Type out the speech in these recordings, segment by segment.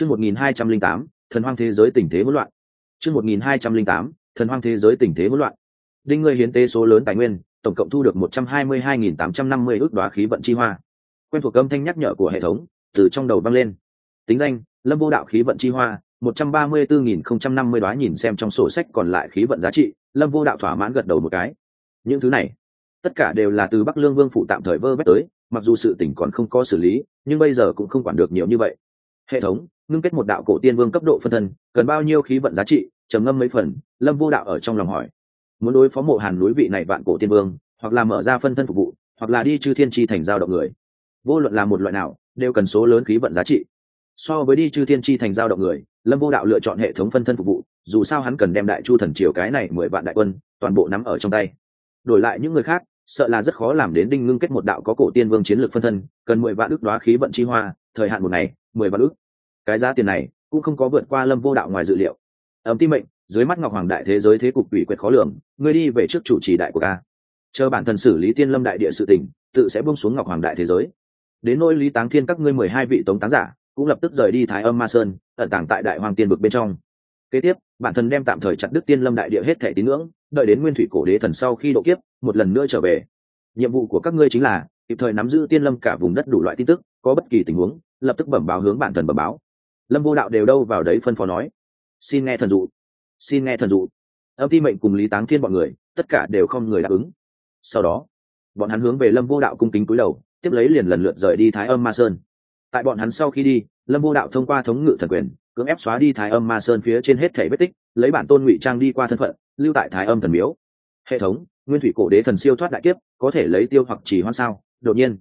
chương một nghìn hai trăm linh tám, thần hoang thế giới tình thế hỗn loạn. Chương một nghìn hai trăm linh tám, thần hoang thế giới tình thế hỗn loạn. Đinh ngươi hiến tế số lớn tài nguyên, tổng cộng thu được một trăm hai mươi hai nghìn tám trăm năm mươi ước đóa khí vận chi hoa. Quen thuộc âm thanh nhắc nhở của hệ thống, từ trong đầu vang lên. Tính danh, lâm vô đạo khí vận chi hoa 134050 đóa nhìn xem trong sổ sách còn lại khí vận giá trị, lâm vô đạo thỏa mãn gật đầu một cái. Những thứ này, tất cả đều là từ bắc lương vương phụ tạm thời vơ vét tới, mặc dù sự tình còn không có xử lý, nhưng bây giờ cũng không quản được nhiều như vậy. Hệ thống ngưng kết một đạo cổ tiên vương cấp độ phân thân, cần bao nhiêu khí vận giá trị, trầm ngâm mấy phần, lâm vô đạo ở trong lòng hỏi. Muốn đối phó mộ hàn núi vị này vạn cổ tiên vương, hoặc là mở ra phân thân phục vụ, hoặc là đi chư thiên tri thành giao động người. Vô luận là một loại nào, đều cần số lớn khí vận giá trị. So với đi chư thiên tri thành giao động người, lâm vô đạo lựa chọn hệ thống phân thân phục vụ, dù sao hắn cần đem đại chu thần triều cái này mười vạn đại quân, toàn bộ nắm ở trong tay. Đổi lại những người khác, sợ là rất khó làm đến đinh ngưng kết một đạo có cổ tiên vương chiến lược phân thân, cần mười vạn ước đoá khí vận chi hoa, thời hạn một ngày, mười vạn ước cái giá tiền này cũng không có vượt qua lâm vô đạo ngoài dự liệu. Ấm tim mệnh, dưới mắt ngọc hoàng đại thế giới thế cục ủy quyệt khó lường, ngươi đi về trước chủ trì đại của ca chờ bản thân xử lý tiên lâm đại địa sự tỉnh tự sẽ buông xuống ngọc hoàng đại thế giới. Đến nỗi lý táng thiên các ngươi mười hai vị tống táng giả, cũng lập tức rời đi thái âm ma sơn, ẩn tàng tại đại hoàng tiên vực bên trong. Kế tiếp, bản thân đem tạm thời chặt đức tiên lâm đại địa hết thể tín ngưỡng, đợi đến nguyên thủy cổ đế thần sau khi độ kiếp, một lần nữa trở về. Nhiệm vụ của các ngươi chính là, kịp thời nắm giữ tiên lâm cả vùng đất đủ loại tin tức, có bất kỳ tình huống, lập tức bẩm báo hướng bản thần bẩm báo lâm vô đạo đều đâu vào đấy phân phó nói. Xin nghe thần dụ. Xin nghe thần dụ. Âm ti mệnh cùng lý táng thiên bọn người, tất cả đều không người đáp ứng. Sau đó, bọn hắn hướng về lâm vô đạo cung kính cúi đầu, tiếp lấy liền lần lượt rời đi thái âm ma sơn. Tại bọn hắn sau khi đi, lâm vô đạo thông qua thống ngự thần quyền, cưỡng ép xóa đi thái âm ma sơn phía trên hết thể vết tích, lấy bản tôn ngụy trang đi qua thân phận, lưu tại thái âm thần miếu. Hệ thống, nguyên thủy cổ đế thần siêu thoát đại kiếp, có thể lấy tiêu hoặc chỉ hoan sao? Đột nhiên,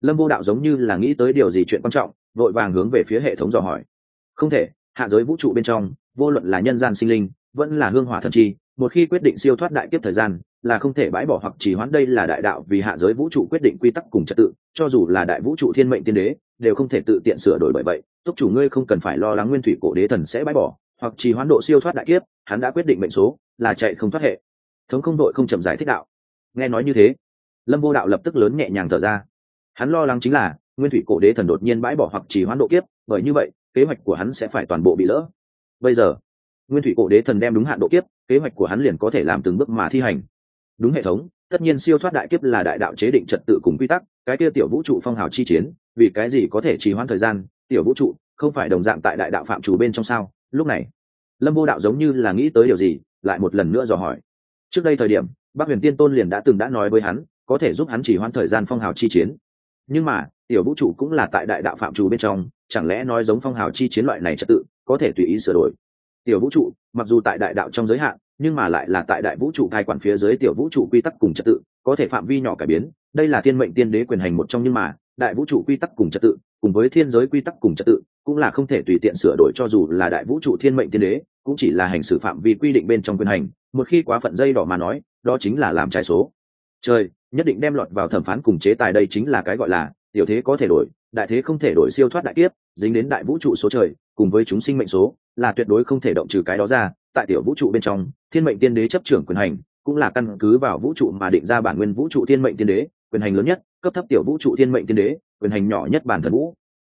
lâm vô đạo giống như là nghĩ tới điều gì chuyện quan trọng, vội vàng hướng về phía hệ thống dò hỏi không thể, hạ giới vũ trụ bên trong, vô luận là nhân gian sinh linh, vẫn là hương hỏa thần chi, một khi quyết định siêu thoát đại kiếp thời gian, là không thể bãi bỏ hoặc chỉ hoãn. Đây là đại đạo vì hạ giới vũ trụ quyết định quy tắc cùng trật tự, cho dù là đại vũ trụ thiên mệnh tiên đế, đều không thể tự tiện sửa đổi bởi vậy. Túc chủ ngươi không cần phải lo lắng nguyên thủy cổ đế thần sẽ bãi bỏ, hoặc chỉ hoãn độ siêu thoát đại kiếp, hắn đã quyết định mệnh số, là chạy không thoát hệ. Thống không đội không chậm giải thích đạo. Nghe nói như thế, lâm vô đạo lập tức lớn nhẹ nhàng thở ra. Hắn lo lắng chính là, nguyên thủy cổ đế thần đột nhiên bãi bỏ hoặc chỉ hoãn độ kiếp, bởi như vậy kế hoạch của hắn sẽ phải toàn bộ bị lỡ. Bây giờ, nguyên thủy cổ đế thần đem đúng hạn độ kiếp, kế hoạch của hắn liền có thể làm từng bước mà thi hành. Đúng hệ thống, tất nhiên siêu thoát đại kiếp là đại đạo chế định trật tự cùng quy tắc, cái kia tiểu vũ trụ phong hào chi chiến, vì cái gì có thể trì hoãn thời gian? Tiểu vũ trụ, không phải đồng dạng tại đại đạo phạm chủ bên trong sao? Lúc này, lâm vô đạo giống như là nghĩ tới điều gì, lại một lần nữa dò hỏi. Trước đây thời điểm bác huyền tiên tôn liền đã từng đã nói với hắn, có thể giúp hắn chỉ hoãn thời gian phong hào chi chiến. Nhưng mà, tiểu vũ trụ cũng là tại đại đạo phạm chủ bên trong chẳng lẽ nói giống phong hào chi chiến loại này trật tự, có thể tùy ý sửa đổi? Tiểu vũ trụ, mặc dù tại đại đạo trong giới hạn, nhưng mà lại là tại đại vũ trụ cai quản phía dưới tiểu vũ trụ quy tắc cùng trật tự, có thể phạm vi nhỏ cải biến. Đây là thiên mệnh tiên đế quyền hành một trong nhưng mà, đại vũ trụ quy tắc cùng trật tự, cùng với thiên giới quy tắc cùng trật tự, cũng là không thể tùy tiện sửa đổi cho dù là đại vũ trụ thiên mệnh tiên đế, cũng chỉ là hành xử phạm vi quy định bên trong quyền hành. Một khi quá phận dây đỏ mà nói, đó chính là làm trái số. Trời, nhất định đem lọt vào thẩm phán cùng chế tài đây chính là cái gọi là, tiểu thế có thể đổi đại thế không thể đổi siêu thoát đại kiếp, dính đến đại vũ trụ số trời, cùng với chúng sinh mệnh số, là tuyệt đối không thể động trừ cái đó ra. Tại tiểu vũ trụ bên trong, thiên mệnh tiên đế chấp trưởng quyền hành, cũng là căn cứ vào vũ trụ mà định ra bản nguyên vũ trụ thiên mệnh tiên đế, quyền hành lớn nhất, cấp thấp tiểu vũ trụ thiên mệnh tiên đế, quyền hành nhỏ nhất bản thần vũ.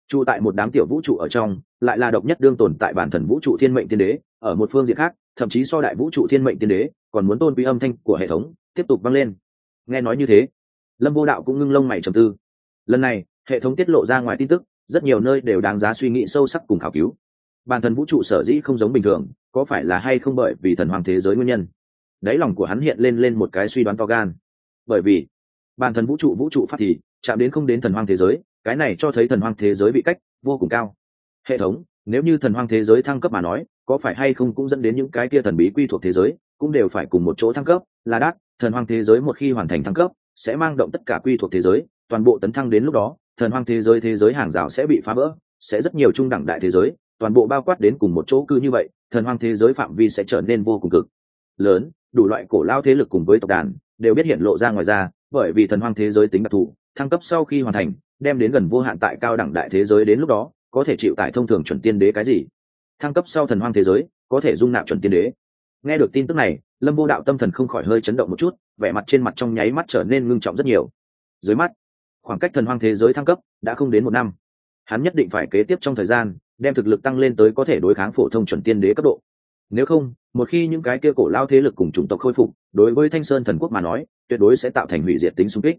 Trụ tại một đám tiểu vũ trụ ở trong, lại là độc nhất đương tồn tại bản thần vũ trụ thiên mệnh tiên đế, ở một phương diện khác, thậm chí so đại vũ trụ thiên mệnh tiên đế, còn muốn tôn quý âm thanh của hệ thống, tiếp tục vang lên. Nghe nói như thế, lâm vô đạo cũng ngưng lông mày trầm tư. Lần này hệ thống tiết lộ ra ngoài tin tức, rất nhiều nơi đều đáng giá suy nghĩ sâu sắc cùng khảo cứu. Bản thần vũ trụ sở dĩ không giống bình thường, có phải là hay không bởi vì thần hoàng thế giới nguyên nhân? Đáy lòng của hắn hiện lên lên một cái suy đoán to gan. Bởi vì, bản thần vũ trụ vũ trụ phát thì, chạm đến không đến thần hoàng thế giới, cái này cho thấy thần hoàng thế giới bị cách vô cùng cao. Hệ thống, nếu như thần hoàng thế giới thăng cấp mà nói, có phải hay không cũng dẫn đến những cái kia thần bí quy thuộc thế giới, cũng đều phải cùng một chỗ thăng cấp, là đáp, thần hoàng thế giới một khi hoàn thành thăng cấp, sẽ mang động tất cả quy thuộc thế giới, toàn bộ tấn thăng đến lúc đó thần Hoang thế giới thế giới hàng rào sẽ bị phá vỡ, sẽ rất nhiều trung đẳng đại thế giới, toàn bộ bao quát đến cùng một chỗ cư như vậy, thần Hoang thế giới phạm vi sẽ trở nên vô cùng cực lớn. Đủ loại cổ lao thế lực cùng với tộc đàn đều biết hiện lộ ra ngoài ra, bởi vì thần Hoang thế giới tính đặc thù, thăng cấp sau khi hoàn thành, đem đến gần vô hạn tại cao đẳng đại thế giới đến lúc đó, có thể chịu tải thông thường chuẩn tiên đế cái gì? Thăng cấp sau thần Hoang thế giới, có thể dung nạp chuẩn tiên đế. Nghe được tin tức này, lâm vô đạo tâm thần không khỏi hơi chấn động một chút, vẻ mặt trên mặt trong nháy mắt trở nên ngưng trọng rất nhiều. Dưới mắt khoảng cách thần hoang thế giới thăng cấp đã không đến một năm. Hắn nhất định phải kế tiếp trong thời gian, đem thực lực tăng lên tới có thể đối kháng phổ thông chuẩn tiên đế cấp độ. Nếu không, một khi những cái kia cổ lao thế lực cùng chủng tộc khôi phục, đối với thanh sơn thần quốc mà nói, tuyệt đối sẽ tạo thành hủy diệt tính xung kích.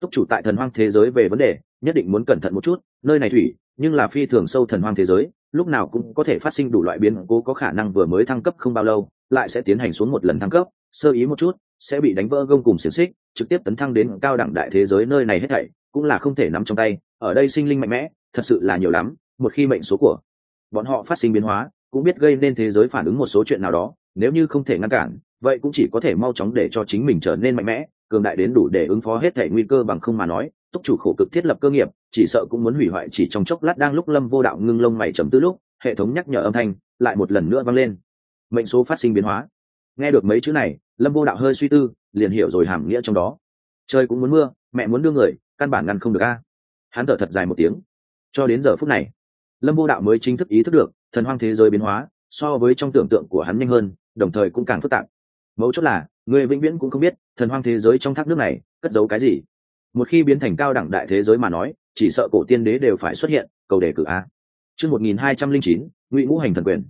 Túc chủ tại thần hoang thế giới về vấn đề, nhất định muốn cẩn thận một chút, nơi này thủy, nhưng là phi thường sâu thần hoang thế giới, lúc nào cũng có thể phát sinh đủ loại biến cố có khả năng vừa mới thăng cấp không bao lâu, lại sẽ tiến hành xuống một lần thăng cấp, sơ ý một chút, sẽ bị đánh vỡ gông cùng xiềng xích, trực tiếp tấn thăng đến cao đẳng đại thế giới nơi này hết thảy cũng là không thể nắm trong tay, ở đây sinh linh mạnh mẽ, thật sự là nhiều lắm, một khi mệnh số của bọn họ phát sinh biến hóa, cũng biết gây nên thế giới phản ứng một số chuyện nào đó, nếu như không thể ngăn cản, vậy cũng chỉ có thể mau chóng để cho chính mình trở nên mạnh mẽ, cường đại đến đủ để ứng phó hết thể nguy cơ bằng không mà nói, túc chủ khổ cực thiết lập cơ nghiệp, chỉ sợ cũng muốn hủy hoại chỉ trong chốc lát đang lúc lâm vô đạo ngưng lông mày trầm tư lúc, hệ thống nhắc nhở âm thanh lại một lần nữa vang lên. Mệnh số phát sinh biến hóa. Nghe được mấy chữ này, lâm vô đạo hơi suy tư, liền hiểu rồi hàm nghĩa trong đó. Trời cũng muốn mưa, mẹ muốn đưa người căn bản ngăn không được a. Hắn thở thật dài một tiếng. Cho đến giờ phút này, lâm vô đạo mới chính thức ý thức được, thần hoang thế giới biến hóa, so với trong tưởng tượng của hắn nhanh hơn, đồng thời cũng càng phức tạp. Mấu chốt là, người vĩnh viễn cũng không biết, thần hoang thế giới trong thác nước này, cất giấu cái gì. Một khi biến thành cao đẳng đại thế giới mà nói, chỉ sợ cổ tiên đế đều phải xuất hiện, cầu đề cử a. Chương một nghìn hai trăm linh chín, ngụy ngũ hành thần quyền.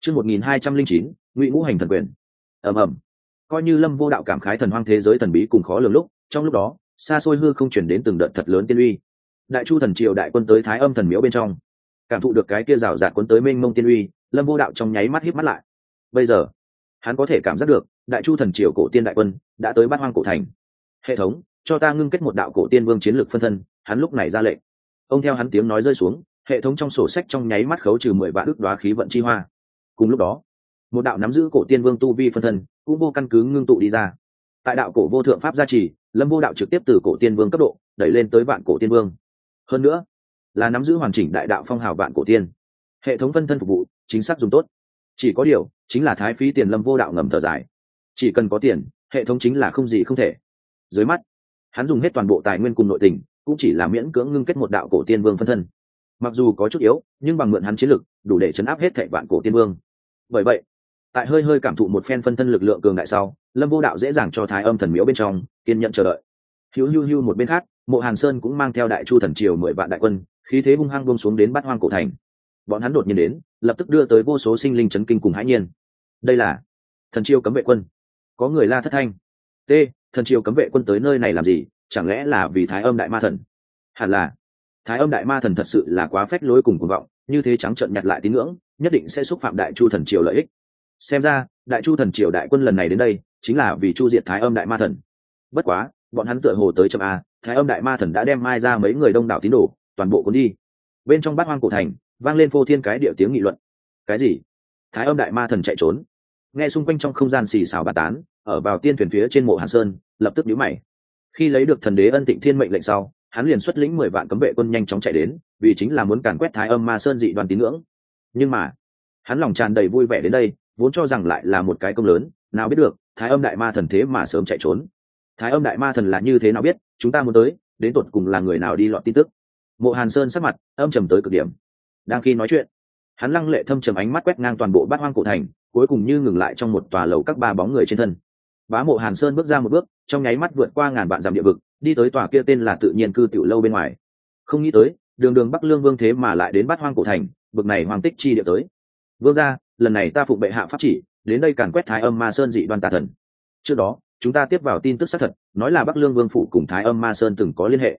Chương một nghìn hai trăm linh chín, ngụy ngũ hành thần quyền. Ầm ầm. Coi như lâm vô đạo cảm khái thần hoang thế giới thần bí cùng khó lường lúc, trong lúc đó xa xôi hư không chuyển đến từng đợt thật lớn tiên uy. Đại chu thần triều đại quân tới thái âm thần miếu bên trong, cảm thụ được cái kia rào rạt quân tới mênh mông tiên uy, lâm vô đạo trong nháy mắt hít mắt lại. Bây giờ, hắn có thể cảm giác được, đại chu thần triều cổ tiên đại quân đã tới bát hoang cổ thành. Hệ thống, cho ta ngưng kết một đạo cổ tiên vương chiến lược phân thân, hắn lúc này ra lệnh. Ông theo hắn tiếng nói rơi xuống, hệ thống trong sổ sách trong nháy mắt khấu trừ mười vạn ước đoá khí vận chi hoa. Cùng lúc đó, một đạo nắm giữ cổ tiên vương tu vi phân thân cũng vô căn cứ ngưng tụ đi ra tại đạo cổ vô thượng pháp gia trì, lâm vô đạo trực tiếp từ cổ tiên vương cấp độ, đẩy lên tới vạn cổ tiên vương. Hơn nữa, là nắm giữ hoàn chỉnh đại đạo phong hào vạn cổ tiên. Hệ thống phân thân phục vụ, chính xác dùng tốt. Chỉ có điều, chính là thái phí tiền lâm vô đạo ngầm thở dài. Chỉ cần có tiền, hệ thống chính là không gì không thể. Dưới mắt, hắn dùng hết toàn bộ tài nguyên cùng nội tình, cũng chỉ là miễn cưỡng ngưng kết một đạo cổ tiên vương phân thân. Mặc dù có chút yếu, nhưng bằng mượn hắn chiến lực, đủ để chấn áp hết thệ vạn cổ tiên vương. Bởi vậy tại hơi hơi cảm thụ một phen phân thân lực lượng cường đại sau, lâm vô đạo dễ dàng cho thái âm thần miếu bên trong, kiên nhận chờ đợi. Hữu hữu hữu một bên khác, mộ hàn sơn cũng mang theo đại chu thần triều mười vạn đại quân, khí thế hung hăng bông xuống đến bát hoang cổ thành. Bọn hắn đột nhiên đến, lập tức đưa tới vô số sinh linh chấn kinh cùng hãi nhiên. Đây là thần triều cấm vệ quân. Có người la thất thanh. T, thần triều cấm vệ quân tới nơi này làm gì? Chẳng lẽ là vì thái âm đại ma thần? Hẳn là. Thái âm đại ma thần thật sự là quá phách lối cùng cuồng vọng, như thế trắng trợn nhặt lại tín ngưỡng, nhất định sẽ xúc phạm đại chu thần triều lợi ích xem ra, đại chu thần triều đại quân lần này đến đây, chính là vì chu diệt thái âm đại ma thần. Bất quá, bọn hắn tựa hồ tới chậm a, thái âm đại ma thần đã đem mai ra mấy người đông đảo tín đồ, toàn bộ cuốn đi. Bên trong bát hoang cổ thành, vang lên phô thiên cái điệu tiếng nghị luận. Cái gì? Thái âm đại ma thần chạy trốn. Nghe xung quanh trong không gian xì xào bà tán, ở vào tiên thuyền phía trên mộ hàn sơn, lập tức nhíu mày. Khi lấy được thần đế ân tịnh thiên mệnh lệnh sau, hắn liền xuất lĩnh mười vạn cấm vệ quân nhanh chóng chạy đến, vì chính là muốn càn quét thái âm ma sơn dị đoàn tín ngưỡng. Nhưng mà, hắn lòng tràn đầy vui vẻ đến đây vốn cho rằng lại là một cái công lớn, nào biết được, thái âm đại ma thần thế mà sớm chạy trốn. Thái âm đại ma thần là như thế nào biết, chúng ta muốn tới, đến tột cùng là người nào đi lọt tin tức. Mộ hàn sơn sắc mặt âm trầm tới cực điểm. Đang khi nói chuyện, hắn lăng lệ thâm trầm ánh mắt quét ngang toàn bộ bát hoang cổ thành, cuối cùng như ngừng lại trong một tòa lầu các ba bóng người trên thân. Bá mộ hàn sơn bước ra một bước, trong nháy mắt vượt qua ngàn vạn dặm địa vực, đi tới tòa kia tên là tự nhiên cư tiểu lâu bên ngoài. Không nghĩ tới, đường đường bắc lương vương thế mà lại đến bát hoang cổ thành, bực này hoàng tích chi địa tới. Vương ra lần này ta phụng bệ hạ pháp chỉ, đến đây càn quét thái âm ma sơn dị đoan tà thần. Trước đó, chúng ta tiếp vào tin tức xác thật, nói là bắc lương vương phủ cùng thái âm ma sơn từng có liên hệ.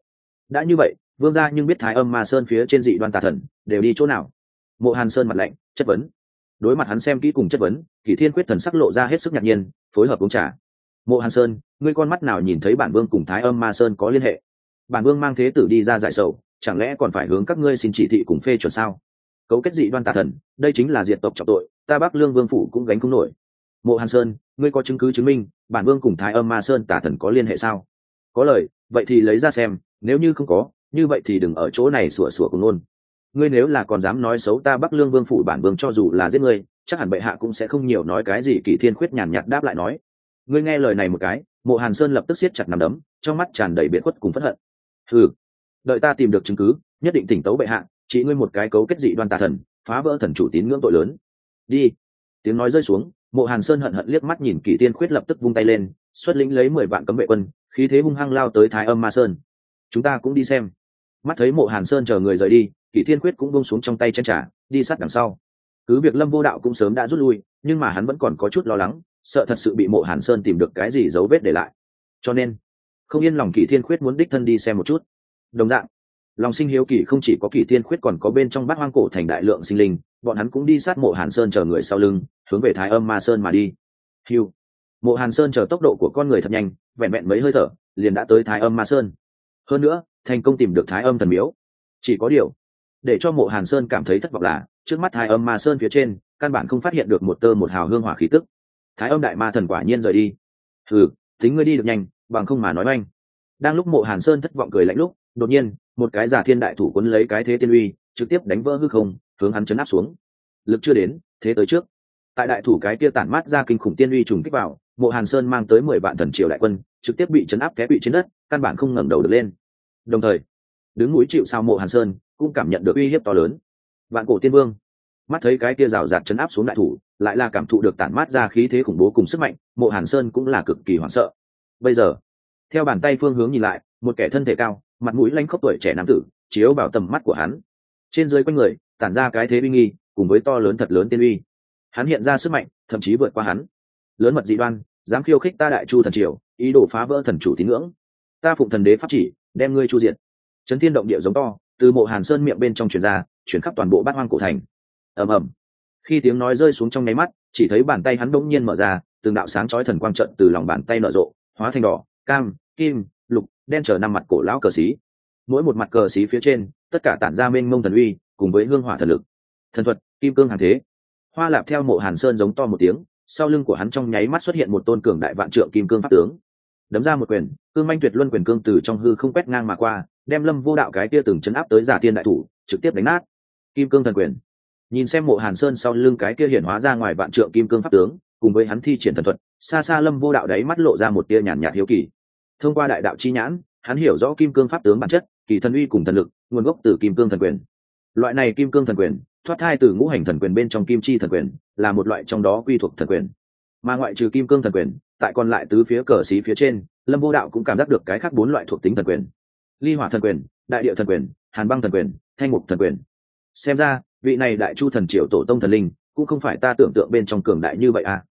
Đã như vậy, vương gia nhưng biết thái âm ma sơn phía trên dị đoan tà thần đều đi chỗ nào? Mộ hàn sơn mặt lạnh, chất vấn. Đối mặt hắn xem kỹ cùng chất vấn, kỷ thiên quyết thần sắc lộ ra hết sức ngạc nhiên, phối hợp uống trà. Mộ hàn sơn, ngươi con mắt nào nhìn thấy bản vương cùng thái âm ma sơn có liên hệ? Bản vương mang thế tử đi ra giải sầu, chẳng lẽ còn phải hướng các ngươi xin chỉ thị cùng phê chuẩn sao? Cấu kết dị đoan tà thần, đây chính là diệt tộc trọng tội, ta bắc lương vương phủ cũng gánh không nổi. Mộ hàn sơn, ngươi có chứng cứ chứng minh, bản vương cùng thái âm ma sơn tà thần có liên hệ sao? Có lời, vậy thì lấy ra xem, nếu như không có, như vậy thì đừng ở chỗ này sủa sủa cùng luôn. Ngươi nếu là còn dám nói xấu ta bắc lương vương phủ bản vương cho dù là giết ngươi, chắc hẳn bệ hạ cũng sẽ không nhiều nói cái gì kỳ thiên khuyết nhàn nhạt đáp lại nói. Ngươi nghe lời này một cái, mộ hàn sơn lập tức siết chặt nằm đấm, trong mắt tràn đầy biệt khuất cùng phất hận. Ừ đợi ta tìm được chứng cứ, nhất định tỉnh tấu bệ hạ chỉ ngươi một cái cấu kết dị đoan tà thần, phá vỡ thần chủ tín ngưỡng tội lớn. Đi. Tiếng nói rơi xuống, mộ hàn sơn hận hận liếc mắt nhìn kỷ tiên khuyết lập tức vung tay lên, xuất lĩnh lấy mười vạn cấm vệ quân, khí thế hung hăng lao tới thái âm ma sơn. Chúng ta cũng đi xem. Mắt thấy mộ hàn sơn chờ người rời đi, kỷ thiên khuyết cũng bông xuống trong tay chân trả đi sát đằng sau. Cứ việc lâm vô đạo cũng sớm đã rút lui, nhưng mà hắn vẫn còn có chút lo lắng, sợ thật sự bị mộ hàn sơn tìm được cái gì dấu vết để lại. Cho nên, không yên lòng kỷ thiên khuyết muốn đích thân đi xem một chút. Đồng dạng lòng sinh hiếu kỳ không chỉ có kỳ thiên khuyết còn có bên trong bát hoang cổ thành đại lượng sinh linh, bọn hắn cũng đi sát mộ hàn sơn chờ người sau lưng, hướng về thái âm ma sơn mà đi. Hiu mộ hàn sơn chờ tốc độ của con người thật nhanh, vẹn vẹn mấy hơi thở, liền đã tới thái âm ma sơn. Hơn nữa, thành công tìm được thái âm thần miếu. Chỉ có điều, để cho mộ hàn sơn cảm thấy thất vọng là, trước mắt thái âm ma sơn phía trên, căn bản không phát hiện được một tơ một hào hương hỏa khí tức. Thái âm đại ma thần quả nhiên rời đi. Ừ tính ngươi đi được nhanh, bằng không mà nói oanh. Đang lúc mộ hàn sơn thất vọng cười lạnh lúc, đột nhiên một cái giả thiên đại thủ quấn lấy cái thế tiên uy, trực tiếp đánh vỡ hư không, hướng hắn chấn áp xuống. Lực chưa đến, thế tới trước. Tại đại thủ cái kia tản mát ra kinh khủng tiên uy trùng kích vào, mộ hàn sơn mang tới mười vạn thần triều đại quân, trực tiếp bị chấn áp té bị trên đất, căn bản không ngẩng đầu được lên. Đồng thời, đứng núi chịu sao mộ hàn sơn cũng cảm nhận được uy hiếp to lớn. Vạn cổ tiên vương, mắt thấy cái kia rào rạt chấn áp xuống đại thủ, lại là cảm thụ được tản mát ra khí thế khủng bố cùng sức mạnh, mộ hàn sơn cũng là cực kỳ hoảng sợ. Bây giờ, theo bàn tay phương hướng nhìn lại, một kẻ thân thể cao mặt mũi lanh khóc tuổi trẻ nam tử, chiếu vào tầm mắt của hắn. Trên dưới quanh người, tản ra cái thế uy nghi, cùng với to lớn thật lớn tiên uy. Hắn hiện ra sức mạnh, thậm chí vượt qua hắn. Lớn mật dị đoan, dám khiêu khích ta đại chu thần triều, ý đồ phá vỡ thần chủ tín ngưỡng. Ta phụng thần đế pháp chỉ, đem ngươi chu diện chấn thiên động địa giống to, từ mộ hàn sơn miệng bên trong truyền ra, chuyển khắp toàn bộ bát hoang cổ thành. Ầm ầm. Khi tiếng nói rơi xuống trong nháy mắt, chỉ thấy bàn tay hắn đỗng nhiên mở ra, từng đạo sáng chói thần quang trận từ lòng bàn tay nở rộ, hóa thành đỏ, cam, kim đen chở năm mặt cổ lão cờ xí. Mỗi một mặt cờ xí phía trên, tất cả tản ra mênh mông thần uy, cùng với hương hỏa thần lực. Thần thuật, kim cương hàng thế. Hoa lạp theo mộ hàn sơn giống to một tiếng, sau lưng của hắn trong nháy mắt xuất hiện một tôn cường đại vạn trượng kim cương pháp tướng. Đấm ra một quyền, cương manh tuyệt luân quyền cương từ trong hư không quét ngang mà qua, đem lâm vô đạo cái kia từng chấn áp tới giả thiên đại thủ, trực tiếp đánh nát. Kim cương thần quyền. Nhìn xem mộ hàn sơn sau lưng cái kia hiển hóa ra ngoài vạn trượng kim cương pháp tướng, cùng với hắn thi triển thần thuật, xa xa lâm vô đạo đấy mắt lộ ra một tia nhàn nhạt hiếu kỳ thông qua đại đạo chi nhãn, hắn hiểu rõ kim cương pháp tướng bản chất, kỳ thần uy cùng thần lực, nguồn gốc từ kim cương thần quyền. Loại này kim cương thần quyền, thoát thai từ ngũ hành thần quyền bên trong kim chi thần quyền, là một loại trong đó quy thuộc thần quyền. Mà ngoại trừ kim cương thần quyền, tại còn lại tứ phía cờ xí phía trên, lâm vô đạo cũng cảm giác được cái khác bốn loại thuộc tính thần quyền. Ly hỏa thần quyền, đại địa thần quyền, hàn băng thần quyền, thanh mục thần quyền. Xem ra, vị này đại chu thần triều tổ tông thần linh, cũng không phải ta tưởng tượng bên trong cường đại như vậy à.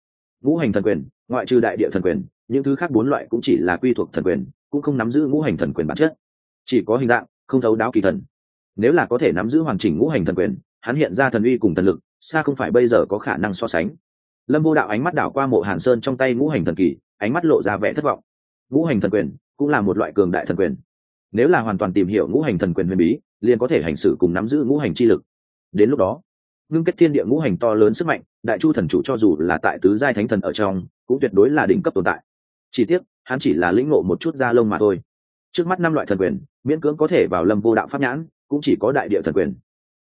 Ngũ hành thần quyền, ngoại trừ đại địa thần quyền những thứ khác bốn loại cũng chỉ là quy thuộc thần quyền, cũng không nắm giữ ngũ hành thần quyền bản chất. Chỉ có hình dạng, không thấu đáo kỳ thần. Nếu là có thể nắm giữ hoàn chỉnh ngũ hành thần quyền, hắn hiện ra thần uy cùng thần lực, xa không phải bây giờ có khả năng so sánh. Lâm vô đạo ánh mắt đảo qua mộ hàn sơn trong tay ngũ hành thần kỳ, ánh mắt lộ ra vẻ thất vọng. Ngũ hành thần quyền cũng là một loại cường đại thần quyền. Nếu là hoàn toàn tìm hiểu ngũ hành thần quyền huyền bí, liền có thể hành xử cùng nắm giữ ngũ hành chi lực. Đến lúc đó, ngưng kết thiên địa ngũ hành to lớn sức mạnh, đại chu thần chủ cho dù là tại tứ giai thánh thần ở trong, cũng tuyệt đối là đỉnh cấp tồn tại chỉ tiếc, hắn chỉ là lĩnh ngộ một chút da lông mà thôi. Trước mắt năm loại thần quyền, miễn cưỡng có thể vào lâm vô đạo pháp nhãn, cũng chỉ có đại địa thần quyền.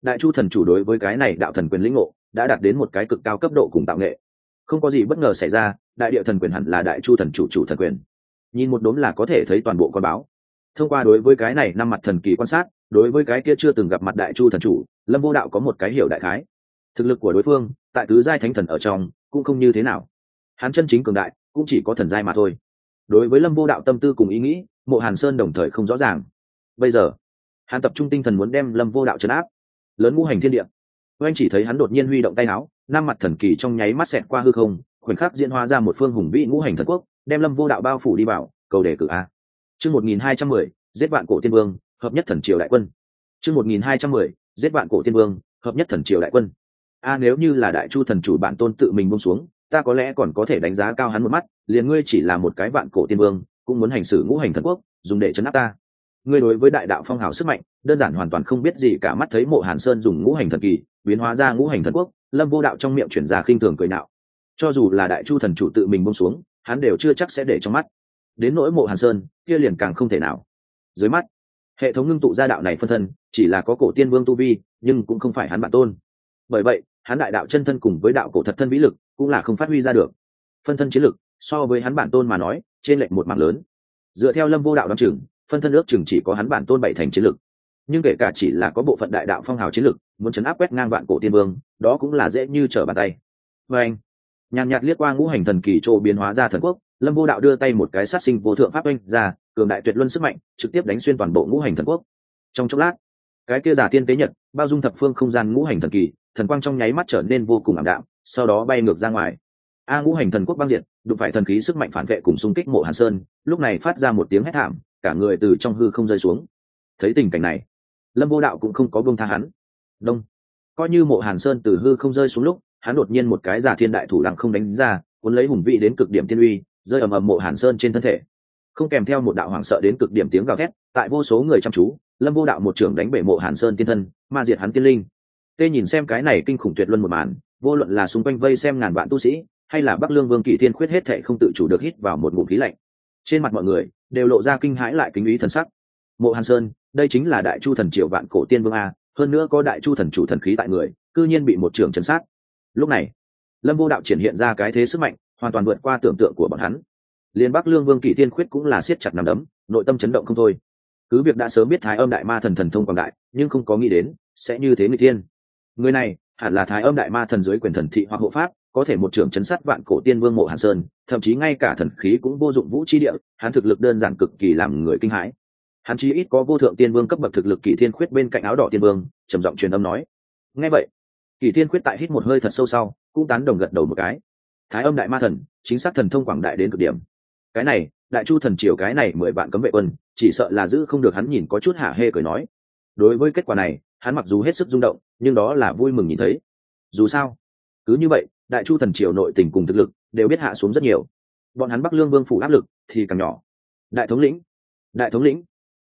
Đại chu thần chủ đối với cái này đạo thần quyền lĩnh ngộ, đã đạt đến một cái cực cao cấp độ cùng tạo nghệ. Không có gì bất ngờ xảy ra, đại địa thần quyền hẳn là đại chu thần chủ chủ thần quyền. Nhìn một đốm là có thể thấy toàn bộ con báo. Thông qua đối với cái này năm mặt thần kỳ quan sát, đối với cái kia chưa từng gặp mặt đại chu thần chủ, lâm vô đạo có một cái hiểu đại khái. Thực lực của đối phương, tại tứ giai thánh thần ở trong, cũng không như thế nào. Hắn chân chính cường đại cũng chỉ có thần giai mà thôi. Đối với lâm vô đạo tâm tư cùng ý nghĩ, mộ hàn sơn đồng thời không rõ ràng. Bây giờ, hắn tập trung tinh thần muốn đem lâm vô đạo trấn áp. Lớn ngũ hành thiên địa. Oanh chỉ thấy hắn đột nhiên huy động tay áo, năm mặt thần kỳ trong nháy mắt xẹt qua hư không, khoảnh khắc diễn hóa ra một phương hùng vĩ ngũ hành thần quốc, đem lâm vô đạo bao phủ đi vào, cầu đề cử a. Chương một nghìn hai trăm mười, giết bạn cổ tiên vương, hợp nhất thần triều đại quân. Chương một nghìn hai trăm mười, giết bạn cổ tiên vương, hợp nhất thần triều đại quân. A nếu như là đại chu thần chủ bản tôn tự mình bông xuống ta có lẽ còn có thể đánh giá cao hắn một mắt, liền ngươi chỉ là một cái vạn cổ tiên vương, cũng muốn hành xử ngũ hành thần quốc, dùng để chấn áp ta. Ngươi đối với đại đạo phong hào sức mạnh, đơn giản hoàn toàn không biết gì cả mắt thấy mộ hàn sơn dùng ngũ hành thần kỳ, biến hóa ra ngũ hành thần quốc, lâm vô đạo trong miệng chuyển ra khinh thường cười nạo. Cho dù là đại chu thần chủ tự mình bông xuống, hắn đều chưa chắc sẽ để trong mắt. Đến nỗi mộ hàn sơn, kia liền càng không thể nào. Dưới mắt, hệ thống ngưng tụ gia đạo này phân thân, chỉ là có cổ tiên vương tu vi, nhưng cũng không phải hắn bản tôn. Bởi vậy hắn đại đạo chân thân cùng với đạo cổ thật thân vĩ lực cũng là không phát huy ra được. Phân thân chiến lực, so với hắn bản tôn mà nói, trên lệnh một mảng lớn. Dựa theo lâm vô đạo đăng chừng, phân thân ước chừng chỉ có hắn bản tôn bảy thành chiến lực. Nhưng kể cả chỉ là có bộ phận đại đạo phong hào chiến lực, muốn chấn áp quét ngang vạn cổ tiên vương, đó cũng là dễ như trở bàn tay. Và anh, nhàn nhạt liếc qua ngũ hành thần kỳ chỗ biến hóa ra thần quốc, lâm vô đạo đưa tay một cái sát sinh vô thượng pháp oanh ra, cường đại tuyệt luân sức mạnh, trực tiếp đánh xuyên toàn bộ ngũ hành thần quốc. Trong chốc lát, cái kia giả tiên tế nhật, bao dung thập phương không gian ngũ hành thần kỳ thần quang trong nháy mắt trở nên vô cùng ảm đạm, sau đó bay ngược ra ngoài. A ngũ hành thần quốc băng diệt, đụng phải thần khí sức mạnh phản vệ cùng xung kích mộ hàn sơn, lúc này phát ra một tiếng hét thảm, cả người từ trong hư không rơi xuống. Thấy tình cảnh này, lâm vô đạo cũng không có buông tha hắn. Đông. Coi như mộ hàn sơn từ hư không rơi xuống lúc, hắn đột nhiên một cái giả thiên đại thủ lặng không đánh ra, cuốn lấy hùng vị đến cực điểm thiên uy, rơi ầm ầm mộ hàn sơn trên thân thể. Không kèm theo một đạo hoảng sợ đến cực điểm tiếng gào thét, tại vô số người chăm chú, lâm vô đạo một trưởng đánh bể mộ hàn sơn tiên thân, ma diệt hắn tiên linh tê nhìn xem cái này kinh khủng tuyệt luân một màn, vô luận là xung quanh vây xem ngàn vạn tu sĩ, hay là bắc lương vương kỳ thiên khuyết hết thệ không tự chủ được hít vào một ngụm khí lạnh. Trên mặt mọi người đều lộ ra kinh hãi lại kính ý thần sắc. Mộ hàn sơn, đây chính là đại chu thần triệu vạn cổ tiên vương a, hơn nữa có đại chu thần chủ thần khí tại người, cư nhiên bị một trưởng chấn sát. Lúc này, lâm vô đạo triển hiện ra cái thế sức mạnh, hoàn toàn vượt qua tưởng tượng của bọn hắn. Liên bắc lương vương kỳ thiên khuyết cũng là siết chặt nằm đấm, nội tâm chấn động không thôi. Cứ việc đã sớm biết thái âm đại ma thần thần thông quảng đại, nhưng không có nghĩ đến, sẽ như thế người thiên người này, hẳn là thái âm đại ma thần dưới quyền thần thị hoặc hộ pháp, có thể một trưởng chấn sát vạn cổ tiên vương mộ hàn sơn, thậm chí ngay cả thần khí cũng vô dụng vũ chi địa, hắn thực lực đơn giản cực kỳ làm người kinh hãi. Hắn chí ít có vô thượng tiên vương cấp bậc thực lực kỳ thiên khuyết bên cạnh áo đỏ tiên vương, trầm giọng truyền âm nói. Nghe vậy kỳ thiên khuyết tại hít một hơi thật sâu sau, cũng tán đồng gật đầu một cái. Thái âm đại ma thần, chính xác thần thông quảng đại đến cực điểm. Cái này, đại chu thần triều cái này mười vạn cấm vệ quân, chỉ sợ là giữ không được hắn nhìn có chút hả hê cười nói. Đối với kết quả này, hắn mặc dù hết sức rung động nhưng đó là vui mừng nhìn thấy. Dù sao, cứ như vậy, đại chu thần triều nội tình cùng thực lực đều biết hạ xuống rất nhiều. Bọn hắn bắc lương vương phủ áp lực thì càng nhỏ. Đại thống lĩnh, đại thống lĩnh.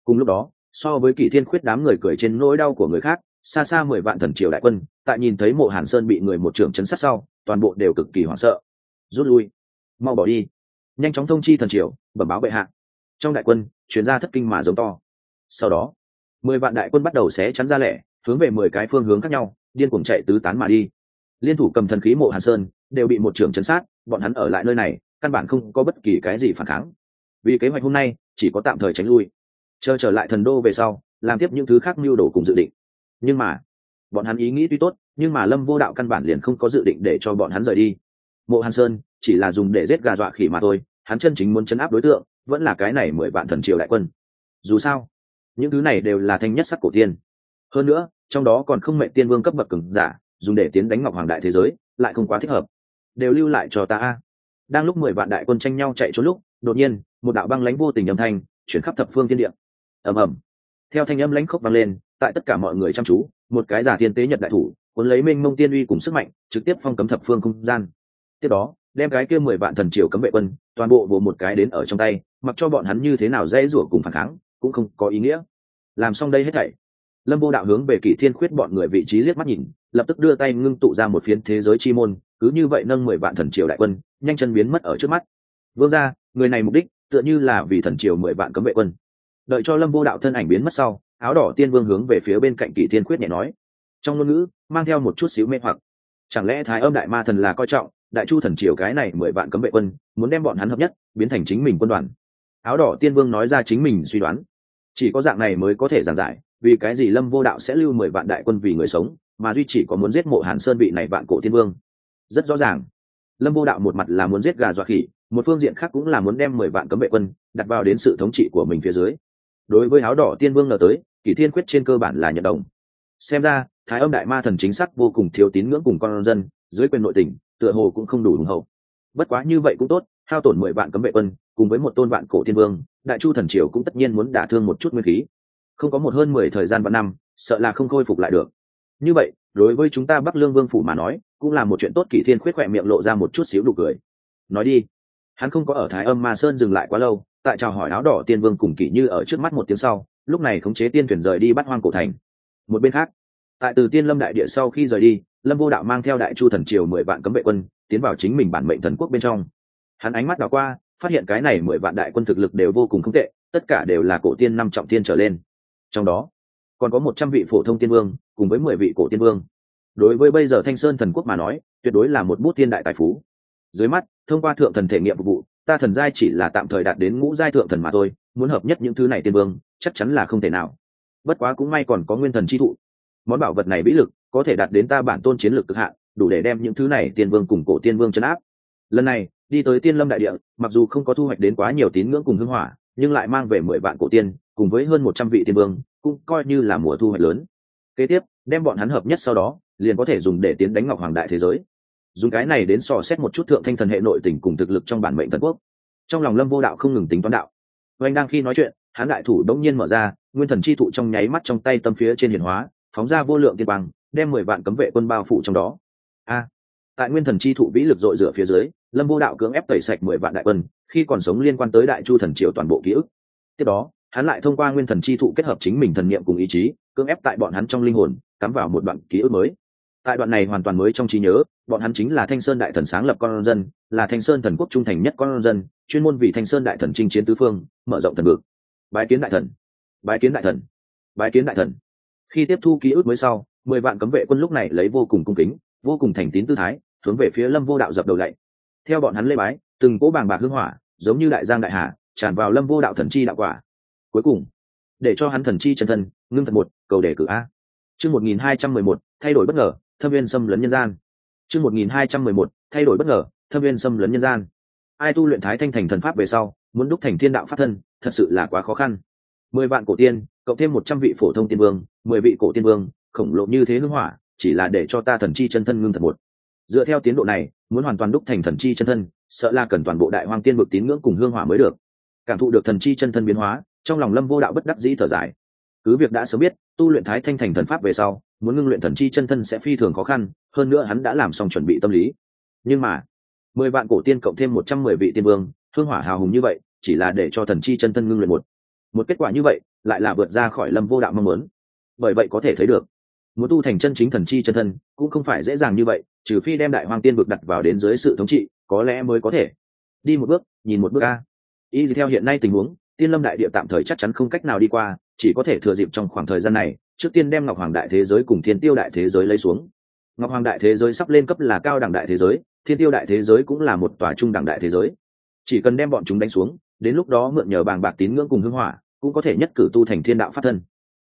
Cùng lúc đó, so với kỷ thiên khuyết đám người cười trên nỗi đau của người khác, xa xa mười vạn thần triều đại quân, tại nhìn thấy mộ hàn sơn bị người một trưởng chấn sát sau, toàn bộ đều cực kỳ hoảng sợ. Rút lui. Mau bỏ đi. Nhanh chóng thông chi thần triều, bẩm báo bệ hạ. Trong đại quân chuyên ra thất kinh mà giống to. Sau đó, mười vạn đại quân bắt đầu xé chắn ra lẻ hướng về mười cái phương hướng khác nhau, điên cuồng chạy tứ tán mà đi. Liên thủ cầm thần khí mộ hàn sơn, đều bị một trưởng chấn sát, bọn hắn ở lại nơi này, căn bản không có bất kỳ cái gì phản kháng. Vì kế hoạch hôm nay, chỉ có tạm thời tránh lui. Chờ trở lại thần đô về sau, làm tiếp những thứ khác mưu đồ cùng dự định. Nhưng mà, bọn hắn ý nghĩ tuy tốt, nhưng mà lâm vô đạo căn bản liền không có dự định để cho bọn hắn rời đi. Mộ hàn sơn, chỉ là dùng để giết gà dọa khỉ mà thôi, hắn chân chính muốn chấn áp đối tượng, vẫn là cái này mười vạn thần triều đại quân. Dù sao, những thứ này đều là thanh nhất sắc cổ tiên. Hơn nữa trong đó còn không mệnh tiên vương cấp bậc cường giả, dùng để tiến đánh ngọc hoàng đại thế giới, lại không quá thích hợp. Đều lưu lại cho ta đang lúc mười vạn đại quân tranh nhau chạy trốn lúc, đột nhiên, một đạo băng lãnh vô tình âm thanh chuyển khắp thập phương thiên địa. Ầm ầm. Theo thanh âm lãnh khốc vang lên, tại tất cả mọi người chăm chú, một cái giả thiên tế nhật đại thủ, cuốn lấy minh mông tiên uy cùng sức mạnh, trực tiếp phong cấm thập phương không gian. Tiếp đó, đem cái kia mười vạn thần triều cấm vệ quân, toàn bộ bộ một cái đến ở trong tay, mặc cho bọn hắn như thế nào dễ rủa cùng phản kháng, cũng không có ý nghĩa. Làm xong đây hết thảy lâm vô đạo hướng về kỷ thiên khuyết bọn người vị trí liếc mắt nhìn, lập tức đưa tay ngưng tụ ra một phiến thế giới chi môn, cứ như vậy nâng mười vạn thần triều đại quân, nhanh chân biến mất ở trước mắt. Vương ra người này mục đích, tựa như là vì thần triều mười vạn cấm vệ quân. Đợi cho lâm vô đạo thân ảnh biến mất sau, áo đỏ tiên vương hướng về phía bên cạnh kỷ thiên khuyết nhẹ nói. Trong ngôn ngữ, mang theo một chút xíu mê hoặc. Chẳng lẽ thái âm đại ma thần là coi trọng, đại chu thần triều cái này mười vạn cấm vệ quân, muốn đem bọn hắn hợp nhất, biến thành chính mình quân đoàn? Áo đỏ tiên vương nói ra chính mình suy đoán chỉ có dạng này mới có thể giảng giải, vì cái gì lâm vô đạo sẽ lưu mười vạn đại quân vì người sống, mà duy chỉ có muốn giết mộ hàn sơn vị này vạn cổ tiên vương? Rất rõ ràng. Lâm vô đạo một mặt là muốn giết gà dọa khỉ, một phương diện khác cũng là muốn đem mười vạn cấm vệ quân đặt vào đến sự thống trị của mình phía dưới. Đối với áo đỏ tiên vương ngờ tới, kỷ thiên quyết trên cơ bản là nhận đồng. Xem ra, thái âm đại ma thần chính xác vô cùng thiếu tín ngưỡng cùng con dân, dưới quyền nội tỉnh tựa hồ cũng không đủ hùng hậu. Bất quá như vậy cũng tốt hao tổn mười vạn cấm vệ quân, cùng với một tôn vạn cổ thiên vương, đại chu thần triều cũng tất nhiên muốn đả thương một chút nguyên khí. Không có một hơn mười thời gian vạn năm, sợ là không khôi phục lại được. Như vậy, đối với chúng ta bắc lương vương phủ mà nói, cũng là một chuyện tốt kỷ thiên khuyết khỏe miệng lộ ra một chút xíu đủ cười. Nói đi, hắn không có ở thái âm ma sơn dừng lại quá lâu, tại chào hỏi áo đỏ tiên vương cùng kỷ như ở trước mắt một tiếng sau, lúc này khống chế tiên thuyền rời đi bắt hoang cổ thành. Một bên khác, tại từ tiên lâm đại địa sau khi rời đi, lâm vô đạo mang theo đại chu thần triều mười vạn cấm vệ quân, tiến vào chính mình bản mệnh thần quốc bên trong hắn ánh mắt đảo qua, phát hiện cái này mười vạn đại quân thực lực đều vô cùng không tệ, tất cả đều là cổ tiên năm trọng tiên trở lên. Trong đó, còn có một trăm vị phổ thông tiên vương, cùng với mười vị cổ tiên vương. Đối với bây giờ thanh sơn thần quốc mà nói, tuyệt đối là một bút tiên đại tài phú. Dưới mắt, thông qua thượng thần thể nghiệm phục vụ, ta thần giai chỉ là tạm thời đạt đến ngũ giai thượng thần mà thôi, muốn hợp nhất những thứ này tiên vương, chắc chắn là không thể nào. Bất quá cũng may còn có nguyên thần chi thụ. Món bảo vật này vĩ lực, có thể đạt đến ta bản tôn chiến lược cực hạn, đủ để đem những thứ này tiên vương cùng cổ tiên vương chấn áp lần này, đi tới tiên lâm đại địa, mặc dù không có thu hoạch đến quá nhiều tín ngưỡng cùng hưng hỏa, nhưng lại mang về mười vạn cổ tiên, cùng với hơn một trăm vị tiên vương, cũng coi như là mùa thu hoạch lớn. Kế tiếp, đem bọn hắn hợp nhất sau đó, liền có thể dùng để tiến đánh ngọc hoàng đại thế giới. Dùng cái này đến so xét một chút thượng thanh thần hệ nội tình cùng thực lực trong bản mệnh thần quốc. Trong lòng lâm vô đạo không ngừng tính toán đạo. Oanh đang khi nói chuyện, hắn đại thủ đông nhiên mở ra, nguyên thần chi thụ trong nháy mắt trong tay tâm phía trên hiển hóa, phóng ra vô lượng tiên băng đem mười vạn cấm vệ quân bao phủ trong đó. A! Tại nguyên thần chi thụ vĩ lực dội rửa phía dưới lâm vô đạo cưỡng ép tẩy sạch mười vạn đại quân, khi còn sống liên quan tới đại chu thần triều toàn bộ ký ức. Tiếp đó, hắn lại thông qua nguyên thần chi thụ kết hợp chính mình thần niệm cùng ý chí, cưỡng ép tại bọn hắn trong linh hồn, cắm vào một đoạn ký ức mới. Tại đoạn này hoàn toàn mới trong trí nhớ, bọn hắn chính là thanh sơn đại thần sáng lập con dân, là thanh sơn thần quốc trung thành nhất con dân, chuyên môn vì thanh sơn đại thần chinh chiến tứ phương, mở rộng thần vực. Bái kiến đại thần. Bái kiến đại thần. Bái kiến đại thần. Khi tiếp thu ký ức mới sau, mười vạn cấm vệ quân lúc này lấy vô cùng cung kính, vô cùng thành tín tư thái, hướng về phía lâm vô đạo dập đầu lạy theo bọn hắn lê bái, từng cỗ bàng bạc hưng hỏa, giống như đại giang đại hà, tràn vào lâm vô đạo thần chi đạo quả. Cuối cùng, để cho hắn thần chi chân thân, ngưng thật một, cầu đề cử a. Chương một nghìn hai trăm mười một, thay đổi bất ngờ, thâm viên xâm lấn nhân gian. Chương một nghìn hai trăm mười một, thay đổi bất ngờ, thâm viên xâm lấn nhân gian. Ai tu luyện thái thanh thành thần pháp về sau, muốn đúc thành thiên đạo pháp thân, thật sự là quá khó khăn. Mười vạn cổ tiên, cộng thêm một trăm vị phổ thông tiên vương, mười vị cổ tiên vương, khổng lồ như thế hưng hỏa, chỉ là để cho ta thần chi chân thân ngưng thật một. Dựa theo tiến độ này muốn hoàn toàn đúc thành thần chi chân thân, sợ là cần toàn bộ đại hoang tiên vực tín ngưỡng cùng hương hỏa mới được. Cảm thụ được thần chi chân thân biến hóa, trong lòng lâm vô đạo bất đắc dĩ thở dài. Cứ việc đã sớm biết, tu luyện thái thanh thành thần pháp về sau, muốn ngưng luyện thần chi chân thân sẽ phi thường khó khăn, hơn nữa hắn đã làm xong chuẩn bị tâm lý. Nhưng mà, mười vạn cổ tiên cộng thêm một trăm mười vị tiên vương, hương hỏa hào hùng như vậy, chỉ là để cho thần chi chân thân ngưng luyện một. Một kết quả như vậy, lại là vượt ra khỏi lâm vô đạo mong muốn. Bởi vậy có thể thấy được, muốn tu thành chân chính thần chi chân thân, cũng không phải dễ dàng như vậy trừ phi đem đại hoàng tiên vực đặt vào đến dưới sự thống trị, có lẽ mới có thể. Đi một bước, nhìn một bước a. Y theo hiện nay tình huống, tiên lâm đại địa tạm thời chắc chắn không cách nào đi qua, chỉ có thể thừa dịp trong khoảng thời gian này, trước tiên đem ngọc hoàng đại thế giới cùng thiên tiêu đại thế giới lấy xuống. Ngọc hoàng đại thế giới sắp lên cấp là cao đẳng đại thế giới, thiên tiêu đại thế giới cũng là một tòa trung đẳng đại thế giới. Chỉ cần đem bọn chúng đánh xuống, đến lúc đó mượn nhờ bàng bạc tín ngưỡng cùng hưng hỏa, cũng có thể nhất cử tu thành thiên đạo phát thân.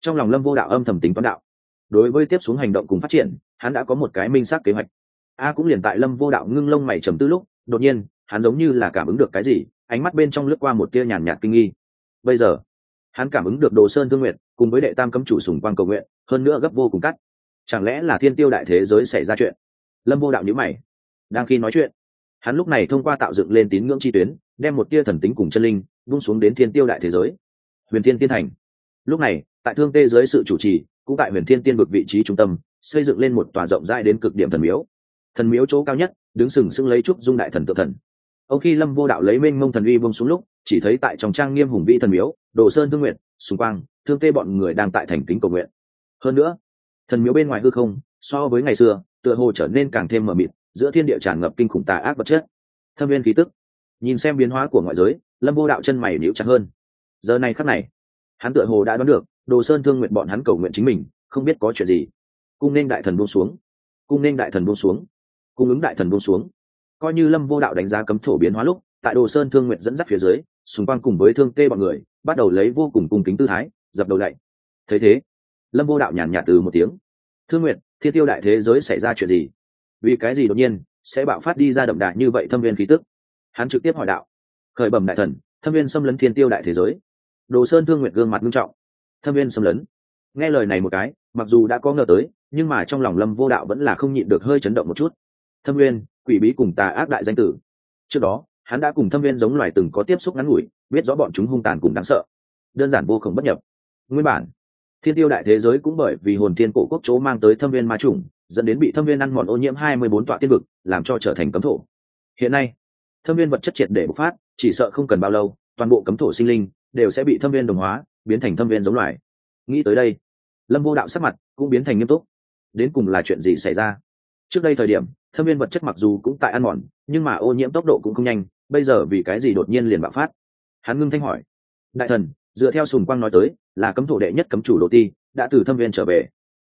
Trong lòng lâm vô đạo âm thầm tính toán đạo. Đối với tiếp xuống hành động cùng phát triển, hắn đã có một cái minh xác kế hoạch a cũng liền tại lâm vô đạo ngưng lông mày trầm tư lúc, đột nhiên, hắn giống như là cảm ứng được cái gì, ánh mắt bên trong lướt qua một tia nhàn nhạt kinh nghi. Bây giờ, hắn cảm ứng được đồ sơn thương nguyện cùng với đệ tam cấm chủ sùng quan cầu nguyện, hơn nữa gấp vô cùng cắt. Chẳng lẽ là thiên tiêu đại thế giới xảy ra chuyện? Lâm vô đạo nhữ mày, đang khi nói chuyện, hắn lúc này thông qua tạo dựng lên tín ngưỡng chi tuyến, đem một tia thần tính cùng chân linh, vung xuống đến thiên tiêu đại thế giới. Huyền thiên tiên thành. Lúc này, tại thương tê giới sự chủ trì, cũng tại huyền thiên tiên vực vị trí trung tâm, xây dựng lên một tòa rộng rãi đến cực điểm thần miếu thần miếu chỗ cao nhất đứng sừng sững lấy trúc dung đại thần tự thần. Ông khi lâm vô đạo lấy mênh mông thần uy bông xuống lúc chỉ thấy tại trong trang nghiêm hùng vĩ thần miếu đồ sơn thương nguyện xung quang, thương tê bọn người đang tại thành kính cầu nguyện. Hơn nữa thần miếu bên ngoài hư không so với ngày xưa tựa hồ trở nên càng thêm mờ mịt giữa thiên địa tràn ngập kinh khủng tà ác vật chất thâm viên khí tức nhìn xem biến hóa của ngoại giới lâm vô đạo chân mày níu chặt hơn. Giờ này khắc này hắn tựa hồ đã đoán được đồ sơn thương nguyện bọn hắn cầu nguyện chính mình không biết có chuyện gì. Cung nên đại thần buông xuống. Cung nên đại thần buông xuống cung ứng đại thần buông xuống. Coi như lâm vô đạo đánh giá cấm thổ biến hóa lúc, tại đồ sơn thương nguyện dẫn dắt phía dưới xung quanh cùng với thương tê bọn người, bắt đầu lấy vô cùng cung kính tư thái, dập đầu lạy. Thấy thế, lâm vô đạo nhàn nhạt từ một tiếng. Thương nguyện thiên tiêu đại thế giới xảy ra chuyện gì? Vì cái gì đột nhiên sẽ bạo phát đi ra đậm đà như vậy thâm viên khí tức? Hắn trực tiếp hỏi đạo. Khởi bẩm đại thần, thâm viên xâm lấn thiên tiêu đại thế giới. Đồ sơn thương nguyện gương mặt nghiêm trọng. Thâm viên xâm lấn? Nghe lời này một cái, mặc dù đã có ngờ tới, nhưng mà trong lòng lâm vô đạo vẫn là không nhịn được hơi chấn động một chút thâm viên quỷ bí cùng tà ác đại danh tử. Trước đó, hắn đã cùng thâm viên giống loài từng có tiếp xúc ngắn ngủi, biết rõ bọn chúng hung tàn cùng đáng sợ. Đơn giản vô khổng bất nhập. Nguyên bản, thiên tiêu đại thế giới cũng bởi vì hồn thiên cổ quốc chỗ mang tới thâm viên ma trùng dẫn đến bị thâm viên ăn mòn ô nhiễm hai mươi bốn tọa tiên vực, làm cho trở thành cấm thổ. Hiện nay, thâm viên vật chất triệt để bộc phát, chỉ sợ không cần bao lâu, toàn bộ cấm thổ sinh linh đều sẽ bị thâm viên đồng hóa, biến thành thâm viên giống loài. Nghĩ tới đây, lâm vô đạo sắc mặt cũng biến thành nghiêm túc. Đến cùng là chuyện gì xảy ra? Trước đây thời điểm thâm viên vật chất mặc dù cũng tại ăn mòn nhưng mà ô nhiễm tốc độ cũng không nhanh bây giờ vì cái gì đột nhiên liền bạo phát hắn ngưng thanh hỏi đại thần dựa theo sùng quang nói tới là cấm thổ đệ nhất cấm chủ đồ ti đã từ thâm viên trở về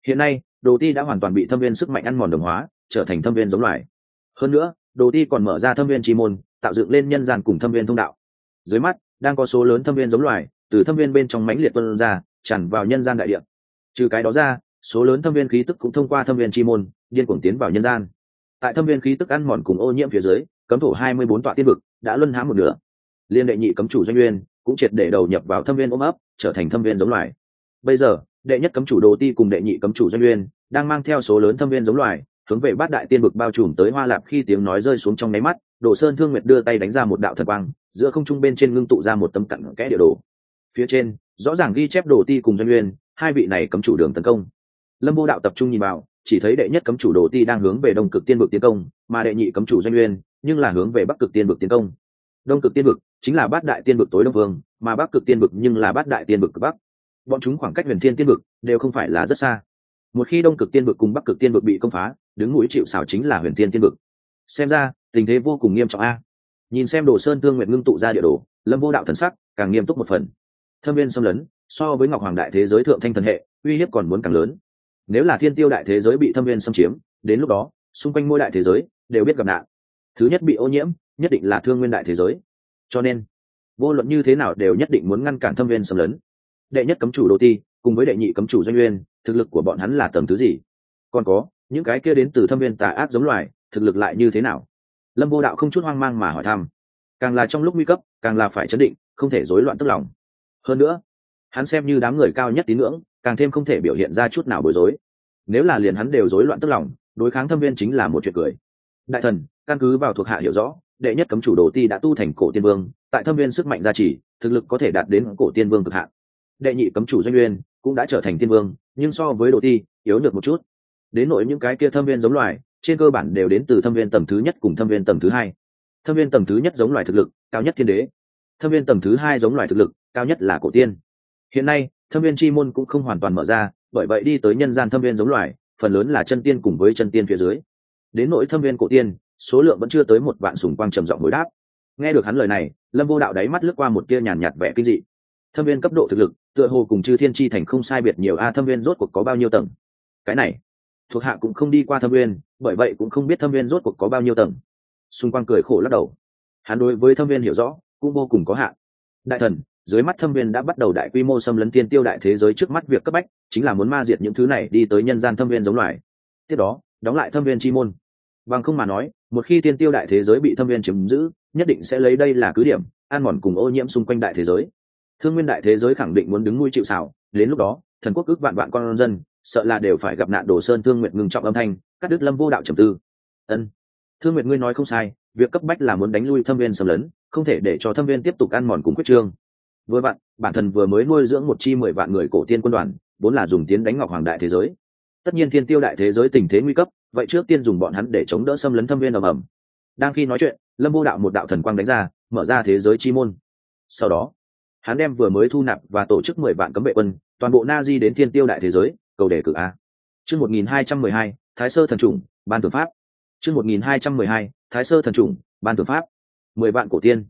hiện nay đồ ti đã hoàn toàn bị thâm viên sức mạnh ăn mòn đồng hóa trở thành thâm viên giống loài hơn nữa đồ ti còn mở ra thâm viên chi môn tạo dựng lên nhân gian cùng thâm viên thông đạo dưới mắt đang có số lớn thâm viên giống loài từ thâm viên bên trong mãnh liệt tuân ra tràn vào nhân gian đại địa trừ cái đó ra số lớn thâm viên khí tức cũng thông qua thâm viên chi môn điên cuồng tiến vào nhân gian tại thâm viên khí tức ăn mòn cùng ô nhiễm phía dưới, cấm thổ hai mươi bốn tọa tiên vực đã luân hãm một nửa. Liên đệ nhị cấm chủ doanh nguyên cũng triệt để đầu nhập vào thâm viên ôm ấp, trở thành thâm viên giống loài. Bây giờ, đệ nhất cấm chủ đồ ti cùng đệ nhị cấm chủ doanh uyên đang mang theo số lớn thâm viên giống loài, hướng về bát đại tiên vực bao trùm tới hoa lạp khi tiếng nói rơi xuống trong nháy mắt, đồ sơn thương nguyệt đưa tay đánh ra một đạo thật quang, giữa không trung bên trên ngưng tụ ra một tấm cặn kẽ địa đồ. Phía trên, rõ ràng ghi chép đồ ti cùng doanh uyên hai vị này cấm chủ đường tấn công. Lâm vô đạo tập trung nhìn vào chỉ thấy đệ nhất cấm chủ đồ ti đang hướng về đông cực tiên vực tiến công, mà đệ nhị cấm chủ doanh uyên nhưng là hướng về bắc cực tiên vực tiến công. Đông cực tiên vực chính là bát đại tiên vực tối đông vương, mà bắc cực tiên vực nhưng là bát đại tiên vực cực bắc. Bọn chúng khoảng cách huyền thiên tiên vực đều không phải là rất xa. Một khi đông cực tiên vực cùng bắc cực tiên vực bị công phá, đứng mũi chịu xảo chính là huyền thiên tiên vực. Xem ra, tình thế vô cùng nghiêm trọng a. Nhìn xem đồ sơn tương nguyện ngưng tụ ra địa đồ, lâm vô đạo thần sắc càng nghiêm túc một phần. Thâm viên xâm lấn, so với ngọc hoàng đại thế giới thượng thanh thần hệ, uy hiếp còn muốn càng lớn nếu là thiên tiêu đại thế giới bị thâm viên xâm chiếm, đến lúc đó, xung quanh mỗi đại thế giới đều biết gặp nạn. Thứ nhất bị ô nhiễm, nhất định là thương nguyên đại thế giới. Cho nên, vô luận như thế nào đều nhất định muốn ngăn cản thâm viên xâm lấn. Đệ nhất cấm chủ đô ti, cùng với đệ nhị cấm chủ doanh nguyên, thực lực của bọn hắn là tầm thứ gì? Còn có, những cái kia đến từ thâm viên tà ác giống loài, thực lực lại như thế nào? Lâm vô đạo không chút hoang mang mà hỏi thăm. Càng là trong lúc nguy cấp, càng là phải chấn định, không thể rối loạn tức lòng. Hơn nữa, hắn xem như đám người cao nhất tín ngưỡng càng thêm không thể biểu hiện ra chút nào bối rối. Nếu là liền hắn đều rối loạn tức lòng, đối kháng thâm viên chính là một chuyện cười. Đại thần, căn cứ vào thuộc hạ hiểu rõ, đệ nhất cấm chủ đồ ti đã tu thành cổ tiên vương, tại thâm viên sức mạnh gia trì, thực lực có thể đạt đến cổ tiên vương cực hạn. Đệ nhị cấm chủ doanh nguyên cũng đã trở thành tiên vương, nhưng so với đồ ti, yếu được một chút. Đến nội những cái kia thâm viên giống loài, trên cơ bản đều đến từ thâm viên tầng thứ nhất cùng thâm viên tầng thứ hai. Thâm viên tầng thứ nhất giống loài thực lực, cao nhất thiên đế. Thâm viên tầng thứ hai giống loài thực lực, cao nhất là cổ tiên. Hiện nay thâm viên chi môn cũng không hoàn toàn mở ra, bởi vậy đi tới nhân gian thâm viên giống loài, phần lớn là chân tiên cùng với chân tiên phía dưới. Đến nội thâm viên cổ tiên, số lượng vẫn chưa tới một vạn sùng quang trầm giọng hồi đáp. Nghe được hắn lời này, lâm vô đạo đáy mắt lướt qua một tia nhàn nhạt vẻ kinh dị. Thâm viên cấp độ thực lực, tựa hồ cùng chư thiên chi thành không sai biệt nhiều, a, thâm viên rốt cuộc có bao nhiêu tầng? Cái này, thuộc hạ cũng không đi qua thâm viên, bởi vậy cũng không biết thâm viên rốt cuộc có bao nhiêu tầng. Xung quanh cười khổ lắc đầu. Hắn đối với thâm viên hiểu rõ, cũng vô cùng có hạn. Đại thần dưới mắt thâm viên đã bắt đầu đại quy mô xâm lấn tiên tiêu đại thế giới trước mắt việc cấp bách, chính là muốn ma diệt những thứ này đi tới nhân gian thâm viên giống loài. Tiếp đó, đóng lại thâm viên chi môn. Bằng không mà nói, một khi tiên tiêu đại thế giới bị thâm viên chiếm giữ, nhất định sẽ lấy đây là cứ điểm an mòn cùng ô nhiễm xung quanh đại thế giới. Thương nguyên đại thế giới khẳng định muốn đứng nuôi chịu xảo đến lúc đó, thần quốc ước vạn vạn con dân, sợ là đều phải gặp nạn đồ sơn thương nguyện ngừng trọng âm thanh, cắt đứt lâm vô đạo trầm tư. Ân. Thương nguyện ngươi nói không sai, việc cấp bách là muốn đánh lui thâm viên xâm lấn, không thể để cho thâm viên tiếp tục ăn mòn cùng quyết trương với bạn bản thân vừa mới nuôi dưỡng một chi mười vạn người cổ tiên quân đoàn, vốn là dùng tiến đánh ngọc hoàng đại thế giới. Tất nhiên thiên tiêu đại thế giới tình thế nguy cấp, vậy trước tiên dùng bọn hắn để chống đỡ xâm lấn thâm viên ầm ầm. Đang khi nói chuyện, lâm vô đạo một đạo thần quang đánh ra, mở ra thế giới chi môn. Sau đó, hắn đem vừa mới thu nạp và tổ chức mười vạn cấm vệ quân, toàn bộ na di đến thiên tiêu đại thế giới, cầu đề cử a. Chương một nghìn hai trăm mười hai, thái sơ thần chủng, ban tử pháp. Chương một nghìn hai trăm mười hai, thái sơ thần chủng, ban tử pháp. Mười vạn cổ tiên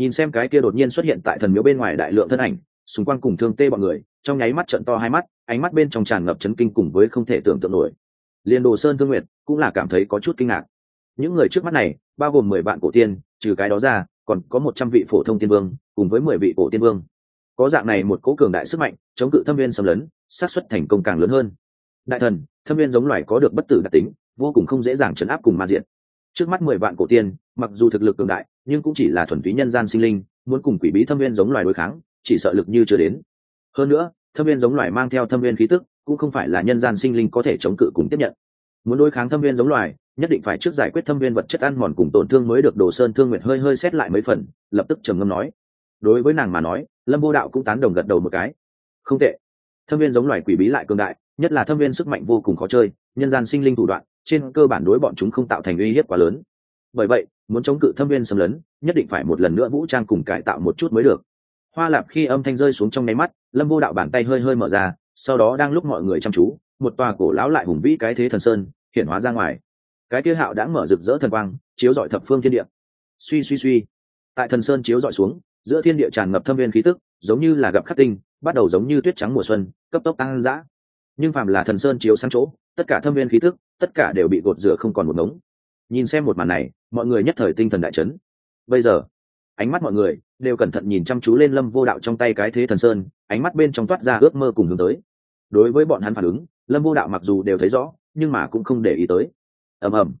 nhìn xem cái kia đột nhiên xuất hiện tại thần miếu bên ngoài đại lượng thân ảnh, xung quanh cùng thương tê bọn người, trong nháy mắt trận to hai mắt, ánh mắt bên trong tràn ngập chấn kinh cùng với không thể tưởng tượng nổi. Liền đồ sơn thương nguyệt cũng là cảm thấy có chút kinh ngạc. Những người trước mắt này, bao gồm mười vạn cổ tiên, trừ cái đó ra, còn có một trăm vị phổ thông tiên vương, cùng với mười vị cổ tiên vương. Có dạng này một cố cường đại sức mạnh, chống cự thâm viên xâm lấn, xác suất thành công càng lớn hơn. Đại thần, thâm viên giống loài có được bất tử đặc tính, vô cùng không dễ dàng chấn áp cùng ma diện. Trước mắt mười vạn cổ tiên, mặc dù thực lực cường đại nhưng cũng chỉ là thuần túy nhân gian sinh linh, muốn cùng quỷ bí thâm viên giống loài đối kháng, chỉ sợ lực như chưa đến. Hơn nữa, thâm viên giống loài mang theo thâm viên khí tức, cũng không phải là nhân gian sinh linh có thể chống cự cùng tiếp nhận. Muốn đối kháng thâm viên giống loài, nhất định phải trước giải quyết thâm viên vật chất ăn mòn cùng tổn thương mới được, đồ sơn thương nguyệt hơi hơi xét lại mấy phần, lập tức trầm ngâm nói. Đối với nàng mà nói, lâm vô đạo cũng tán đồng gật đầu một cái. Không tệ. Thâm viên giống loài quỷ bí lại cường đại, nhất là thâm viên sức mạnh vô cùng khó chơi, nhân gian sinh linh thủ đoạn, trên cơ bản đối bọn chúng không tạo thành uy hiếp quá lớn bởi vậy, muốn chống cự thâm viên xâm lấn, nhất định phải một lần nữa vũ trang cùng cải tạo một chút mới được. Hoa lạp khi âm thanh rơi xuống trong nháy mắt, lâm vô đạo bàn tay hơi hơi mở ra, sau đó đang lúc mọi người chăm chú, một tòa cổ lão lại hùng vĩ cái thế thần sơn, hiện hóa ra ngoài. Cái kia hạo đã mở rực rỡ thần quang, chiếu dọi thập phương thiên địa. Suy suy suy. Tại thần sơn chiếu dọi xuống, giữa thiên địa tràn ngập thâm viên khí tức, giống như là gặp khắc tinh, bắt đầu giống như tuyết trắng mùa xuân, cấp tốc tăng dã nhưng phàm là thần sơn chiếu sang chỗ, tất cả thâm viên khí tức, tất cả đều bị gột rửa không còn một ngống nhìn xem một màn này, mọi người nhất thời tinh thần đại chấn. Bây giờ, ánh mắt mọi người đều cẩn thận nhìn chăm chú lên lâm vô đạo trong tay cái thế thần sơn, ánh mắt bên trong toát ra ước mơ cùng hướng tới. Đối với bọn hắn phản ứng, lâm vô đạo mặc dù đều thấy rõ, nhưng mà cũng không để ý tới. Ầm ầm.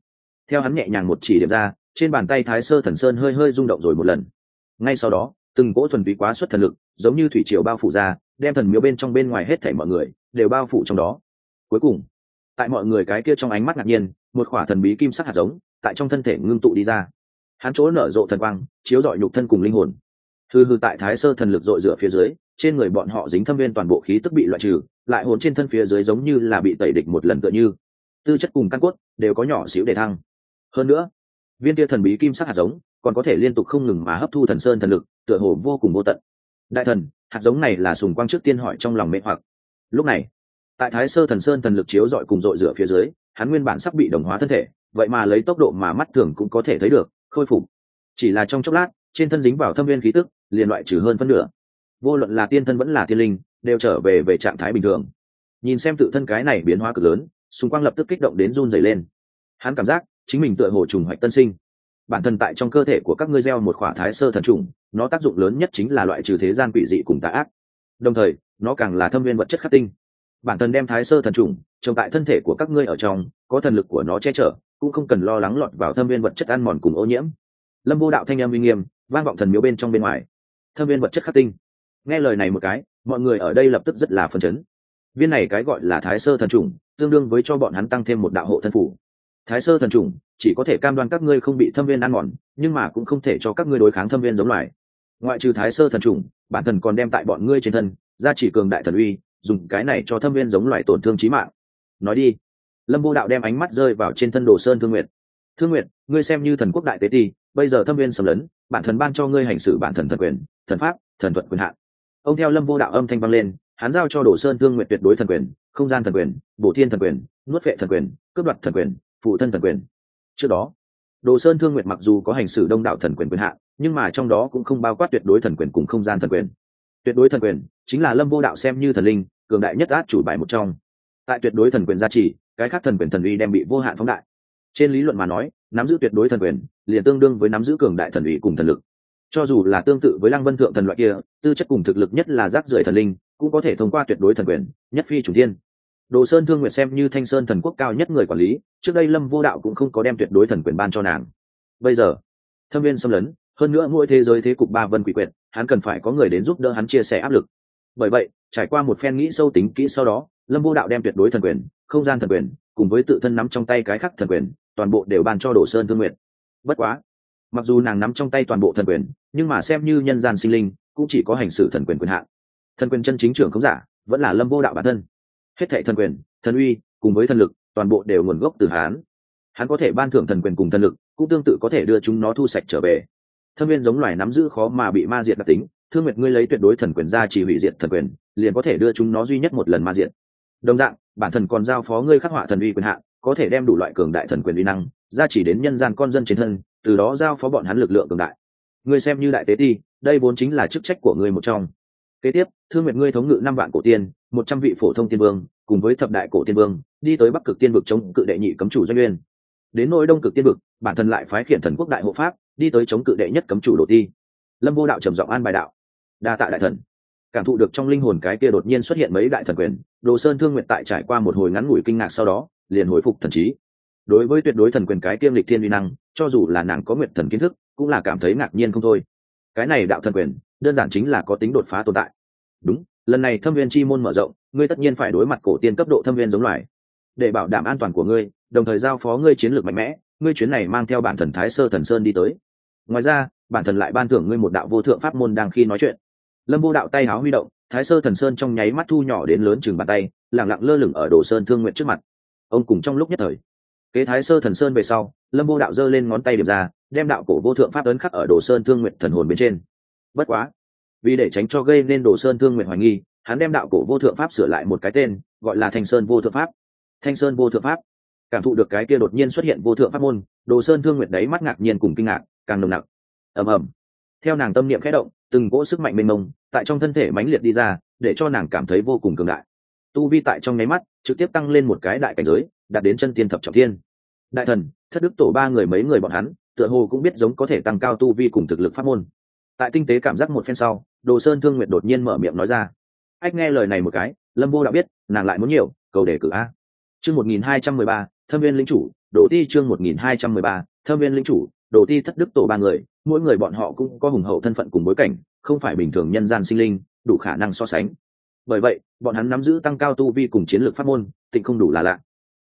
Theo hắn nhẹ nhàng một chỉ điểm ra, trên bàn tay thái sơ thần sơn hơi hơi rung động rồi một lần. Ngay sau đó, từng cỗ thuần túy quá xuất thần lực, giống như thủy triều bao phủ ra, đem thần miếu bên trong bên ngoài hết thảy mọi người đều bao phủ trong đó. Cuối cùng tại mọi người cái kia trong ánh mắt ngạc nhiên, một khỏa thần bí kim sắc hạt giống tại trong thân thể ngưng tụ đi ra. Hắn chỗ nở rộ thần quang, chiếu rọi nhục thân cùng linh hồn. Hư hư tại thái sơ thần lực dội rửa phía dưới, trên người bọn họ dính thâm viên toàn bộ khí tức bị loại trừ, lại hồn trên thân phía dưới giống như là bị tẩy địch một lần tựa như. Tư chất cùng căn cốt đều có nhỏ xíu để thăng. Hơn nữa, viên tia thần bí kim sắc hạt giống còn có thể liên tục không ngừng mà hấp thu thần sơn thần lực, tựa hồ vô cùng vô tận. Đại thần, hạt giống này là sùng quang trước tiên hỏi trong lòng mê hoặc. Lúc này tại thái sơ thần sơn thần lực chiếu dọi cùng dội rửa phía dưới, hắn nguyên bản sắp bị đồng hóa thân thể, vậy mà lấy tốc độ mà mắt thường cũng có thể thấy được, khôi phục. Chỉ là trong chốc lát, trên thân dính vào thâm viên khí tức, liền loại trừ hơn phân nửa. Vô luận là tiên thân vẫn là tiên linh, đều trở về về trạng thái bình thường. Nhìn xem tự thân cái này biến hóa cực lớn, xung quanh lập tức kích động đến run dày lên. Hắn cảm giác, chính mình tựa hồ trùng hoạch tân sinh. Bản thân tại trong cơ thể của các ngươi gieo một khỏa thái sơ thần trùng, nó tác dụng lớn nhất chính là loại trừ thế gian quỷ dị cùng tà ác. Đồng thời, nó càng là thâm viên vật chất khắc tinh bản thân đem thái sơ thần trùng trồng tại thân thể của các ngươi ở trong, có thần lực của nó che chở, cũng không cần lo lắng lọt vào thâm viên vật chất ăn mòn cùng ô nhiễm. Lâm vô đạo thanh em uy nghiêm, vang vọng thần miếu bên trong bên ngoài. Thâm viên vật chất khắc tinh. Nghe lời này một cái, mọi người ở đây lập tức rất là phấn chấn. Viên này cái gọi là thái sơ thần trùng, tương đương với cho bọn hắn tăng thêm một đạo hộ thân phủ. Thái sơ thần trùng, chỉ có thể cam đoan các ngươi không bị thâm viên ăn mòn, nhưng mà cũng không thể cho các ngươi đối kháng thâm viên giống loài. Ngoại trừ thái sơ thần trùng, bản thần còn đem tại bọn ngươi trên thân ra chỉ cường đại thần uy dùng cái này cho thâm viên giống loài tổn thương trí mạng. Nói đi. Lâm vô đạo đem ánh mắt rơi vào trên thân đồ sơn thương nguyệt. Thương nguyệt, ngươi xem như thần quốc đại tế ti, bây giờ thâm viên xâm lấn, bản thần ban cho ngươi hành xử bản thần thần quyền, thần pháp, thần thuật quyền hạn. Ông theo lâm vô đạo âm thanh vang lên, hắn giao cho đồ sơn thương nguyện tuyệt đối thần quyền, không gian thần quyền, bổ thiên thần quyền, nuốt vệ thần quyền, cướp đoạt thần quyền, phụ thân thần quyền. Trước đó, đồ sơn thương nguyện mặc dù có hành xử đông đảo thần quyền quyền hạn, nhưng mà trong đó cũng không bao quát tuyệt đối thần quyền cùng không gian thần quyền tuyệt đối thần quyền, chính là lâm vô đạo xem như thần linh, cường đại nhất át chủ bài một trong. Tại tuyệt đối thần quyền gia trì, cái khác thần quyền thần uy đem bị vô hạn phóng đại. Trên lý luận mà nói, nắm giữ tuyệt đối thần quyền, liền tương đương với nắm giữ cường đại thần uy cùng thần lực. Cho dù là tương tự với lăng vân thượng thần loại kia, tư chất cùng thực lực nhất là rác rưởi thần linh, cũng có thể thông qua tuyệt đối thần quyền, nhất phi chủ thiên. Đồ sơn thương nguyện xem như thanh sơn thần quốc cao nhất người quản lý, trước đây lâm vô đạo cũng không có đem tuyệt đối thần quyền ban cho nàng. Bây giờ, thâm viên xâm lấn, hơn nữa mỗi thế giới thế cục ba vân quỷ quyệt hắn cần phải có người đến giúp đỡ hắn chia sẻ áp lực. Bởi vậy, trải qua một phen nghĩ sâu tính kỹ sau đó, lâm vô đạo đem tuyệt đối thần quyền, không gian thần quyền, cùng với tự thân nắm trong tay cái khắc thần quyền, toàn bộ đều ban cho đồ sơn thương nguyện bất quá, mặc dù nàng nắm trong tay toàn bộ thần quyền, nhưng mà xem như nhân gian sinh linh, cũng chỉ có hành xử thần quyền quyền hạn. Thần quyền chân chính trưởng không giả, vẫn là lâm vô đạo bản thân. Hết thệ thần quyền, thần uy, cùng với thần lực, toàn bộ đều nguồn gốc từ hán hắn có thể ban thưởng thần quyền cùng thần lực, cũng tương tự có thể đưa chúng nó thu sạch trở về thâm viên giống loài nắm giữ khó mà bị ma diệt đặc tính, thương nguyệt ngươi lấy tuyệt đối thần quyền ra chỉ hủy diệt thần quyền, liền có thể đưa chúng nó duy nhất một lần ma diệt. Đồng dạng, bản thần còn giao phó ngươi khắc họa thần uy quyền hạn có thể đem đủ loại cường đại thần quyền uy năng, ra chỉ đến nhân gian con dân trên thân, từ đó giao phó bọn hắn lực lượng cường đại. Ngươi xem như đại tế ti, đây vốn chính là chức trách của ngươi một trong. Kế tiếp, thương nguyệt ngươi thống ngự năm vạn cổ tiên, một trăm vị phổ thông tiên vương, cùng với thập đại cổ tiên vương, đi tới bắc cực tiên vực chống cự đệ nhị cấm chủ doanh nguyên đến nỗi đông cực tiên vực, bản thân lại phái khiển thần quốc đại hộ pháp đi tới chống cự đệ nhất cấm chủ đồ ti lâm vô đạo trầm giọng an bài đạo, đa tạ đại thần. Cảm thụ được trong linh hồn cái kia đột nhiên xuất hiện mấy đại thần quyền, đồ sơn thương nguyện tại trải qua một hồi ngắn ngủi kinh ngạc sau đó, liền hồi phục thần trí. Đối với tuyệt đối thần quyền cái kiêm lịch thiên uy năng, cho dù là nàng có nguyện thần kiến thức, cũng là cảm thấy ngạc nhiên không thôi. Cái này đạo thần quyền, đơn giản chính là có tính đột phá tồn tại. Đúng, lần này thâm viên chi môn mở rộng, ngươi tất nhiên phải đối mặt cổ tiên cấp độ thâm viên giống loài, để bảo đảm an toàn của ngươi, đồng thời giao phó ngươi chiến lược mạnh mẽ ngươi chuyến này mang theo bản thần thái sơ thần sơn đi tới. Ngoài ra, bản thần lại ban thưởng ngươi một đạo vô thượng pháp môn đang khi nói chuyện. Lâm vô đạo tay háo huy động, thái sơ thần sơn trong nháy mắt thu nhỏ đến lớn chừng bàn tay lẳng lặng lơ lửng ở đồ sơn thương nguyện trước mặt. Ông cùng trong lúc nhất thời. Kế thái sơ thần sơn về sau, lâm vô đạo giơ lên ngón tay điểm ra, đem đạo cổ vô thượng pháp ấn khắc ở đồ sơn thương nguyện thần hồn bên trên. Bất quá, vì để tránh cho gây nên đồ sơn thương nguyện hoài nghi, hắn đem đạo cổ vô thượng pháp sửa lại một cái tên, gọi là thanh sơn vô thượng pháp. Thanh sơn vô thượng pháp cảm thụ được cái kia đột nhiên xuất hiện vô thượng pháp môn, đồ sơn thương nguyệt đấy mắt ngạc nhiên cùng kinh ngạc, càng nồng nặc. Ầm ầm. Theo nàng tâm niệm khẽ động, từng cỗ sức mạnh mênh mông, tại trong thân thể mãnh liệt đi ra, để cho nàng cảm thấy vô cùng cường đại. Tu vi tại trong nháy mắt, trực tiếp tăng lên một cái đại cảnh giới, đạt đến chân tiên thập trọng thiên. Đại thần, thất đức tổ ba người mấy người bọn hắn, tựa hồ cũng biết giống có thể tăng cao tu vi cùng thực lực pháp môn. Tại tinh tế cảm giác một phen sau, đồ sơn thương nguyệt đột nhiên mở miệng nói ra. Ách, nghe lời này một cái, lâm vô đã biết, nàng lại muốn nhiều, cầu đề cử a. Chương một nghìn hai trăm mười ba thâm viên Linh chủ, đồ ti chương một nghìn hai trăm mười ba, thâm viên Linh chủ, đồ ti thất đức tổ ba người, mỗi người bọn họ cũng có hùng hậu thân phận cùng bối cảnh, không phải bình thường nhân gian sinh linh, đủ khả năng so sánh. Bởi vậy, bọn hắn nắm giữ tăng cao tu vi cùng chiến lược pháp môn, tịnh không đủ là lạ.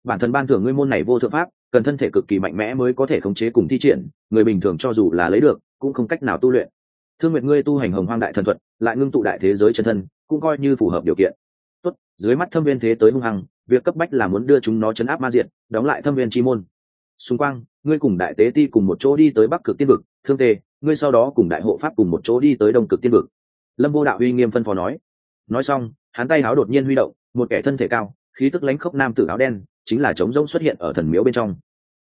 Bản thân ban thưởng ngươi môn này vô thượng pháp, cần thân thể cực kỳ mạnh mẽ mới có thể khống chế cùng thi triển, người bình thường cho dù là lấy được, cũng không cách nào tu luyện. Thương nguyện ngươi tu hành hồng hoang đại thần thuật, lại ngưng tụ đại thế giới chân thân, cũng coi như phù hợp điều kiện dưới mắt thâm viên thế tới hung hăng, việc cấp bách là muốn đưa chúng nó chấn áp ma diện đóng lại thâm viên chi môn. Xung quanh ngươi cùng đại tế ti cùng một chỗ đi tới bắc cực tiên vực, thương tề ngươi sau đó cùng đại hộ pháp cùng một chỗ đi tới đông cực tiên vực. Lâm vô đạo uy nghiêm phân phó nói. Nói xong, hắn tay áo đột nhiên huy động, một kẻ thân thể cao, khí tức lánh khốc nam tử áo đen, chính là trống rỗng xuất hiện ở thần miếu bên trong.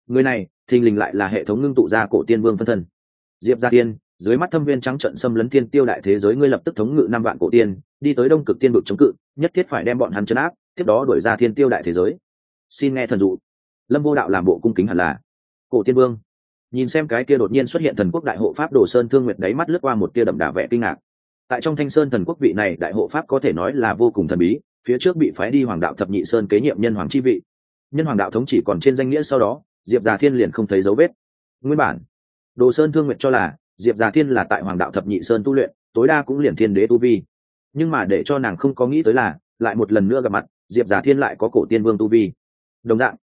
Người này, thình lình lại là hệ thống ngưng tụ ra cổ tiên vương phân thân. Diệp gia tiên, dưới mắt thâm viên trắng trận xâm lấn tiên tiêu đại thế giới, ngươi lập tức thống ngự năm vạn cổ tiên, đi tới đông cực tiên vực chống cự nhất thiết phải đem bọn hắn chấn áp, tiếp đó đuổi ra thiên tiêu đại thế giới. Xin nghe thần dụ. Lâm vô đạo làm bộ cung kính hẳn là. Cổ tiên vương. Nhìn xem cái kia đột nhiên xuất hiện thần quốc đại hộ pháp đồ sơn thương nguyệt đáy mắt lướt qua một tia đậm đà vẻ kinh ngạc. Tại trong thanh sơn thần quốc vị này đại hộ pháp có thể nói là vô cùng thần bí, phía trước bị phái đi hoàng đạo thập nhị sơn kế nhiệm nhân hoàng chi vị. Nhân hoàng đạo thống chỉ còn trên danh nghĩa sau đó, diệp già thiên liền không thấy dấu vết. Nguyên bản, đồ sơn thương nguyện cho là diệp già thiên là tại hoàng đạo thập nhị sơn tu luyện, tối đa cũng liền thiên đế tu vi nhưng mà để cho nàng không có nghĩ tới là, lại một lần nữa gặp mặt, diệp giả thiên lại có cổ tiên vương tu vi. Đồng dạng,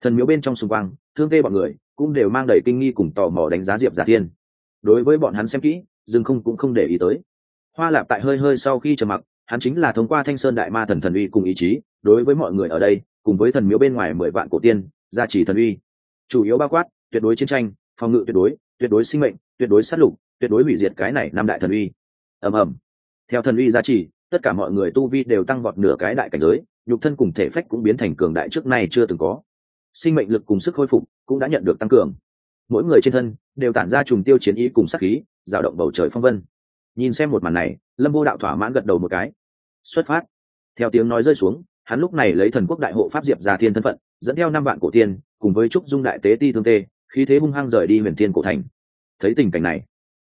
thần miếu bên trong xung quanh, thương tê bọn người cũng đều mang đầy kinh nghi cùng tò mò đánh giá diệp giả thiên. Đối với bọn hắn xem kỹ dừng không cũng không để ý tới. Hoa lạp tại hơi hơi sau khi trầm mặc, hắn chính là thông qua thanh sơn đại ma thần thần uy cùng ý chí, đối với mọi người ở đây, cùng với thần miếu bên ngoài mười vạn cổ tiên, gia trì thần uy. Chủ yếu bao quát, tuyệt đối chiến tranh, phòng ngự tuyệt đối tuyệt đối sinh mệnh, tuyệt đối sát lục, tuyệt đối hủy diệt cái này năm đại thần uy. Ầm ầm theo thần uy gia trì, tất cả mọi người tu vi đều tăng vọt nửa cái đại cảnh giới, nhục thân cùng thể phách cũng biến thành cường đại trước nay chưa từng có. Sinh mệnh lực cùng sức khôi phục cũng đã nhận được tăng cường. Mỗi người trên thân đều tản ra trùng tiêu chiến ý cùng sắc khí rào động bầu trời phong vân. Nhìn xem một màn này, lâm vô đạo thỏa mãn gật đầu một cái. Xuất phát. Theo tiếng nói rơi xuống, hắn lúc này lấy thần quốc đại hộ pháp diệp già thiên thân phận, dẫn theo năm vạn cổ tiên, cùng với trúc dung đại tế ti thương tê, khí thế hung hăng rời đi huyền thiên cổ thành. Thấy tình cảnh này,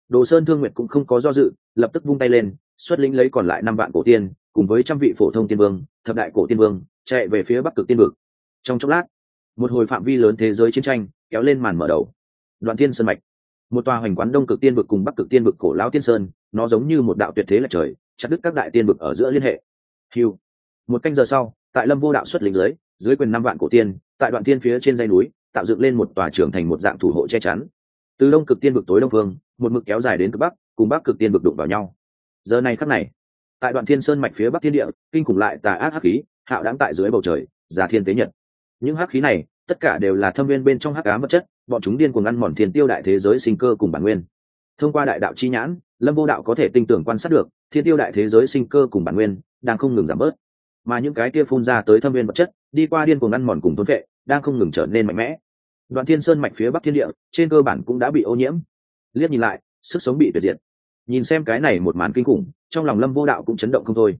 đồ sơn thương nguyện cũng không có do dự, lập tức vung tay lên xuất lĩnh lấy còn lại năm vạn cổ tiên, cùng với trăm vị phổ thông tiên vương, thập đại cổ tiên vương, chạy về phía bắc cực tiên vực. Trong chốc lát, một hồi phạm vi lớn thế giới chiến tranh kéo lên màn mở đầu. Đoạn tiên sơn mạch, một tòa hoành quán đông cực tiên vực cùng bắc cực tiên vực cổ lão tiên sơn, nó giống như một đạo tuyệt thế là trời, chặt đứt các đại tiên vực ở giữa liên hệ. Hiu một canh giờ sau, tại lâm vô đạo xuất lính dưới dưới quyền năm vạn cổ tiên, tại đoạn tiên phía trên dây núi, tạo dựng lên một tòa trưởng thành một dạng thủ hộ che chắn. Từ đông cực tiên vực tối đông phương, một mực kéo dài đến cực bắc, cùng bắc cực tiên vực đụng vào nhau giờ này khắc này, tại đoạn thiên sơn mạch phía bắc thiên địa, kinh khủng lại tà ác hắc khí, hạo đáng tại dưới bầu trời, giả thiên tế nhật. Những hắc khí này, tất cả đều là thâm viên bên trong hắc ám vật chất, bọn chúng điên cuồng ăn mòn thiên tiêu đại thế giới sinh cơ cùng bản nguyên. Thông qua đại đạo chi nhãn, lâm vô đạo có thể tinh tưởng quan sát được, thiên tiêu đại thế giới sinh cơ cùng bản nguyên đang không ngừng giảm bớt. Mà những cái kia phun ra tới thâm viên vật chất, đi qua điên cuồng ăn mòn cùng thốn vệ đang không ngừng trở nên mạnh mẽ. Đoạn thiên sơn mạch phía bắc thiên địa, trên cơ bản cũng đã bị ô nhiễm. Liếc nhìn lại, sức sống bị tuyệt diệt nhìn xem cái này một màn kinh khủng, trong lòng lâm vô đạo cũng chấn động không thôi.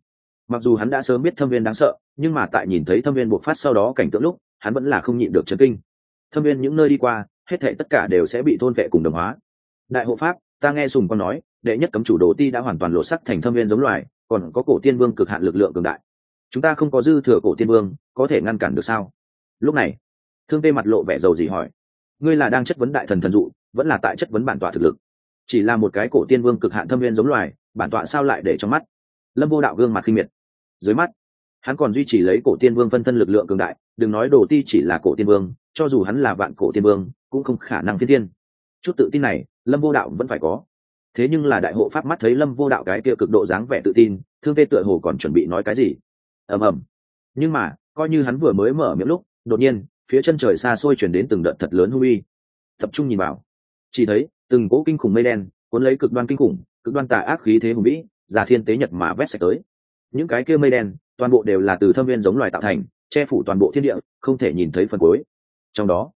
Mặc dù hắn đã sớm biết thâm viên đáng sợ, nhưng mà tại nhìn thấy thâm viên bộc phát sau đó cảnh tượng lúc, hắn vẫn là không nhịn được chấn kinh. Thâm viên những nơi đi qua, hết thệ tất cả đều sẽ bị thôn vệ cùng đồng hóa. Đại hộ pháp, ta nghe sùng con nói, đệ nhất cấm chủ đồ ti đã hoàn toàn lộ sắc thành thâm viên giống loài, còn có cổ tiên vương cực hạn lực lượng cường đại. Chúng ta không có dư thừa cổ tiên vương, có thể ngăn cản được sao? Lúc này, thương tê mặt lộ vẻ dầu gì hỏi, ngươi là đang chất vấn đại thần thần dụ, vẫn là tại chất vấn bản tọa thực lực? Chỉ là một cái cổ tiên vương cực hạn thâm viên giống loài, bản tọa sao lại để trong mắt? Lâm vô đạo gương mặt khinh miệt. Dưới mắt, hắn còn duy trì lấy cổ tiên vương phân thân lực lượng cường đại, đừng nói đồ ti chỉ là cổ tiên vương, cho dù hắn là vạn cổ tiên vương, cũng không khả năng thiên. Tiên chút tự tin này, lâm vô đạo vẫn phải có. Thế nhưng là đại hộ pháp mắt thấy lâm vô đạo cái kia cực độ dáng vẻ tự tin, thương tê tựa hồ còn chuẩn bị nói cái gì? Ầm ầm. Nhưng mà, coi như hắn vừa mới mở miệng lúc, đột nhiên, phía chân trời xa xôi chuyển đến từng đợt thật lớn hung uy. Tập trung nhìn vào. Chỉ thấy từng cỗ kinh khủng mây đen cuốn lấy cực đoan kinh khủng, cực đoan tà ác khí thế hùng vĩ, giả thiên tế nhật mà vét sạch tới. Những cái kia mây đen, toàn bộ đều là từ thâm viên giống loài tạo thành, che phủ toàn bộ thiên địa, không thể nhìn thấy phần cuối. Trong đó,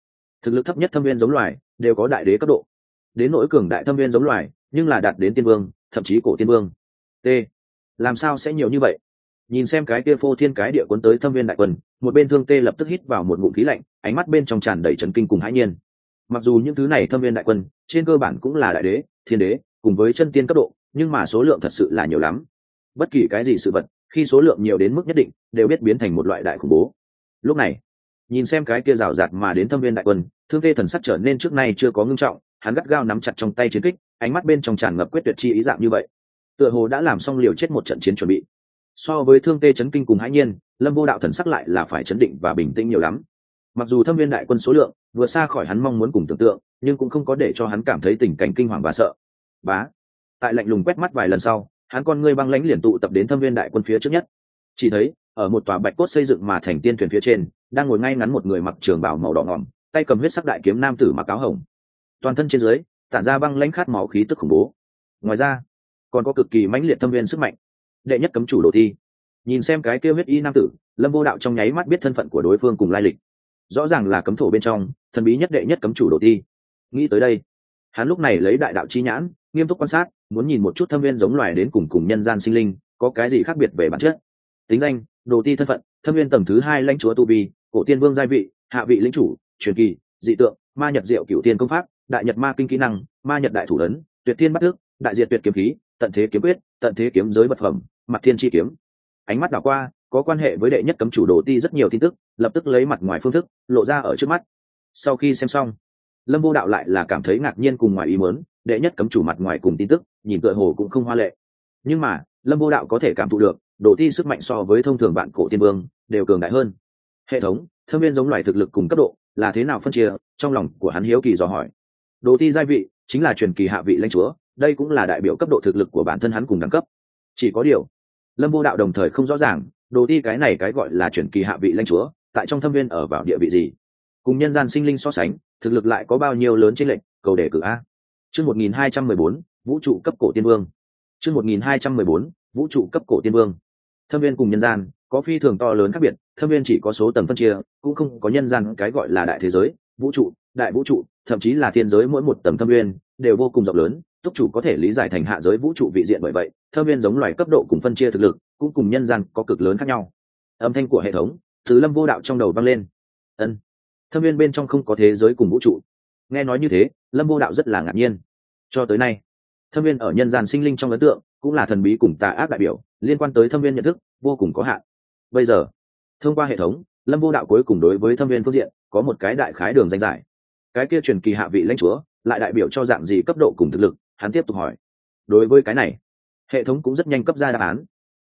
thực lực thấp nhất thâm viên giống loài đều có đại đế cấp độ. Đến nỗi cường đại thâm viên giống loài, nhưng là đạt đến tiên vương, thậm chí cổ tiên vương. T. Làm sao sẽ nhiều như vậy? Nhìn xem cái kia phô thiên cái địa cuốn tới thâm viên đại quân, một bên thương tê lập tức hít vào một ngụm khí lạnh, ánh mắt bên trong tràn đầy trấn kinh cùng hãi nhiên mặc dù những thứ này thâm viên đại quân, trên cơ bản cũng là đại đế, thiên đế, cùng với chân tiên cấp độ, nhưng mà số lượng thật sự là nhiều lắm. Bất kỳ cái gì sự vật, khi số lượng nhiều đến mức nhất định, đều biết biến thành một loại đại khủng bố. Lúc này, nhìn xem cái kia rào rạt mà đến thâm viên đại quân, thương tê thần sắc trở nên trước nay chưa có ngưng trọng, hắn gắt gao nắm chặt trong tay chiến kích, ánh mắt bên trong tràn ngập quyết tuyệt chi ý dạng như vậy. Tựa hồ đã làm xong liều chết một trận chiến chuẩn bị. So với thương tê chấn kinh cùng hãi nhiên, lâm vô đạo thần sắc lại là phải chấn định và bình tĩnh nhiều lắm mặc dù thâm viên đại quân số lượng vừa xa khỏi hắn mong muốn cùng tưởng tượng, nhưng cũng không có để cho hắn cảm thấy tình cảnh kinh hoàng và sợ. Bá, tại lạnh lùng quét mắt vài lần sau, hắn con ngươi băng lãnh liền tụ tập đến thâm viên đại quân phía trước nhất. Chỉ thấy, ở một tòa bạch cốt xây dựng mà thành tiên thuyền phía trên, đang ngồi ngay ngắn một người mặc trường bảo màu đỏ ngỏm, tay cầm huyết sắc đại kiếm nam tử mặc áo hồng. Toàn thân trên dưới, tản ra băng lãnh khát máu khí tức khủng bố. Ngoài ra, còn có cực kỳ mãnh liệt thâm viên sức mạnh. Đệ nhất cấm chủ đồ thi. Nhìn xem cái kêu huyết y nam tử, lâm vô đạo trong nháy mắt biết thân phận của đối phương cùng lai lịch rõ ràng là cấm thổ bên trong thần bí nhất đệ nhất cấm chủ đồ thi. Nghĩ tới đây hắn lúc này lấy đại đạo chi nhãn nghiêm túc quan sát muốn nhìn một chút thâm viên giống loài đến cùng cùng nhân gian sinh linh có cái gì khác biệt về bản chất. Tính danh đồ ti thân phận thâm viên tầng thứ hai lãnh chúa tu vi cổ tiên vương giai vị hạ vị lĩnh chủ truyền kỳ dị tượng ma nhật diệu cựu tiên công pháp đại nhật ma kinh kỹ năng ma nhật đại thủ lớn, tuyệt tiên bắt ước đại diệt tuyệt kiếm khí tận thế kiếm quyết tận thế kiếm giới vật phẩm mặt thiên chi kiếm. Ánh mắt đảo qua có quan hệ với đệ nhất cấm chủ đồ ti rất nhiều tin tức, lập tức lấy mặt ngoài phương thức, lộ ra ở trước mắt. Sau khi xem xong, lâm vô đạo lại là cảm thấy ngạc nhiên cùng ngoài ý mớn đệ nhất cấm chủ mặt ngoài cùng tin tức, nhìn tựa hồ cũng không hoa lệ. Nhưng mà, lâm vô đạo có thể cảm thụ được, đồ ti sức mạnh so với thông thường bạn cổ tiên vương, đều cường đại hơn. Hệ thống, thâm viên giống loài thực lực cùng cấp độ, là thế nào phân chia, trong lòng của hắn hiếu kỳ dò hỏi. Đồ ti giai vị, chính là truyền kỳ hạ vị lãnh chúa, đây cũng là đại biểu cấp độ thực lực của bản thân hắn cùng đẳng cấp. Chỉ có điều, lâm vô đạo đồng thời không rõ ràng đồ ti cái này cái gọi là chuyển kỳ hạ vị lãnh chúa, tại trong thâm viên ở vào địa vị gì? Cùng nhân gian sinh linh so sánh, thực lực lại có bao nhiêu lớn trên lệnh cầu đề cử a. Chương một nghìn hai trăm mười bốn, vũ trụ cấp cổ tiên vương. Chương một nghìn hai trăm mười bốn, vũ trụ cấp cổ tiên vương. Thâm viên cùng nhân gian, có phi thường to lớn khác biệt, thâm viên chỉ có số tầng phân chia, cũng không có nhân gian cái gọi là đại thế giới, vũ trụ, đại vũ trụ, thậm chí là thiên giới mỗi một tầng thâm viên, đều vô cùng rộng lớn túc chủ có thể lý giải thành hạ giới vũ trụ vị diện bởi vậy thâm viên giống loài cấp độ cùng phân chia thực lực, cũng cùng nhân gian có cực lớn khác nhau. Âm thanh của hệ thống thứ lâm vô đạo trong đầu vang lên. Ân. Thâm viên bên trong không có thế giới cùng vũ trụ. Nghe nói như thế, lâm vô đạo rất là ngạc nhiên. Cho tới nay thâm viên ở nhân gian sinh linh trong ấn tượng, cũng là thần bí cùng tà ác đại biểu, liên quan tới thâm viên nhận thức, vô cùng có hạn. Bây giờ, thông qua hệ thống, lâm vô đạo cuối cùng đối với thâm viên phương diện, có một cái đại khái đường danh giải. Cái kia truyền kỳ hạ vị lãnh chúa, lại đại biểu cho dạng gì cấp độ cùng thực lực hắn tiếp tục hỏi. Đối với cái này, hệ thống cũng rất nhanh cấp ra đáp án.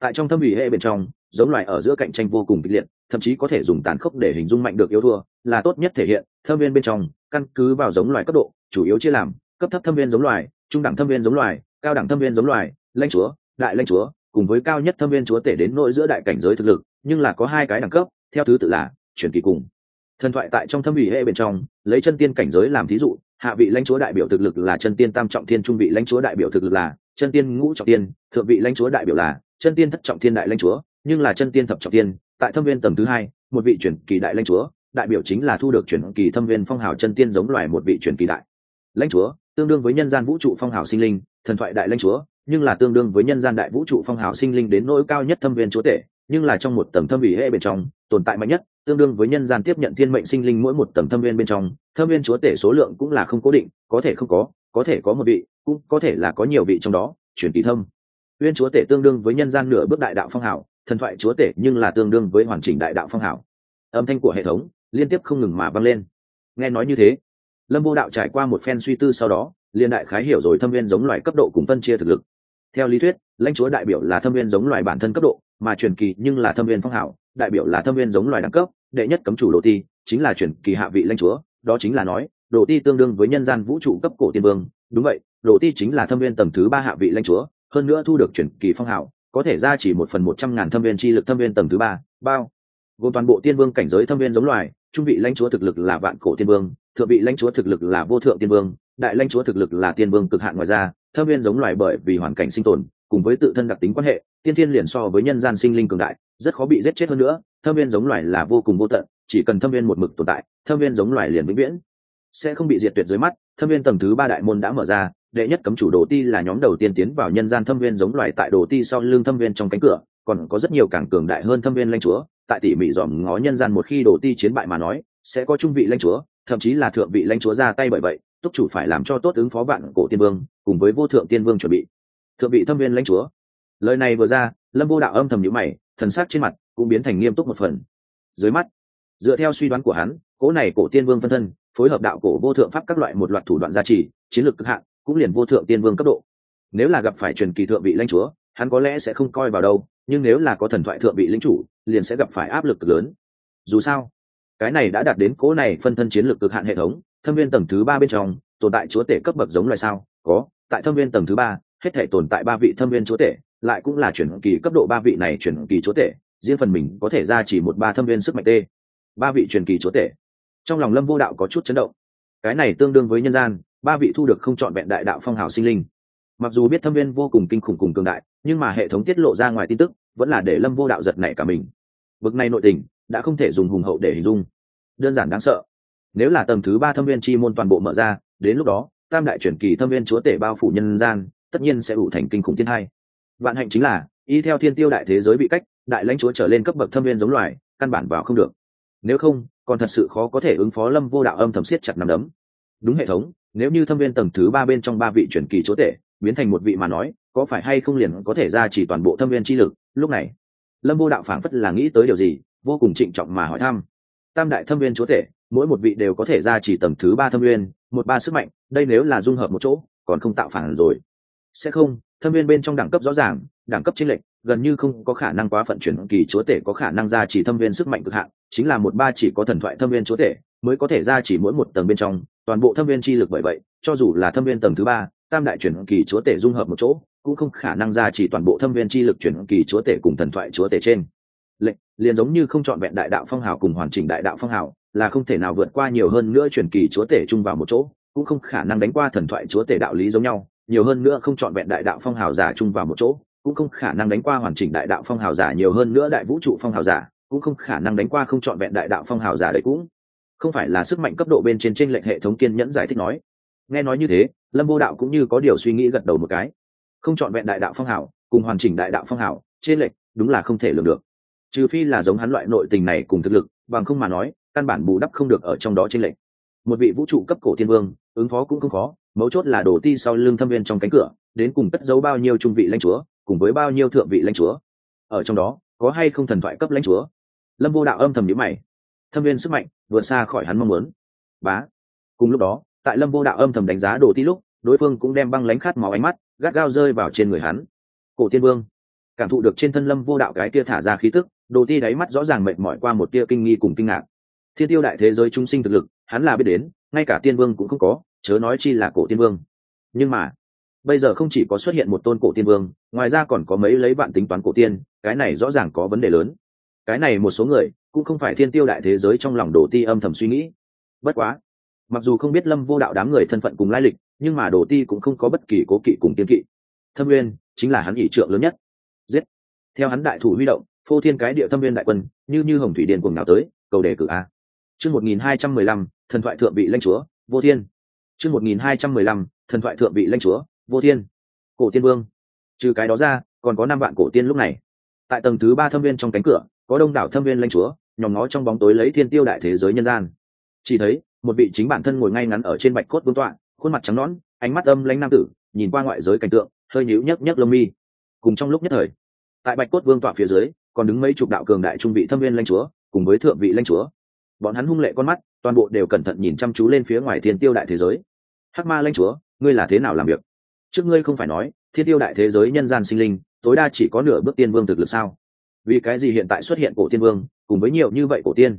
Tại trong thâm ủy hệ bên trong, giống loài ở giữa cạnh tranh vô cùng kịch liệt, thậm chí có thể dùng tàn khốc để hình dung mạnh được yếu thua, là tốt nhất thể hiện, thâm viên bên trong, căn cứ vào giống loài cấp độ, chủ yếu chia làm, cấp thấp thâm viên giống loài, trung đẳng thâm viên giống loài, cao đẳng thâm viên giống loài, lãnh chúa, đại lãnh chúa, cùng với cao nhất thâm viên chúa tể đến nội giữa đại cảnh giới thực lực, nhưng là có hai cái đẳng cấp, theo thứ tự là chuyển kỳ cùng. Thần thoại tại trong thâm ủy hệ bên trong, lấy chân tiên cảnh giới làm thí dụ hạ vị lãnh chúa đại biểu thực lực là chân tiên tam trọng thiên, trung vị lãnh chúa đại biểu thực lực là chân tiên ngũ trọng tiên thượng vị lãnh chúa đại biểu là chân tiên thất trọng thiên đại lãnh chúa, nhưng là chân tiên thập trọng tiên tại thâm viên tầng thứ hai, một vị chuyển kỳ đại lãnh chúa, đại biểu chính là thu được chuyển kỳ thâm viên phong hào chân tiên giống loài một vị chuyển kỳ đại lãnh chúa, tương đương với nhân gian vũ trụ phong hào sinh linh, thần thoại đại lãnh chúa, nhưng là tương đương với nhân gian đại vũ trụ phong hào sinh linh đến nỗi cao nhất thâm viên chúa tể, nhưng là trong một tầng thâm vị hệ bên trong, tồn tại mạnh nhất tương đương với nhân gian tiếp nhận thiên mệnh sinh linh mỗi một tầng thâm viên bên trong thâm viên chúa tể số lượng cũng là không cố định có thể không có có thể có một vị cũng có thể là có nhiều vị trong đó chuyển kỳ thâm. Viên chúa tể tương đương với nhân gian nửa bước đại đạo phong hảo, thần thoại chúa tể nhưng là tương đương với hoàn chỉnh đại đạo phong hảo. âm thanh của hệ thống liên tiếp không ngừng mà vang lên. Nghe nói như thế lâm vô đạo trải qua một phen suy tư sau đó liên đại khái hiểu rồi thâm viên giống loài cấp độ cùng phân chia thực lực. Theo lý thuyết lãnh chúa đại biểu là thâm viên giống loài bản thân cấp độ mà truyền kỳ nhưng là thâm viên phong hảo đại biểu là thâm viên giống loài đẳng cấp đệ nhất cấm chủ đồ ti, chính là chuyển kỳ hạ vị lãnh chúa, đó chính là nói, đồ ti tương đương với nhân gian vũ trụ cấp cổ tiên vương. Đúng vậy, đồ ti chính là thâm viên tầng thứ ba hạ vị lãnh chúa, hơn nữa thu được chuyển kỳ phong hào có thể ra chỉ một phần một trăm ngàn thâm viên chi lực thâm viên tầng thứ ba, bao. Gồm toàn bộ tiên vương cảnh giới thâm viên giống loài, trung vị lãnh chúa thực lực là vạn cổ tiên vương, thượng vị lãnh chúa thực lực là vô thượng tiên vương, đại lãnh chúa thực lực là tiên vương cực hạn ngoài ra, thâm viên giống loài bởi vì hoàn cảnh sinh tồn cùng với tự thân đặc tính quan hệ, tiên thiên liền so với nhân gian sinh linh cường đại, rất khó bị giết chết hơn nữa, thâm viên giống loài là vô cùng vô tận, chỉ cần thâm viên một mực tồn tại, thâm viên giống loài liền vĩnh viễn sẽ không bị diệt tuyệt dưới mắt. Thâm viên tầng thứ ba đại môn đã mở ra, đệ nhất cấm chủ đồ ti là nhóm đầu tiên tiến vào nhân gian thâm viên giống loài tại đồ ti sau lưng thâm viên trong cánh cửa, còn có rất nhiều càng cường đại hơn thâm viên lãnh chúa. Tại tỉ mỉ dòm ngó nhân gian một khi đồ ti chiến bại mà nói, sẽ có trung vị lãnh chúa, thậm chí là thượng vị lãnh chúa ra tay bởi vậy, túc chủ phải làm cho tốt ứng phó vạn cổ tiên vương, cùng với vô thượng tiên vương chuẩn bị thượng vị thâm viên lãnh chúa. Lời này vừa ra, lâm vô đạo âm thầm nhữ mày, thần sắc trên mặt cũng biến thành nghiêm túc một phần. Dưới mắt, dựa theo suy đoán của hắn cỗ này cổ tiên vương phân thân, phối hợp đạo cổ vô thượng pháp các loại một loạt thủ đoạn gia trì, chiến lược cực hạn, cũng liền vô thượng tiên vương cấp độ. Nếu là gặp phải truyền kỳ thượng vị lãnh chúa, hắn có lẽ sẽ không coi vào đâu, nhưng nếu là có thần thoại thượng vị lính chủ, liền sẽ gặp phải áp lực cực lớn. Dù sao, cái này đã đạt đến cố này phân thân chiến lược cực hạn hệ thống, thâm viên tầng thứ ba bên trong, tồn tại chúa tể cấp bậc giống loài sao? Có, tại thâm viên tầng thứ ba hết thể tồn tại ba vị thâm viên chúa tể, lại cũng là chuyển kỳ cấp độ ba vị này chuyển kỳ chúa tể, riêng phần mình có thể ra chỉ một ba thâm viên sức mạnh t ba vị truyền kỳ chúa tể. Trong lòng lâm vô đạo có chút chấn động. Cái này tương đương với nhân gian, ba vị thu được không chọn vẹn đại đạo phong hào sinh linh. Mặc dù biết thâm viên vô cùng kinh khủng cùng cường đại, nhưng mà hệ thống tiết lộ ra ngoài tin tức, vẫn là để lâm vô đạo giật nảy cả mình. Bực này nội tình, đã không thể dùng hùng hậu để hình dung. Đơn giản đáng sợ. Nếu là tầng thứ ba thâm viên chi môn toàn bộ mở ra, đến lúc đó, tam đại truyền kỳ thâm viên chúa tể bao phủ nhân gian tất nhiên sẽ ủ thành kinh khủng thiên hai. Vạn hạnh chính là, y theo thiên tiêu đại thế giới bị cách, đại lãnh chúa trở lên cấp bậc thâm viên giống loài, căn bản vào không được. Nếu không, còn thật sự khó có thể ứng phó lâm vô đạo âm thầm siết chặt nằm đấm. Đúng hệ thống, nếu như thâm viên tầng thứ ba bên trong ba vị chuyển kỳ chúa tể, biến thành một vị mà nói, có phải hay không liền có thể ra chỉ toàn bộ thâm viên chi lực? Lúc này, lâm vô đạo phảng phất là nghĩ tới điều gì, vô cùng trịnh trọng mà hỏi thăm. Tam đại thâm viên chúa tể, mỗi một vị đều có thể ra chỉ tầng thứ ba thâm viên, một ba sức mạnh, đây nếu là dung hợp một chỗ, còn không tạo phản rồi sẽ không, thâm viên bên trong đẳng cấp rõ ràng, đẳng cấp chênh lệch, gần như không có khả năng quá phận chuyển kỳ chúa tể có khả năng ra chỉ thâm viên sức mạnh cực hạn, chính là một ba chỉ có thần thoại thâm viên chúa tể mới có thể ra chỉ mỗi một tầng bên trong, toàn bộ thâm viên chi lực bởi vậy, cho dù là thâm viên tầng thứ ba, tam đại chuyển kỳ chúa tể dung hợp một chỗ, cũng không khả năng ra chỉ toàn bộ thâm viên chi lực chuyển kỳ chúa tể cùng thần thoại chúa tể trên. Lệnh, liền giống như không chọn vẹn đại đạo phong hào cùng hoàn chỉnh đại đạo phong hào, là không thể nào vượt qua nhiều hơn nữa chuyển kỳ chúa tể chung vào một chỗ, cũng không khả năng đánh qua thần thoại chúa tể đạo lý giống nhau nhiều hơn nữa không chọn vẹn đại đạo phong hào giả chung vào một chỗ, cũng không khả năng đánh qua hoàn chỉnh đại đạo phong hào giả nhiều hơn nữa đại vũ trụ phong hào giả, cũng không khả năng đánh qua không chọn vẹn đại đạo phong hào giả đấy cũng. Không phải là sức mạnh cấp độ bên trên trên lệnh hệ thống kiên nhẫn giải thích nói. Nghe nói như thế, lâm vô đạo cũng như có điều suy nghĩ gật đầu một cái. Không chọn vẹn đại đạo phong hào, cùng hoàn chỉnh đại đạo phong hào, trên lệnh, đúng là không thể lường được. Trừ phi là giống hắn loại nội tình này cùng thực lực, bằng không mà nói, căn bản bù đắp không được ở trong đó trên lệnh. Một vị vũ trụ cấp cổ thiên vương, ứng phó cũng không khó mấu chốt là đồ ti sau lưng thâm viên trong cánh cửa, đến cùng cất giấu bao nhiêu trung vị lãnh chúa, cùng với bao nhiêu thượng vị lãnh chúa. Ở trong đó, có hay không thần thoại cấp lãnh chúa? Lâm vô đạo âm thầm nhữ mày. Thâm viên sức mạnh, vượt xa khỏi hắn mong muốn. Bá. Cùng lúc đó, tại lâm vô đạo âm thầm đánh giá đồ ti lúc, đối phương cũng đem băng lánh khát máu ánh mắt, gắt gao rơi vào trên người hắn. Cổ tiên vương. Cảm thụ được trên thân lâm vô đạo cái tia thả ra khí tức, đồ ti đáy mắt rõ ràng mệt mỏi qua một tia kinh nghi cùng kinh ngạc. Thiên tiêu đại thế giới trung sinh thực lực, hắn là biết đến, ngay cả tiên vương cũng không có chớ nói chi là cổ tiên vương. Nhưng mà, bây giờ không chỉ có xuất hiện một tôn cổ tiên vương, ngoài ra còn có mấy lấy bạn tính toán cổ tiên, cái này rõ ràng có vấn đề lớn. Cái này một số người cũng không phải thiên tiêu đại thế giới trong lòng đồ ti âm thầm suy nghĩ. Bất quá, mặc dù không biết lâm vô đạo đám người thân phận cùng lai lịch, nhưng mà đồ ti cũng không có bất kỳ cố kỵ cùng tiên kỵ. Thâm nguyên chính là hắn ỷ trượng lớn nhất. Giết! Theo hắn đại thủ huy động, phô thiên cái địa thâm viên đại quân, như như hồng thủy điện cuồng nào tới, cầu đề cử a. Chương một nghìn hai trăm mười lăm, thần thoại thượng vị lãnh chúa, vô thiên chương một nghìn hai trăm mười lăm, thần thoại thượng vị lãnh chúa, vô thiên. Cổ tiên vương. Trừ cái đó ra, còn có năm vạn cổ tiên lúc này. Tại tầng thứ ba thâm viên trong cánh cửa, có đông đảo thâm viên lãnh chúa, nhòm ngó trong bóng tối lấy thiên tiêu đại thế giới nhân gian. Chỉ thấy, một vị chính bản thân ngồi ngay ngắn ở trên bạch cốt vương tọa, khuôn mặt trắng nõn, ánh mắt âm lãnh nam tử, nhìn qua ngoại giới cảnh tượng, hơi nhíu nhấc nhấc lông mi. Cùng trong lúc nhất thời, tại bạch cốt vương tọa phía dưới, còn đứng mấy chục đạo cường đại trung vị thâm viên lãnh chúa, cùng với thượng vị lãnh chúa. Bọn hắn hung lệ con mắt toàn bộ đều cẩn thận nhìn chăm chú lên phía ngoài thiên tiêu đại thế giới. Hắc ma lãnh chúa, ngươi là thế nào làm việc? Trước ngươi không phải nói, thiên tiêu đại thế giới nhân gian sinh linh, tối đa chỉ có nửa bước tiên vương thực lực sao? Vì cái gì hiện tại xuất hiện cổ tiên vương, cùng với nhiều như vậy cổ tiên?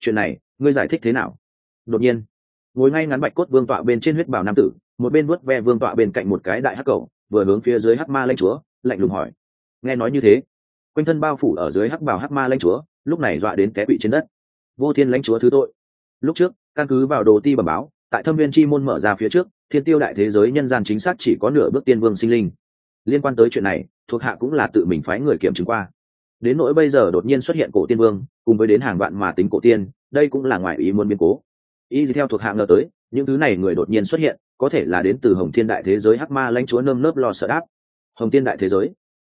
Chuyện này, ngươi giải thích thế nào? Đột nhiên, ngồi ngay ngắn bạch cốt vương tọa bên trên huyết bảo nam tử, một bên vuốt ve vương tọa bên cạnh một cái đại hắc cầu, vừa hướng phía dưới hắc ma lãnh chúa, lạnh lùng hỏi. Nghe nói như thế, quanh thân bao phủ ở dưới hắc bảo hắc ma lãnh chúa, lúc này dọa đến té quỵ trên đất. Vô thiên lãnh chúa thứ tội lúc trước, căn cứ vào đồ ti bẩm báo, tại thâm viên chi môn mở ra phía trước, thiên tiêu đại thế giới nhân gian chính xác chỉ có nửa bước tiên vương sinh linh. Liên quan tới chuyện này, thuộc hạ cũng là tự mình phái người kiểm chứng qua. Đến nỗi bây giờ đột nhiên xuất hiện cổ tiên vương, cùng với đến hàng vạn mà tính cổ tiên, đây cũng là ngoài ý muốn biến cố. Y theo thuộc hạ ngờ tới, những thứ này người đột nhiên xuất hiện, có thể là đến từ hồng thiên đại thế giới hắc ma lãnh chúa nơm nớp lo sợ đáp. Hồng thiên đại thế giới.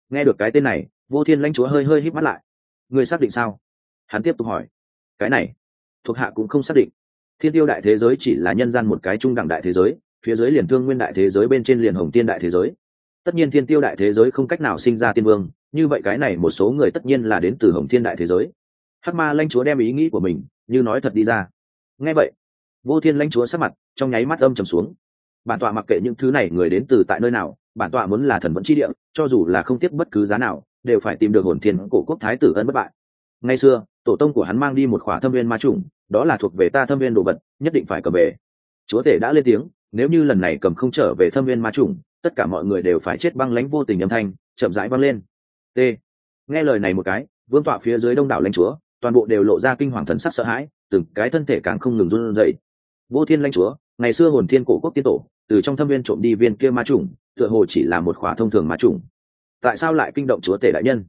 Nghe được cái tên này, vô thiên lãnh chúa hơi hơi hít mắt lại. Người xác định sao? Hắn tiếp tục hỏi. Cái này thuộc hạ cũng không xác định. Thiên tiêu đại thế giới chỉ là nhân gian một cái trung đẳng đại thế giới, phía dưới liền thương nguyên đại thế giới bên trên liền hồng tiên đại thế giới. Tất nhiên thiên tiêu đại thế giới không cách nào sinh ra tiên vương, như vậy cái này một số người tất nhiên là đến từ hồng thiên đại thế giới. Hắc ma lanh chúa đem ý nghĩ của mình, như nói thật đi ra. Nghe vậy, vô thiên lãnh chúa sắc mặt trong nháy mắt âm trầm xuống. Bản tọa mặc kệ những thứ này người đến từ tại nơi nào, bản tọa muốn là thần vẫn chi địa, cho dù là không tiếp bất cứ giá nào, đều phải tìm được hồn thiên cổ quốc thái tử ân bất bại. Ngày xưa tổ tông của hắn mang đi một khỏa thâm viên ma trùng đó là thuộc về ta thâm viên đồ vật, nhất định phải cầm về. Chúa tể đã lên tiếng, nếu như lần này cầm không trở về thâm viên ma trùng tất cả mọi người đều phải chết băng lãnh vô tình âm thanh, chậm rãi băng lên. T. Nghe lời này một cái, vương tọa phía dưới đông đảo lãnh chúa, toàn bộ đều lộ ra kinh hoàng thần sắc sợ hãi, từng cái thân thể càng không ngừng run rẩy. Vô thiên lãnh chúa, ngày xưa hồn thiên cổ quốc tiên tổ, từ trong thâm viên trộm đi viên kia ma trùng tựa hồ chỉ là một khỏa thông thường ma trùng tại sao lại kinh động chúa tể đại nhân?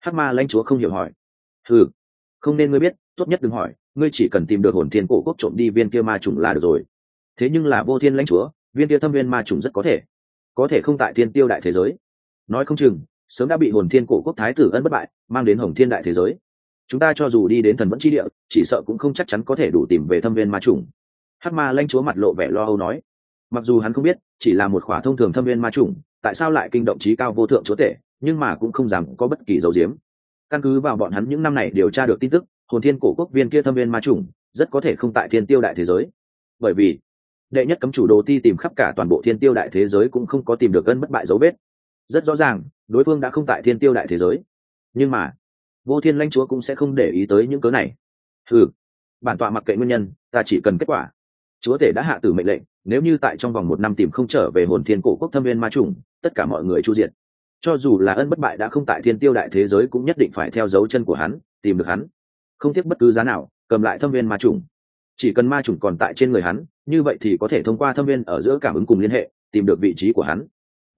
Hắc ma lãnh chúa không hiểu hỏi. Ừ không nên ngươi biết, tốt nhất đừng hỏi, ngươi chỉ cần tìm được hồn thiên cổ quốc trộm đi viên kia ma trùng là được rồi. Thế nhưng là vô thiên lãnh chúa, viên kia thâm viên ma trùng rất có thể có thể không tại thiên tiêu đại thế giới. Nói không chừng, sớm đã bị hồn thiên cổ quốc thái tử ân bất bại, mang đến hồng thiên đại thế giới. Chúng ta cho dù đi đến thần vẫn chi địa, chỉ sợ cũng không chắc chắn có thể đủ tìm về thâm viên ma trùng hắc ma lãnh chúa mặt lộ vẻ lo âu nói. Mặc dù hắn không biết, chỉ là một khỏa thông thường thâm viên ma trùng tại sao lại kinh động trí cao vô thượng chúa tể, nhưng mà cũng không dám có bất kỳ dấu diếm căn cứ vào bọn hắn những năm này điều tra được tin tức, hồn thiên cổ quốc viên kia thâm viên ma trùng rất có thể không tại thiên tiêu đại thế giới. Bởi vì, đệ nhất cấm chủ đồ ti tìm khắp cả toàn bộ thiên tiêu đại thế giới cũng không có tìm được gân bất bại dấu vết. Rất rõ ràng, đối phương đã không tại thiên tiêu đại thế giới. Nhưng mà, vô thiên lãnh chúa cũng sẽ không để ý tới những cớ này. Ừ bản tọa mặc kệ nguyên nhân, ta chỉ cần kết quả. Chúa tể đã hạ tử mệnh lệnh, nếu như tại trong vòng một năm tìm không trở về hồn thiên cổ quốc thâm viên ma trùng tất cả mọi người chu diệt cho dù là ân bất bại đã không tại thiên tiêu đại thế giới cũng nhất định phải theo dấu chân của hắn, tìm được hắn. Không tiếc bất cứ giá nào, cầm lại thâm viên ma trùng chỉ cần ma trùng còn tại trên người hắn, như vậy thì có thể thông qua thâm viên ở giữa cảm ứng cùng liên hệ, tìm được vị trí của hắn.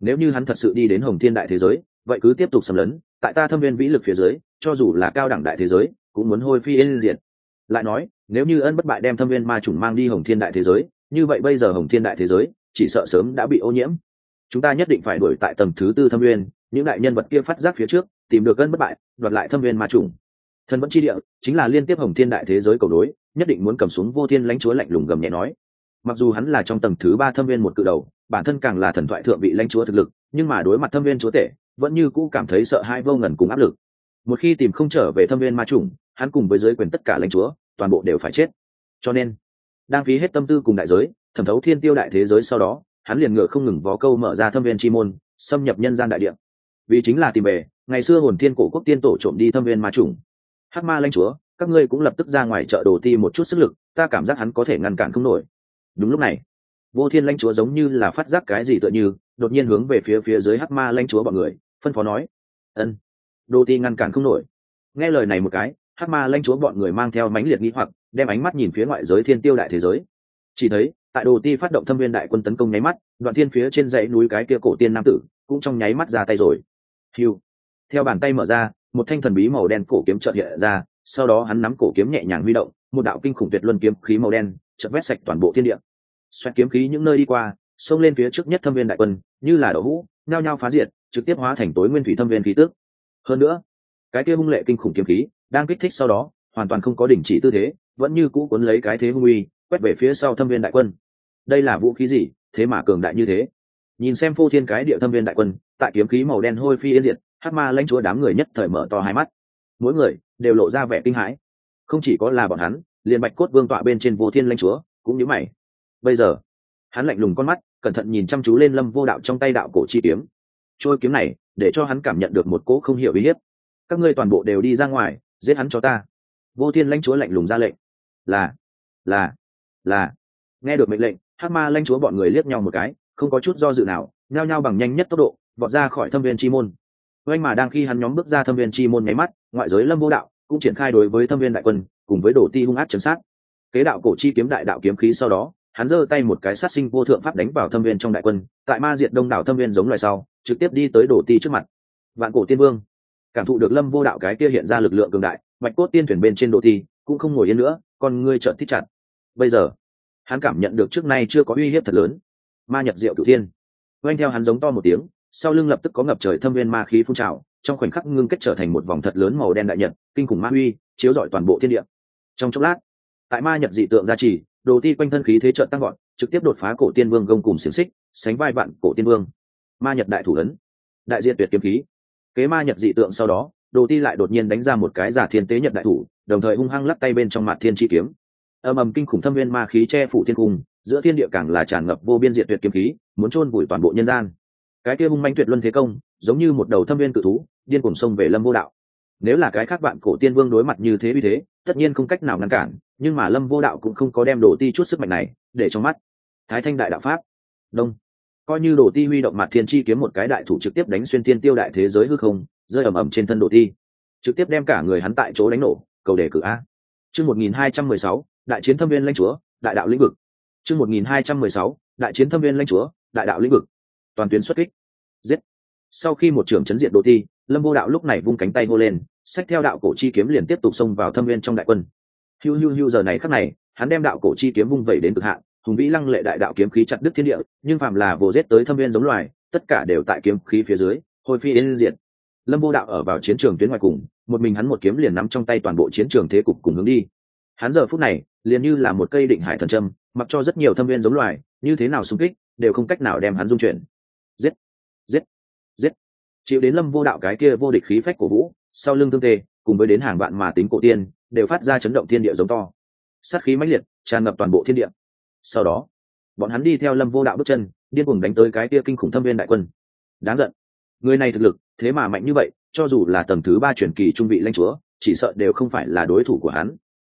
Nếu như hắn thật sự đi đến hồng thiên đại thế giới, vậy cứ tiếp tục xâm lấn, tại ta thâm viên vĩ lực phía dưới, cho dù là cao đẳng đại thế giới, cũng muốn hôi phi yên diện lại nói, nếu như ân bất bại đem thâm viên ma trùng mang đi hồng thiên đại thế giới, như vậy bây giờ hồng thiên đại thế giới, chỉ sợ sớm đã bị ô nhiễm. Chúng ta nhất định phải đuổi tại tầng thứ tư thâm viên những đại nhân vật kia phát giác phía trước, tìm được ân bất bại, đoạt lại thâm viên ma trùng. Thần vẫn chi địa, chính là liên tiếp hồng thiên đại thế giới cầu đối nhất định muốn cầm xuống vô thiên lãnh chúa lạnh lùng gầm nhẹ nói. Mặc dù hắn là trong tầng thứ ba thâm viên một cự đầu, bản thân càng là thần thoại thượng vị lãnh chúa thực lực, nhưng mà đối mặt thâm viên chúa tể, vẫn như cũ cảm thấy sợ hãi vô ngần cùng áp lực. Một khi tìm không trở về thâm viên ma trùng, hắn cùng với giới quyền tất cả lãnh chúa, toàn bộ đều phải chết. Cho nên, đang phí hết tâm tư cùng đại giới, thẩm thấu thiên tiêu đại thế giới sau đó, hắn liền ngựa không ngừng vó câu mở ra thâm viên chi môn, xâm nhập nhân gian đại địa vì chính là tìm về, ngày xưa hồn thiên cổ quốc tiên tổ trộm đi thâm viên ma trùng. Hắc ma lãnh chúa, các ngươi cũng lập tức ra ngoài chợ đồ ti một chút sức lực, ta cảm giác hắn có thể ngăn cản không nổi. Đúng lúc này, vô thiên lãnh chúa giống như là phát giác cái gì tựa như, đột nhiên hướng về phía phía dưới hắc ma lãnh chúa bọn người, phân phó nói, ân, đồ ti ngăn cản không nổi. Nghe lời này một cái, hắc ma lãnh chúa bọn người mang theo mãnh liệt nghĩ hoặc, đem ánh mắt nhìn phía ngoại giới thiên tiêu đại thế giới. Chỉ thấy, tại đồ ti phát động thâm viên đại quân tấn công nháy mắt, đoạn thiên phía trên dãy núi cái kia cổ tiên nam tử, cũng trong nháy mắt ra tay rồi hiu theo bàn tay mở ra, một thanh thần bí màu đen cổ kiếm trợn hiện ra, sau đó hắn nắm cổ kiếm nhẹ nhàng huy động, một đạo kinh khủng tuyệt luân kiếm khí màu đen chợt vét sạch toàn bộ thiên địa. Xoẹt kiếm khí những nơi đi qua, xông lên phía trước nhất thâm viên đại quân, như là đậu hũ, nhao nhao phá diệt, trực tiếp hóa thành tối nguyên thủy thâm viên khí tước hơn nữa, cái kia hung lệ kinh khủng kiếm khí, đang kích thích sau đó, hoàn toàn không có đình chỉ tư thế, vẫn như cũ cuốn lấy cái thế hung uy, quét về phía sau thâm viên đại quân. Đây là vũ khí gì? Thế mà cường đại như thế. Nhìn xem phô thiên cái địa thâm viên đại quân tại kiếm khí màu đen hôi phi yên diệt hát ma lãnh chúa đám người nhất thời mở to hai mắt. Mỗi người đều lộ ra vẻ kinh hãi. Không chỉ có là bọn hắn, liền bạch cốt vương tọa bên trên vô thiên lãnh chúa cũng nhớ mày. Bây giờ, hắn lạnh lùng con mắt, cẩn thận nhìn chăm chú lên lâm vô đạo trong tay đạo cổ chi kiếm. Trôi kiếm này, để cho hắn cảm nhận được một cỗ không hiểu uy hiếp. Các ngươi toàn bộ đều đi ra ngoài, giết hắn cho ta. Vô thiên lãnh chúa lạnh lùng ra lệnh. Là là là. Nghe được mệnh lệnh Hát ma lãnh chúa bọn người liếc nhau một cái, không có chút do dự nào, nhao nhao bằng nhanh nhất tốc độ vọt ra khỏi thâm viên chi môn. Oanh mà đang khi hắn nhóm bước ra thâm viên chi môn nháy mắt, ngoại giới lâm vô đạo cũng triển khai đối với thâm viên đại quân, cùng với đổ ti hung ác chấn sát. Kế đạo cổ chi kiếm đại đạo kiếm khí sau đó, hắn giơ tay một cái sát sinh vô thượng pháp đánh vào thâm viên trong đại quân, tại ma diện đông đảo thâm viên giống loài sau, trực tiếp đi tới đổ ti trước mặt. Vạn cổ tiên vương, cảm thụ được lâm vô đạo cái kia hiện ra lực lượng cường đại bạch cốt tiên thuyền bên trên đổ ti cũng không ngồi yên nữa còn ngươi trợn thích chặt. Bây giờ, hắn cảm nhận được trước nay chưa có uy hiếp thật lớn. Ma nhật diệu cửu thiên. Oanh theo hắn giống to một tiếng sau lưng lập tức có ngập trời thâm viên ma khí phun trào, trong khoảnh khắc ngưng kết trở thành một vòng thật lớn màu đen đại nhật, kinh khủng ma uy, chiếu rọi toàn bộ thiên địa. Trong chốc lát, tại ma nhật dị tượng gia trì, đồ ti quanh thân khí thế trợ tăng gọn trực tiếp đột phá cổ tiên vương gông cùng xiềng xích, sánh vai bạn cổ tiên vương. Ma nhật đại thủ ấn, đại diện tuyệt kiếm khí. Kế ma nhật dị tượng sau đó, đồ ti lại đột nhiên đánh ra một cái giả thiên tế nhật đại thủ, đồng thời hung hăng lắp tay bên trong mặt thiên chi kiếm. Ầm ầm kinh khủng thâm viên ma khí che phủ thiên cung, giữa thiên địa càng là tràn ngập vô biên diện tuyệt kiếm khí, muốn chôn vùi toàn bộ nhân gian cái kia hung manh tuyệt luân thế công, giống như một đầu thâm viên cự thú, điên cuồng sông về lâm vô đạo. Nếu là cái khác bạn cổ tiên vương đối mặt như thế vì thế, tất nhiên không cách nào ngăn cản, nhưng mà lâm vô đạo cũng không có đem đổ ti chút sức mạnh này để trong mắt. Thái thanh đại đạo pháp. Đông. Coi như đổ ti huy động mặt thiên chi kiếm một cái đại thủ trực tiếp đánh xuyên thiên tiêu đại thế giới hư không, rơi ầm ầm trên thân đổ ti. Trực tiếp đem cả người hắn tại chỗ đánh nổ, cầu đề cử a. Chương một nghìn hai trăm mười sáu, đại chiến thâm viên lãnh chúa, đại đạo lĩnh vực. Chương một nghìn hai trăm mười sáu, đại chiến thâm viên lãnh chúa, đại đạo lĩnh vực toàn tuyến xuất kích. Giết. Sau khi một trưởng chấn diện đô thi, lâm vô đạo lúc này vung cánh tay hô lên xách theo đạo cổ chi kiếm liền tiếp tục xông vào thâm viên trong đại quân. Hiu hiu hiu giờ này khắc này, hắn đem đạo cổ chi kiếm vung vẩy đến cực hạn, hùng vĩ lăng lệ đại đạo kiếm khí chặt đứt thiên địa, nhưng phàm là vồ giết tới thâm viên giống loài, tất cả đều tại kiếm khí phía dưới hồi phi đến diện lâm vô đạo ở vào chiến trường tuyến ngoài cùng, một mình hắn một kiếm liền nắm trong tay toàn bộ chiến trường thế cục cùng hướng đi. Hắn giờ phút này, liền như là một cây định hải thần trâm mặc cho rất nhiều thâm viên giống loài, như thế nào xung kích, đều không cách nào đem hắn dung chuyển giết giết giết. Chịu đến lâm vô đạo cái kia vô địch khí phách của vũ, sau lưng tương tê, cùng với đến hàng vạn mà tính cổ tiên, đều phát ra chấn động thiên địa giống to. Sát khí mãnh liệt, tràn ngập toàn bộ thiên địa. Sau đó, bọn hắn đi theo lâm vô đạo bước chân, điên cuồng đánh tới cái kia kinh khủng thâm viên đại quân. Đáng giận. Người này thực lực, thế mà mạnh như vậy, cho dù là tầng thứ ba truyền kỳ trung vị lãnh chúa, chỉ sợ đều không phải là đối thủ của hắn.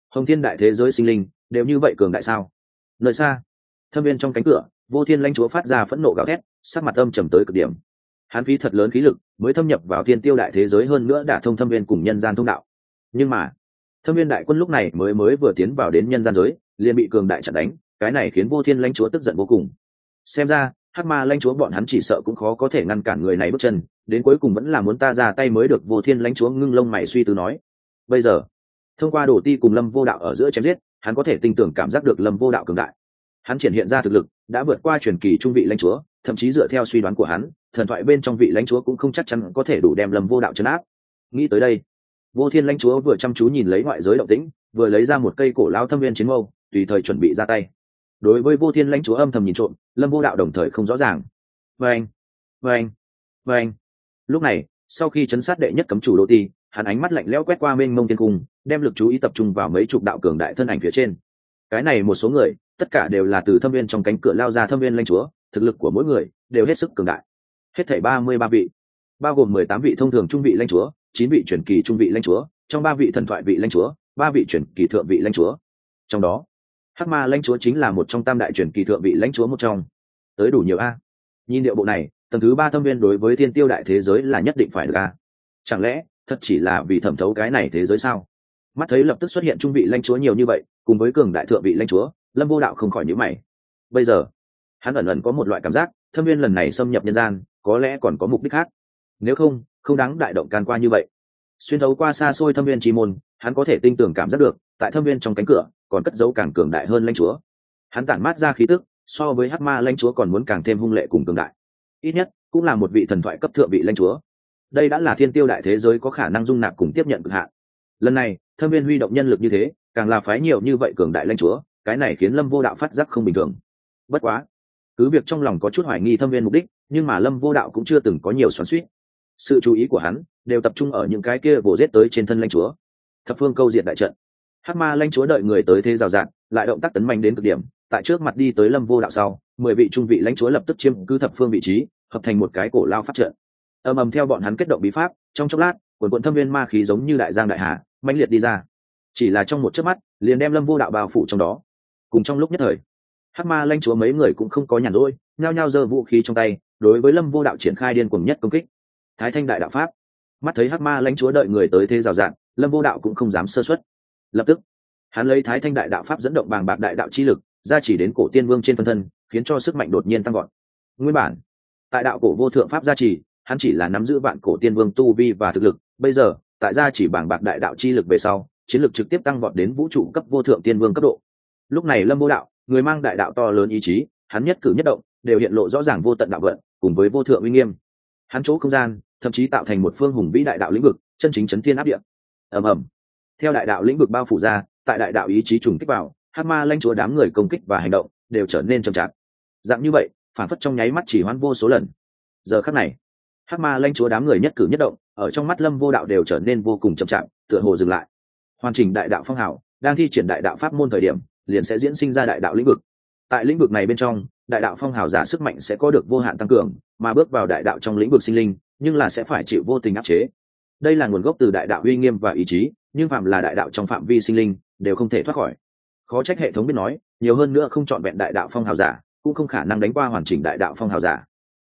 Hồng thiên đại thế giới sinh linh, đều như vậy cường đại sao? Nơi xa, thâm viên trong cánh cửa vô thiên lãnh chúa phát ra phẫn nộ gào thét, sắc mặt âm trầm tới cực điểm. Hắn phí thật lớn khí lực mới thâm nhập vào thiên tiêu đại thế giới hơn nữa đã thông thâm viên cùng nhân gian thông đạo. Nhưng mà, thâm viên đại quân lúc này mới mới vừa tiến vào đến nhân gian giới, liền bị cường đại chặn đánh, cái này khiến vô thiên lãnh chúa tức giận vô cùng. Xem ra, hắc ma lãnh chúa bọn hắn chỉ sợ cũng khó có thể ngăn cản người này bước chân, đến cuối cùng vẫn là muốn ta ra tay mới được, vô thiên lãnh chúa ngưng lông mày suy tư nói. Bây giờ, thông qua đổ ti cùng lâm vô đạo ở giữa chém giết, hắn có thể tin tưởng cảm giác được lâm vô đạo cường đại. Hắn triển hiện ra thực lực đã vượt qua truyền kỳ trung vị lãnh chúa, thậm chí dựa theo suy đoán của hắn, thần thoại bên trong vị lãnh chúa cũng không chắc chắn có thể đủ đem lâm vô đạo chấn áp. Nghĩ tới đây, vô thiên lãnh chúa vừa chăm chú nhìn lấy ngoại giới động tĩnh, vừa lấy ra một cây cổ lao thâm viên chiến mâu, tùy thời chuẩn bị ra tay. Đối với vô thiên lãnh chúa âm thầm nhìn trộm, lâm vô đạo đồng thời không rõ ràng. Vâng vâng vâng. Lúc này, sau khi chấn sát đệ nhất cấm chủ đô ti, hắn ánh mắt lạnh lẽo quét qua mênh mông thiên cung, đem lực chú ý tập trung vào mấy chục đạo cường đại thân ảnh phía trên. Cái này một số người tất cả đều là từ thâm viên trong cánh cửa lao ra thâm viên lãnh chúa, thực lực của mỗi người đều hết sức cường đại. Hết thảy ba mươi ba vị, bao gồm mười tám vị thông thường trung vị lãnh chúa, chín vị truyền kỳ trung vị lãnh chúa, trong ba vị thần thoại vị lãnh chúa, ba vị truyền kỳ thượng vị lãnh chúa. Trong đó, hắc ma lãnh chúa chính là một trong tam đại truyền kỳ thượng vị lãnh chúa một trong. Tới đủ nhiều a. Nhìn điệu bộ này, tầng thứ ba thâm viên đối với thiên tiêu đại thế giới là nhất định phải được a. Chẳng lẽ, thật chỉ là vì thẩm thấu cái này thế giới sao? Mắt thấy lập tức xuất hiện trung vị lãnh chúa nhiều như vậy, cùng với cường đại thượng vị lãnh chúa lâm vô đạo không khỏi nhíu mày. Bây giờ, hắn ẩn ẩn có một loại cảm giác, thâm viên lần này xâm nhập nhân gian, có lẽ còn có mục đích khác. Nếu không không đáng đại động can qua như vậy. Xuyên thấu qua xa xôi thâm viên chi môn, hắn có thể tin tưởng cảm giác được, tại thâm viên trong cánh cửa, còn cất dấu càng cường đại hơn lãnh chúa. Hắn tản mát ra khí tức, so với hắc ma lãnh chúa còn muốn càng thêm hung lệ cùng cường đại. Ít nhất, cũng là một vị thần thoại cấp thượng vị lãnh chúa. Đây đã là thiên tiêu đại thế giới có khả năng dung nạp cùng tiếp nhận cực hạn. Lần này, thâm viên huy động nhân lực như thế, càng là phái nhiều như vậy cường đại lãnh chúa cái này khiến lâm vô đạo phát giác không bình thường. Bất quá, cứ việc trong lòng có chút hoài nghi thâm viên mục đích, nhưng mà lâm vô đạo cũng chưa từng có nhiều xoắn suýt sự chú ý của hắn đều tập trung ở những cái kia vồ rết tới trên thân lãnh chúa. Thập phương câu diện đại trận. Hắc ma lãnh chúa đợi người tới thế rào rạt, lại động tác tấn manh đến cực điểm, tại trước mặt đi tới lâm vô đạo sau, mười vị trung vị lãnh chúa lập tức chiêm cứ thập phương vị trí, hợp thành một cái cổ lao phát trận. Ầm ầm theo bọn hắn kết động bí pháp, trong chốc lát, quần quận thâm viên ma khí giống như đại giang đại hà, mãnh liệt đi ra. Chỉ là trong một chớp mắt, liền đem lâm vô đạo bao phủ trong đó cùng trong lúc nhất thời. Hắc ma lãnh chúa mấy người cũng không có nhàn rỗi, nhao nhao giơ vũ khí trong tay, đối với lâm vô đạo triển khai điên cuồng nhất công kích. Thái thanh đại đạo pháp. Mắt thấy hắc ma lãnh chúa đợi người tới thế rào rạt lâm vô đạo cũng không dám sơ xuất lập tức, hắn lấy thái thanh đại đạo pháp dẫn động bàng bạc đại đạo chi lực, ra chỉ đến cổ tiên vương trên phân thân, khiến cho sức mạnh đột nhiên tăng gọn nguyên bản, tại đạo cổ vô thượng pháp gia trì, hắn chỉ là nắm giữ vạn cổ tiên vương tu vi và thực lực, bây giờ, tại gia chỉ bảng bạc đại đạo chi lực về sau, chiến lược trực tiếp tăng vọt đến vũ trụ cấp vô thượng tiên vương cấp độ lúc này lâm vô đạo, người mang đại đạo to lớn ý chí, hắn nhất cử nhất động, đều hiện lộ rõ ràng vô tận đạo vận, cùng với vô thượng uy nghiêm. Hắn chỗ không gian, thậm chí tạo thành một phương hùng vĩ đại đạo lĩnh vực, chân chính chấn thiên áp điện ầm ầm. Theo đại đạo lĩnh vực bao phủ ra, tại đại đạo ý chí trùng kích vào hát ma lanh chúa đám người công kích và hành động, đều trở nên chậm chạp. Dạng như vậy, phản phất trong nháy mắt chỉ hoãn vô số lần. Giờ khắc này hát ma lanh chúa đám người nhất cử nhất động, ở trong mắt lâm vô đạo đều trở nên vô cùng chậm chạp, tựa hồ dừng lại. Hoàn chỉnh đại đạo phong hào, đang thi triển đại đạo pháp môn thời điểm liền sẽ diễn sinh ra đại đạo lĩnh vực tại lĩnh vực này bên trong đại đạo phong hào giả sức mạnh sẽ có được vô hạn tăng cường mà bước vào đại đạo trong lĩnh vực sinh linh nhưng là sẽ phải chịu vô tình áp chế đây là nguồn gốc từ đại đạo uy nghiêm và ý chí nhưng phạm là đại đạo trong phạm vi sinh linh đều không thể thoát khỏi khó trách hệ thống biết nói nhiều hơn nữa không chọn vẹn đại đạo phong hào giả cũng không khả năng đánh qua hoàn chỉnh đại đạo phong hào giả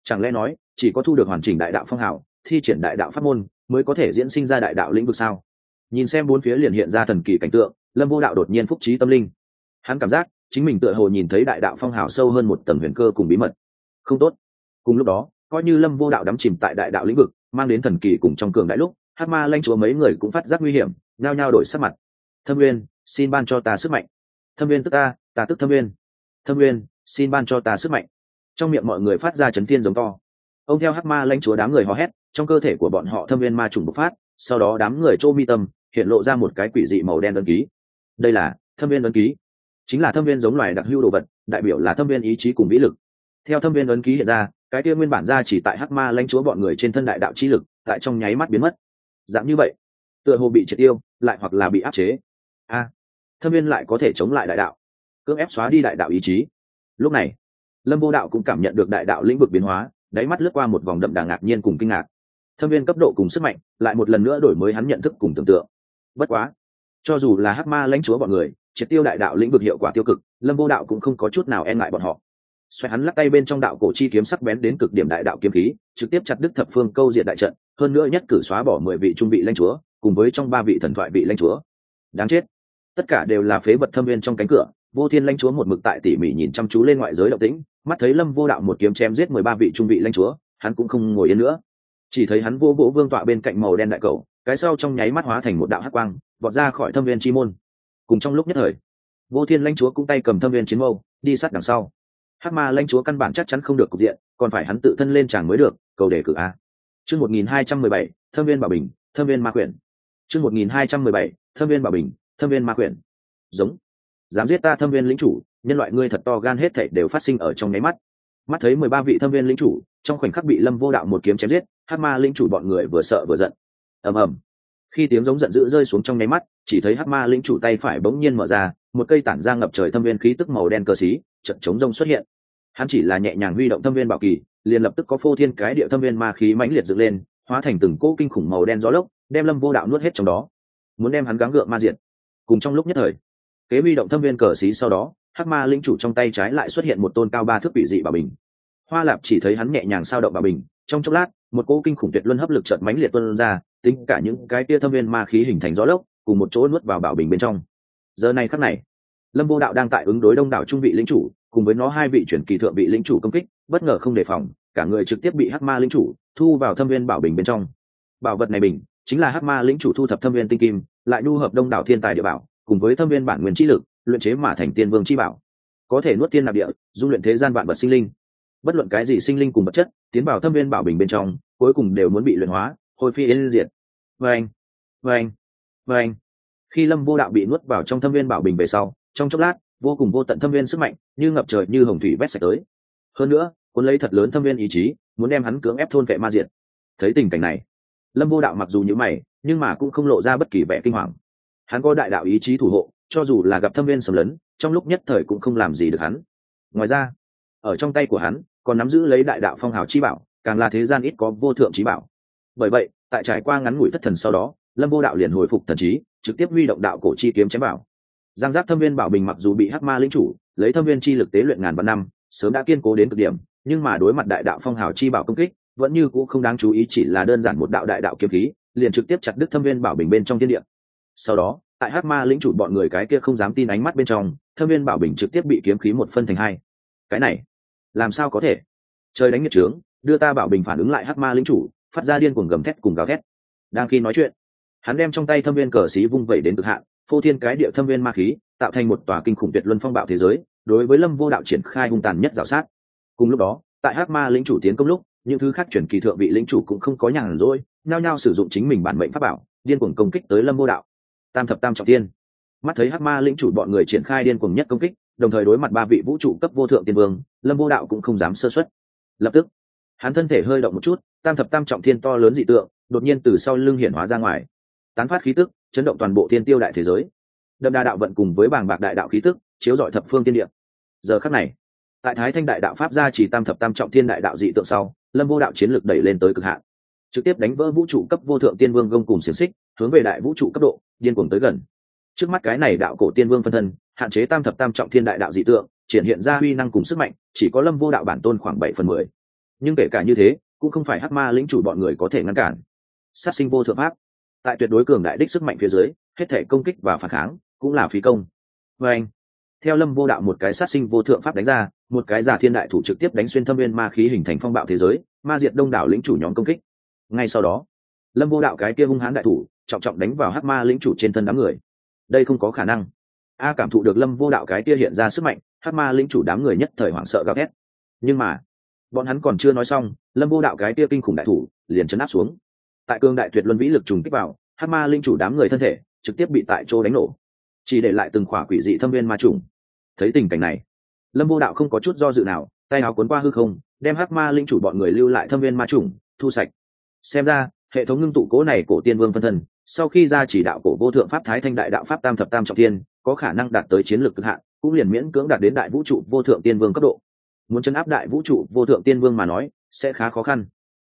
chẳng lẽ nói chỉ có thu được hoàn chỉnh đại đạo phong hào thi triển đại đạo pháp môn mới có thể diễn sinh ra đại đạo lĩnh vực sao nhìn xem bốn phía liền hiện ra thần kỳ cảnh tượng lâm vô đạo đột nhiên phúc trí tâm linh hắn cảm giác chính mình tựa hồ nhìn thấy đại đạo phong hào sâu hơn một tầng huyền cơ cùng bí mật. Không tốt. Cùng lúc đó, coi như lâm vô đạo đắm chìm tại đại đạo lĩnh vực, mang đến thần kỳ cùng trong cường đại lúc hát ma lanh chúa mấy người cũng phát giác nguy hiểm, nhao nhao đổi sắc mặt. Thâm nguyên, xin ban cho ta sức mạnh. Thâm nguyên tức ta ta tức thâm nguyên. Thâm nguyên, xin ban cho ta sức mạnh. Trong miệng mọi người phát ra chấn thiên giống to. Ông theo hát ma lanh chúa đám người hò hét, trong cơ thể của bọn họ thâm nguyên ma trùng bộc phát, sau đó đám người chô mi tâm, hiện lộ ra một cái quỷ dị màu đen đơn ký. Đây là thâm viên ấn ký chính là thâm viên giống loài đặc hữu đồ vật, đại biểu là thâm viên ý chí cùng vĩ lực. Theo thâm viên ấn ký hiện ra, cái kia nguyên bản ra chỉ tại hắc ma lãnh chúa bọn người trên thân đại đạo chi lực, tại trong nháy mắt biến mất. Dạng như vậy, tựa hồ bị triệt tiêu, lại hoặc là bị áp chế. A, thâm viên lại có thể chống lại đại đạo, cưỡng ép xóa đi đại đạo ý chí. Lúc này, lâm vô đạo cũng cảm nhận được đại đạo lĩnh vực biến hóa, đáy mắt lướt qua một vòng đậm đà ngạc nhiên cùng kinh ngạc. Thâm viên cấp độ cùng sức mạnh lại một lần nữa đổi mới hắn nhận thức cùng tưởng tượng. Bất quá, cho dù là hắc ma lãnh chúa bọn người triệt tiêu đại đạo lĩnh vực hiệu quả tiêu cực, lâm vô đạo cũng không có chút nào e ngại bọn họ. Xoay hắn lắc tay bên trong đạo cổ chi kiếm sắc bén đến cực điểm đại đạo kiếm khí, trực tiếp chặt đứt thập phương câu diện đại trận, hơn nữa nhất cử xóa bỏ mười vị trung vị lãnh chúa, cùng với trong ba vị thần thoại vị lãnh chúa. Đáng chết. Tất cả đều là phế vật thâm viên trong cánh cửa, vô thiên lãnh chúa một mực tại tỉ mỉ nhìn chăm chú lên ngoại giới động tĩnh, mắt thấy lâm vô đạo một kiếm chém giết mười ba vị trung vị lãnh chúa, hắn cũng không ngồi yên nữa. Chỉ thấy hắn vô vỗ vương tọa bên cạnh màu đen đại cầu, cái sau trong nháy mắt hóa thành một đạo hắc quang, vọt ra khỏi thâm viên chi môn cùng trong lúc nhất thời. Vô thiên lãnh chúa cũng tay cầm thâm viên chiến mâu, đi sát đằng sau. Hắc ma lãnh chúa căn bản chắc chắn không được cục diện, còn phải hắn tự thân lên chàng mới được, cầu đề cử a. Chương một nghìn hai trăm mười bảy, thâm viên bảo bình, thâm viên ma quyển. Chương một nghìn hai trăm mười bảy, thâm viên bảo bình, thâm viên ma quyển. Giống. Dám giết ta thâm viên lính chủ, nhân loại ngươi thật to gan hết thảy đều phát sinh ở trong nháy mắt. Mắt thấy mười ba vị thâm viên lính chủ, trong khoảnh khắc bị lâm vô đạo một kiếm chém giết, hắc ma lính chủ bọn người vừa sợ vừa giận. Ầm ầm khi tiếng giống giận dữ rơi xuống trong nháy mắt, chỉ thấy hắc ma lĩnh chủ tay phải bỗng nhiên mở ra, một cây tản ra ngập trời thâm viên khí tức màu đen cờ xí trận chống rông xuất hiện. Hắn chỉ là nhẹ nhàng huy động thâm viên bảo kỳ, liền lập tức có phô thiên cái địa thâm viên ma khí mãnh liệt dựng lên, hóa thành từng cỗ kinh khủng màu đen gió lốc, đem lâm vô đạo nuốt hết trong đó. Muốn đem hắn gắng gượng ma diệt. Cùng trong lúc nhất thời, kế huy động thâm viên cờ xí sau đó, hắc ma linh chủ trong tay trái lại xuất hiện một tôn cao ba thước bị dị bảo bình. Hoa lạp chỉ thấy hắn nhẹ nhàng sao động bảo bình, trong chốc lát một cỗ kinh khủng tuyệt luân hấp lực chợt mãnh liệt tuôn ra, tính cả những cái tia thâm viên ma khí hình thành gió lốc, cùng một chỗ nuốt vào bảo bình bên trong. Giờ này khắc này, lâm vô đạo đang tại ứng đối đông đảo trung vị lĩnh chủ, cùng với nó hai vị chuyển kỳ thượng vị lĩnh chủ công kích, bất ngờ không đề phòng, cả người trực tiếp bị hắc ma lĩnh chủ thu vào thâm viên bảo bình bên trong. Bảo vật này bình, chính là hắc ma lĩnh chủ thu thập thâm viên tinh kim, lại nhu hợp đông đảo thiên tài địa bảo, cùng với thâm viên bản nguyên trí lực, luyện chế mà thành tiên vương chi bảo. Có thể nuốt tiên nạp địa, dung luyện thế gian vạn vật sinh linh bất luận cái gì sinh linh cùng vật chất, tiến vào thâm viên bảo bình bên trong, cuối cùng đều muốn bị luyện hóa, hồi phi yên diệt. Vâng vâng vâng. Khi lâm vô đạo bị nuốt vào trong thâm viên bảo bình về sau, trong chốc lát, vô cùng vô tận thâm viên sức mạnh, như ngập trời như hồng thủy vét sạch tới. Hơn nữa, cuốn lấy thật lớn thâm viên ý chí, muốn đem hắn cưỡng ép thôn vệ ma diệt. Thấy tình cảnh này, lâm vô đạo mặc dù nhữ mày, nhưng mà cũng không lộ ra bất kỳ vẻ kinh hoàng. Hắn có đại đạo ý chí thủ hộ, cho dù là gặp thâm viên sầm lấn, trong lúc nhất thời cũng không làm gì được hắn. Ngoài ra ở trong tay của hắn, còn nắm giữ lấy đại đạo phong hào chi bảo, càng là thế gian ít có vô thượng trí bảo. Bởi vậy, tại trải qua ngắn ngủi thất thần sau đó, lâm vô đạo liền hồi phục thần trí, trực tiếp huy động đạo cổ chi kiếm chém bảo giang giác thâm viên bảo bình mặc dù bị hắc ma linh chủ, lấy thâm viên chi lực tế luyện ngàn vạn năm, sớm đã kiên cố đến cực điểm, nhưng mà đối mặt đại đạo phong hào chi bảo công kích, vẫn như cũ không đáng chú ý chỉ là đơn giản một đạo đại đạo kiếm khí, liền trực tiếp chặt đứt thâm viên bảo bình bên trong thiên địa. Sau đó, tại hắc ma lính chủ bọn người cái kia không dám tin ánh mắt bên trong, thâm viên bảo bình trực tiếp bị kiếm khí một phân thành hai cái này, làm sao có thể? Trời đánh nhật trướng, đưa ta bảo bình phản ứng lại hắc ma lính chủ, phát ra điên cuồng gầm thét cùng gào thét. Đang khi nói chuyện, hắn đem trong tay thâm viên cờ xí vung vẩy đến cực hạn, phô thiên cái địa thâm viên ma khí, tạo thành một tòa kinh khủng tuyệt luân phong bạo thế giới, đối với lâm vô đạo triển khai hung tàn nhất rào sát. Cùng lúc đó, tại hắc ma lính chủ tiến công lúc, những thứ khác chuyển kỳ thượng vị lính chủ cũng không có nhàn rỗi, nhao nhao sử dụng chính mình bản mệnh pháp bảo, điên cuồng công kích tới lâm vô đạo. Tam thập tam trọng tiên mắt thấy hắc ma lính chủ bọn người triển khai điên cuồng nhất công kích đồng thời đối mặt ba vị vũ trụ cấp vô thượng tiên vương, lâm vô đạo cũng không dám sơ xuất. Lập tức, hắn thân thể hơi động một chút, tam thập tam trọng thiên to lớn dị tượng, đột nhiên từ sau lưng hiển hóa ra ngoài. Tán phát khí tức, chấn động toàn bộ thiên tiêu đại thế giới. Đậm đà đạo vận cùng với bàng bạc đại đạo khí tức, chiếu dọi thập phương tiên địa. Giờ khắc này, tại thái thanh đại đạo pháp gia chỉ tam thập tam trọng thiên đại đạo dị tượng sau, lâm vô đạo chiến lược đẩy lên tới cực hạn. Trực tiếp đánh vỡ vũ trụ cấp vô thượng tiên vương gông cùng xiềng xích, hướng về đại vũ trụ cấp độ, điên cuồng tới gần. Trước mắt cái này đạo cổ tiên vương phân thân hạn chế tam thập tam trọng thiên đại đạo dị tượng, triển hiện ra huy năng cùng sức mạnh, chỉ có lâm vô đạo bản tôn khoảng bảy phần mười. Nhưng kể cả như thế, cũng không phải hắc ma lĩnh chủ bọn người có thể ngăn cản. Sát sinh vô thượng pháp. Tại tuyệt đối cường đại đích sức mạnh phía dưới, hết thể công kích và phản kháng cũng là phí công. Vê anh, theo lâm vô đạo một cái sát sinh vô thượng pháp đánh ra, một cái giả thiên đại thủ trực tiếp đánh xuyên thâm viên ma khí hình thành phong bạo thế giới, ma diệt đông đảo lĩnh chủ nhóm công kích. Ngay sau đó, lâm vô đạo cái kia hung hãn đại thủ, trọng trọng đánh vào hắc ma lĩnh chủ trên thân đám người. Đây không có khả năng a cảm thụ được lâm vô đạo cái kia hiện ra sức mạnh, hắc ma lĩnh chủ đám người nhất thời hoảng sợ gào thét. Nhưng mà, bọn hắn còn chưa nói xong, lâm vô đạo cái kia kinh khủng đại thủ liền chấn áp xuống. Tại cương đại tuyệt luân vĩ lực trùng kích vào, hắc ma linh chủ đám người thân thể trực tiếp bị tại chỗ đánh nổ. Chỉ để lại từng khỏa quỷ dị thâm viên ma trùng. Thấy tình cảnh này, lâm vô đạo không có chút do dự nào, tay áo cuốn qua hư không, đem hắc ma linh chủ bọn người lưu lại thâm viên ma trùng, thu sạch. Xem ra, hệ thống ngưng tụ cố này cổ tiên vương phân thân, sau khi ra chỉ đạo cổ vô thượng pháp thái thanh đại đạo pháp tam thập tam trọng tiên có khả năng đạt tới chiến lược cực hạn, cũng liền miễn cưỡng đạt đến đại vũ trụ vô thượng tiên vương cấp độ. Muốn chấn áp đại vũ trụ vô thượng tiên vương mà nói, sẽ khá khó khăn.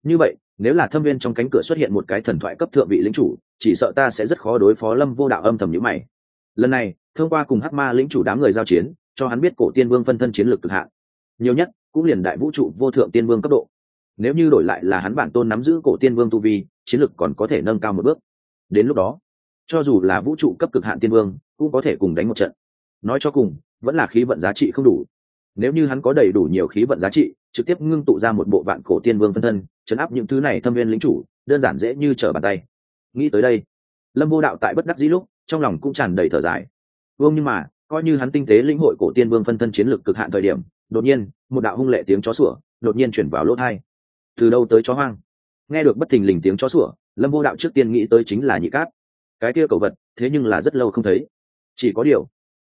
Như vậy, nếu là thâm viên trong cánh cửa xuất hiện một cái thần thoại cấp thượng vị lĩnh chủ, chỉ sợ ta sẽ rất khó đối phó lâm vô đạo âm thầm nhữ mày. Lần này, thông qua cùng hắc ma lĩnh chủ đám người giao chiến, cho hắn biết cổ tiên vương phân thân chiến lược cực hạn. Nhiều nhất, cũng liền đại vũ trụ vô thượng tiên vương cấp độ. Nếu như đổi lại là hắn bản tôn nắm giữ cổ tiên vương tu vi, chiến lược còn có thể nâng cao một bước. Đến lúc đó cho dù là vũ trụ cấp cực hạn tiên vương, cũng có thể cùng đánh một trận. Nói cho cùng, vẫn là khí vận giá trị không đủ. Nếu như hắn có đầy đủ nhiều khí vận giá trị, trực tiếp ngưng tụ ra một bộ vạn cổ tiên vương phân thân, chấn áp những thứ này thâm viên lính chủ, đơn giản dễ như trở bàn tay. Nghĩ tới đây, lâm vô đạo tại bất đắc dĩ lúc, trong lòng cũng tràn đầy thở dài. Vương nhưng mà, coi như hắn tinh tế lĩnh hội cổ tiên vương phân thân chiến lược cực hạn thời điểm, đột nhiên, một đạo hung lệ tiếng chó sủa, đột nhiên chuyển vào lỗ thai. Từ đâu tới chó hoang? Nghe được bất thình lình tiếng chó sủa, lâm vô đạo trước tiên nghĩ tới chính là nhị cát cái kia cầu vật, thế nhưng là rất lâu không thấy. Chỉ có điều,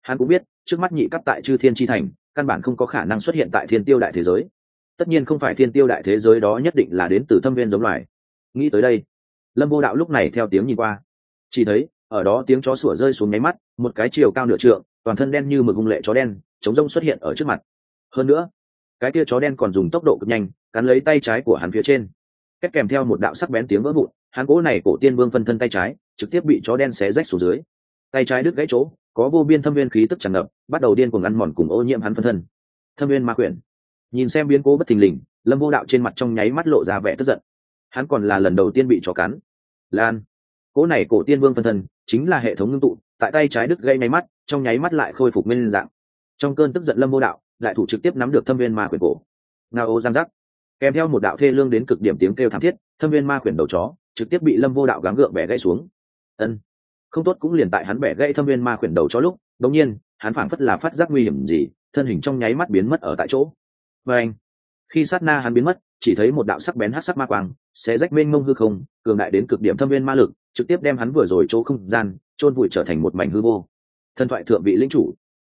hắn cũng biết, trước mắt nhị cấp tại chư thiên tri thành, căn bản không có khả năng xuất hiện tại thiên tiêu đại thế giới. Tất nhiên không phải thiên tiêu đại thế giới đó nhất định là đến từ thâm viên giống loài. Nghĩ tới đây, lâm vô đạo lúc này theo tiếng nhìn qua. Chỉ thấy, ở đó tiếng chó sủa rơi xuống nháy mắt, một cái chiều cao nửa trượng, toàn thân đen như mực hung lệ chó đen, chống rông xuất hiện ở trước mặt. Hơn nữa, cái kia chó đen còn dùng tốc độ cực nhanh, cắn lấy tay trái của hắn phía trên. Cách kèm theo một đạo sắc bén tiếng vỡ vụn hắn cố này cổ tiên vương phân thân tay trái, trực tiếp bị chó đen xé rách xuống dưới. Tay trái đứt gãy chỗ, có vô biên thâm viên khí tức tràn ngập, bắt đầu điên cuồng ăn mòn cùng ô nhiễm hắn phân thân. Thâm viên ma quyển. Nhìn xem biến cố bất thình lình, lâm vô đạo trên mặt trong nháy mắt lộ ra vẻ tức giận. Hắn còn là lần đầu tiên bị chó cắn. Lan. Cỗ này cổ tiên vương phân thân chính là hệ thống ngưng tụ, tại tay trái đứt gây nháy mắt, trong nháy mắt lại khôi phục nguyên dạng. Trong cơn tức giận lâm vô đạo, đại thủ trực tiếp nắm được thâm viên ma quyển cổ. Nga ô giang giác. Kèm theo một đạo thê lương đến cực điểm tiếng kêu thảm thiết, thâm viên ma quyển đầu chó trực tiếp bị lâm vô đạo gắng gượng bẻ gãy xuống. Ân. Không tốt cũng liền tại hắn bẻ gãy thâm viên ma khuyển đầu chó lúc đống nhiên, hắn phảng phất là phát giác nguy hiểm gì, thân hình trong nháy mắt biến mất ở tại chỗ. Và anh khi sát na hắn biến mất, chỉ thấy một đạo sắc bén hát sắc ma quang sẽ rách mênh mông hư không, cường đại đến cực điểm thâm viên ma lực, trực tiếp đem hắn vừa rồi chỗ không gian chôn vùi trở thành một mảnh hư vô. Thần thoại thượng vị lĩnh chủ.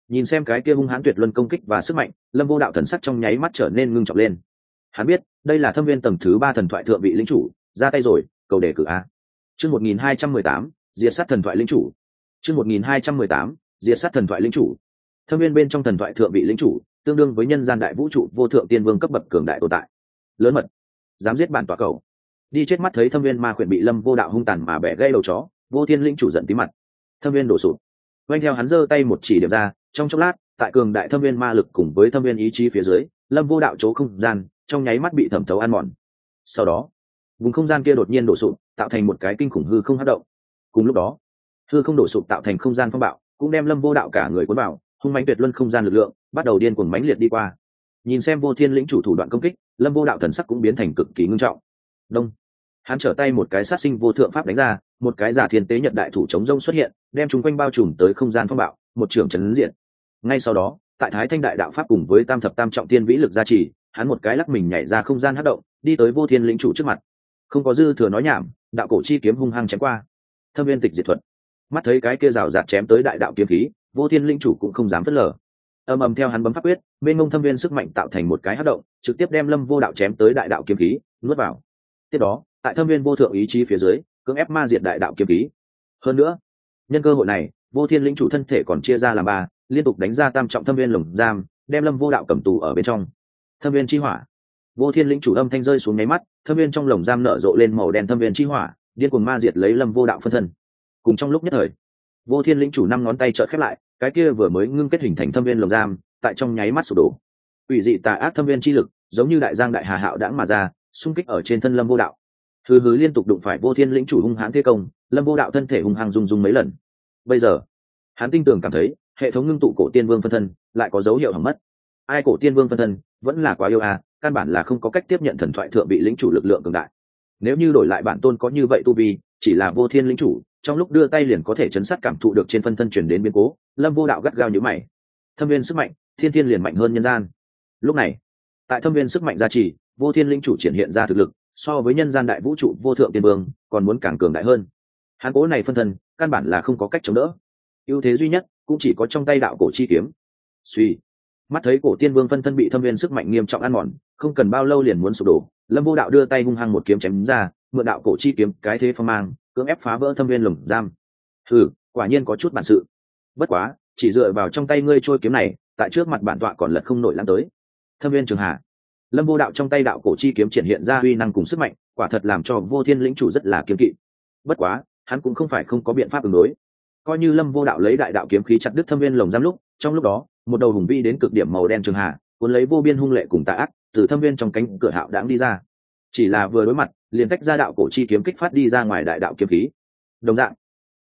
Nhìn xem cái kia hung hãn tuyệt luân công kích và sức mạnh, lâm vô đạo thần sắc trong nháy mắt trở nên ngưng trọng lên. Hắn biết, đây là thâm viên tầng thứ ba thần thoại thượng vị lĩnh chủ, ra tay rồi cầu đề cử a. Chương một nghìn hai trăm mười tám, diệt sát thần thoại linh chủ. Chương một nghìn hai trăm mười tám, diệt sát thần thoại linh chủ. Thâm viên bên trong thần thoại thượng vị linh chủ, tương đương với nhân gian đại vũ trụ vô thượng tiên vương cấp bậc cường đại tồn tại. Lớn mật. Dám giết bản tọa cầu. Đi chết mắt thấy thâm viên ma khuyển bị lâm vô đạo hung tàn mà bẻ gây đầu chó, vô thiên linh chủ giận tí mặt. Thâm viên đổ sụp. Quanh theo hắn giơ tay một chỉ điểm ra, trong chốc lát, tại cường đại thâm viên ma lực cùng với thâm viên ý chí phía dưới, lâm vô đạo chỗ không gian, trong nháy mắt bị thẩm thấu ăn mòn. Sau đó vùng không gian kia đột nhiên đổ sụp, tạo thành một cái kinh khủng hư không hát động. Cùng lúc đó, hư không đổ sụp tạo thành không gian phong bạo, cũng đem lâm vô đạo cả người cuốn vào, hung mánh tuyệt luân không gian lực lượng bắt đầu điên cuồng mánh liệt đi qua. Nhìn xem vô thiên lĩnh chủ thủ đoạn công kích, lâm vô đạo thần sắc cũng biến thành cực kỳ ngưng trọng. Đông. Hắn trở tay một cái sát sinh vô thượng pháp đánh ra, một cái giả thiên tế nhật đại thủ chống rông xuất hiện, đem chúng quanh bao trùm tới không gian phong bạo, một trường trấn diện ngay sau đó, tại thái thanh đại đạo pháp cùng với tam thập tam trọng thiên vĩ lực gia trì, hắn một cái lắc mình nhảy ra không gian hát động, đi tới vô thiên lĩnh chủ trước mặt không có dư thừa nói nhảm, đạo cổ chi kiếm hung hăng chém qua. Thâm viên tịch diệt thuật. Mắt thấy cái kia rào rạt chém tới đại đạo kiếm khí, vô thiên linh chủ cũng không dám phớt lờ. Ầm ầm theo hắn bấm pháp quyết, bên ngông thâm viên sức mạnh tạo thành một cái hát động, trực tiếp đem lâm vô đạo chém tới đại đạo kiếm khí, nuốt vào. Tiếp đó, tại thâm viên vô thượng ý chí phía dưới, cưỡng ép ma diệt đại đạo kiếm khí. Hơn nữa, nhân cơ hội này, vô thiên linh chủ thân thể còn chia ra làm ba, liên tục đánh ra tam trọng thâm viên lồng giam, đem lâm vô đạo cầm tù ở bên trong. Thâm viên chi hỏa vô thiên lĩnh chủ âm thanh rơi xuống nháy mắt, thâm viên trong lồng giam nở rộ lên màu đen thâm viên chi hỏa, điên cuồng ma diệt lấy lâm vô đạo phân thân. Cùng trong lúc nhất thời, vô thiên lĩnh chủ năm ngón tay trợt khép lại, cái kia vừa mới ngưng kết hình thành thâm viên lồng giam, tại trong nháy mắt sụp đổ. Ủy dị tà ác thâm viên chi lực, giống như đại giang đại hà hạo đãng mà ra, xung kích ở trên thân lâm vô đạo. Hừ hứ liên tục đụng phải vô thiên lĩnh chủ hung hãn thế công, lâm vô đạo thân thể hung hăng rung rung mấy lần. Bây giờ, hắn tin tưởng cảm thấy, hệ thống ngưng tụ cổ tiên vương phân thân, lại có dấu hiệu hỏng mất. Ai cổ tiên vương phân thân, vẫn là quá yêu à căn bản là không có cách tiếp nhận thần thoại thượng bị lĩnh chủ lực lượng cường đại. Nếu như đổi lại bản tôn có như vậy tu vi, chỉ là vô thiên lĩnh chủ, trong lúc đưa tay liền có thể chấn sát cảm thụ được trên phân thân chuyển đến biến cố, lâm vô đạo gắt gao như mày. Thâm viên sức mạnh, thiên thiên liền mạnh hơn nhân gian. Lúc này, tại thâm viên sức mạnh gia trì, vô thiên lĩnh chủ triển hiện ra thực lực, so với nhân gian đại vũ trụ vô thượng tiên vương, còn muốn càng cường đại hơn. Hắn cố này phân thân, căn bản là không có cách chống đỡ. Ưu thế duy nhất cũng chỉ có trong tay đạo cổ chi kiếm. Suy mắt thấy cổ tiên vương phân thân bị thâm viên sức mạnh nghiêm trọng ăn mòn, không cần bao lâu liền muốn sụp đổ, lâm vô đạo đưa tay hung hăng một kiếm chém ra, mượn đạo cổ chi kiếm, cái thế phong mang, cưỡng ép phá vỡ thâm viên lồng giam. Ừ quả nhiên có chút bản sự. Bất quá, chỉ dựa vào trong tay ngươi trôi kiếm này, tại trước mặt bản tọa còn lật không nổi lắm tới. Thâm viên trường hà lâm vô đạo trong tay đạo cổ chi kiếm triển hiện ra uy năng cùng sức mạnh, quả thật làm cho vô thiên lĩnh chủ rất là kiếm kỵ. Bất quá, hắn cũng không phải không có biện pháp ứng đối. Coi như lâm vô đạo lấy đại đạo kiếm khí chặt đứt thâm viên lồng giam lúc, trong lúc đó một đầu hùng vi đến cực điểm màu đen trường hà cuốn lấy vô biên hung lệ cùng tạ ác, từ thâm viên trong cánh cửa hạo đãng đi ra. Chỉ là vừa đối mặt, liền tách ra đạo cổ chi kiếm kích phát đi ra ngoài đại đạo kiếm khí. Đồng dạng,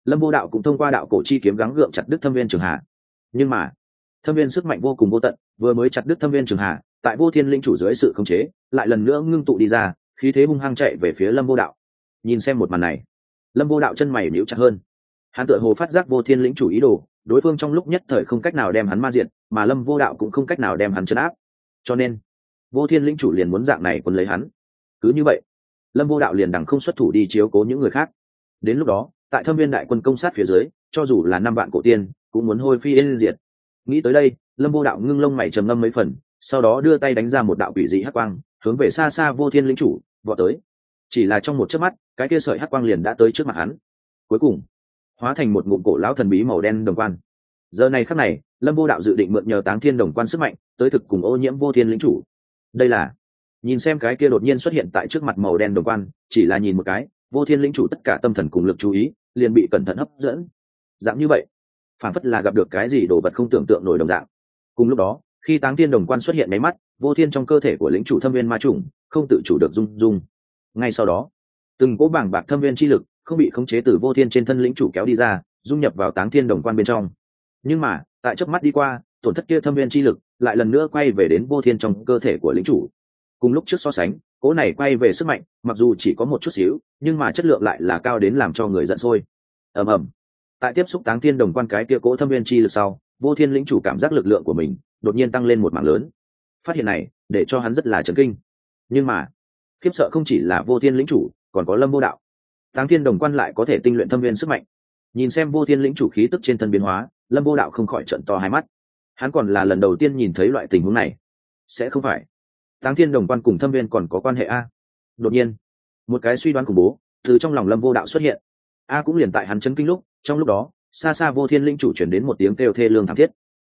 lâm vô đạo cũng thông qua đạo cổ chi kiếm gắng gượng chặt đứt thâm viên trường hà nhưng mà, thâm viên sức mạnh vô cùng vô tận, vừa mới chặt đứt thâm viên trường hà tại vô thiên linh chủ dưới sự khống chế, lại lần nữa ngưng tụ đi ra, khí thế hung hăng chạy về phía lâm vô đạo. Nhìn xem một màn này, lâm vô đạo chân mày níu chặt hơn. Hắn tựa hồ phát giác vô thiên lĩnh chủ ý đồ đối phương trong lúc nhất thời không cách nào đem hắn ma diện mà lâm vô đạo cũng không cách nào đem hắn chấn áp. Cho nên, vô thiên lĩnh chủ liền muốn dạng này quân lấy hắn. Cứ như vậy, lâm vô đạo liền đằng không xuất thủ đi chiếu cố những người khác. Đến lúc đó, tại thâm viên đại quân công sát phía dưới, cho dù là năm vạn cổ tiên, cũng muốn hôi phi yên diệt. Nghĩ tới đây, lâm vô đạo ngưng lông mày trầm ngâm mấy phần, sau đó đưa tay đánh ra một đạo quỷ dị hắc quang, hướng về xa xa vô thiên lĩnh chủ vọt tới. Chỉ là trong một chớp mắt, cái kia sợi hắc quang liền đã tới trước mặt hắn. Cuối cùng hóa thành một ngụm cổ lão thần bí màu đen đồng quan. Giờ này khắc này, lâm vô đạo dự định mượn nhờ táng thiên đồng quan sức mạnh, tới thực cùng ô nhiễm vô thiên lĩnh chủ. Đây là, nhìn xem cái kia đột nhiên xuất hiện tại trước mặt màu đen đồng quan, chỉ là nhìn một cái, vô thiên lĩnh chủ tất cả tâm thần cùng lực chú ý, liền bị cẩn thận hấp dẫn. Dạng như vậy, phản phất là gặp được cái gì đồ vật không tưởng tượng nổi đồng dạng. Cùng lúc đó, khi táng thiên đồng quan xuất hiện máy mắt, vô thiên trong cơ thể của lĩnh chủ thâm viên ma trùng không tự chủ được rung rung. Ngay sau đó, từng cỗ bảng bạc thâm viên chi lực không bị khống chế từ vô thiên trên thân lĩnh chủ kéo đi ra, dung nhập vào táng thiên đồng quan bên trong. Nhưng mà, tại chớp mắt đi qua, tổn thất kia thâm viên chi lực lại lần nữa quay về đến vô thiên trong cơ thể của lĩnh chủ. Cùng lúc trước so sánh cỗ này quay về sức mạnh, mặc dù chỉ có một chút xíu, nhưng mà chất lượng lại là cao đến làm cho người giận sôi. Ầm ầm. Tại tiếp xúc táng thiên đồng quan cái kia cỗ thâm viên chi lực sau, vô thiên lĩnh chủ cảm giác lực lượng của mình đột nhiên tăng lên một mảng lớn. Phát hiện này, để cho hắn rất là chấn kinh. Nhưng mà, khiếp sợ không chỉ là vô thiên lĩnh chủ, còn có lâm vô đạo táng thiên đồng quan lại có thể tinh luyện thâm viên sức mạnh. Nhìn xem vô thiên lĩnh chủ khí tức trên thân biến hóa, lâm vô đạo không khỏi trận to hai mắt. Hắn còn là lần đầu tiên nhìn thấy loại tình huống này. Sẽ không phải. Táng thiên đồng quan cùng thâm viên còn có quan hệ a? Đột nhiên, một cái suy đoán khủng bố từ trong lòng lâm vô đạo xuất hiện. A cũng liền tại hắn chấn kinh lúc, trong lúc đó, xa xa vô thiên lĩnh chủ chuyển đến một tiếng kêu thê lương thảm thiết.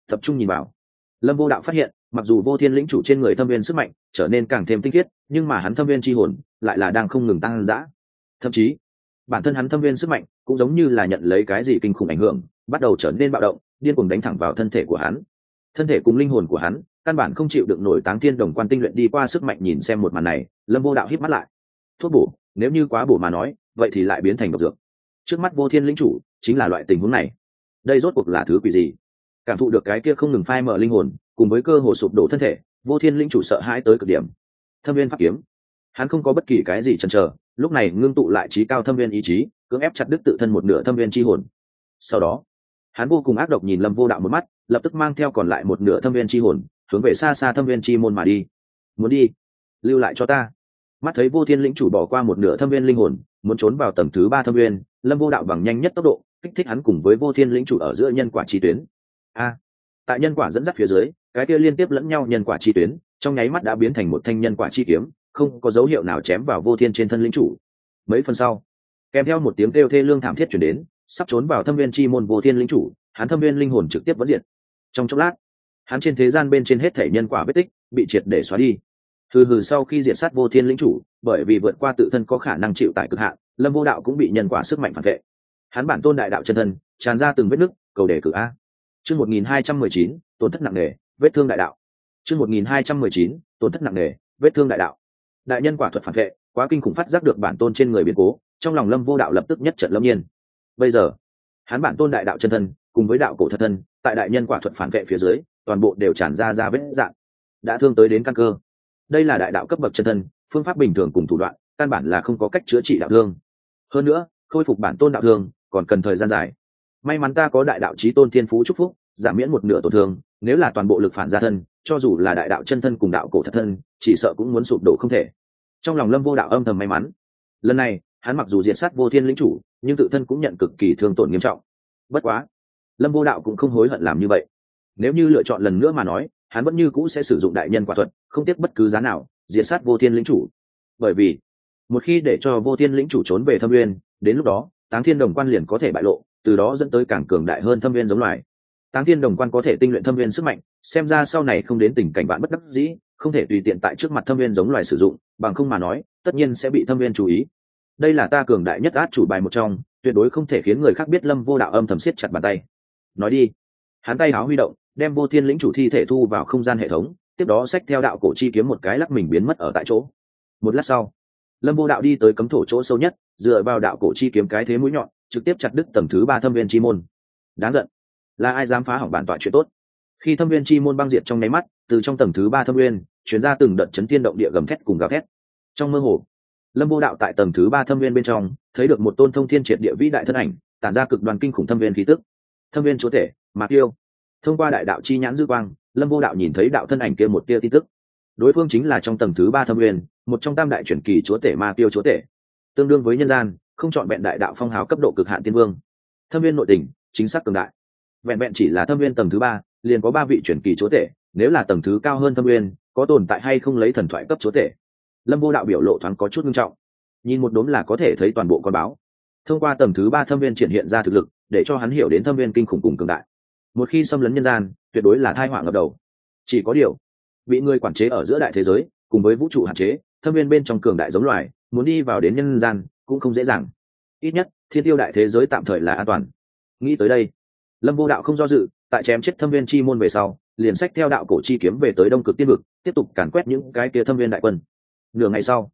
Tập trung nhìn vào. Lâm vô đạo phát hiện, mặc dù vô thiên lĩnh chủ trên người thâm viên sức mạnh trở nên càng thêm tinh khiết, nhưng mà hắn thâm viên c h i hồn lại là đang không ngừng tăng dã. Thậm chí bản thân hắn thâm viên sức mạnh cũng giống như là nhận lấy cái gì kinh khủng ảnh hưởng, bắt đầu trở nên bạo động, điên cuồng đánh thẳng vào thân thể của hắn. Thân thể cùng linh hồn của hắn, căn bản không chịu được nổi táng thiên đồng quan tinh luyện đi qua sức mạnh nhìn xem một màn này, lâm vô đạo hít mắt lại. Thuốc bổ, nếu như quá bổ mà nói, vậy thì lại biến thành độc dược. Trước mắt vô thiên lĩnh chủ chính là loại tình huống này. Đây rốt cuộc là thứ quỷ gì? Cảm thụ được cái kia không ngừng phai mở linh hồn, cùng với cơ hồ sụp đổ thân thể, vô thiên lĩnh chủ sợ hãi tới cực điểm. Thâm viên pháp kiếm hắn không có bất kỳ cái gì chần chờ, lúc này ngưng tụ lại trí cao thâm viên ý chí, cưỡng ép chặt đứt tự thân một nửa thâm viên c h i hồn. Sau đó, hắn vô cùng ác độc nhìn lâm vô đạo một mắt, lập tức mang theo còn lại một nửa thâm viên c h i hồn, hướng về xa xa thâm viên chi môn mà đi. Muốn đi, lưu lại cho ta. Mắt thấy vô thiên lĩnh chủ bỏ qua một nửa thâm viên linh hồn, muốn trốn vào tầng thứ ba thâm viên, lâm vô đạo bằng nhanh nhất tốc độ, kích thích hắn cùng với vô thiên lĩnh chủ ở giữa nhân quả chi tuyến. A! Tại nhân quả dẫn dắt phía dưới, cái kia liên tiếp lẫn nhau nhân quả chi tuyến, trong nháy mắt đã biến thành một thanh nhân quả chi kiếm không có dấu hiệu nào chém vào vô thiên trên thân lĩnh chủ. Mấy phần sau, kèm theo một tiếng kêu thê lương thảm thiết chuyển đến, sắp trốn vào thâm viên chi môn vô thiên lĩnh chủ, hắn thâm viên linh hồn trực tiếp vẫn diện. trong chốc lát, hắn trên thế gian bên trên hết thể nhân quả vết tích bị triệt để xóa đi. Hừ hừ, sau khi diệt sát vô thiên lĩnh chủ, bởi vì vượt qua tự thân có khả năng chịu tại cực hạn, lâm vô đạo cũng bị nhân quả sức mạnh phản vệ. Hắn bản tôn đại đạo chân thân, tràn ra từng vết nứt, cầu đề cử a. Chương một nghìn hai trăm mười chín, tổn thất nặng nề, vết thương đại đạo. Chương một nghìn hai trăm mười chín, tổn thất nặng nề, vết thương đại đạo đại nhân quả thuật phản vệ, quá kinh khủng phát giác được bản tôn trên người biến cố, trong lòng lâm vô đạo lập tức nhất trận lâm nhiên. Bây giờ, hắn bản tôn đại đạo chân thân, cùng với đạo cổ thật thân, tại đại nhân quả thuật phản vệ phía dưới, toàn bộ đều tràn ra ra vết dạng, đã thương tới đến căn cơ. Đây là đại đạo cấp bậc chân thân, phương pháp bình thường cùng thủ đoạn, căn bản là không có cách chữa trị đạo thương. Hơn nữa, khôi phục bản tôn đạo thương, còn cần thời gian dài. May mắn ta có đại đạo trí tôn thiên phú chúc phúc, giảm miễn một nửa tổn thương, nếu là toàn bộ lực phản gia thân, cho dù là đại đạo chân thân cùng đạo cổ thật thân chỉ sợ cũng muốn sụp đổ không thể. Trong lòng lâm vô đạo âm thầm may mắn. Lần này, hắn mặc dù diệt sát vô thiên lĩnh chủ, nhưng tự thân cũng nhận cực kỳ thương tổn nghiêm trọng. Bất quá, lâm vô đạo cũng không hối hận làm như vậy. Nếu như lựa chọn lần nữa mà nói, hắn vẫn như cũ sẽ sử dụng đại nhân quả thuật, không tiếc bất cứ giá nào, diệt sát vô thiên lĩnh chủ. Bởi vì, một khi để cho vô thiên lĩnh chủ trốn về thâm nguyên, đến lúc đó, táng thiên đồng quan liền có thể bại lộ, từ đó dẫn tới càng cường đại hơn thâm uyên giống loài. Táng thiên đồng quan có thể tinh luyện thâm uyên sức mạnh, xem ra sau này không đến tình cảnh bạn bất đắc dĩ không thể tùy tiện tại trước mặt thâm viên giống loài sử dụng, bằng không mà nói, tất nhiên sẽ bị thâm viên chú ý. Đây là ta cường đại nhất át chủ bài một trong, tuyệt đối không thể khiến người khác biết lâm vô đạo âm thầm siết chặt bàn tay. Nói đi. Hắn tay háo huy động, đem vô thiên lĩnh chủ thi thể thu vào không gian hệ thống, tiếp đó xách theo đạo cổ chi kiếm một cái lắc mình biến mất ở tại chỗ. Một lát sau, lâm vô đạo đi tới cấm thổ chỗ sâu nhất, dựa vào đạo cổ chi kiếm cái thế mũi nhọn, trực tiếp chặt đứt tầng thứ ba thâm viên chi môn. Đáng giận. Là ai dám phá hỏng bản tọa chuyện tốt? Khi thâm viên chi môn băng diệt trong nháy mắt, từ trong tầng thứ ba thâm viên, chuyển ra từng đợt chấn thiên động địa gầm thét cùng gào thét. Trong mơ hồ, lâm vô đạo tại tầng thứ ba thâm viên bên trong, thấy được một tôn thông thiên triệt địa vĩ đại thân ảnh, tản ra cực đoàn kinh khủng thâm viên khí tức. Thâm viên chúa thể mạc yêu. Thông qua đại đạo chi nhãn dư quang, lâm vô đạo nhìn thấy đạo thân ảnh kia một tia tin tức. Đối phương chính là trong tầng thứ ba thâm viên, một trong tam đại truyền kỳ chúa tể ma tiêu chúa tể. Tương đương với nhân gian, không chọn vẹn đại đạo phong hào cấp độ cực hạn tiên vương. Thâm viên nội tình chính xác cường đại. Vẹn vẹn chỉ là thâm viên tầng thứ ba liền có ba vị truyền kỳ chúa tể, nếu là tầng thứ cao hơn thâm uyên có tồn tại hay không lấy thần thoại cấp chúa tể? Lâm vô đạo biểu lộ thoáng có chút nghiêm trọng. Nhìn một đốm là có thể thấy toàn bộ con báo. Thông qua tầng thứ ba thâm viên triển hiện ra thực lực, để cho hắn hiểu đến thâm viên kinh khủng cùng cường đại. Một khi xâm lấn nhân gian, tuyệt đối là thai họa ngập đầu. Chỉ có điều, bị người quản chế ở giữa đại thế giới, cùng với vũ trụ hạn chế, thâm viên bên trong cường đại giống loài, muốn đi vào đến nhân gian, cũng không dễ dàng. Ít nhất, thiên tiêu đại thế giới tạm thời là an toàn. Nghĩ tới đây, lâm vô đạo không do dự tại chém chết thâm viên chi môn về sau, liền sách theo đạo cổ chi kiếm về tới đông cực tiên vực, tiếp tục càn quét những cái kia thâm viên đại quân. Nửa ngày sau,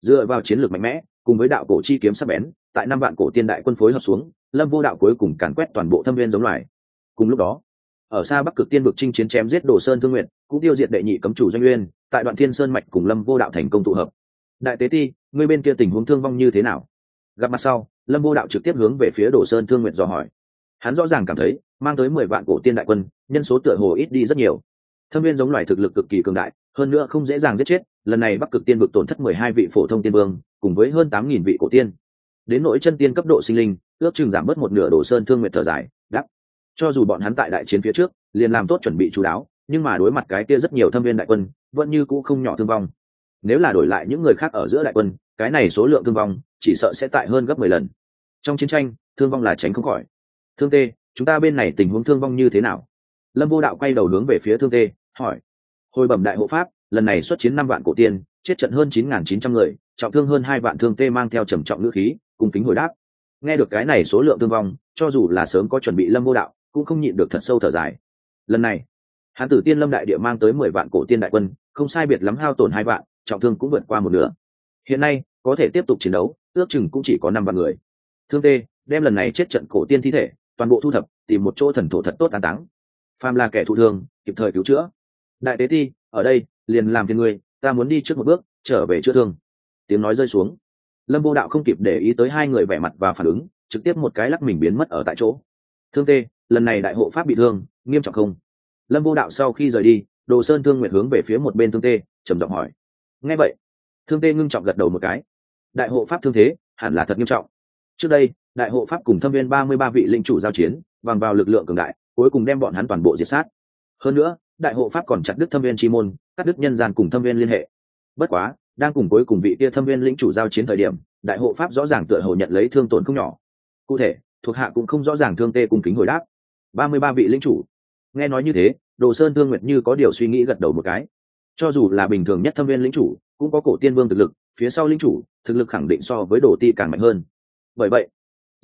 dựa vào chiến lược mạnh mẽ, cùng với đạo cổ chi kiếm sắp bén, tại năm vạn cổ tiên đại quân phối hợp xuống, lâm vô đạo cuối cùng càn quét toàn bộ thâm viên giống loài. Cùng lúc đó, ở xa bắc cực tiên vực chinh chiến chém giết đồ sơn thương nguyện cũng tiêu diệt đệ nhị cấm chủ doanh uyên, tại đoạn thiên sơn mạch cùng lâm vô đạo thành công tụ hợp. Đại tế ti ngươi bên kia tình huống thương vong như thế nào? Gặp mặt sau, lâm vô đạo trực tiếp hướng về phía đồ sơn thương nguyện dò hỏi hắn rõ ràng cảm thấy, mang tới mười vạn cổ tiên đại quân, nhân số tựa hồ ít đi rất nhiều. Thâm viên giống loài thực lực cực kỳ cường đại, hơn nữa không dễ dàng giết chết, lần này bắc cực tiên vực tổn thất mười hai vị phổ thông tiên vương, cùng với hơn tám nghìn vị cổ tiên. Đến nỗi chân tiên cấp độ sinh linh, ước chừng giảm bớt một nửa đồ sơn thương nguyện thở dài đắp cho dù bọn hắn tại đại chiến phía trước, liền làm tốt chuẩn bị chú đáo, nhưng mà đối mặt cái kia rất nhiều thâm viên đại quân, vẫn như cũ không nhỏ thương vong. Nếu là đổi lại những người khác ở giữa đại quân, cái này số lượng thương vong, chỉ sợ sẽ tại hơn gấp mười lần. Trong chiến tranh, thương vong là tránh không khỏi thương tê, chúng ta bên này tình huống thương vong như thế nào? Lâm vô đạo quay đầu hướng về phía thương tê, hỏi. Hồi bẩm đại hộ pháp, lần này xuất chiến năm vạn cổ tiên, chết trận hơn chín nghìn chín trăm người, trọng thương hơn hai vạn thương tê mang theo trầm trọng ngữ khí cùng kính hồi đáp. Nghe được cái này số lượng thương vong, cho dù là sớm có chuẩn bị lâm vô đạo, cũng không nhịn được thật sâu thở dài. Lần này, hán tử tiên lâm đại địa mang tới mười vạn cổ tiên đại quân, không sai biệt lắm hao tổn hai vạn, trọng thương cũng vượt qua một nửa. Hiện nay, có thể tiếp tục chiến đấu, ước chừng cũng chỉ có năm vạn người. Thương tê, đem lần này chết trận cổ tiên thi thể toàn bộ thu thập, tìm một chỗ thần thổ thật tốt an táng. Phàm là kẻ thụ thương, kịp thời cứu chữa. Đại tế ti, ở đây, liền làm phiền người ta muốn đi trước một bước, trở về chữa thương. Tiếng nói rơi xuống. Lâm vô đạo không kịp để ý tới hai người vẻ mặt và phản ứng, trực tiếp một cái lắc mình biến mất ở tại chỗ. Thương tê, lần này đại hộ pháp bị thương, nghiêm trọng không? Lâm vô đạo sau khi rời đi, đồ sơn thương nguyện hướng về phía một bên thương tê, trầm giọng hỏi. Ngay vậy, thương tê ngưng trọng gật đầu một cái. Đại hộ pháp thương thế, hẳn là thật nghiêm trọng. Trước đây đại hộ pháp cùng thâm viên ba mươi ba vị linh chủ giao chiến, bằng vào lực lượng cường đại, cuối cùng đem bọn hắn toàn bộ diệt sát. Hơn nữa, đại hộ pháp còn chặt đứt thâm viên chi môn, cắt đứt nhân gian cùng thâm viên liên hệ. Bất quá, đang cùng cuối cùng vị kia thâm viên lĩnh chủ giao chiến thời điểm, đại hộ pháp rõ ràng tựa hồ nhận lấy thương tổn không nhỏ. Cụ thể, thuộc hạ cũng không rõ ràng thương tê cùng kính hồi đáp. Ba mươi ba vị lĩnh chủ. Nghe nói như thế, đồ sơn thương nguyệt như có điều suy nghĩ gật đầu một cái. Cho dù là bình thường nhất thâm viên lĩnh chủ, cũng có cổ tiên vương thực lực, phía sau lĩnh chủ, thực lực khẳng định so với đồ ti càng mạnh hơn. Bởi vậy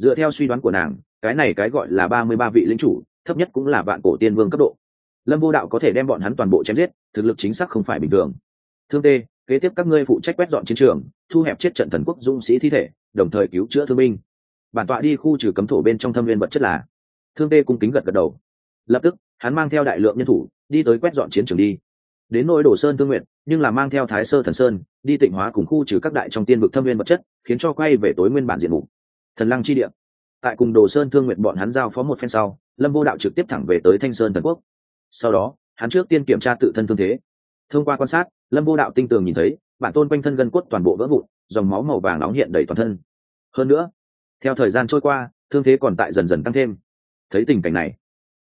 dựa theo suy đoán của nàng, cái này cái gọi là ba mươi ba vị lĩnh chủ, thấp nhất cũng là vạn cổ tiên vương cấp độ. Lâm vô đạo có thể đem bọn hắn toàn bộ chém giết, thực lực chính xác không phải bình thường. Thương tê, kế tiếp các ngươi phụ trách quét dọn chiến trường, thu hẹp chết trận thần quốc dũng sĩ thi thể, đồng thời cứu chữa thương binh. Bản tọa đi khu trừ cấm thổ bên trong thâm viên vật chất là. Thương tê cung kính gật gật đầu. Lập tức, hắn mang theo đại lượng nhân thủ, đi tới quét dọn chiến trường đi. Đến nỗi đổ sơn thương nguyện, nhưng là mang theo thái sơ thần sơn, đi tịnh hóa cùng khu trừ các đại trong tiên vực thâm viên vật chất, khiến cho quay về tối nguyên bản diện mục thần lăng chi địa. Tại cùng đồ sơn thương nguyện bọn hắn giao phó một phen sau, lâm vô đạo trực tiếp thẳng về tới thanh sơn thần quốc. Sau đó, hắn trước tiên kiểm tra tự thân thương thế. Thông qua quan sát, lâm vô đạo tinh tường nhìn thấy, bản tôn quanh thân gân cốt toàn bộ vỡ vụn, dòng máu màu vàng nóng hiện đầy toàn thân. Hơn nữa, theo thời gian trôi qua, thương thế còn tại dần dần tăng thêm. Thấy tình cảnh này,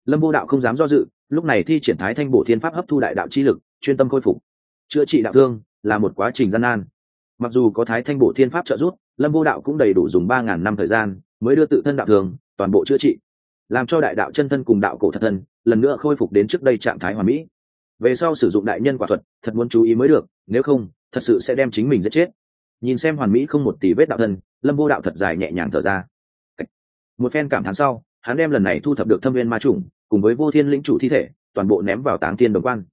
lâm vô đạo không dám do dự, lúc này thi triển thái thanh bổ thiên pháp hấp thu đại đạo chi lực, chuyên tâm khôi phục. Chữa trị đạo thương là một quá trình gian nan mặc dù có thái thanh Bộ thiên pháp trợ giúp, lâm vô đạo cũng đầy đủ dùng ba ngàn năm thời gian mới đưa tự thân đạo thường, toàn bộ chữa trị. Làm cho đại đạo chân thân cùng đạo cổ thật thân, lần nữa khôi phục đến trước đây trạng thái hoàn mỹ. Về sau sử dụng đại nhân quả thuật, thật muốn chú ý mới được, nếu không, thật sự sẽ đem chính mình giết chết. Nhìn xem hoàn mỹ không một tỷ vết đạo thân, lâm vô đạo thật dài nhẹ nhàng thở ra. Một phen cảm thán sau, hắn đem lần này thu thập được thâm viên ma chủng, cùng với vô thiên lĩnh chủ thi thể, toàn bộ ném vào táng thiên đồng quan.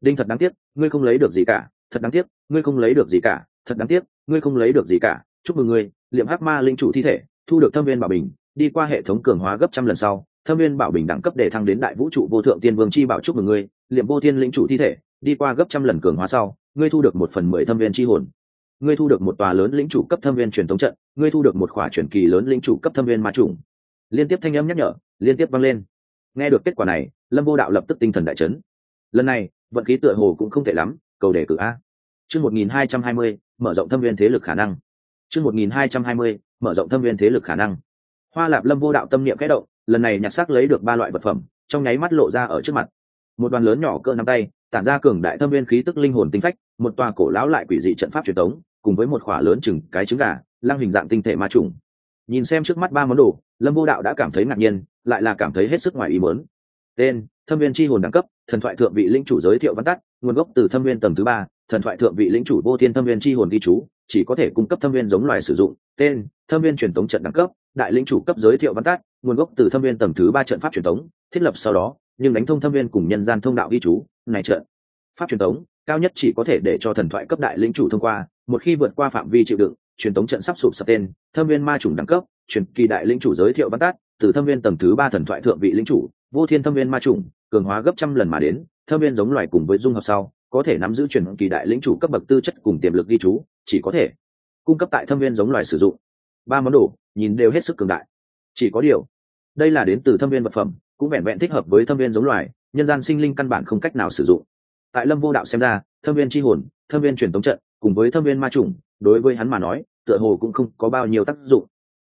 Đinh thật đáng tiếc, ngươi không lấy được gì cả, thật đáng tiếc, ngươi không lấy được gì cả thật đáng tiếc, ngươi không lấy được gì cả. Chúc mừng ngươi, liệm hắc ma linh chủ thi thể, thu được thâm viên bảo bình, đi qua hệ thống cường hóa gấp trăm lần sau, thâm viên bảo bình đẳng cấp để thăng đến đại vũ trụ vô thượng tiên vương chi bảo chúc mừng ngươi, liệm vô thiên linh chủ thi thể, đi qua gấp trăm lần cường hóa sau, ngươi thu được một phần mười thâm viên chi hồn. Ngươi thu được một tòa lớn lĩnh chủ cấp thâm viên truyền thống trận, ngươi thu được một khỏa truyền kỳ lớn lĩnh chủ cấp thâm viên ma trùng liên tiếp thanh âm nhắc nhở, liên tiếp vang lên. Nghe được kết quả này, lâm vô đạo lập tức tinh thần đại chấn. Lần này, vận khí tựa hồ cũng không tệ lắm, cầu đề cử a. Chương một nghìn hai trăm hai mươi mở rộng thâm viên thế lực khả năng. Chương một nghìn hai trăm hai mươi, mở rộng thâm viên thế lực khả năng. Hoa lạp lâm vô đạo tâm niệm kẽ động, lần này nhặt xác lấy được ba loại vật phẩm, trong nháy mắt lộ ra ở trước mặt. Một đoàn lớn nhỏ cỡ nắm tay, tản ra cường đại thâm viên khí tức linh hồn tinh phách, một tòa cổ lão lại quỷ dị trận pháp truyền thống cùng với một khỏa lớn chừng cái trứng gà, lăng hình dạng tinh thể ma trùng. Nhìn xem trước mắt ba món đồ, lâm vô đạo đã cảm thấy ngạc nhiên, lại là cảm thấy hết sức ngoài ý mớn tên, thâm viên c hồn đẳng cấp, thần thoại thượng vị linh chủ giới thiệu văn tắt, nguồn gốc từ thâm viên tầng thứ ba thần thoại thượng vị lĩnh chủ vô thiên thâm viên c hồn ghi chú, chỉ có thể cung cấp thâm viên giống loài sử dụng, tên, thâm viên truyền thống trận đẳng cấp, đại lĩnh chủ cấp giới thiệu văn tắt, nguồn gốc từ thâm viên tầng thứ ba trận pháp truyền thống thiết lập sau đó, nhưng đánh thông thâm viên cùng nhân gian thông đạo ghi chú, này trận pháp truyền thống cao nhất chỉ có thể để cho thần thoại cấp đại lĩnh chủ thông qua, một khi vượt qua phạm vi chịu đựng, truyền thống trận sắp sụp sập tên, thâm viên ma chủng đẳng cấp, truyền kỳ đại lĩnh chủ giới thiệu văn tát từ thâm viên tầng thứ ba thần thoại thượng vị lĩnh chủ, vô thiên thâm viên ma chủng, cường hóa gấp trăm lần mà đến, thâm viên giống loài cùng với dung hợp sau có thể nắm giữ truyền kỳ đại lĩnh chủ cấp bậc tư chất cùng tiềm lực ghi chú, chỉ có thể cung cấp tại thâm viên giống loài sử dụng. Ba món đồ, nhìn đều hết sức cường đại. Chỉ có điều, đây là đến từ thâm viên vật phẩm, cũng vẹn vẹn thích hợp với thâm viên giống loài, nhân gian sinh linh căn bản không cách nào sử dụng. Tại lâm vô đạo xem ra, thâm viên c h i hồn, thâm viên truyền tống trận, cùng với thâm viên ma trùng đối với hắn mà nói, tựa hồ cũng không có bao nhiêu tác dụng.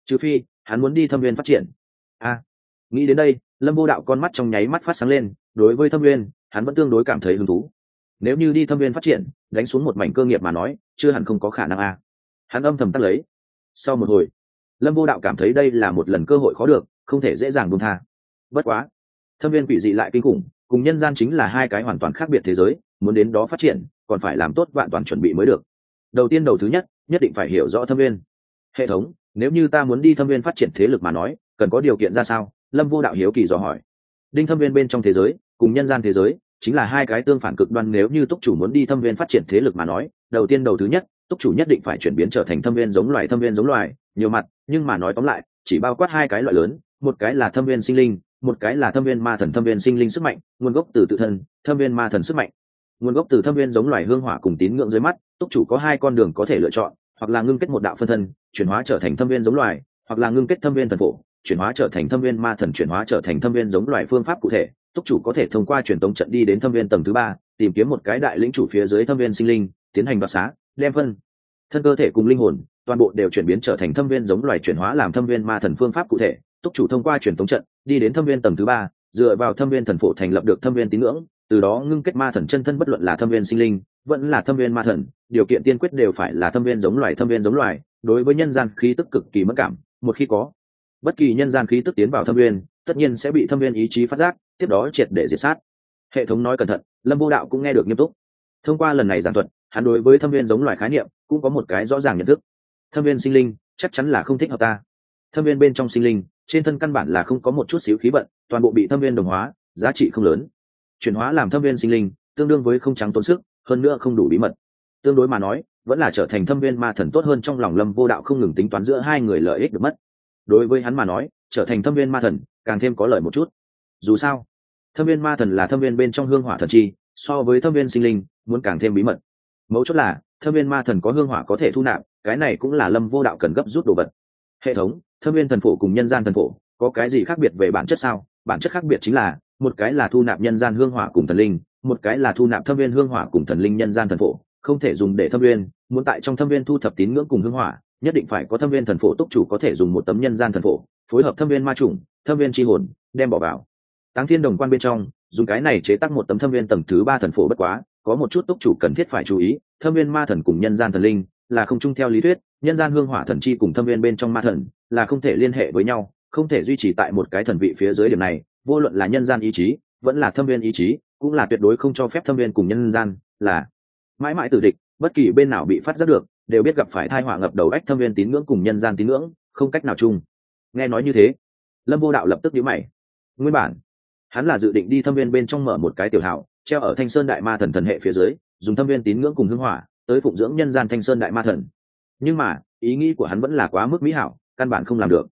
Trừ phi, hắn muốn đi thâm viên phát triển. A, nghĩ đến đây, lâm vô đạo con mắt trong nháy mắt phát sáng lên, đối với thâm viên, hắn vẫn tương đối cảm thấy hứng thú nếu như đi thâm viên phát triển, đánh xuống một mảnh cơ nghiệp mà nói, chưa hẳn không có khả năng a. Hắn âm thầm tắt lấy. Sau một hồi, lâm vô đạo cảm thấy đây là một lần cơ hội khó được, không thể dễ dàng buông tha. Bất quá, thâm viên quỷ dị lại kinh khủng, cùng nhân gian chính là hai cái hoàn toàn khác biệt thế giới, muốn đến đó phát triển, còn phải làm tốt vạn toàn chuẩn bị mới được. Đầu tiên đầu thứ nhất nhất định phải hiểu rõ thâm viên. Hệ thống, nếu như ta muốn đi thâm viên phát triển thế lực mà nói, cần có điều kiện ra sao? Lâm vô đạo hiếu kỳ dò hỏi. Đinh thâm viên bên trong thế giới, cùng nhân gian thế giới chính là hai cái tương phản cực đoan nếu như túc chủ muốn đi thâm viên phát triển thế lực mà nói đầu tiên đầu thứ nhất túc chủ nhất định phải chuyển biến trở thành thâm viên giống loài thâm viên giống loài nhiều mặt nhưng mà nói tóm lại chỉ bao quát hai cái loại lớn một cái là thâm viên sinh linh một cái là thâm viên ma thần thâm viên sinh linh sức mạnh nguồn gốc từ tự thân thâm viên ma thần sức mạnh nguồn gốc từ thâm viên giống loài hương hỏa cùng tín ngưỡng dưới mắt túc chủ có hai con đường có thể lựa chọn hoặc là ngưng kết một đạo phân thân chuyển hóa trở thành thâm viên giống loài hoặc là ngưng kết thâm viên thần phổ chuyển hóa trở thành thâm viên ma thần chuyển hóa trở thành thâm viên giống loài phương pháp cụ thể túc chủ có thể thông qua truyền tống trận đi đến thâm viên tầng thứ ba tìm kiếm một cái đại lĩnh chủ phía dưới thâm viên sinh linh tiến hành đoạt xá đem phân thân cơ thể cùng linh hồn toàn bộ đều chuyển biến trở thành thâm viên giống loài chuyển hóa làm thâm viên ma thần phương pháp cụ thể túc chủ thông qua truyền tống trận đi đến thâm viên tầng thứ ba dựa vào thâm viên thần phổ thành lập được thâm viên tín ngưỡng từ đó ngưng kết ma thần chân thân bất luận là thâm viên sinh linh vẫn là thâm viên ma thần điều kiện tiên quyết đều phải là thâm viên giống loài thâm viên giống loài đối với nhân gian khí tức cực kỳ mất cảm một khi có bất kỳ nhân gian khí tức tiến vào thâm viên tất nhiên sẽ bị thâm viên ý chí phát giác, tiếp đó triệt để diệt sát. Hệ thống nói cẩn thận, lâm vô đạo cũng nghe được nghiêm túc. Thông qua lần này giảng thuật, hắn đối với thâm viên giống loài khái niệm cũng có một cái rõ ràng nhận thức. Thâm viên sinh linh chắc chắn là không thích hợp ta. Thâm viên bên trong sinh linh, trên thân căn bản là không có một chút xíu khí vận, toàn bộ bị thâm viên đồng hóa, giá trị không lớn. Chuyển hóa làm thâm viên sinh linh, tương đương với không trắng tốn sức, hơn nữa không đủ bí mật. Tương đối mà nói, vẫn là trở thành thâm viên ma thần tốt hơn trong lòng lâm vô đạo không ngừng tính toán giữa hai người lợi ích được mất. Đối với hắn mà nói, trở thành thâm viên ma thần càng thêm có lợi một chút. Dù sao, thâm viên ma thần là thâm viên bên trong hương hỏa thần chi, so với thâm viên sinh linh, muốn càng thêm bí mật. Mấu chốt là, thâm viên ma thần có hương hỏa có thể thu nạp, cái này cũng là lâm vô đạo cần gấp rút đồ vật. Hệ thống, thâm viên thần phổ cùng nhân gian thần phổ, có cái gì khác biệt về bản chất sao? Bản chất khác biệt chính là, một cái là thu nạp nhân gian hương hỏa cùng thần linh, một cái là thu nạp thâm viên hương hỏa cùng thần linh nhân gian thần phổ, không thể dùng để thâm viên, muốn tại trong thâm viên thu thập tín ngưỡng cùng hương hỏa, nhất định phải có thâm viên thần phổ túc chủ có thể dùng một tấm nhân gian thần phổ phối hợp thâm viên ma trùng thâm viên tri hồn, đem bỏ vào. Táng thiên đồng quan bên trong, dùng cái này chế tác một tấm thâm viên tầng thứ ba thần phổ bất quá, có một chút túc chủ cần thiết phải chú ý, thâm viên ma thần cùng nhân gian thần linh là không chung theo lý thuyết, nhân gian hương hỏa thần chi cùng thâm viên bên trong ma thần là không thể liên hệ với nhau, không thể duy trì tại một cái thần vị phía dưới điểm này, vô luận là nhân gian ý chí, vẫn là thâm viên ý chí, cũng là tuyệt đối không cho phép thâm viên cùng nhân gian là mãi mãi tử địch, bất kỳ bên nào bị phát giác được, đều biết gặp phải thai họa ngập đầu ách thâm viên tín ngưỡng cùng nhân gian tín ngưỡng, không cách nào chung nghe nói như thế, lâm vô đạo lập tức nhíu mày. Nguyên bản, hắn là dự định đi thâm viên bên trong mở một cái tiểu hảo treo ở thanh sơn đại ma thần thần hệ phía dưới, dùng thâm viên tín ngưỡng cùng hưng hỏa, tới phụng dưỡng nhân gian thanh sơn đại ma thần. Nhưng mà, ý nghĩ của hắn vẫn là quá mức mỹ hảo, căn bản không làm được.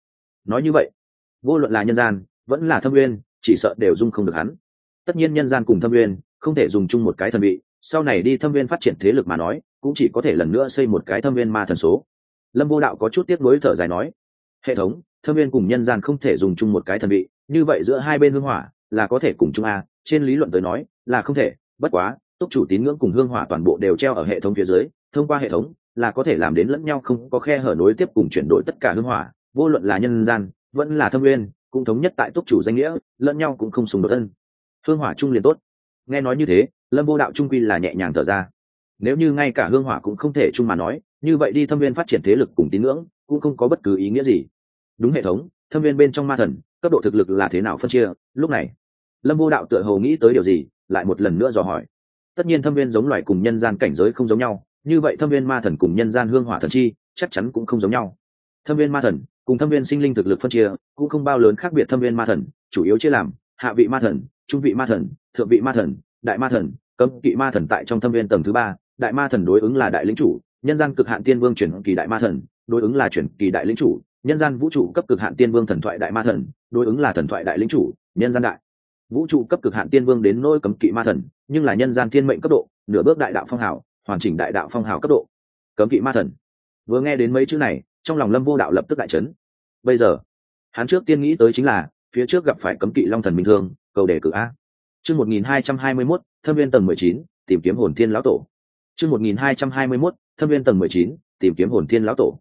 Nói như vậy, vô luận là nhân gian, vẫn là thâm viên, chỉ sợ đều dung không được hắn. Tất nhiên nhân gian cùng thâm viên, không thể dùng chung một cái thần vị, sau này đi thâm viên phát triển thế lực mà nói, cũng chỉ có thể lần nữa xây một cái thâm viên ma thần số. Lâm vô đạo có chút tiếp nối thở dài nói, hệ thống thâm viên cùng nhân gian không thể dùng chung một cái thần vị, như vậy giữa hai bên hương hỏa là có thể cùng chung a, trên lý luận tới nói là không thể, bất quá, túc chủ tín ngưỡng cùng hương hỏa toàn bộ đều treo ở hệ thống phía dưới, thông qua hệ thống là có thể làm đến lẫn nhau không có khe hở nối tiếp cùng chuyển đổi tất cả hương hỏa, vô luận là nhân gian, vẫn là thâm viên, cũng thống nhất tại túc chủ danh nghĩa, lẫn nhau cũng không sùng đột thân hương hỏa chung liền tốt. Nghe nói như thế, lâm vô đạo trung quy là nhẹ nhàng thở ra. Nếu như ngay cả hương hỏa cũng không thể chung mà nói, như vậy đi thâm viên phát triển thế lực cùng tín ngưỡng, cũng không có bất cứ ý nghĩa gì đúng hệ thống, thâm viên bên trong ma thần, cấp độ thực lực là thế nào phân chia? Lúc này, lâm vô đạo tựa hồ nghĩ tới điều gì, lại một lần nữa dò hỏi. Tất nhiên thâm viên giống loài cùng nhân gian cảnh giới không giống nhau, như vậy thâm viên ma thần cùng nhân gian hương hỏa thần chi, chắc chắn cũng không giống nhau. Thâm viên ma thần cùng thâm viên sinh linh thực lực phân chia, cũng không bao lớn khác biệt thâm viên ma thần, chủ yếu chia làm hạ vị ma thần, trung vị ma thần, thượng vị ma thần, đại ma thần, cấm kỵ ma thần tại trong thâm viên tầng thứ ba, đại ma thần đối ứng là đại lĩnh chủ, nhân gian cực hạn tiên vương chuyển kỳ đại ma thần, đối ứng là chuyển kỳ đại lĩnh chủ nhân gian vũ trụ cấp cực hạn tiên vương thần thoại đại ma thần, đối ứng là thần thoại đại lính chủ, nhân gian đại. Vũ trụ cấp cực hạn tiên vương đến nôi cấm kỵ ma thần, nhưng là nhân gian thiên mệnh cấp độ, nửa bước đại đạo phong hào, hoàn chỉnh đại đạo phong hào cấp độ. Cấm kỵ ma thần. Vừa nghe đến mấy chữ này, trong lòng lâm vô đạo lập tức đại chấn. Bây giờ, hắn trước tiên nghĩ tới chính là, phía trước gặp phải cấm kỵ long thần bình thường cầu đề cử a. Chương một nghìn hai trăm hai mươi mốt, thâm viên tầng mười chín, tìm kiếm hồn thiên lão tổ. Chương một nghìn hai trăm hai mươi mốt, thâm viên tầng mười chín, tìm kiếm hồn thiên lão tổ.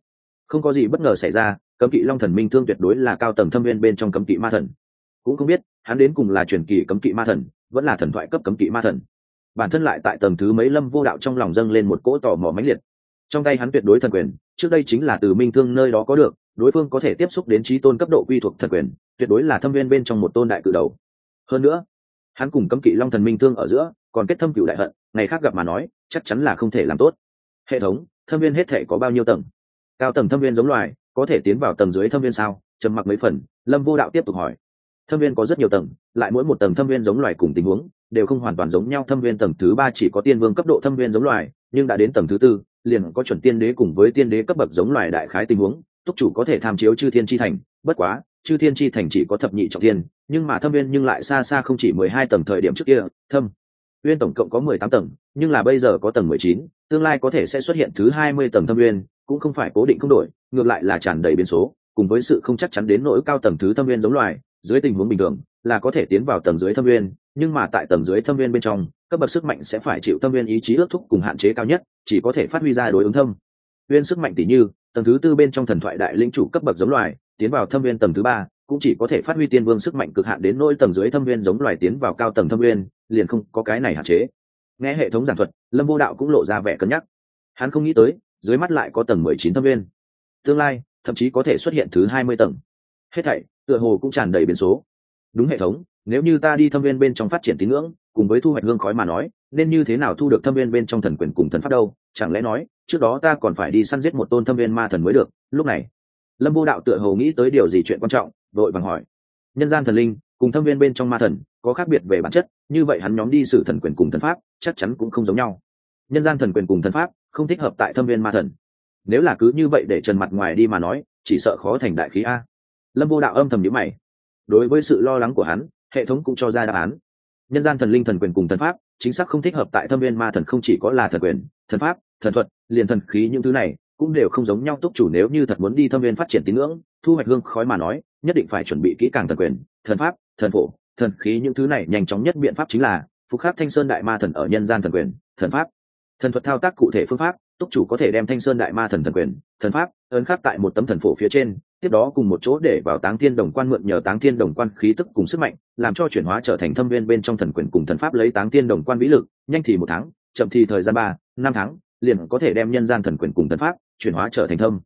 Không có gì bất ngờ xảy ra cấm kỵ long thần minh thương tuyệt đối là cao tầng thâm viên bên trong cấm kỵ ma thần. Cũng không biết, hắn đến cùng là truyền kỳ cấm kỵ ma thần, vẫn là thần thoại cấp cấm kỵ ma thần. Bản thân lại tại tầng thứ mấy lâm vô đạo trong lòng dâng lên một cỗ tò mò mãnh liệt. Trong tay hắn tuyệt đối thần quyền, trước đây chính là từ minh thương nơi đó có được, đối phương có thể tiếp xúc đến trí tôn cấp độ quy thuộc thần quyền, tuyệt đối là thâm viên bên trong một tôn đại cử đầu. Hơn nữa, hắn cùng cấm kỵ long thần minh thương ở giữa, còn kết thâm cựu đại hận, ngày khác gặp mà nói, chắc chắn là không thể làm tốt. Hệ thống, thâm viên hết thể có bao nhiêu tầng? Cao tầng thâm viên giống loài có thể tiến vào tầng dưới thâm viên sao? Trầm mặc mấy phần, lâm vô đạo tiếp tục hỏi. Thâm viên có rất nhiều tầng, lại mỗi một tầng thâm viên giống loài cùng tình huống, đều không hoàn toàn giống nhau. Thâm viên tầng thứ ba chỉ có tiên vương cấp độ thâm viên giống loài, nhưng đã đến tầng thứ tư, liền có chuẩn tiên đế cùng với tiên đế cấp bậc giống loài đại khái tình huống. Túc chủ có thể tham chiếu chư thiên chi thành, bất quá, chư thiên chi thành chỉ có thập nhị trọng thiên, nhưng mà thâm viên nhưng lại xa xa không chỉ mười hai tầng thời điểm trước kia, thâm viên tổng cộng có mười tám tầng, nhưng là bây giờ có tầng mười chín, tương lai có thể sẽ xuất hiện thứ hai mươi tầng thâm viên cũng không phải cố định không đổi, ngược lại là tràn đầy biến số, cùng với sự không chắc chắn đến nỗi cao tầng thứ thâm viên giống loài, dưới tình huống bình thường, là có thể tiến vào tầng dưới thâm viên, nhưng mà tại tầng dưới thâm viên bên trong các bậc sức mạnh sẽ phải chịu thâm viên ý chí ước thúc cùng hạn chế cao nhất, chỉ có thể phát huy ra đối ứng thâm. Viên sức mạnh tỷ như, tầng thứ tư bên trong thần thoại đại lĩnh chủ cấp bậc giống loài, tiến vào thâm viên tầng thứ ba, cũng chỉ có thể phát huy tiên vương sức mạnh cực hạn đến nỗi tầng dưới thâm viên giống loài tiến vào cao tầng thâm viên, liền không có cái này hạn chế. Nghe hệ thống giảng thuật, lâm vô đạo cũng lộ ra vẻ cân nhắc. Hắn không nghĩ tới dưới mắt lại có tầng mười chín thâm viên. Tương lai, thậm chí có thể xuất hiện thứ hai mươi tầng. Hết thảy, tựa hồ cũng tràn đầy biến số. Đúng hệ thống, nếu như ta đi thâm viên bên trong phát triển tín ngưỡng, cùng với thu hoạch hương khói mà nói, nên như thế nào thu được thâm viên bên trong thần quyền cùng thần pháp đâu? Chẳng lẽ nói, trước đó ta còn phải đi săn giết một tôn thâm viên ma thần mới được? Lúc này, lâm vô đạo tựa hồ nghĩ tới điều gì chuyện quan trọng, vội vàng hỏi. Nhân gian thần linh, cùng thâm viên bên trong ma thần, có khác biệt về bản chất, như vậy hắn nhóm đi xử thần quyền cùng thần pháp, chắc chắn cũng không giống nhau. Nhân gian thần quyền cùng thần pháp không thích hợp tại thâm viên ma thần. Nếu là cứ như vậy để trần mặt ngoài đi mà nói, chỉ sợ khó thành đại khí a. Lâm vô đạo âm thầm nhữ mày. Đối với sự lo lắng của hắn, hệ thống cũng cho ra đáp án. Nhân gian thần linh thần quyền cùng thần pháp, chính xác không thích hợp tại thâm viên ma thần không chỉ có là thần quyền, thần pháp, thần thuật, liền thần khí những thứ này, cũng đều không giống nhau túc chủ nếu như thật muốn đi thâm viên phát triển tín ngưỡng, thu hoạch hương khói mà nói, nhất định phải chuẩn bị kỹ càng thần quyền, thần pháp, thần phổ, thần khí những thứ này nhanh chóng nhất biện pháp chính là phục khắc thanh sơn đại ma thần ở nhân gian thần quyền, thần pháp thần thuật thao tác cụ thể phương pháp, túc chủ có thể đem thanh sơn đại ma thần thần quyền, thần pháp, ấn khắc tại một tấm thần phổ phía trên, tiếp đó cùng một chỗ để vào táng thiên đồng quan mượn nhờ táng thiên đồng quan khí tức cùng sức mạnh, làm cho chuyển hóa trở thành thâm viên bên trong thần quyền cùng thần pháp lấy táng thiên đồng quan vĩ lực, nhanh thì một tháng, chậm thì thời gian ba, năm tháng, liền có thể đem nhân gian thần quyền cùng thần pháp chuyển hóa trở thành thâm.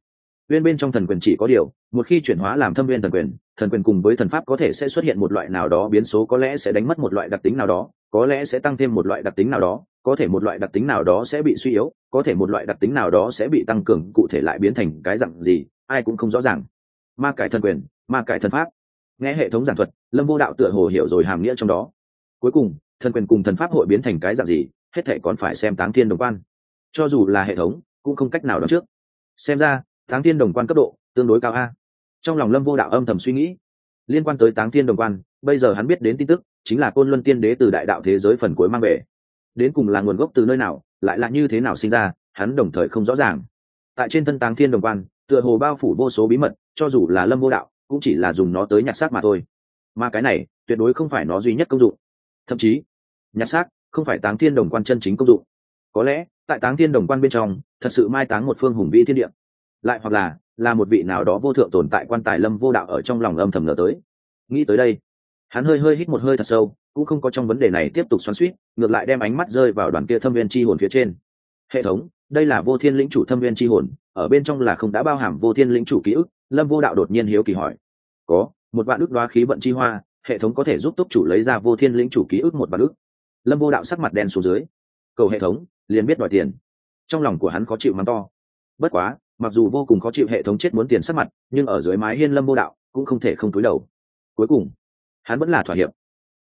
Viên bên trong thần quyền chỉ có điều, một khi chuyển hóa làm thâm viên thần quyền thần quyền cùng với thần pháp có thể sẽ xuất hiện một loại nào đó biến số, có lẽ sẽ đánh mất một loại đặc tính nào đó, có lẽ sẽ tăng thêm một loại đặc tính nào đó có thể một loại đặc tính nào đó sẽ bị suy yếu, có thể một loại đặc tính nào đó sẽ bị tăng cường, cụ thể lại biến thành cái dạng gì, ai cũng không rõ ràng. Ma cải thần quyền, ma cải thần pháp. Nghe hệ thống giảng thuật, lâm vô đạo tựa hồ hiểu rồi hàm nghĩa trong đó. Cuối cùng, thần quyền cùng thần pháp hội biến thành cái dạng gì, hết thể còn phải xem táng thiên đồng quan. Cho dù là hệ thống, cũng không cách nào đón trước. Xem ra, táng thiên đồng quan cấp độ, tương đối cao a. Trong lòng lâm vô đạo âm thầm suy nghĩ. Liên quan tới táng thiên đồng quan, bây giờ hắn biết đến tin tức, chính là côn luân tiên đế từ đại đạo thế giới phần cuối mang về đến cùng là nguồn gốc từ nơi nào, lại là như thế nào sinh ra, hắn đồng thời không rõ ràng. Tại trên thân táng thiên đồng quan, tựa hồ bao phủ vô số bí mật, cho dù là lâm vô đạo, cũng chỉ là dùng nó tới nhặt xác mà thôi. Mà cái này, tuyệt đối không phải nó duy nhất công dụng. Thậm chí, nhặt xác không phải táng thiên đồng quan chân chính công dụng. Có lẽ, tại táng thiên đồng quan bên trong, thật sự mai táng một phương hùng vĩ thiên địa. Lại hoặc là là một vị nào đó vô thượng tồn tại quan tài lâm vô đạo ở trong lòng âm thầm ngờ tới. Nghĩ tới đây, hắn hơi hơi hít một hơi thật sâu cũng không có trong vấn đề này tiếp tục xoắn suýt, ngược lại đem ánh mắt rơi vào đoàn kia thâm viên chi hồn phía trên. Hệ thống, đây là vô thiên lĩnh chủ thâm viên chi hồn, ở bên trong là không đã bao hàm vô thiên lĩnh chủ ký ức, lâm vô đạo đột nhiên hiếu kỳ hỏi. Có, một vạn ước đoá khí vận chi hoa, hệ thống có thể giúp túc chủ lấy ra vô thiên lĩnh chủ ký ức một vạn ước. Lâm vô đạo sắc mặt đen xuống dưới. Cầu hệ thống, liền biết đòi tiền. Trong lòng của hắn khó chịu mắng to. Bất quá, mặc dù vô cùng khó chịu hệ thống chết muốn tiền sắc mặt, nhưng ở dưới mái hiên lâm vô đạo cũng không thể không túi đầu. Cuối cùng, hắn vẫn là thỏa hiệp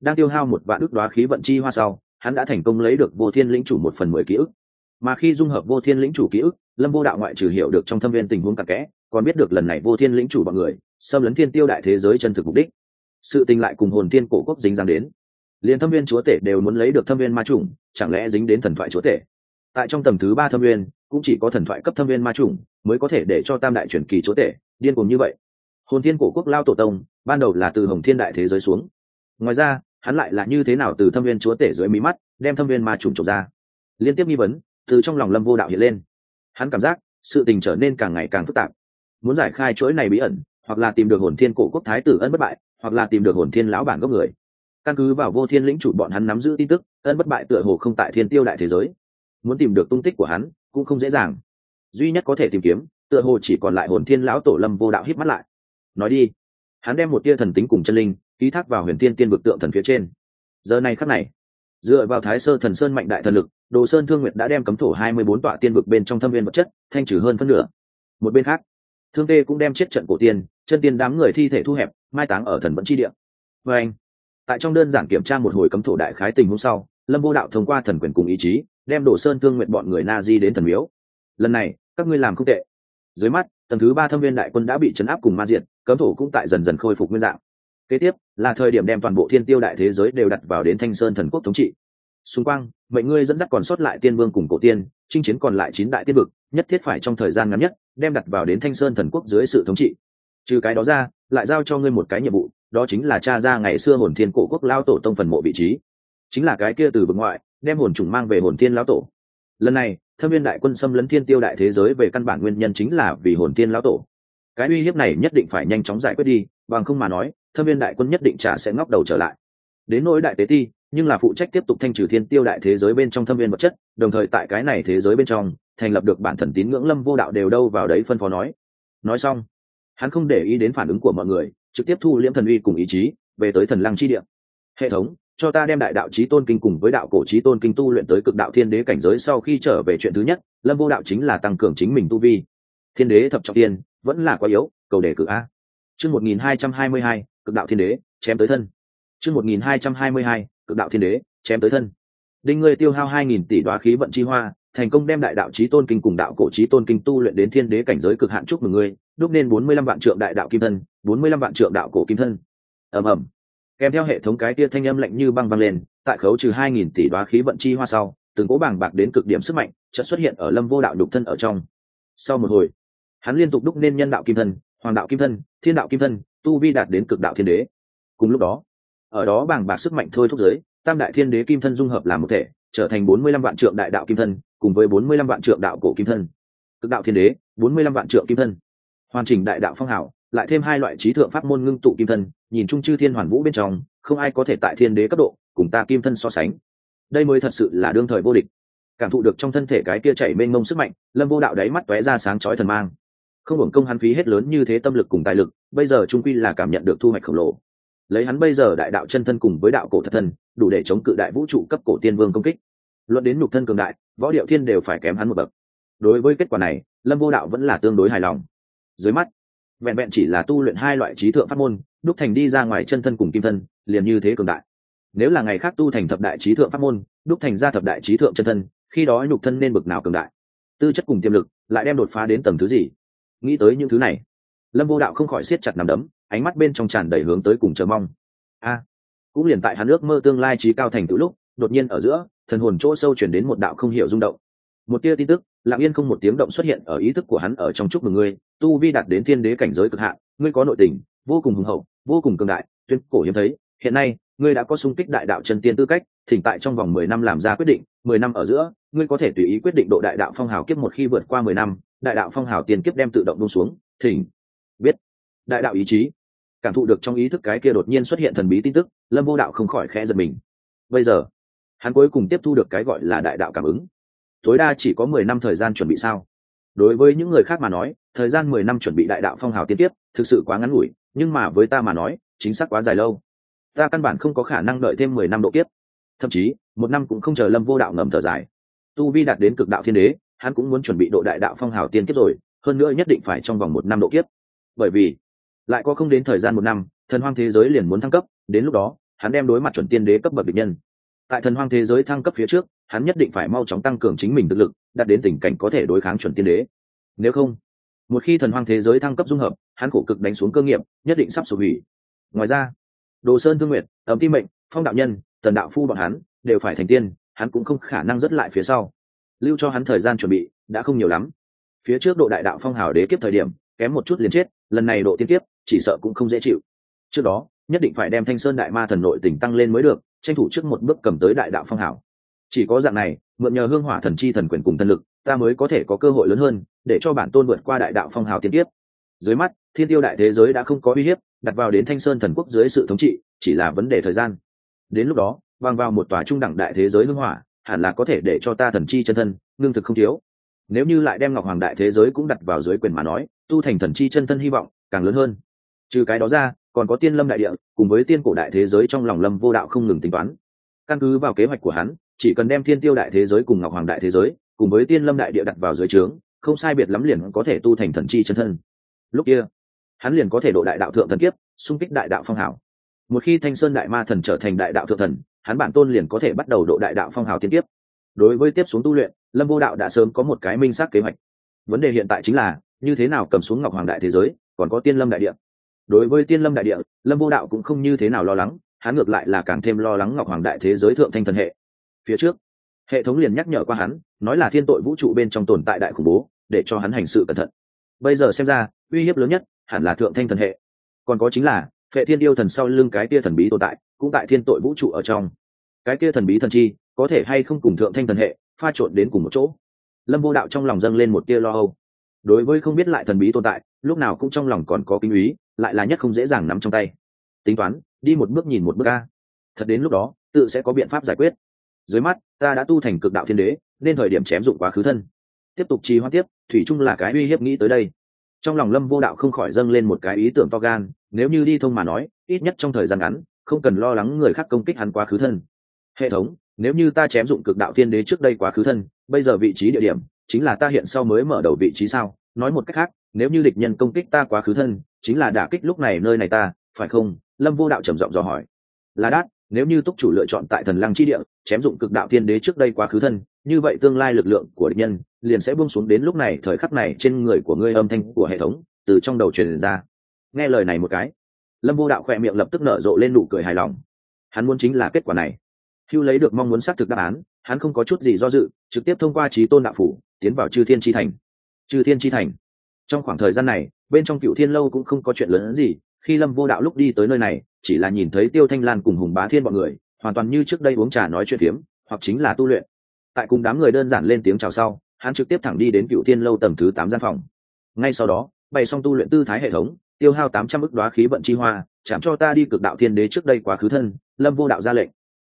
đang tiêu hao một vạn ước đoá khí vận chi hoa sau, hắn đã thành công lấy được vô thiên lĩnh chủ một phần mười ký ức. Mà khi dung hợp vô thiên lĩnh chủ ký ức, lâm vô đạo ngoại trừ hiểu được trong thâm viên tình huống cặn kẽ, còn biết được lần này vô thiên lĩnh chủ bọn người, xâm lấn thiên tiêu đại thế giới chân thực mục đích. Sự tình lại cùng hồn thiên cổ quốc dính dáng đến. Liền thâm viên chúa tể đều muốn lấy được thâm viên ma trùng chẳng lẽ dính đến thần thoại chúa tể? Tại trong tầng thứ ba thâm viên, cũng chỉ có thần thoại cấp thâm viên ma trùng mới có thể để cho tam đại truyền kỳ chúa tể điên cùng như vậy. Hồn thiên cổ quốc lao tổ tông, ban đầu là từ hồng thiên đại thế giới xuống. Ngoài ra hắn lại là như thế nào từ thâm viên chúa tể dưới mí mắt, đem thâm viên ma trùng trộm ra. Liên tiếp nghi vấn, từ trong lòng lâm vô đạo hiện lên. Hắn cảm giác, sự tình trở nên càng ngày càng phức tạp. Muốn giải khai chuỗi này bí ẩn, hoặc là tìm được hồn thiên cổ quốc thái tử ân bất bại, hoặc là tìm được hồn thiên lão bản gốc người. Căn cứ vào vô thiên lĩnh chủ bọn hắn nắm giữ tin tức, ân bất bại tựa hồ không tại thiên tiêu đại thế giới. Muốn tìm được tung tích của hắn, cũng không dễ dàng. Duy nhất có thể tìm kiếm, tựa hồ chỉ còn lại hồn thiên lão tổ lâm vô đạo hít mắt lại. Nói đi. Hắn đem một tia thần tính cùng chân linh ký thác vào huyền tiên tiên vực tượng thần phía trên. Giờ này khắc này, dựa vào thái sơ thần sơn mạnh đại thần lực, đồ sơn thương nguyệt đã đem cấm thổ hai mươi bốn tọa tiên vực bên trong thâm viên vật chất, thanh trừ hơn phân nửa. Một bên khác, thương tê cũng đem chết trận cổ tiên, chân tiên đám người thi thể thu hẹp, mai táng ở thần vẫn chi địa. Và anh, tại trong đơn giản kiểm tra một hồi cấm thổ đại khái tình hôm sau, lâm vô đạo thông qua thần quyền cùng ý chí, đem đồ sơn thương nguyện bọn người na di đến thần miếu. Lần này, các ngươi làm không tệ. Dưới mắt, tầng thứ ba thâm viên đại quân đã bị chấn áp cùng ma diệt, cấm thổ cũng tại dần dần khôi phục nguyên dạng kế tiếp, là thời điểm đem toàn bộ thiên tiêu đại thế giới đều đặt vào đến thanh sơn thần quốc thống trị. Xung quanh, mệnh ngươi dẫn dắt còn sót lại tiên vương cùng cổ tiên, chinh chiến còn lại chín đại tiên vực, nhất thiết phải trong thời gian ngắn nhất, đem đặt vào đến thanh sơn thần quốc dưới sự thống trị. Trừ cái đó ra, lại giao cho ngươi một cái nhiệm vụ, đó chính là cha ra ngày xưa hồn thiên cổ quốc lao tổ tông phần mộ vị trí. Chính là cái kia từ vực ngoại, đem hồn trùng mang về hồn thiên lão tổ. Lần này, thâm viên đại quân xâm lấn thiên tiêu đại thế giới về căn bản nguyên nhân chính là vì hồn thiên lão tổ. Cái uy hiếp này nhất định phải nhanh chóng giải quyết đi, bằng không mà nói thâm viên đại quân nhất định trả sẽ ngóc đầu trở lại. Đến nỗi đại tế ti, nhưng là phụ trách tiếp tục thanh trừ thiên tiêu đại thế giới bên trong thâm viên vật chất, đồng thời tại cái này thế giới bên trong, thành lập được bản thần tín ngưỡng lâm vô đạo đều đâu vào đấy phân phó nói. Nói xong, hắn không để ý đến phản ứng của mọi người, trực tiếp thu liễm thần uy cùng ý chí, về tới thần lăng chi địa. Hệ thống, cho ta đem đại đạo trí tôn kinh cùng với đạo cổ trí tôn kinh tu luyện tới cực đạo thiên đế cảnh giới sau khi trở về chuyện thứ nhất, lâm vô đạo chính là tăng cường chính mình tu vi. Thiên đế thập trọng tiên, vẫn là quá yếu, cầu đề cử a. Chương một nghìn hai trăm hai mươi hai cực đạo thiên đế, chém tới thân. Chương một nghìn hai trăm hai mươi hai, cực đạo thiên đế, chém tới thân. Đinh ngươi tiêu hao hai nghìn tỷ đoá khí vận chi hoa, thành công đem đại đạo trí tôn kinh cùng đạo cổ trí tôn kinh tu luyện đến thiên đế cảnh giới cực hạn chúc mừng ngươi, đúc nên bốn mươi lăm vạn trượng đại đạo kim thân, bốn mươi lăm vạn trượng đạo cổ kim thân. Ầm ầm. Kèm theo hệ thống cái tia thanh âm lạnh như băng băng lên, tại khấu trừ hai nghìn tỷ đoá khí vận chi hoa sau, từng cố bảng bạc đến cực điểm sức mạnh chợt xuất hiện ở lâm vô đạo đục thân ở trong. Sau một hồi, hắn liên tục đúc nên nhân đạo kim thân, hoàng đạo kim thân, thiên đạo kim thân tu vi đạt đến cực đạo thiên đế. Cùng lúc đó, ở đó bảng bạc sức mạnh thôi thúc giới, tam đại thiên đế kim thân dung hợp làm một thể, trở thành bốn mươi lăm vạn trượng đại đạo kim thân, cùng với bốn mươi lăm vạn trượng đạo cổ kim thân. Cực đạo thiên đế, bốn mươi lăm vạn trượng kim thân. Hoàn chỉnh đại đạo phong hảo, lại thêm hai loại trí thượng pháp môn ngưng tụ kim thân, nhìn chung chư thiên hoàn vũ bên trong, không ai có thể tại thiên đế cấp độ, cùng ta kim thân so sánh. Đây mới thật sự là đương thời vô địch. Cảm thụ được trong thân thể cái kia chảy mênh mông sức mạnh, lâm vô đạo đáy mắt tóe ra sáng chói thần mang không hưởng công hắn phí hết lớn như thế tâm lực cùng tài lực, bây giờ trung quy là cảm nhận được thu hoạch khổng lồ. Lấy hắn bây giờ đại đạo chân thân cùng với đạo cổ thật thân, đủ để chống cự đại vũ trụ cấp cổ tiên vương công kích. Luận đến nhục thân cường đại, võ điệu thiên đều phải kém hắn một bậc. Đối với kết quả này, lâm vô đạo vẫn là tương đối hài lòng. Dưới mắt, vẹn vẹn chỉ là tu luyện hai loại trí thượng pháp môn, đúc thành đi ra ngoài chân thân cùng kim thân, liền như thế cường đại. Nếu là ngày khác tu thành thập đại trí thượng pháp môn, đúc thành ra thập đại trí thượng chân thân, khi đó nhục thân nên bực nào cường đại? Tư chất cùng tiềm lực, lại đem đột phá đến tầng thứ gì? Nghĩ tới những thứ này. Lâm vô đạo không khỏi siết chặt nằm đấm, ánh mắt bên trong tràn đầy hướng tới cùng chờ mong. A, cũng liền tại hắn ước mơ tương lai trí cao thành tựu lúc, đột nhiên ở giữa, thần hồn chỗ sâu chuyển đến một đạo không hiểu rung động. Một tia tin tức, lặng yên không một tiếng động xuất hiện ở ý thức của hắn ở trong chúc mừng ngươi tu vi đạt đến thiên đế cảnh giới cực hạn, ngươi có nội tình, vô cùng hùng hậu, vô cùng cường đại, tuyên cổ hiếm thấy, hiện nay, ngươi đã có sung kích đại đạo chân tiên tư cách, thỉnh tại trong vòng mười năm làm ra quyết định, mười năm ở giữa, ngươi có thể tùy ý quyết định độ đại đạo phong hào kiếp một khi vượt qua mười năm đại đạo phong hào tiên kiếp đem tự động buông xuống, thỉnh, biết, đại đạo ý chí, cảm thụ được trong ý thức cái kia đột nhiên xuất hiện thần bí tin tức, lâm vô đạo không khỏi khẽ giật mình. Bây giờ, hắn cuối cùng tiếp thu được cái gọi là đại đạo cảm ứng. Tối đa chỉ có mười năm thời gian chuẩn bị sao? Đối với những người khác mà nói, thời gian mười năm chuẩn bị đại đạo phong hào tiên tiếp thực sự quá ngắn ngủi, nhưng mà với ta mà nói, chính xác quá dài lâu. Ta căn bản không có khả năng đợi thêm mười năm độ kiếp. Thậm chí, một năm cũng không chờ lâm vô đạo ngầm thở dài. Tu vi đạt đến cực đạo thiên đế hắn cũng muốn chuẩn bị độ đại đạo phong hào tiên kiếp rồi, hơn nữa nhất định phải trong vòng một năm độ kiếp. Bởi vì, lại có không đến thời gian một năm, thần hoang thế giới liền muốn thăng cấp, đến lúc đó, hắn đem đối mặt chuẩn tiên đế cấp bậc địch nhân. Tại thần hoang thế giới thăng cấp phía trước, hắn nhất định phải mau chóng tăng cường chính mình thực lực, đạt đến tình cảnh có thể đối kháng chuẩn tiên đế. Nếu không, một khi thần hoang thế giới thăng cấp dung hợp, hắn khổ cực đánh xuống cơ nghiệp, nhất định sắp sụp hủy. Ngoài ra, đồ sơn thương nguyện ấm tim mệnh, phong đạo nhân tần đạo phu bọn hắn, đều phải thành tiên, hắn cũng không khả năng dứt lại phía sau lưu cho hắn thời gian chuẩn bị, đã không nhiều lắm. Phía trước độ đại đạo phong hào đế kiếp thời điểm, kém một chút liền chết, lần này độ tiên kiếp, chỉ sợ cũng không dễ chịu. Trước đó, nhất định phải đem thanh sơn đại ma thần nội tỉnh tăng lên mới được, tranh thủ trước một bước cầm tới đại đạo phong hảo chỉ có dạng này, mượn nhờ hương hỏa thần chi thần quyền cùng thần lực, ta mới có thể có cơ hội lớn hơn, để cho bản tôn vượt qua đại đạo phong hào tiên tiếp dưới mắt, thiên tiêu đại thế giới đã không có uy hiếp, đặt vào đến thanh sơn thần quốc dưới sự thống trị, chỉ là vấn đề thời gian. Đến lúc đó, vang vào một tòa trung đẳng đại thế giới hương hỏa hẳn là có thể để cho ta thần chi chân thân, ngưng thực không thiếu. Nếu như lại đem ngọc hoàng đại thế giới cũng đặt vào dưới quyền mà nói, tu thành thần chi chân thân hy vọng càng lớn hơn. Trừ cái đó ra, còn có tiên lâm đại địa, cùng với tiên cổ đại thế giới trong lòng lâm vô đạo không ngừng tính toán. Căn cứ vào kế hoạch của hắn, chỉ cần đem thiên tiêu đại thế giới cùng ngọc hoàng đại thế giới, cùng với tiên lâm đại địa đặt vào dưới trướng, không sai biệt lắm liền có thể tu thành thần chi chân thân. Lúc kia, hắn liền có thể độ đại đạo thượng thần kiếp, xung kích đại đạo phong hảo một khi thanh sơn đại ma thần trở thành đại đạo thượng thần hắn bản tôn liền có thể bắt đầu độ đại đạo phong hào tiên tiếp đối với tiếp xuống tu luyện, lâm vô đạo đã sớm có một cái minh xác kế hoạch. Vấn đề hiện tại chính là, như thế nào cầm xuống ngọc hoàng đại thế giới, còn có tiên lâm đại địa. Đối với tiên lâm đại địa, lâm vô đạo cũng không như thế nào lo lắng, hắn ngược lại là càng thêm lo lắng ngọc hoàng đại thế giới thượng thanh thần hệ. Phía trước, hệ thống liền nhắc nhở qua hắn, nói là thiên tội vũ trụ bên trong tồn tại đại khủng bố, để cho hắn hành sự cẩn thận. Bây giờ xem ra, uy hiếp lớn nhất hẳn là thượng thanh thần hệ. Còn có chính là, phệ thiên yêu thần sau lưng cái kia thần bí tồn tại cũng tại thiên tội vũ trụ ở trong. Cái kia thần bí thần chi, có thể hay không cùng thượng thanh thần hệ, pha trộn đến cùng một chỗ? Lâm vô đạo trong lòng dâng lên một tia lo âu. Đối với không biết lại thần bí tồn tại, lúc nào cũng trong lòng còn có kinh úy lại là nhất không dễ dàng nắm trong tay. Tính toán, đi một bước nhìn một bước ca thật đến lúc đó, tự sẽ có biện pháp giải quyết. Dưới mắt, ta đã tu thành cực đạo thiên đế, nên thời điểm chém dụng quá khứ thân. Tiếp tục trì hoãn tiếp, thủy chung là cái uy hiếp nghĩ tới đây. Trong lòng lâm vô đạo không khỏi dâng lên một cái ý tưởng to gan, nếu như đi thông mà nói, ít nhất trong thời gian ngắn không cần lo lắng người khác công kích hắn quá khứ thân. Hệ thống, nếu như ta chém dụng cực đạo thiên đế trước đây quá khứ thân, bây giờ vị trí địa điểm chính là ta hiện sau mới mở đầu vị trí sao? Nói một cách khác, nếu như địch nhân công kích ta quá khứ thân, chính là đả kích lúc này nơi này ta, phải không? Lâm vô đạo trầm giọng dò hỏi. Là đát, nếu như túc chủ lựa chọn tại thần lăng chi địa, chém dụng cực đạo thiên đế trước đây quá khứ thân, như vậy tương lai lực lượng của địch nhân liền sẽ buông xuống đến lúc này, thời khắc này trên người của ngươi âm thanh của hệ thống từ trong đầu truyền ra. Nghe lời này một cái lâm vô đạo khỏe miệng lập tức nở rộ lên nụ cười hài lòng. Hắn muốn chính là kết quả này. Hưu lấy được mong muốn xác thực đáp án, hắn không có chút gì do dự, trực tiếp thông qua trí tôn đạo phủ, tiến vào chư thiên tri thành. Chư thiên tri thành. Trong khoảng thời gian này, bên trong cựu thiên lâu cũng không có chuyện lớn hơn gì, khi lâm vô đạo lúc đi tới nơi này, chỉ là nhìn thấy tiêu thanh lan cùng hùng bá thiên b ọ n người, hoàn toàn như trước đây uống trà nói chuyện phiếm, hoặc chính là tu luyện. Tại cùng đám người đơn giản lên tiếng chào sau, hắn trực tiếp thẳng đi đến cựu thiên lâu tầng thứ tám gian phòng. Ngay sau đó, bày xong tu luyện tư thái hệ thống tiêu hao tám trăm ức đoá khí vận chi hoa, chạm cho ta đi cực đạo thiên đế trước đây quá khứ thân, lâm vô đạo ra lệnh.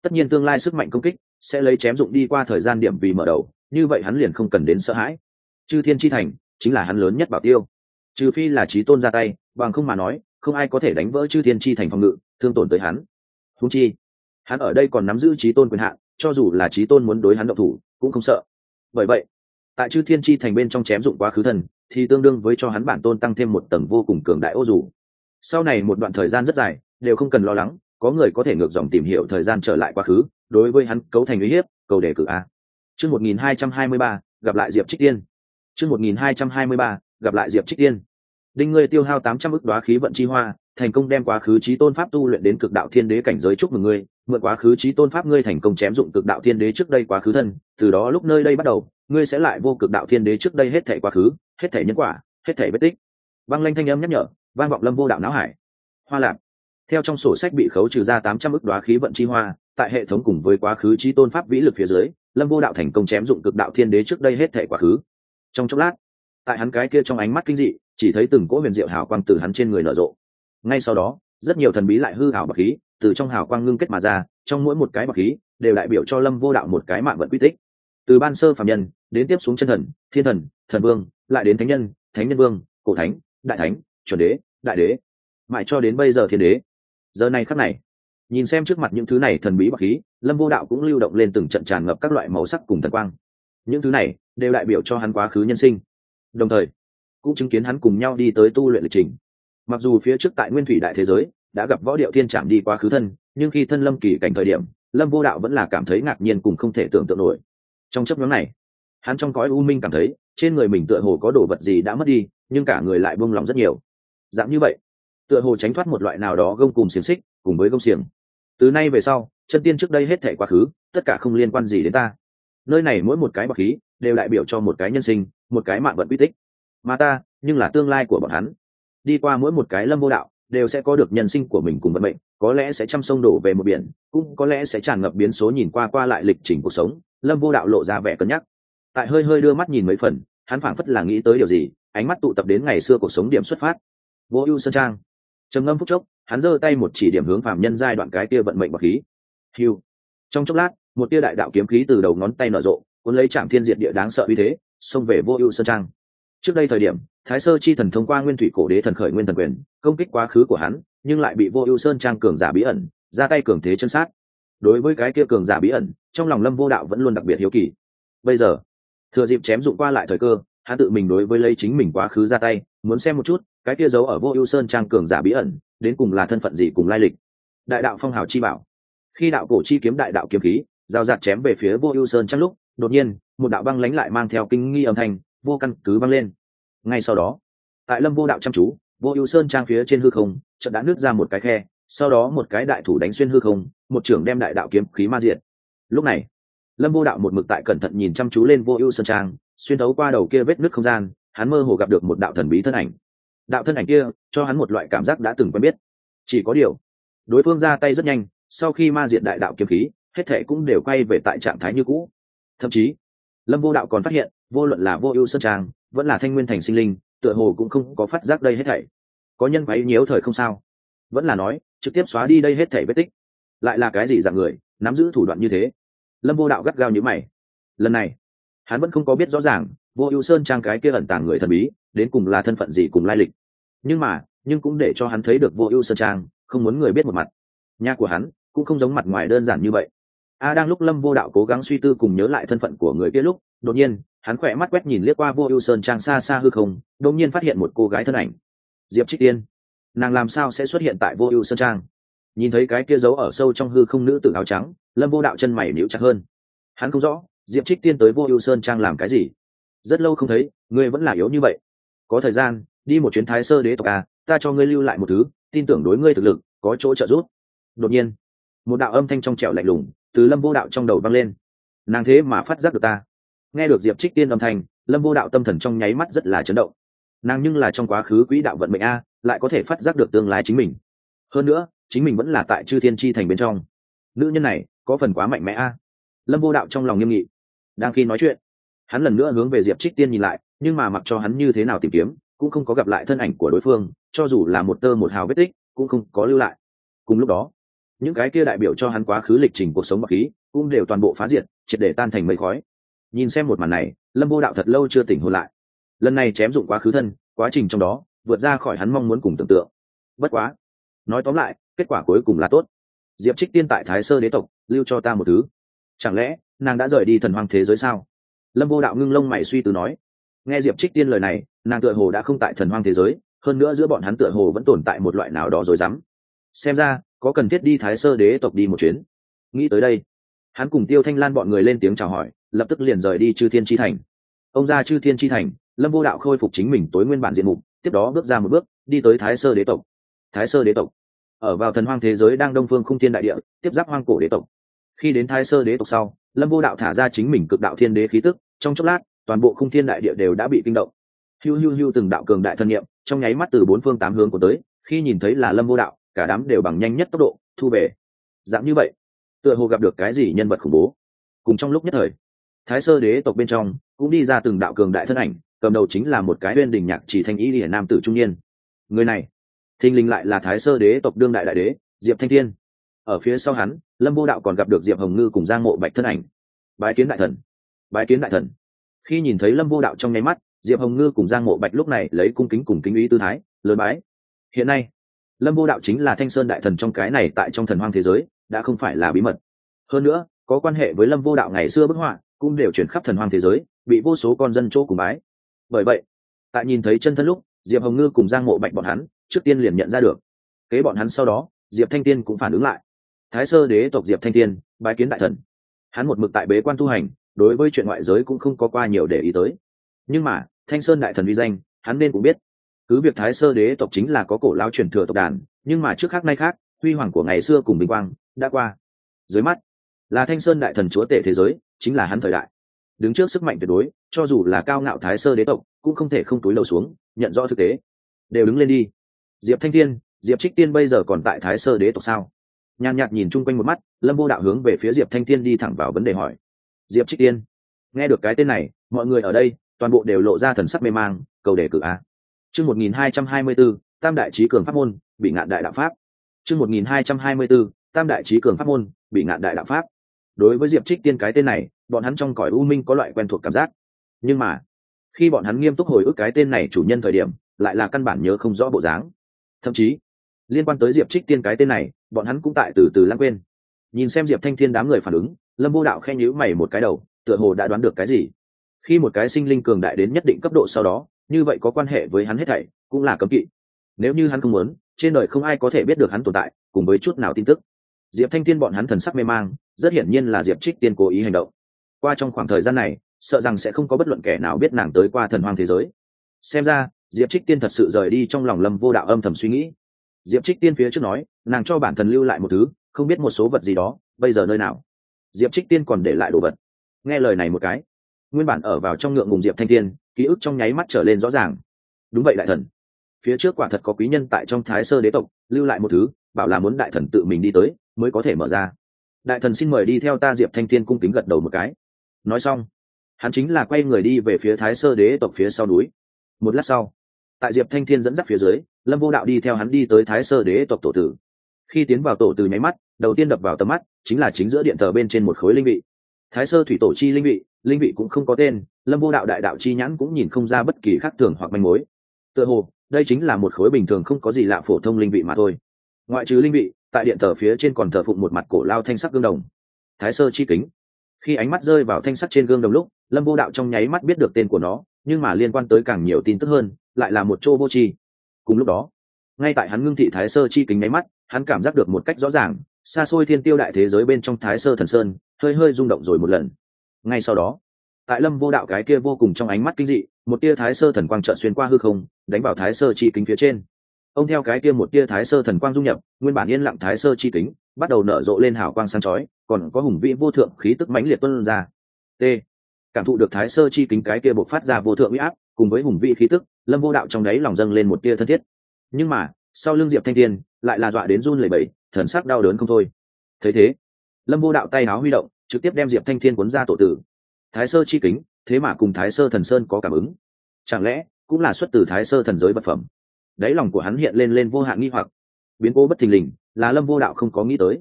Tất nhiên tương lai sức mạnh công kích sẽ lấy chém dụng đi qua thời gian điểm vì mở đầu, như vậy hắn liền không cần đến sợ hãi. Chư thiên chi thành chính là hắn lớn nhất bảo tiêu. Trừ phi là trí tôn ra tay, bằng không mà nói, không ai có thể đánh vỡ chư thiên chi thành phòng ngự, thương tổn tới hắn. Húng chi, hắn ở đây còn nắm giữ trí tôn quyền hạn, cho dù là trí tôn muốn đối hắn động thủ, cũng không sợ. Bởi vậy, tại chư thiên chi thành bên trong chém dụng quá khứ thần thì tương đương với cho hắn bản tôn tăng thêm một tầng vô cùng cường đại ô dù. Sau này một đoạn thời gian rất dài, đều không cần lo lắng, có người có thể ngược dòng tìm hiểu thời gian trở lại quá khứ, đối với hắn cấu thành uy hiếp, cầu đề cử a. Chương một nghìn hai trăm hai mươi ba, gặp lại diệp trích tiên. Chương một nghìn hai trăm hai mươi ba, gặp lại diệp trích tiên. Đinh ngươi tiêu hao tám trăm ức đoá khí vận chi hoa, thành công đem quá khứ trí tôn pháp tu luyện đến cực đạo thiên đế cảnh giới chúc mừng ngươi, mượn quá khứ trí tôn pháp ngươi thành công chém dụng cực đạo thiên đế trước đây quá khứ thân, từ đó lúc nơi đây bắt đầu, ngươi sẽ lại vô cực đạo thiên đế trước đây hết thể quá khứ hết thể nhân quả, hết thể vết tích. Băng lanh thanh âm nhắc nhở, vang vọng lâm vô đạo não hải. Hoa lạc theo trong sổ sách bị khấu trừ ra tám trăm ức đoá khí vận chi hoa, tại hệ thống cùng với quá khứ trí tôn pháp vĩ lực phía dưới, lâm vô đạo thành công chém dụng cực đạo thiên đế trước đây hết thể quá khứ. Trong chốc lát, tại hắn cái kia trong ánh mắt kinh dị, chỉ thấy từng cỗ huyền diệu hào quang từ hắn trên người nở rộ. Ngay sau đó, rất nhiều thần bí lại hư hảo bậc khí từ trong hào quang ngưng kết mà ra, trong mỗi một cái bậc khí đều đại biểu cho lâm vô đạo một cái mạng vận quy tích. Từ ban sơ phạm nhân đến tiếp xuống chân thần, thiên thần thần vương lại đến thánh nhân thánh nhân vương, cổ thánh, đại thánh, chuẩn đế, đại đế. Mãi cho đến bây giờ thiên đế. Giờ này khắc này, nhìn xem trước mặt những thứ này thần bí bậc khí, lâm vô đạo cũng lưu động lên từng trận tràn ngập các loại màu sắc cùng thần quang. Những thứ này đều đại biểu cho hắn quá khứ nhân sinh. Đồng thời, cũng chứng kiến hắn cùng nhau đi tới tu luyện lịch trình. Mặc dù phía trước tại nguyên thủy đại thế giới đã gặp võ điệu thiên trạm đi quá khứ thân, nhưng khi thân lâm kỳ cảnh thời điểm, lâm vô đạo vẫn là cảm thấy ngạc nhiên cùng không thể tưởng tượng nổi. Trong chấp nhóm này hắn trong cõi u minh cảm thấy, trên người mình tựa hồ có đồ vật gì đã mất đi, nhưng cả người lại buông lỏng rất nhiều. Dạng như vậy, tựa hồ tránh thoát một loại nào đó gông cùng xiềng xích, cùng với gông xiềng. Từ nay về sau, chân tiên trước đây hết thể quá khứ, tất cả không liên quan gì đến ta. Nơi này mỗi một cái bọc khí, đều đại biểu cho một cái nhân sinh, một cái mạng vận quy tích. Mà ta, nhưng là tương lai của bọn hắn. Đi qua mỗi một cái lâm vô đạo, đều sẽ có được nhân sinh của mình cùng vận mệnh, có lẽ sẽ chăm sông đổ về một biển, cũng có lẽ sẽ tràn ngập biến số nhìn qua qua lại lịch trình cuộc sống, lâm vô đạo lộ ra vẻ cân nhắc tại hơi hơi đưa mắt nhìn mấy phần, hắn phảng phất là nghĩ tới điều gì, ánh mắt tụ tập đến ngày xưa cuộc sống điểm xuất phát. Vô ưu sơn trang. Trầm ngâm phúc chốc, hắn giơ tay một chỉ điểm hướng phạm nhân giai đoạn cái kia vận mệnh bậc khí. Hiu trong chốc lát, một tia đại đạo kiếm khí từ đầu ngón tay nở rộ, cuốn lấy trạm thiên diệt địa đáng sợ uy thế, xông về vô ưu sơn trang. Trước đây thời điểm, thái sơ chi thần thông qua nguyên thủy cổ đế thần khởi nguyên thần quyền, công kích quá khứ của hắn, nhưng lại bị vô ưu sơn trang cường giả bí ẩn, ra tay cường thế chân sát. Đối với cái kia cường giả bí ẩn, trong lòng lâm vô đạo vẫn luôn đặc biệt hiếu kỳ. Bây giờ thừa dịp chém dụng qua lại thời cơ, hắn tự mình đối với lấy chính mình quá khứ ra tay, muốn xem một chút, cái kia giấu ở vô ưu sơn trang cường giả bí ẩn, đến cùng là thân phận gì cùng lai lịch. Đại đạo phong hào chi bảo. Khi đạo cổ chi kiếm đại đạo kiếm khí, giao giạt chém về phía vô ưu sơn trang lúc, đột nhiên, một đạo băng lánh lại mang theo kinh nghi âm thanh, vô căn cứ băng lên. Ngay sau đó, tại lâm vô đạo chăm chú, vô ưu sơn trang phía trên hư không trận đã nứt ra một cái khe, sau đó một cái đại thủ đánh xuyên hư không, một trưởng đem đại đạo kiếm khí ma diện lúc này lâm vô đạo một mực tại cẩn thận nhìn chăm chú lên vô ưu sơn trang, xuyên thấu qua đầu kia vết nứt không gian, hắn mơ hồ gặp được một đạo thần bí thân ảnh. Đạo thân ảnh kia, cho hắn một loại cảm giác đã từng quen biết. Chỉ có điều, đối phương ra tay rất nhanh, sau khi ma diện đại đạo kiếm khí, hết thệ cũng đều quay về tại trạng thái như cũ. Thậm chí, lâm vô đạo còn phát hiện, vô luận là vô ưu sơn trang, vẫn là thanh nguyên thành sinh linh, tựa hồ cũng không có phát giác đây hết thảy. Có nhân váy nhiễu thời không sao? Vẫn là nói, trực tiếp xóa đi đây hết thảy vết tích. Lại là cái gì dạng người, nắm giữ thủ đoạn như thế? Lâm vô đạo gắt gao như mày. Lần này, hắn vẫn không có biết rõ ràng, vô ưu sơn trang cái kia ẩn tàng người thần bí, đến cùng là thân phận gì cùng lai lịch. Nhưng mà, nhưng cũng để cho hắn thấy được vô ưu sơn trang, không muốn người biết một mặt. Nhà của hắn cũng không giống mặt ngoài đơn giản như vậy. A đang lúc lâm vô đạo cố gắng suy tư cùng nhớ lại thân phận của người kia lúc, đột nhiên, hắn khỏe mắt quét nhìn liếc qua vô ưu sơn trang xa xa hư không, đột nhiên phát hiện một cô gái thân ảnh. Diệp trích tiên. Nàng làm sao sẽ xuất hiện tại vô ưu sơn trang? Nhìn thấy cái kia giấu ở sâu trong hư không nữ tử áo trắng lâm vô đạo chân mày níu chặt hơn hắn không rõ diệp trích tiên tới vô ưu sơn trang làm cái gì rất lâu không thấy ngươi vẫn là yếu như vậy có thời gian đi một chuyến thái sơ đế tộc à ta cho ngươi lưu lại một thứ tin tưởng đối ngươi thực lực có chỗ trợ giúp đột nhiên một đạo âm thanh trong trẻo lạnh lùng từ lâm vô đạo trong đầu vang lên nàng thế mà phát giác được ta nghe được diệp trích tiên âm thanh lâm vô đạo tâm thần trong nháy mắt rất là chấn động nàng nhưng là trong quá khứ quỹ đạo vận mệnh a, lại có thể phát giác được tương lai chính mình hơn nữa chính mình vẫn là tại chư thiên tri thành bên trong nữ nhân này có phần quá mạnh mẽ a. Lâm vô đạo trong lòng nghiêm nghị. Đang khi nói chuyện, hắn lần nữa hướng về diệp trích tiên nhìn lại, nhưng mà mặc cho hắn như thế nào tìm kiếm, cũng không có gặp lại thân ảnh của đối phương, cho dù là một tơ một hào vết tích, cũng không có lưu lại. Cùng lúc đó, những cái kia đại biểu cho hắn quá khứ lịch trình cuộc sống bậc khí, cũng đều toàn bộ phá diệt, triệt để tan thành mây khói. Nhìn xem một màn này, lâm vô đạo thật lâu chưa tỉnh hôn lại. Lần này chém dụng quá khứ thân, quá trình trong đó, vượt ra khỏi hắn mong muốn cùng tưởng tượng. Bất quá, nói tóm lại, kết quả cuối cùng là tốt diệp trích tiên tại thái sơ đế tộc, lưu cho ta một thứ. Chẳng lẽ, nàng đã rời đi thần hoàng thế giới sao? Lâm vô đạo ngưng lông mày suy tư nói. Nghe diệp trích tiên lời này, nàng tựa hồ đã không tại thần hoang thế giới, hơn nữa giữa bọn hắn tựa hồ vẫn tồn tại một loại nào đó rồi dám xem ra, có cần thiết đi thái sơ đế tộc đi một chuyến. Nghĩ tới đây, hắn cùng tiêu thanh lan bọn người lên tiếng chào hỏi, lập tức liền rời đi chư thiên tri thành. Ông ra chư thiên tri thành, lâm vô đạo khôi phục chính mình tối nguyên bản diện mục, tiếp đó bước ra một bước, đi tới thái sơ đế tộc. Thái sơ đế tộc ở vào thần hoang thế giới đang đông phương không thiên đại địa, tiếp giáp hoang cổ đế tộc. Khi đến thái sơ đế tộc sau, lâm vô đạo thả ra chính mình cực đạo thiên đế khí tức, trong chốc lát, toàn bộ không thiên đại địa đều đã bị kinh động. Hiu hiu hiu từng đạo cường đại thân nhiệm trong nháy mắt từ bốn phương tám hướng của tới, khi nhìn thấy là lâm vô đạo, cả đám đều bằng nhanh nhất tốc độ, thu về. Dạng như vậy, tựa hồ gặp được cái gì nhân vật khủng bố. Cùng trong lúc nhất thời, thái sơ đế tộc bên trong cũng đi ra từng đạo cường đại thân ảnh, cầm đầu chính là một cái uyên đình nhạc chỉ thanh ý địa nam tử trung niên. Người này thình lình lại là thái sơ đế tộc đương đại đại đế, diệp thanh thiên. Ở phía sau hắn, lâm vô đạo còn gặp được diệp hồng ngư cùng giang mộ bạch thân ảnh. Bái kiến đại thần. Bái kiến đại thần. Khi nhìn thấy lâm vô đạo trong nháy mắt, diệp hồng ngư cùng giang mộ bạch lúc này lấy cung kính cùng kính ý tư thái, lớn bái. Hiện nay, lâm vô đạo chính là thanh sơn đại thần trong cái này tại trong thần hoang thế giới, đã không phải là bí mật. Hơn nữa, có quan hệ với lâm vô đạo ngày xưa bức họa, cũng đều chuyển khắp thần hoang thế giới, bị vô số con dân chỗ cùng bái. Bởi vậy, tại nhìn thấy chân thân lúc, diệp hồng ngư cùng giang mộ bạch bọn hắn trước tiên liền nhận ra được. Kế bọn hắn sau đó, diệp thanh tiên cũng phản ứng lại. Thái sơ đế tộc diệp thanh tiên, bái kiến đại thần. Hắn một mực tại bế quan tu hành, đối với chuyện ngoại giới cũng không có qua nhiều để ý tới. Nhưng mà, thanh sơn đại thần vi danh, hắn nên cũng biết. Cứ việc thái sơ đế tộc chính là có cổ lao truyền thừa tộc đàn, nhưng mà trước khác nay khác, huy hoàng của ngày xưa cùng bình quang đã qua. Dưới mắt, là thanh sơn đại thần chúa tể thế giới, chính là hắn thời đại. Đứng trước sức mạnh tuyệt đối, cho dù là cao ngạo thái sơ đế tộc, cũng không thể không túi lầu xuống, nhận rõ thực tế. Đều đứng lên đi diệp thanh thiên, diệp trích tiên bây giờ còn tại thái sơ đế tộc sao? Nhàn nhạt nhìn chung quanh một mắt, lâm vô đạo hướng về phía diệp thanh thiên đi thẳng vào vấn đề hỏi. Diệp trích tiên, nghe được cái tên này, mọi người ở đây, toàn bộ đều lộ ra thần sắc mê mang, cầu đề cử a. Chương một nghìn hai trăm hai mươi b ố tam đại trí cường pháp môn bị ngạn đại đạo pháp. Chương một nghìn hai trăm hai mươi b ố tam đại trí cường pháp môn bị ngạn đại đạo pháp. Đối với diệp trích tiên cái tên này, bọn hắn trong cõi u minh có loại quen thuộc cảm giác. Nhưng mà, khi bọn hắn nghiêm túc hồi ức cái tên này chủ nhân thời điểm, lại là căn bản nhớ không rõ bộ dáng thậm chí liên quan tới diệp trích tiên cái tên này bọn hắn cũng tại từ từ lãng quên nhìn xem diệp thanh thiên đám người phản ứng lâm vô đạo khen nhữ mày một cái đầu tựa hồ đã đoán được cái gì khi một cái sinh linh cường đại đến nhất định cấp độ sau đó như vậy có quan hệ với hắn hết thảy cũng là cấm kỵ nếu như hắn không muốn trên đời không ai có thể biết được hắn tồn tại cùng với chút nào tin tức diệp thanh thiên bọn hắn thần sắc mê mang rất hiển nhiên là diệp trích tiên cố ý hành động qua trong khoảng thời gian này sợ rằng sẽ không có bất luận kẻ nào biết nàng tới qua thần hoang thế giới xem ra diệp trích tiên thật sự rời đi trong lòng lâm vô đạo âm thầm suy nghĩ. Diệp trích tiên phía trước nói, nàng cho bản thân lưu lại một thứ, không biết một số vật gì đó, bây giờ nơi nào? Diệp trích tiên còn để lại đồ vật. Nghe lời này một cái, nguyên bản ở vào trong ngượng ngùng diệp thanh tiên, ký ức trong nháy mắt trở lên rõ ràng. Đúng vậy đại thần. Phía trước quả thật có quý nhân tại trong thái sơ đế tộc, lưu lại một thứ, bảo là muốn đại thần tự mình đi tới, mới có thể mở ra. Đại thần xin mời đi theo ta diệp thanh thiên cung kính gật đầu một cái. Nói xong, hắn chính là quay người đi về phía thái sơ đế tộc phía sau núi. Một lát sau tại diệp thanh thiên dẫn dắt phía dưới, lâm vô đạo đi theo hắn đi tới thái sơ đế tộc tổ tử. Khi tiến vào tổ từ nháy mắt, đầu tiên đập vào tầm mắt, chính là chính giữa điện thờ bên trên một khối linh vị. Thái sơ thủy tổ chi linh vị linh vị cũng không có tên, lâm vô đạo đại đạo chi nhãn cũng nhìn không ra bất kỳ khác thường hoặc manh mối. Tựa hồ, đây chính là một khối bình thường không có gì lạ phổ thông linh vị mà thôi. Ngoại trừ linh vị, tại điện thờ phía trên còn thờ phụng một mặt cổ lao thanh sắc gương đồng. Thái sơ chi kính. Khi ánh mắt rơi vào thanh sắc trên gương đồng lúc, lâm vô đạo trong nháy mắt biết được tên của nó, nhưng mà liên quan tới càng nhiều tin tức hơn lại là một chỗ vô tri. Cùng lúc đó, ngay tại hắn ngưng thị thái sơ chi kính nháy mắt, hắn cảm giác được một cách rõ ràng, xa xôi thiên tiêu đại thế giới bên trong thái sơ thần sơn, hơi hơi rung động rồi một lần. Ngay sau đó, tại lâm vô đạo cái kia vô cùng trong ánh mắt kinh dị, một tia thái sơ thần quang trợn xuyên qua hư không, đánh vào thái sơ chi kính phía trên. Ông theo cái kia một tia thái sơ thần quang dung nhập, nguyên bản yên lặng thái sơ chi kính, bắt đầu nở rộ lên hào quang sáng chói, còn có hùng vĩ vô thượng khí tức mãnh liệt tuân ra. T. Cảm thụ được thái sơ chi kính cái kia bộc phát ra vô thượng uy áp cùng với hùng vị khí tức, lâm vô đạo trong đáy lòng dâng lên một tia thân thiết. Nhưng mà, sau lưng diệp thanh thiên lại là dọa đến run lẩy bẩy, thần sắc đau đớn không thôi. Thấy thế, lâm vô đạo tay áo huy động, trực tiếp đem diệp thanh thiên cuốn ra tổ tử. Thái sơ chi kính, thế mà cùng thái sơ thần sơn có cảm ứng. Chẳng lẽ, cũng là xuất từ thái sơ thần giới vật phẩm? Đáy lòng của hắn hiện lên lên vô hạn nghi hoặc. Biến cố bất thình lình, là lâm vô đạo không có nghĩ tới.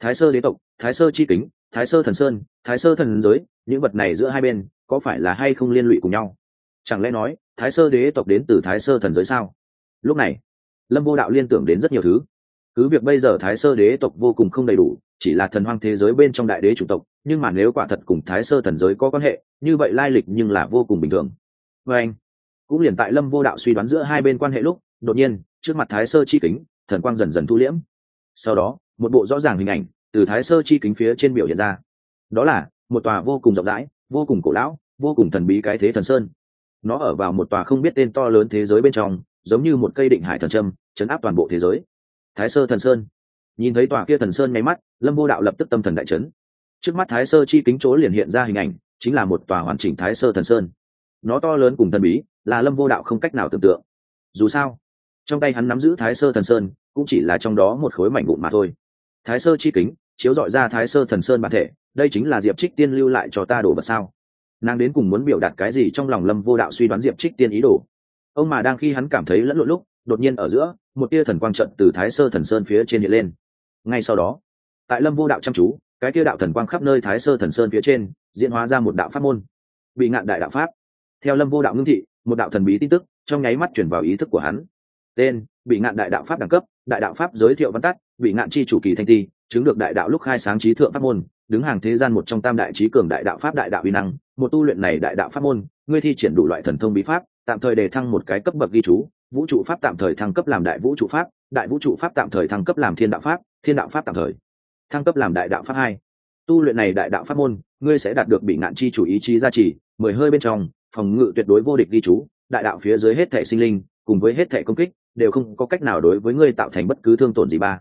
Thái sơ đế tộc, thái sơ chi kính, thái sơ thần sơn, thái sơ thần giới, những vật này giữa hai bên, có phải là hay không liên lụy cùng nhau? Chẳng lẽ nói, thái sơ đế tộc đến từ thái sơ thần giới sao? Lúc này, lâm vô đạo liên tưởng đến rất nhiều thứ. Cứ việc bây giờ thái sơ đế tộc vô cùng không đầy đủ, chỉ là thần hoang thế giới bên trong đại đế chủ tộc, nhưng mà nếu quả thật cùng thái sơ thần giới có quan hệ, như vậy lai lịch nhưng là vô cùng bình thường. Và anh, cũng liền tại lâm vô đạo suy đoán giữa hai bên quan hệ lúc, đột nhiên, trước mặt thái sơ chi kính, thần quang dần dần thu liễm. Sau đó, một bộ rõ ràng hình ảnh từ thái sơ chi kính phía trên biểu hiện ra. Đó là một tòa vô cùng rộng rãi, vô cùng cổ lão, vô cùng thần bí cái thế thần sơn nó ở vào một tòa không biết tên to lớn thế giới bên trong, giống như một cây định hải thần trâm chấn áp toàn bộ thế giới. Thái sơ thần sơn. Nhìn thấy tòa kia thần sơn nháy mắt, lâm vô đạo lập tức tâm thần đại chấn. Trước mắt thái sơ chi kính chỗ liền hiện ra hình ảnh, chính là một tòa hoàn chỉnh thái sơ thần sơn. Nó to lớn cùng thần bí, là lâm vô đạo không cách nào tưởng tượng. Dù sao, trong tay hắn nắm giữ thái sơ thần sơn, cũng chỉ là trong đó một khối mảnh vụn mà thôi. Thái sơ chi kính, chiếu dọi ra thái sơ thần sơn bản thể, đây chính là diệp trích tiên lưu lại cho ta đổ vật sao? Nàng đến cùng muốn biểu đạt cái gì trong lòng lâm vô đạo suy đoán diệp trích tiên ý đồ? Ông mà đang khi hắn cảm thấy lẫn lộn lúc, đột nhiên ở giữa, một tia thần quang trận từ thái sơ thần sơn phía trên hiện lên. Ngay sau đó, tại lâm vô đạo chăm chú, cái tia đạo thần quang khắp nơi thái sơ thần sơn phía trên, diễn hóa ra một đạo pháp môn. Bị ngạn đại đạo pháp. Theo lâm vô đạo ngưng thị, một đạo thần bí tin tức trong nháy mắt chuyển vào ý thức của hắn. Tên, bị ngạn đại đạo pháp đẳng cấp, đại đạo pháp giới thiệu văn tắt, bị ngạn chi chủ kỳ thanh ti, chứng được đại đạo lúc khai sáng trí thượng pháp môn đứng hàng thế gian một trong tam đại trí cường đại đạo pháp đại đạo uy năng, một tu luyện này đại đạo pháp môn, ngươi thi triển đủ loại thần thông bí pháp, tạm thời đề thăng một cái cấp bậc ghi chú, vũ trụ pháp tạm thời thăng cấp làm đại vũ trụ pháp, đại vũ trụ pháp tạm thời thăng cấp làm thiên đạo pháp, thiên đạo pháp tạm thời thăng cấp làm đại đạo pháp hai. Tu luyện này đại đạo pháp môn, ngươi sẽ đạt được bị ngạn chi chủ ý chí gia trì, mười hơi bên trong, phòng ngự tuyệt đối vô địch ghi chú, đại đạo phía dưới hết thể sinh linh, cùng với hết thể công kích, đều không có cách nào đối với ngươi tạo thành bất cứ thương tổn gì ba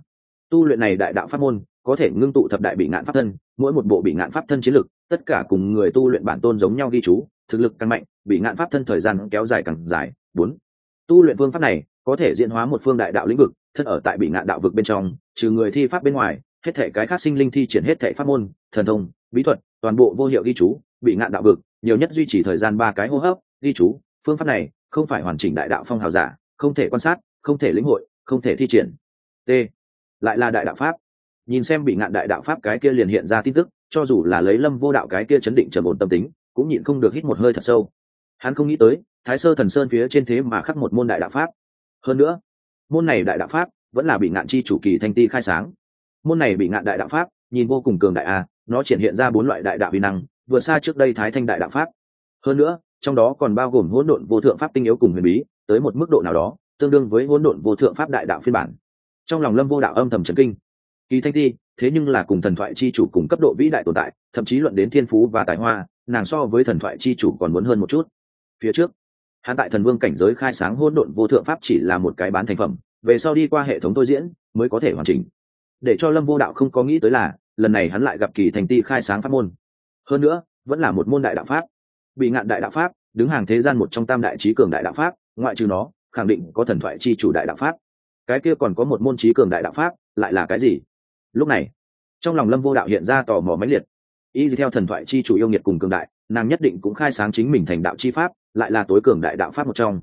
tu luyện này đại đạo pháp môn, có thể ngưng tụ thập đại bị ngạn pháp thân, mỗi một bộ bị ngạn pháp thân chiến lực, tất cả cùng người tu luyện bản tôn giống nhau ghi chú, thực lực càng mạnh, bị ngạn pháp thân thời gian kéo dài càng dài. Bốn, tu luyện phương pháp này có thể diễn hóa một phương đại đạo lĩnh vực, thân ở tại bị ngạn đạo vực bên trong, trừ người thi pháp bên ngoài, hết thể cái khác sinh linh thi triển hết thể pháp môn, thần thông, bí thuật, toàn bộ vô hiệu ghi chú, bị ngạn đạo vực, nhiều nhất duy trì thời gian ba cái hô hấp, ghi chú. Phương pháp này không phải hoàn chỉnh đại đạo phong hào giả, không thể quan sát, không thể lĩnh hội, không thể thi triển. T lại là đại đạo pháp. Nhìn xem bị ngạn đại đạo pháp cái kia liền hiện ra tin tức, cho dù là lấy lâm vô đạo cái kia chấn định trầm ổn tâm tính, cũng nhịn không được hít một hơi thật sâu. Hắn không nghĩ tới, thái sơ thần sơn phía trên thế mà khắc một môn đại đạo pháp. Hơn nữa, môn này đại đạo pháp vẫn là bị ngạn chi chủ kỳ thanh ti khai sáng. Môn này bị ngạn đại đạo pháp, nhìn vô cùng cường đại a nó triển hiện ra bốn loại đại đạo vi năng, vượt xa trước đây thái thanh đại đạo pháp. Hơn nữa, trong đó còn bao gồm hỗn độn vô thượng pháp tinh yếu cùng huyền bí, tới một mức độ nào đó, tương đương với hỗn độn vô thượng pháp đại đạo phiên bản trong lòng lâm vô đạo âm thầm trấn kinh. Kỳ thanh ti thế nhưng là cùng thần thoại chi chủ cùng cấp độ vĩ đại tồn tại, thậm chí luận đến thiên phú và tài hoa, nàng so với thần thoại chi chủ còn muốn hơn một chút. Phía trước, hắn tại thần vương cảnh giới khai sáng hôn độn vô thượng pháp chỉ là một cái bán thành phẩm, về sau đi qua hệ thống tôi diễn, mới có thể hoàn chỉnh. Để cho lâm vô đạo không có nghĩ tới là, lần này hắn lại gặp kỳ thành ti khai sáng pháp môn. Hơn nữa, vẫn là một môn đại đạo pháp. Bị ngạn đại đạo pháp, đứng hàng thế gian một trong tam đại trí cường đại đạo pháp, ngoại trừ nó, khẳng định có thần thoại chi chủ đại đạo pháp cái kia còn có một môn trí cường đại đạo pháp, lại là cái gì? Lúc này, trong lòng lâm vô đạo hiện ra tò mò mãnh liệt. Y theo thần thoại chi chủ yêu nghiệt cùng cường đại, nàng nhất định cũng khai sáng chính mình thành đạo chi pháp, lại là tối cường đại đạo pháp một trong.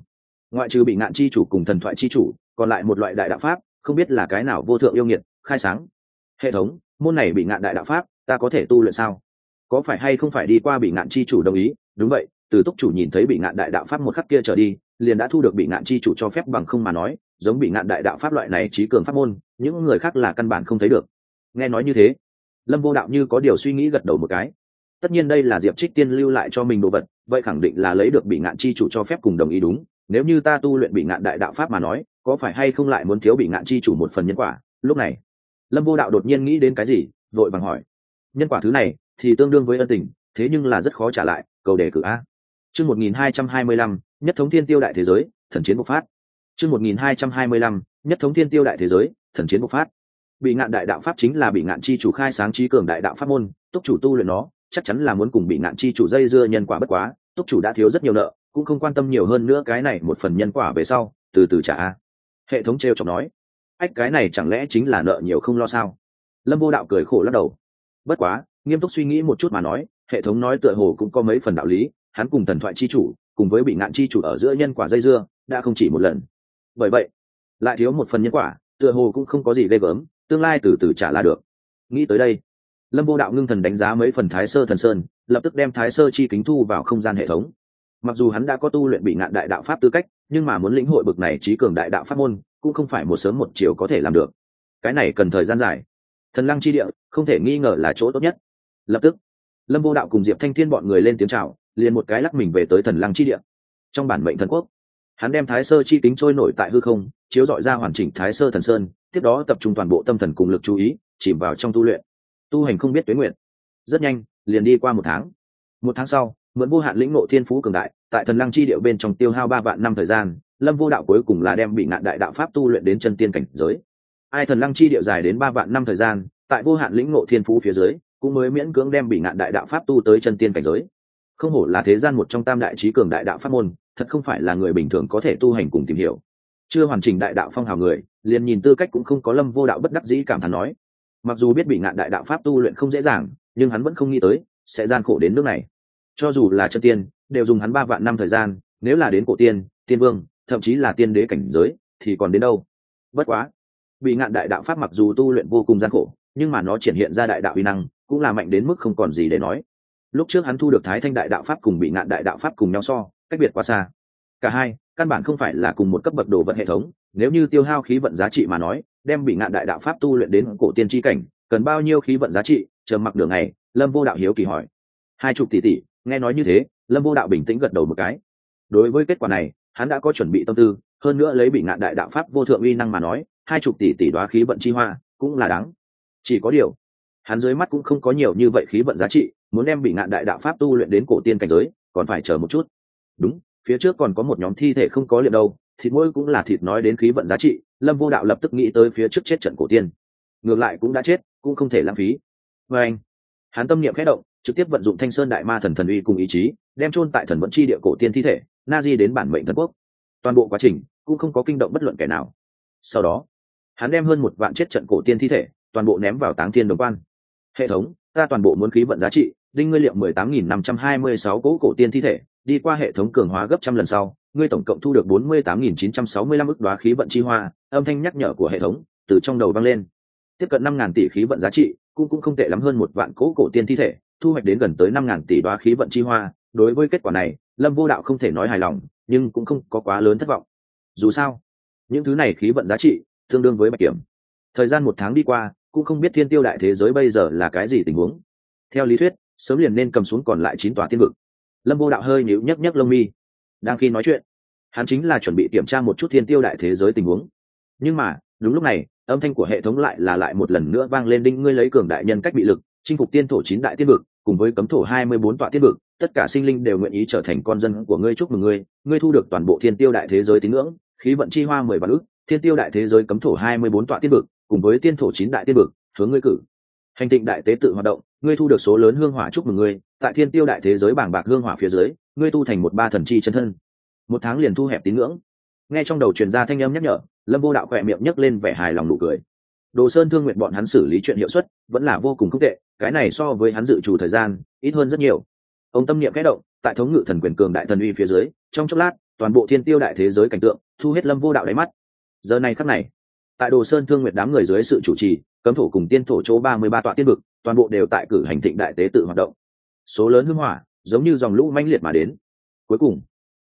Ngoại trừ bị ngạn chi chủ cùng thần thoại chi chủ, còn lại một loại đại đạo pháp, không biết là cái nào vô thượng yêu nghiệt, khai sáng. Hệ thống, môn này bị ngạn đại đạo pháp, ta có thể tu luyện sao? Có phải hay không phải đi qua bị ngạn chi chủ đồng ý? Đúng vậy, từ túc chủ nhìn thấy bị ngạn đại đạo pháp một khắc kia trở đi, liền đã thu được bị ngạn chi chủ cho phép bằng không mà nói giống bị ngạn đại đạo pháp loại này trí cường pháp môn, những người khác là căn bản không thấy được. Nghe nói như thế, lâm vô đạo như có điều suy nghĩ gật đầu một cái. Tất nhiên đây là diệp trích tiên lưu lại cho mình đồ vật, vậy khẳng định là lấy được bị ngạn chi chủ cho phép cùng đồng ý đúng. Nếu như ta tu luyện bị ngạn đại đạo pháp mà nói, có phải hay không lại muốn thiếu bị ngạn chi chủ một phần nhân quả? Lúc này, lâm vô đạo đột nhiên nghĩ đến cái gì, vội vàng hỏi. Nhân quả thứ này thì tương đương với ân tình, thế nhưng là rất khó trả lại, cầu đề cử a. Chương một nghìn hai trăm hai mươi lăm, nhất thống thiên tiêu đại thế giới, thần chiến bộc phát chương một nghìn hai trăm hai mươi lăm, nhất thống thiên tiêu đại thế giới, thần chiến bộc phát. Bị ngạn đại đạo pháp chính là bị ngạn chi chủ khai sáng trí cường đại đạo pháp môn, túc chủ tu luyện nó, chắc chắn là muốn cùng bị ngạn chi chủ dây dưa nhân quả bất quá, túc chủ đã thiếu rất nhiều nợ, cũng không quan tâm nhiều hơn nữa cái này một phần nhân quả về sau, từ từ trả. Hệ thống trêu chọc nói, ách, cái này chẳng lẽ chính là nợ nhiều không lo sao? Lâm vô đạo cười khổ lắc đầu. Bất quá, nghiêm túc suy nghĩ một chút mà nói, hệ thống nói tựa hồ cũng có mấy phần đạo lý, hắn cùng thần thoại chi chủ, cùng với bị ngạn chi chủ ở giữa nhân quả dây dưa, đã không chỉ một lần bởi vậy, lại thiếu một phần nhân quả, tựa hồ cũng không có gì ghê gớm, tương lai từ từ trả là được. Nghĩ tới đây, lâm vô đạo ngưng thần đánh giá mấy phần thái sơ thần sơn, lập tức đem thái sơ chi kính thu vào không gian hệ thống. Mặc dù hắn đã có tu luyện bị ngạn đại đạo pháp tư cách, nhưng mà muốn lĩnh hội bực này trí cường đại đạo pháp môn, cũng không phải một sớm một chiều có thể làm được. Cái này cần thời gian dài. Thần lăng chi địa, không thể nghi ngờ là chỗ tốt nhất. Lập tức, lâm vô đạo cùng diệp thanh thiên bọn người lên tiếng c h à o liền một cái lắc mình về tới thần lăng chi địa. Trong bản mệnh thần quốc hắn đem thái sơ chi kính trôi nổi tại hư không, chiếu dọi ra hoàn chỉnh thái sơ thần sơn, tiếp đó tập trung toàn bộ tâm thần cùng lực chú ý chìm vào trong tu luyện. Tu hành không biết tuế nguyện. Rất nhanh, liền đi qua một tháng. Một tháng sau, mượn vô hạn lĩnh ngộ thiên phú cường đại, tại thần lăng chi điệu bên trong tiêu hao ba vạn năm thời gian, lâm vô đạo cuối cùng là đem bị ngạn đại đạo pháp tu luyện đến chân tiên cảnh giới. Ai thần lăng chi điệu dài đến ba vạn năm thời gian, tại vô hạn lĩnh ngộ thiên phú phía dưới, cũng mới miễn cưỡng đem bị ngạn đại đạo pháp tu tới chân tiên cảnh giới. Không hổ là thế gian một trong tam đại trí cường đại đạo pháp môn thật không phải là người bình thường có thể tu hành cùng tìm hiểu. Chưa hoàn chỉnh đại đạo phong hào người, liền nhìn tư cách cũng không có lâm vô đạo bất đắc dĩ cảm thán nói. Mặc dù biết bị ngạn đại đạo pháp tu luyện không dễ dàng, nhưng hắn vẫn không nghĩ tới, sẽ gian khổ đến nước này. Cho dù là chân tiên, đều dùng hắn ba vạn năm thời gian, nếu là đến cổ tiên tiên vương, thậm chí là tiên đế cảnh giới, thì còn đến đâu? Bất quá, bị ngạn đại đạo pháp mặc dù tu luyện vô cùng gian khổ, nhưng mà nó triển hiện ra đại đạo uy năng, cũng là mạnh đến mức không còn gì để nói. Lúc trước hắn thu được thái thanh đại đạo pháp cùng bị ngạn đại đạo pháp cùng nhau so cách biệt quá xa. Cả hai, căn bản không phải là cùng một cấp bậc đồ vật hệ thống, nếu như tiêu hao khí vận giá trị mà nói, đem bị ngạn đại đạo pháp tu luyện đến cổ tiên tri cảnh, cần bao nhiêu khí vận giá trị, chờ mặc đường này, lâm vô đạo hiếu kỳ hỏi. Hai chục tỷ tỷ, nghe nói như thế, lâm vô đạo bình tĩnh gật đầu một cái. Đối với kết quả này, hắn đã có chuẩn bị tâm tư, hơn nữa lấy bị ngạn đại đạo pháp vô thượng uy năng mà nói, hai chục tỷ tỷ đoá khí vận chi hoa cũng là đáng. Chỉ có điều, hắn dưới mắt cũng không có nhiều như vậy khí vận giá trị, muốn đem bị ngạn đại đạo pháp tu luyện đến cổ tiên cảnh giới, còn phải chờ một chút đúng, phía trước còn có một nhóm thi thể không có liệm đâu, thịt mỗi cũng là thịt nói đến khí vận giá trị, lâm vô đạo lập tức nghĩ tới phía trước chết trận cổ tiên. Ngược lại cũng đã chết, cũng không thể lãng phí. Vê anh, hắn tâm niệm khẽ động, trực tiếp vận dụng thanh sơn đại ma thần thần uy cùng ý chí, đem chôn tại thần vẫn chi địa cổ tiên thi thể, na di đến bản mệnh thần quốc. Toàn bộ quá trình cũng không có kinh động bất luận kẻ nào. Sau đó, hắn đem hơn một vạn chết trận cổ tiên thi thể, toàn bộ ném vào táng thiên đồng quan. Hệ thống, ta toàn bộ muốn khí vận giá trị, đinh ngươi liệu mười tám nghìn năm trăm hai mươi sáu cỗ cổ tiên thi thể đi qua hệ thống cường hóa gấp trăm lần sau, ngươi tổng cộng thu được bốn mươi tám nghìn chín trăm sáu mươi lăm ức đoá khí vận chi hoa, âm thanh nhắc nhở của hệ thống từ trong đầu vang lên. Tiếp cận năm ngàn tỷ khí vận giá trị, cũng cũng không tệ lắm hơn một vạn cỗ cổ tiên thi thể, thu hoạch đến gần tới năm ngàn tỷ đoá khí vận chi hoa. Đối với kết quả này, lâm vô đạo không thể nói hài lòng, nhưng cũng không có quá lớn thất vọng. Dù sao, những thứ này khí vận giá trị tương đương với bạch kiểm. Thời gian một tháng đi qua, cũng không biết thiên tiêu đại thế giới bây giờ là cái gì tình huống. Theo lý thuyết, sớm liền nên cầm xuống còn lại chín tòa tiên vực lâm vô đạo hơi nhíu nhấc nhấc lông mi. Đang khi nói chuyện, hắn chính là chuẩn bị kiểm tra một chút thiên tiêu đại thế giới tình huống. Nhưng mà, đúng lúc này, âm thanh của hệ thống lại là lại một lần nữa vang lên đinh ngươi lấy cường đại nhân cách bị lực, chinh phục tiên thổ chín đại tiên vực, cùng với cấm thổ hai mươi bốn tọa tiên vực, tất cả sinh linh đều nguyện ý trở thành con dân của ngươi, chúc mừng ngươi ngươi thu được toàn bộ thiên tiêu đại thế giới tín ngưỡng, khí vận chi hoa mười vạn ước thiên tiêu đại thế giới cấm thổ hai mươi bốn tọa tiên vực, cùng với tiên thổ chín đại tiên vực, hướng ngươi cử hành tịnh đại tế tự hoạt động, ngươi thu được số lớn hương hỏa chúc mừng ngươi, tại thiên tiêu đại thế giới bảng bạc hương hỏa phía dưới, ngươi tu thành một ba thần chi chân thân. Một tháng liền thu hẹp tín ngưỡng. Nghe trong đầu truyền ra thanh âm nhắc nhở, lâm vô đạo khỏe miệng nhấc lên vẻ hài lòng nụ cười. Đồ sơn thương nguyện bọn hắn xử lý chuyện hiệu suất, vẫn là vô cùng không tệ, cái này so với hắn dự trù thời gian, ít hơn rất nhiều. Ông tâm niệm kẽ động, tại thống ngự thần quyền cường đại thần uy phía dưới, trong chốc lát, toàn bộ thiên tiêu đại thế giới cảnh tượng, thu hết lâm vô đạo đáy mắt. Giờ này khắc này, tại đồ sơn thương nguyện đám người dưới sự chủ trì cấm thổ cùng tiên thổ chỗ ba mươi ba tọa tiên vực, toàn bộ đều tại cử hành thịnh đại tế tự hoạt động. Số lớn hưng hỏa, giống như dòng lũ mãnh liệt mà đến. Cuối cùng,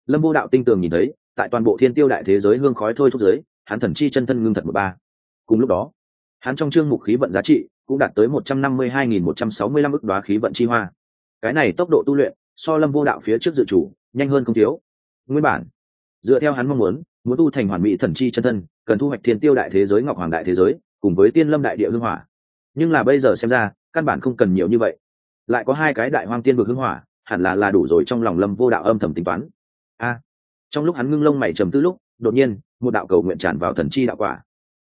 lâm vô đạo tinh tường nhìn thấy, tại toàn bộ thiên tiêu đại thế giới hương khói thôi thúc giới, hắn thần chi chân thân ngưng thật một ba. Cùng lúc đó, hắn trong chương mục khí vận giá trị cũng đạt tới một trăm năm mươi hai nghìn một trăm sáu mươi lăm ức đoá khí vận chi hoa. Cái này tốc độ tu luyện, so lâm vô đạo phía trước dự chủ nhanh hơn không thiếu. Nguyên bản, dựa theo hắn mong muốn muốn tu thành hoàn mỹ thần chi chân thân, cần thu hoạch thiên tiêu đại thế giới, ngọc hoàng đại thế giới cùng với tiên lâm đại địa hưng hỏa. Nhưng là bây giờ xem ra, căn bản không cần nhiều như vậy. Lại có hai cái đại hoang tiên vực hưng hỏa, hẳn là là đủ rồi trong lòng lâm vô đạo âm thầm tính toán. A! Trong lúc hắn ngưng lông mày trầm tư lúc, đột nhiên, một đạo cầu nguyện tràn vào thần chi đạo quả.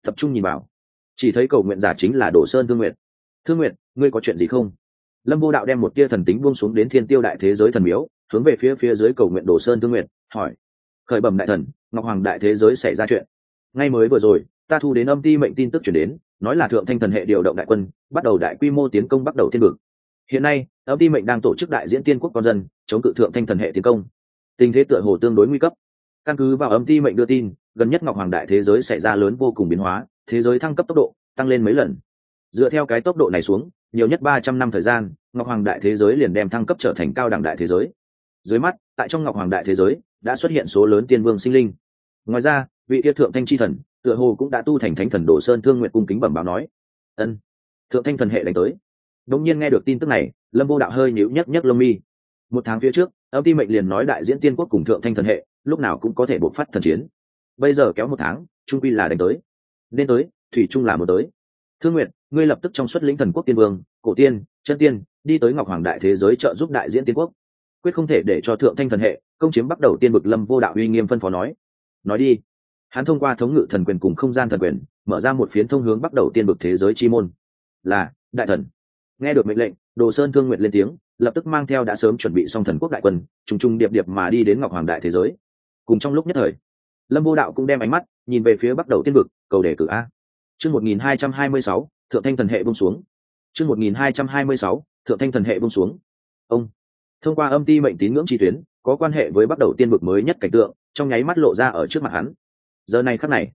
Tập trung nhìn vào. Chỉ thấy cầu nguyện giả chính là đồ sơn thương nguyện thương nguyện ngươi có chuyện gì không? Lâm vô đạo đem một tia thần tính buông xuống đến thiên tiêu đại thế giới thần miếu, hướng về phía phía dưới cầu nguyện đồ sơn thương nguyện hỏi. Khởi bẩm đại thần, ngọc hoàng đại thế giới xảy ra chuyện. Ngay mới vừa rồi ta thu đến âm ti mệnh tin tức chuyển đến, nói là thượng thanh thần hệ điều động đại quân, bắt đầu đại quy mô tiến công bắt đầu thiên vực. Hiện nay, âm ti mệnh đang tổ chức đại diễn tiên quốc con dân, chống cự thượng thanh thần hệ tiến công. Tình thế tựa hồ tương đối nguy cấp. Căn cứ vào âm ti mệnh đưa tin, gần nhất ngọc hoàng đại thế giới xảy ra lớn vô cùng biến hóa, thế giới thăng cấp tốc độ tăng lên mấy lần. Dựa theo cái tốc độ này xuống, nhiều nhất ba trăm năm thời gian, ngọc hoàng đại thế giới liền đem thăng cấp trở thành cao đẳng đại thế giới. Dưới mắt, tại trong ngọc hoàng đại thế giới, đã xuất hiện số lớn tiên vương sinh linh. Ngoài ra, vị yêu thượng thanh chi thần tựa hồ cũng đã tu thành thánh thần đồ sơn thương nguyện cung kính bẩm báo nói. Ân. Thượng thanh thần hệ đánh tới. Đống nhiên nghe được tin tức này, lâm vô đạo hơi nhíu nhấc nhấc lông mi. Một tháng phía trước, âm ti mệnh liền nói đại diễn tiên quốc cùng thượng thanh thần hệ, lúc nào cũng có thể bộc phát thần chiến. Bây giờ kéo một tháng, trung quy là đánh tới. Nên tới, thủy trung là một tới. Thương nguyện ngươi lập tức trong xuất lĩnh thần quốc tiên vương, cổ tiên, chân tiên, đi tới ngọc hoàng đại thế giới trợ giúp đại diễn tiên quốc. Quyết không thể để cho thượng thanh thần hệ, công chiếm bắt đầu tiên bực lâm vô đạo uy nghiêm phân phó nói. Nói đi hắn thông qua thống ngự thần quyền cùng không gian thần quyền, mở ra một phiến thông hướng bắt đầu tiên bực thế giới chi môn. Là, đại thần. Nghe được mệnh lệnh, đồ sơn thương nguyện lên tiếng, lập tức mang theo đã sớm chuẩn bị xong thần quốc đại quân, trùng trùng điệp điệp mà đi đến ngọc hoàng đại thế giới. Cùng trong lúc nhất thời, lâm vô đạo cũng đem ánh mắt nhìn về phía bắt đầu tiên vực, cầu đề cử a. Chương một nghìn hai trăm hai mươi sáu, thượng thanh thần hệ bông xuống. Chương một nghìn hai trăm hai mươi sáu, thượng thanh thần hệ bông xuống. Ông. Thông qua âm ti mệnh tín ngưỡng chi tuyến, có quan hệ với bắt đầu tiên vực mới nhất cảnh tượng, trong nháy mắt lộ ra ở trước mặt hắn giờ này khắc này,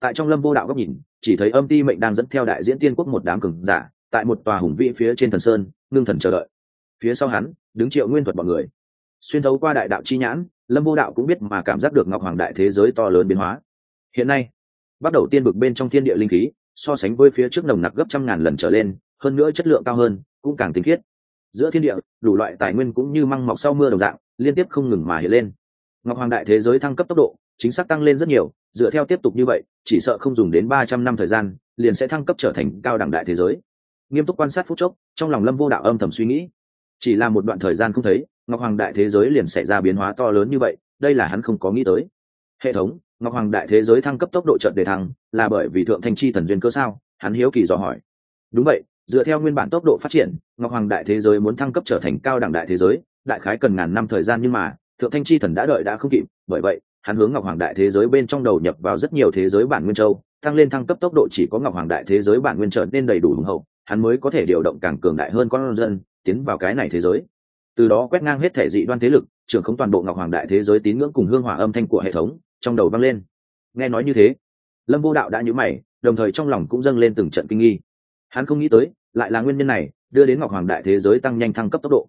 tại trong lâm vô đạo góc nhìn, chỉ thấy âm ti mệnh đang dẫn theo đại diễn tiên quốc một đám cường giả, tại một tòa hùng vĩ phía trên thần sơn, ngưng thần chờ đợi. Phía sau hắn, đứng triệu nguyên thuật b ọ n người. Xuyên thấu qua đại đạo chi nhãn, lâm vô đạo cũng biết mà cảm giác được ngọc hoàng đại thế giới to lớn biến hóa. Hiện nay, bắt đầu tiên bực bên trong thiên địa linh khí, so sánh với phía trước nồng nặc gấp trăm ngàn lần trở lên, hơn nữa chất lượng cao hơn, cũng càng tinh khiết. Giữa thiên địa, đủ loại tài nguyên cũng như măng mọc sau mưa đồng dạng, liên tiếp không ngừng mà hiện lên. Ngọc hoàng đại thế giới thăng cấp tốc độ chính xác tăng lên rất nhiều, dựa theo tiếp tục như vậy, chỉ sợ không dùng đến ba trăm năm thời gian, liền sẽ thăng cấp trở thành cao đẳng đại thế giới. Nghiêm túc quan sát phút chốc, trong lòng lâm vô đạo âm thầm suy nghĩ. Chỉ là một đoạn thời gian không thấy, ngọc hoàng đại thế giới liền xảy ra biến hóa to lớn như vậy, đây là hắn không có nghĩ tới. Hệ thống, ngọc hoàng đại thế giới thăng cấp tốc độ trận đề thăng, là bởi vì thượng thanh chi thần duyên cơ sao? Hắn hiếu kỳ dò hỏi. Đúng vậy, dựa theo nguyên bản tốc độ phát triển, ngọc hoàng đại thế giới muốn thăng cấp trở thành cao đẳng đại thế giới, đại khái cần ngàn năm thời gian nhưng mà, thượng thanh chi thần đã đợi đã không kịp, bởi vậy hắn hướng ngọc hoàng đại thế giới bên trong đầu nhập vào rất nhiều thế giới bản nguyên châu, tăng lên thăng cấp tốc độ chỉ có ngọc hoàng đại thế giới bản nguyên trở nên đầy đủ hùng hậu, hắn mới có thể điều động càng cường đại hơn con dân, tiến vào cái này thế giới. Từ đó quét ngang hết thể dị đoan thế lực, trưởng không toàn bộ ngọc hoàng đại thế giới tín ngưỡng cùng hương hỏa âm thanh của hệ thống, trong đầu vang lên. Nghe nói như thế, lâm vô đạo đã nhữ mày, đồng thời trong lòng cũng dâng lên từng trận kinh nghi. Hắn không nghĩ tới, lại là nguyên nhân này, đưa đến ngọc hoàng đại thế giới tăng nhanh thăng cấp tốc độ.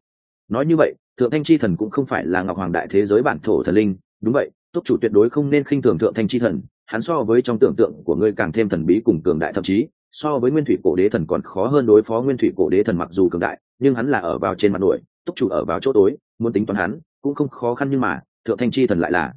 Nói như vậy, thượng thanh chi thần cũng không phải là ngọc hoàng đại thế giới bản thổ thần linh, đúng vậy túc chủ tuyệt đối không nên khinh thường thượng thanh chi thần, hắn so với trong tưởng tượng của ngươi càng thêm thần bí cùng cường đại, thậm chí, so với nguyên thủy cổ đế thần còn khó hơn đối phó nguyên thủy cổ đế thần mặc dù cường đại, nhưng hắn là ở vào trên mặt nổi túc chủ ở vào chỗ tối, muốn tính toán hắn, cũng không khó khăn nhưng mà, thượng thanh chi thần lại là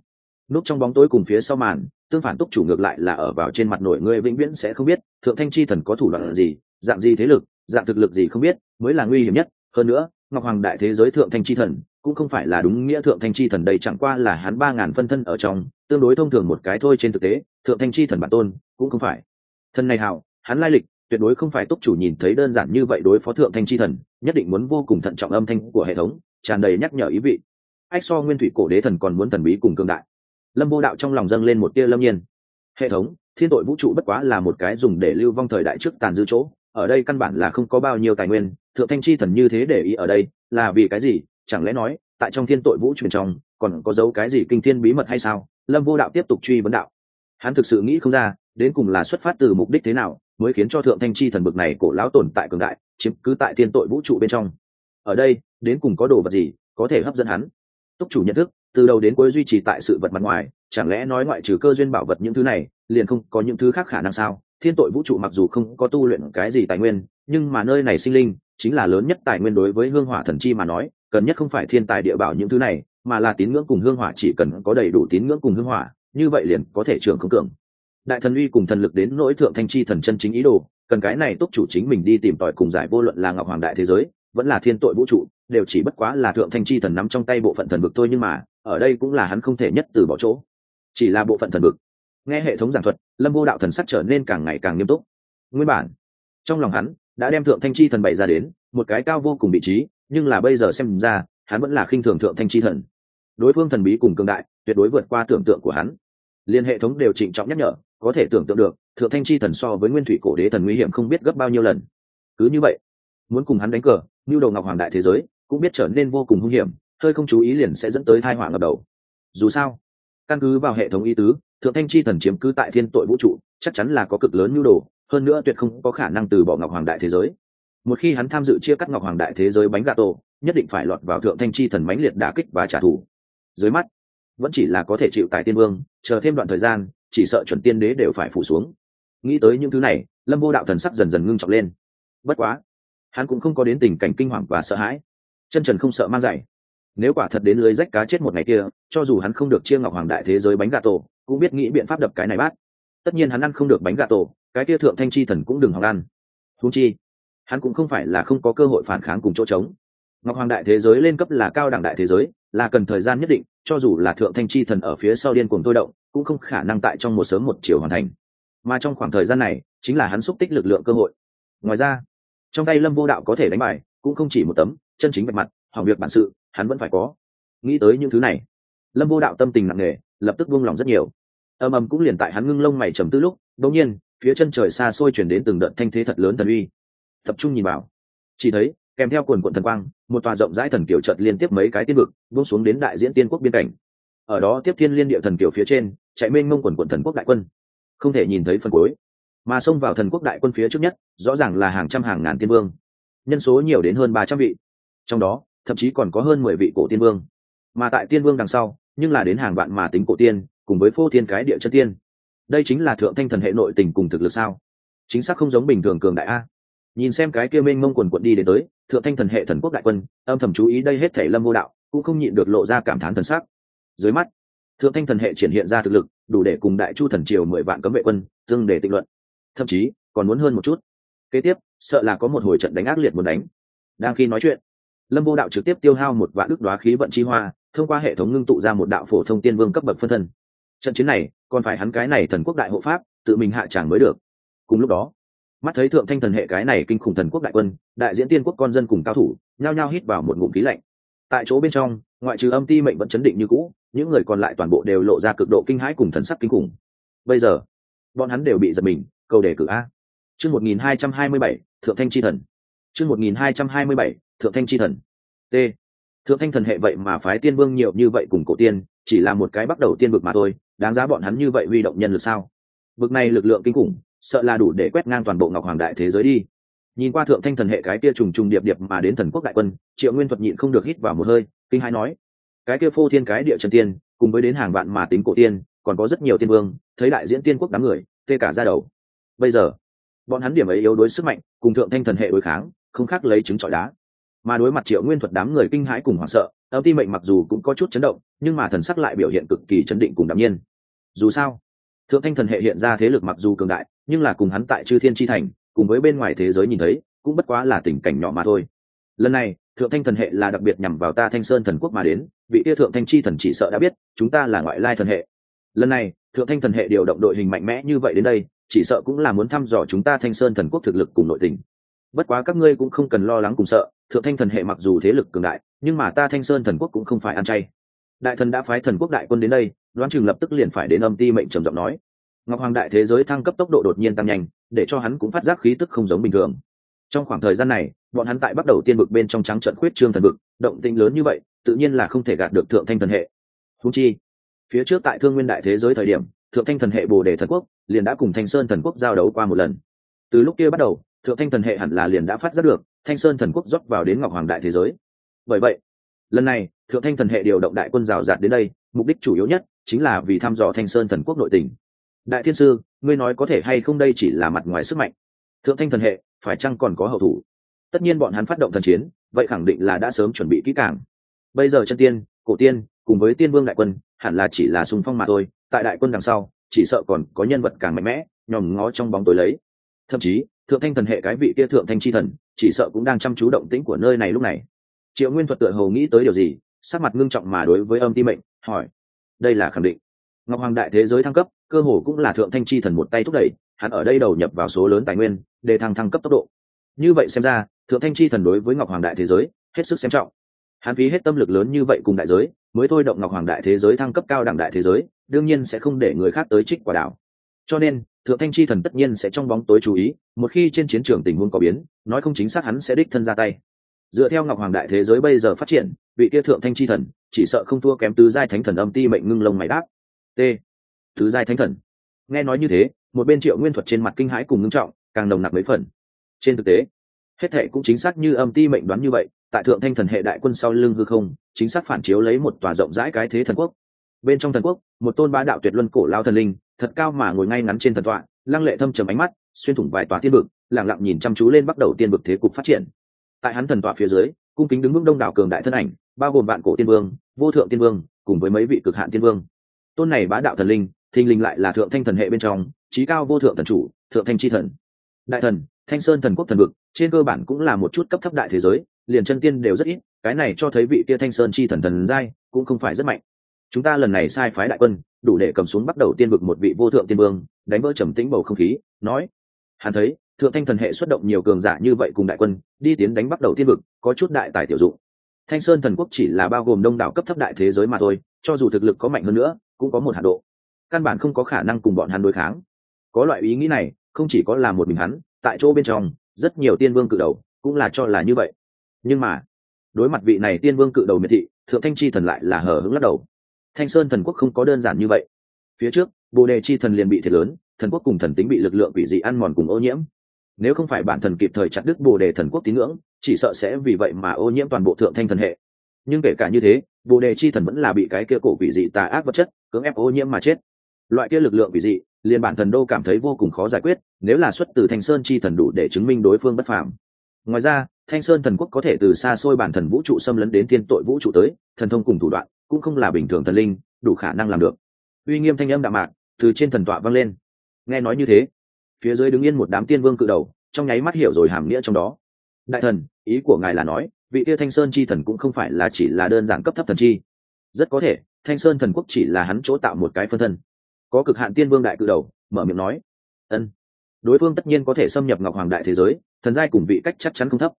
núp trong bóng tối cùng phía sau màn, tương phản túc chủ ngược lại là ở vào trên mặt nổi ngươi vĩnh viễn sẽ không biết, thượng thanh chi thần có thủ đoạn gì, dạng gì thế lực, dạng thực lực gì không biết, mới là nguy hiểm nhất. Hơn nữa, ngọc hoàng đại thế giới thượng thanh chi thần cũng không phải là đúng nghĩa thượng thanh chi thần đây, chẳng qua là hắn ba ngàn phân thân ở trong, tương đối thông thường một cái thôi trên thực tế, thượng thanh chi thần bản tôn cũng không phải. Thân này hảo, hắn lai lịch, tuyệt đối không phải túc chủ nhìn thấy đơn giản như vậy đối phó thượng thanh chi thần, nhất định muốn vô cùng thận trọng âm thanh của hệ thống, tràn đầy nhắc nhở ý vị. Ách so nguyên thủy cổ đế thần còn muốn thần bí cùng cương đại. Lâm vô đạo trong lòng dâng lên một tia lâm nhiên. Hệ thống, thiên tội vũ trụ bất quá là một cái dùng để lưu vong thời đại trước tàn dư chỗ, ở đây căn bản là không có bao nhiêu tài nguyên, thượng thanh chi thần như thế để ý ở đây là vì cái gì? Chẳng lẽ nói, tại trong thiên tội vũ truyền trong, còn có dấu cái gì kinh thiên bí mật hay sao? Lâm vô đạo tiếp tục truy vấn đạo. Hắn thực sự nghĩ không ra, đến cùng là xuất phát từ mục đích thế nào, mới khiến cho thượng thanh chi thần bực này cổ lão tồn tại cường đại, chiếm cứ tại thiên tội vũ trụ bên trong. Ở đây, đến cùng có đồ vật gì có thể hấp dẫn hắn? Túc chủ nhận thức, từ đầu đến cuối duy trì tại sự vật mặt ngoài, chẳng lẽ nói ngoại trừ cơ duyên bảo vật những thứ này, liền không có những thứ khác khả năng sao? Thiên tội vũ trụ mặc dù không có tu luyện cái gì tài nguyên, nhưng mà nơi này sinh linh, chính là lớn nhất tài nguyên đối với hương hỏa thần chi mà nói cần nhất không phải thiên tài địa bảo những thứ này, mà là tín ngưỡng cùng hương hỏa chỉ cần có đầy đủ tín ngưỡng cùng hương hỏa, như vậy liền có thể trường không cường. Đại thần uy cùng thần lực đến nỗi thượng thanh chi thần chân chính ý đồ, cần cái này túc chủ chính mình đi tìm tòi cùng giải vô luận là ngọc hoàng đại thế giới, vẫn là thiên tội vũ trụ, đều chỉ bất quá là thượng thanh chi thần nắm trong tay bộ phận thần vực thôi nhưng mà, ở đây cũng là hắn không thể nhất từ bỏ chỗ. Chỉ là bộ phận thần vực. Nghe hệ thống giảng thuật, lâm vô đạo thần sắc trở nên càng ngày càng nghiêm túc. Nguyên bản, trong lòng hắn, đã đem thượng thanh chi thần bày ra đến, một cái cao vô cùng vị trí nhưng là bây giờ xem ra, hắn vẫn là khinh thường thượng thanh chi thần. Đối phương thần bí cùng cương đại, tuyệt đối vượt qua tưởng tượng của hắn. Liên hệ thống đều trịnh trọng nhắc nhở, có thể tưởng tượng được, thượng thanh chi thần so với nguyên thủy cổ đế thần nguy hiểm không biết gấp bao nhiêu lần. Cứ như vậy, muốn cùng hắn đánh cờ như đầu ngọc hoàng đại thế giới, cũng biết trở nên vô cùng hung hiểm, hơi không chú ý liền sẽ dẫn tới thai họa ngập đầu. Dù sao, căn cứ vào hệ thống y tứ, thượng thanh chi thần chiếm cứ tại thiên tội vũ trụ, chắc chắn là có cực lớn nhu đồ, hơn nữa tuyệt không có khả năng từ bỏ ngọc hoàng đại thế giới một khi hắn tham dự chia cắt ngọc hoàng đại thế giới bánh gà tổ, nhất định phải lọt vào thượng thanh chi thần mãnh liệt đả kích và trả thù. Dưới mắt, vẫn chỉ là có thể chịu tại tiên vương, chờ thêm đoạn thời gian, chỉ sợ chuẩn tiên đế đều phải phủ xuống. Nghĩ tới những thứ này, lâm vô đạo thần sắc dần dần ngưng trọng lên. Bất quá, hắn cũng không có đến tình cảnh kinh hoàng và sợ hãi. Chân trần không sợ mang dạy. Nếu quả thật đến lưới rách cá chết một ngày kia, cho dù hắn không được chia ngọc hoàng đại thế giới bánh gà tổ, cũng biết nghĩ biện pháp đập cái này bát. Tất nhiên hắn ăn không được bánh gà tổ, cái kia thượng thanh chi thần cũng đừng hòng ăn. Thú chi hắn cũng không phải là không có cơ hội phản kháng cùng chỗ trống. Ngọc hoàng đại thế giới lên cấp là cao đẳng đại thế giới, là cần thời gian nhất định, cho dù là thượng thanh chi thần ở phía sau điên cuồng tôi động, cũng không khả năng tại trong một sớm một chiều hoàn thành. Mà trong khoảng thời gian này, chính là hắn xúc tích lực lượng cơ hội. Ngoài ra, trong tay lâm vô đạo có thể đánh bài, cũng không chỉ một tấm, chân chính bạch mặt, hỏng việc bản sự, hắn vẫn phải có. Nghĩ tới những thứ này, lâm vô đạo tâm tình nặng nề, lập tức buông lòng rất nhiều. Ầm ầm cũng liền tại hắn ngưng lông mày trầm tư lúc, đột nhiên, phía chân trời xa xôi chuyển đến từng đợt thanh thế thật lớn thần uy tập trung nhìn vào. Chỉ thấy, kèm theo quần quận thần quang, một tòa rộng rãi thần kiểu trận liên tiếp mấy cái tiên vực, buông xuống đến đại diễn tiên quốc biên cảnh. Ở đó tiếp thiên liên địa thần kiểu phía trên, chạy mênh mông quần quận thần quốc đại quân. Không thể nhìn thấy phần cuối. Mà xông vào thần quốc đại quân phía trước nhất, rõ ràng là hàng trăm hàng ngàn tiên vương. Nhân số nhiều đến hơn ba trăm vị. Trong đó, thậm chí còn có hơn mười vị cổ tiên vương. Mà tại tiên vương đằng sau, nhưng là đến hàng vạn mà tính cổ tiên, cùng với phô thiên cái địa chân tiên. Đây chính là thượng thanh thần hệ nội tình cùng thực lực sao? Chính xác không giống bình thường cường đại a nhìn xem cái kia mênh mông quần quận đi đến tới, thượng thanh thần hệ thần quốc đại quân, âm thầm chú ý đây hết thể lâm vô đạo, cũng không nhịn được lộ ra cảm thán thần sắc. Dưới mắt, thượng thanh thần hệ triển hiện ra thực lực, đủ để cùng đại chu thần triều mười vạn cấm vệ quân, tương để tịnh luận. Thậm chí, còn muốn hơn một chút. Kế tiếp, sợ là có một hồi trận đánh ác liệt muốn đánh. Đang khi nói chuyện, lâm vô đạo trực tiếp tiêu hao một vạn đức đoá khí vận chi hoa, thông qua hệ thống ngưng tụ ra một đạo phổ thông tiên vương cấp bậc phân thân. Trận chiến này, còn phải hắn cái này thần quốc đại hộ pháp, tự mình hạ tràng mới được. Cùng lúc đó mắt thấy thượng thanh thần hệ cái này kinh khủng thần quốc đại quân, đại diễn tiên quốc con dân cùng cao thủ, nhao nhao hít vào một ngụm khí lạnh. Tại chỗ bên trong, ngoại trừ âm ti mệnh vẫn chấn định như cũ, những người còn lại toàn bộ đều lộ ra cực độ kinh hãi cùng thần sắc kinh khủng. Bây giờ, bọn hắn đều bị giật mình cầu đề cử a. Chương một nghìn hai trăm hai mươi bảy, thượng thanh chi thần. Chương một nghìn hai trăm hai mươi bảy, thượng thanh chi thần. T. Thượng thanh thần hệ vậy mà phái tiên vương nhiều như vậy cùng cổ tiên, chỉ là một cái bắt đầu tiên vực mà thôi, đáng giá bọn hắn như vậy huy động nhân lực sao? Vực này lực lượng kinh khủng sợ là đủ để quét ngang toàn bộ ngọc hoàng đại thế giới đi. Nhìn qua thượng thanh thần hệ cái kia trùng trùng điệp điệp mà đến thần quốc đại quân, triệu nguyên thuật nhịn không được hít vào một hơi, kinh hai nói, cái kia phô thiên cái địa trần tiên, cùng với đến hàng vạn mà tính cổ tiên, còn có rất nhiều tiên vương, thấy đại diễn tiên quốc đám người, tê cả ra đầu. Bây giờ, bọn hắn điểm ấy yếu đối sức mạnh, cùng thượng thanh thần hệ đối kháng, không khác lấy trứng trọi đá. Mà đối mặt triệu nguyên thuật đám người kinh hãi cùng hoảng sợ, âm ti mệnh mặc dù cũng có chút chấn động, nhưng mà thần sắc lại biểu hiện cực kỳ chấn định cùng đ nhiên. Dù sao thượng thanh thần hệ hiện ra thế lực mặc dù cường đại, nhưng là cùng hắn tại chư thiên tri thành, cùng với bên ngoài thế giới nhìn thấy, cũng bất quá là tình cảnh nhỏ mà thôi. Lần này, thượng thanh thần hệ là đặc biệt nhằm vào ta thanh sơn thần quốc mà đến, vị yêu thượng thanh chi thần chỉ sợ đã biết, chúng ta là ngoại lai thần hệ. Lần này, thượng thanh thần hệ điều động đội hình mạnh mẽ như vậy đến đây, chỉ sợ cũng là muốn thăm dò chúng ta thanh sơn thần quốc thực lực cùng nội tình. Bất quá các ngươi cũng không cần lo lắng cùng sợ, thượng thanh thần hệ mặc dù thế lực cường đại, nhưng mà ta thanh sơn thần quốc cũng không phải ăn chay đại thần đã phái thần quốc đại quân đến đây, đoán chừng lập tức liền phải đến âm ti mệnh trầm giọng nói. Ngọc hoàng đại thế giới thăng cấp tốc độ đột nhiên tăng nhanh, để cho hắn cũng phát giác khí tức không giống bình thường. Trong khoảng thời gian này, bọn hắn tại bắt đầu tiên vực bên trong trắng trận khuyết trương thần vực, động tĩnh lớn như vậy, tự nhiên là không thể gạt được thượng thanh thần hệ. Húng chi, phía trước tại thương nguyên đại thế giới thời điểm, thượng thanh thần hệ bồ đề thần quốc liền đã cùng thanh sơn thần quốc giao đấu qua một lần. Từ lúc kia bắt đầu, thượng thanh thần hệ hẳn là liền đã phát giác được thanh sơn thần quốc rót vào đến ngọc hoàng đại thế giới. Bởi vậy, lần này thượng thanh thần hệ điều động đại quân rào rạt đến đây, mục đích chủ yếu nhất chính là vì thăm dò thanh sơn thần quốc nội tình. Đại thiên sư, ngươi nói có thể hay không đây chỉ là mặt ngoài sức mạnh. Thượng thanh thần hệ, phải chăng còn có hậu thủ? Tất nhiên bọn hắn phát động thần chiến, vậy khẳng định là đã sớm chuẩn bị kỹ càng. Bây giờ chân tiên, cổ tiên, cùng với tiên vương đại quân, hẳn là chỉ là sùng phong mà thôi, tại đại quân đằng sau, chỉ sợ còn có nhân vật càng mạnh mẽ, nhòm ngó trong bóng tối lấy. Thậm chí, thượng thanh thần hệ cái vị kia thượng thanh chi thần, chỉ sợ cũng đang chăm chú động tĩnh của nơi này lúc này. Triệu nguyên thuật tựa hồ nghĩ tới điều gì sắc mặt ngưng trọng mà đối với âm ti mệnh, hỏi, đây là khẳng định. Ngọc hoàng đại thế giới thăng cấp, cơ hồ cũng là thượng thanh chi thần một tay thúc đẩy, hắn ở đây đầu nhập vào số lớn tài nguyên, để thăng thăng cấp tốc độ. Như vậy xem ra, thượng thanh chi thần đối với ngọc hoàng đại thế giới, hết sức xem trọng. Hắn phí hết tâm lực lớn như vậy cùng đại giới, mới thôi động ngọc hoàng đại thế giới thăng cấp cao đẳng đại thế giới, đương nhiên sẽ không để người khác tới trích quả đảo. Cho nên, thượng thanh chi thần tất nhiên sẽ trong bóng tối chú ý, một khi trên chiến trường tình huống có biến, nói không chính xác hắn sẽ đích thân ra tay dựa theo ngọc hoàng đại thế giới bây giờ phát triển, vị kia thượng thanh chi thần, chỉ sợ không thua kém tứ giai thánh thần âm ti mệnh ngưng lông mày đáp. T. Tứ giai thánh thần. Nghe nói như thế, một bên triệu nguyên thuật trên mặt kinh hãi cùng ngưng trọng, càng nồng nặc mấy phần. Trên thực tế, hết thệ cũng chính xác như âm ti mệnh đoán như vậy, tại thượng thanh thần hệ đại quân sau lưng hư không, chính xác phản chiếu lấy một tòa rộng rãi cái thế thần quốc. Bên trong thần quốc, một tôn bá đạo tuyệt luân cổ lao thần linh, thật cao mà ngồi ngay ngắn trên thần tọa, lăng lệ thâm trầm ánh mắt, xuyên thủng vài tòa tiên vực lẳng lặng nhìn chăm chú lên bắt đầu tiên vực thế cục phát triển tại hắn thần tọa phía dưới, cung kính đứng vững đông đảo cường đại thân ảnh, bao gồm vạn cổ tiên vương, vô thượng tiên vương, cùng với mấy vị cực hạn tiên vương. Tôn này bá đạo thần linh, thình linh lại là thượng thanh thần hệ bên trong trí cao vô thượng thần chủ, thượng thanh chi thần. Đại thần, thanh sơn thần quốc thần vực, trên cơ bản cũng là một chút cấp thấp đại thế giới, liền chân tiên đều rất ít, cái này cho thấy vị kia thanh sơn chi thần thần giai cũng không phải rất mạnh. Chúng ta lần này sai phái đại quân, đủ để cầm xuống bắt đầu tiên vực một vị vô thượng tiên vương, đánh vỡ trầm tĩnh bầu không khí, nói, hắn thấy thượng thanh thần hệ xuất động nhiều cường giả như vậy cùng đại quân, đi tiến đánh bắt đầu tiên vực, có chút đại tài tiểu dụng. Thanh sơn thần quốc chỉ là bao gồm đông đảo cấp thấp đại thế giới mà thôi, cho dù thực lực có mạnh hơn nữa, cũng có một hạ độ. Căn bản không có khả năng cùng bọn hắn đối kháng. Có loại ý nghĩ này, không chỉ có là một mình hắn, tại chỗ bên trong, rất nhiều tiên vương cự đầu cũng là cho là như vậy. Nhưng mà, đối mặt vị này tiên vương cự đầu miệt thị, thượng thanh chi thần lại là hở hứng lắc đầu. Thanh sơn thần quốc không có đơn giản như vậy. Phía trước, bồ đề chi thần liền bị thiệt lớn, thần quốc cùng thần tính bị lực lượng quỷ dị ăn mòn cùng ô nhiễm nếu không phải bản thần kịp thời chặt đứt bồ đề thần quốc tín ngưỡng, chỉ sợ sẽ vì vậy mà ô nhiễm toàn bộ thượng thanh thần hệ. Nhưng kể cả như thế, bồ đề chi thần vẫn là bị cái kia cổ quỷ dị tà ác vật chất cưỡng ép ô nhiễm mà chết. Loại kia lực lượng quỷ dị, liền bản thần đô cảm thấy vô cùng khó giải quyết, nếu là xuất từ thanh sơn chi thần đủ để chứng minh đối phương bất phàm. Ngoài ra, thanh sơn thần quốc có thể từ xa xôi bản thần vũ trụ xâm lấn đến tiên tội vũ trụ tới, thần thông cùng thủ đoạn cũng không là bình thường thần linh, đủ khả năng làm được. Uy nghiêm thanh âm đạm mạc từ trên thần tọa vang lên. Nghe nói như thế phía dưới đứng yên một đám tiên vương cự đầu, trong nháy mắt hiểu rồi hàm nghĩa trong đó. Đại thần, ý của ngài là nói, vị tia thanh sơn chi thần cũng không phải là chỉ là đơn giản cấp thấp thần chi. Rất có thể, thanh sơn thần quốc chỉ là hắn chỗ tạo một cái phân thân. Có cực hạn tiên vương đại cự đầu, mở miệng nói. Ân. Đối phương tất nhiên có thể xâm nhập ngọc hoàng đại thế giới, thần giai cùng vị cách chắc chắn không thấp.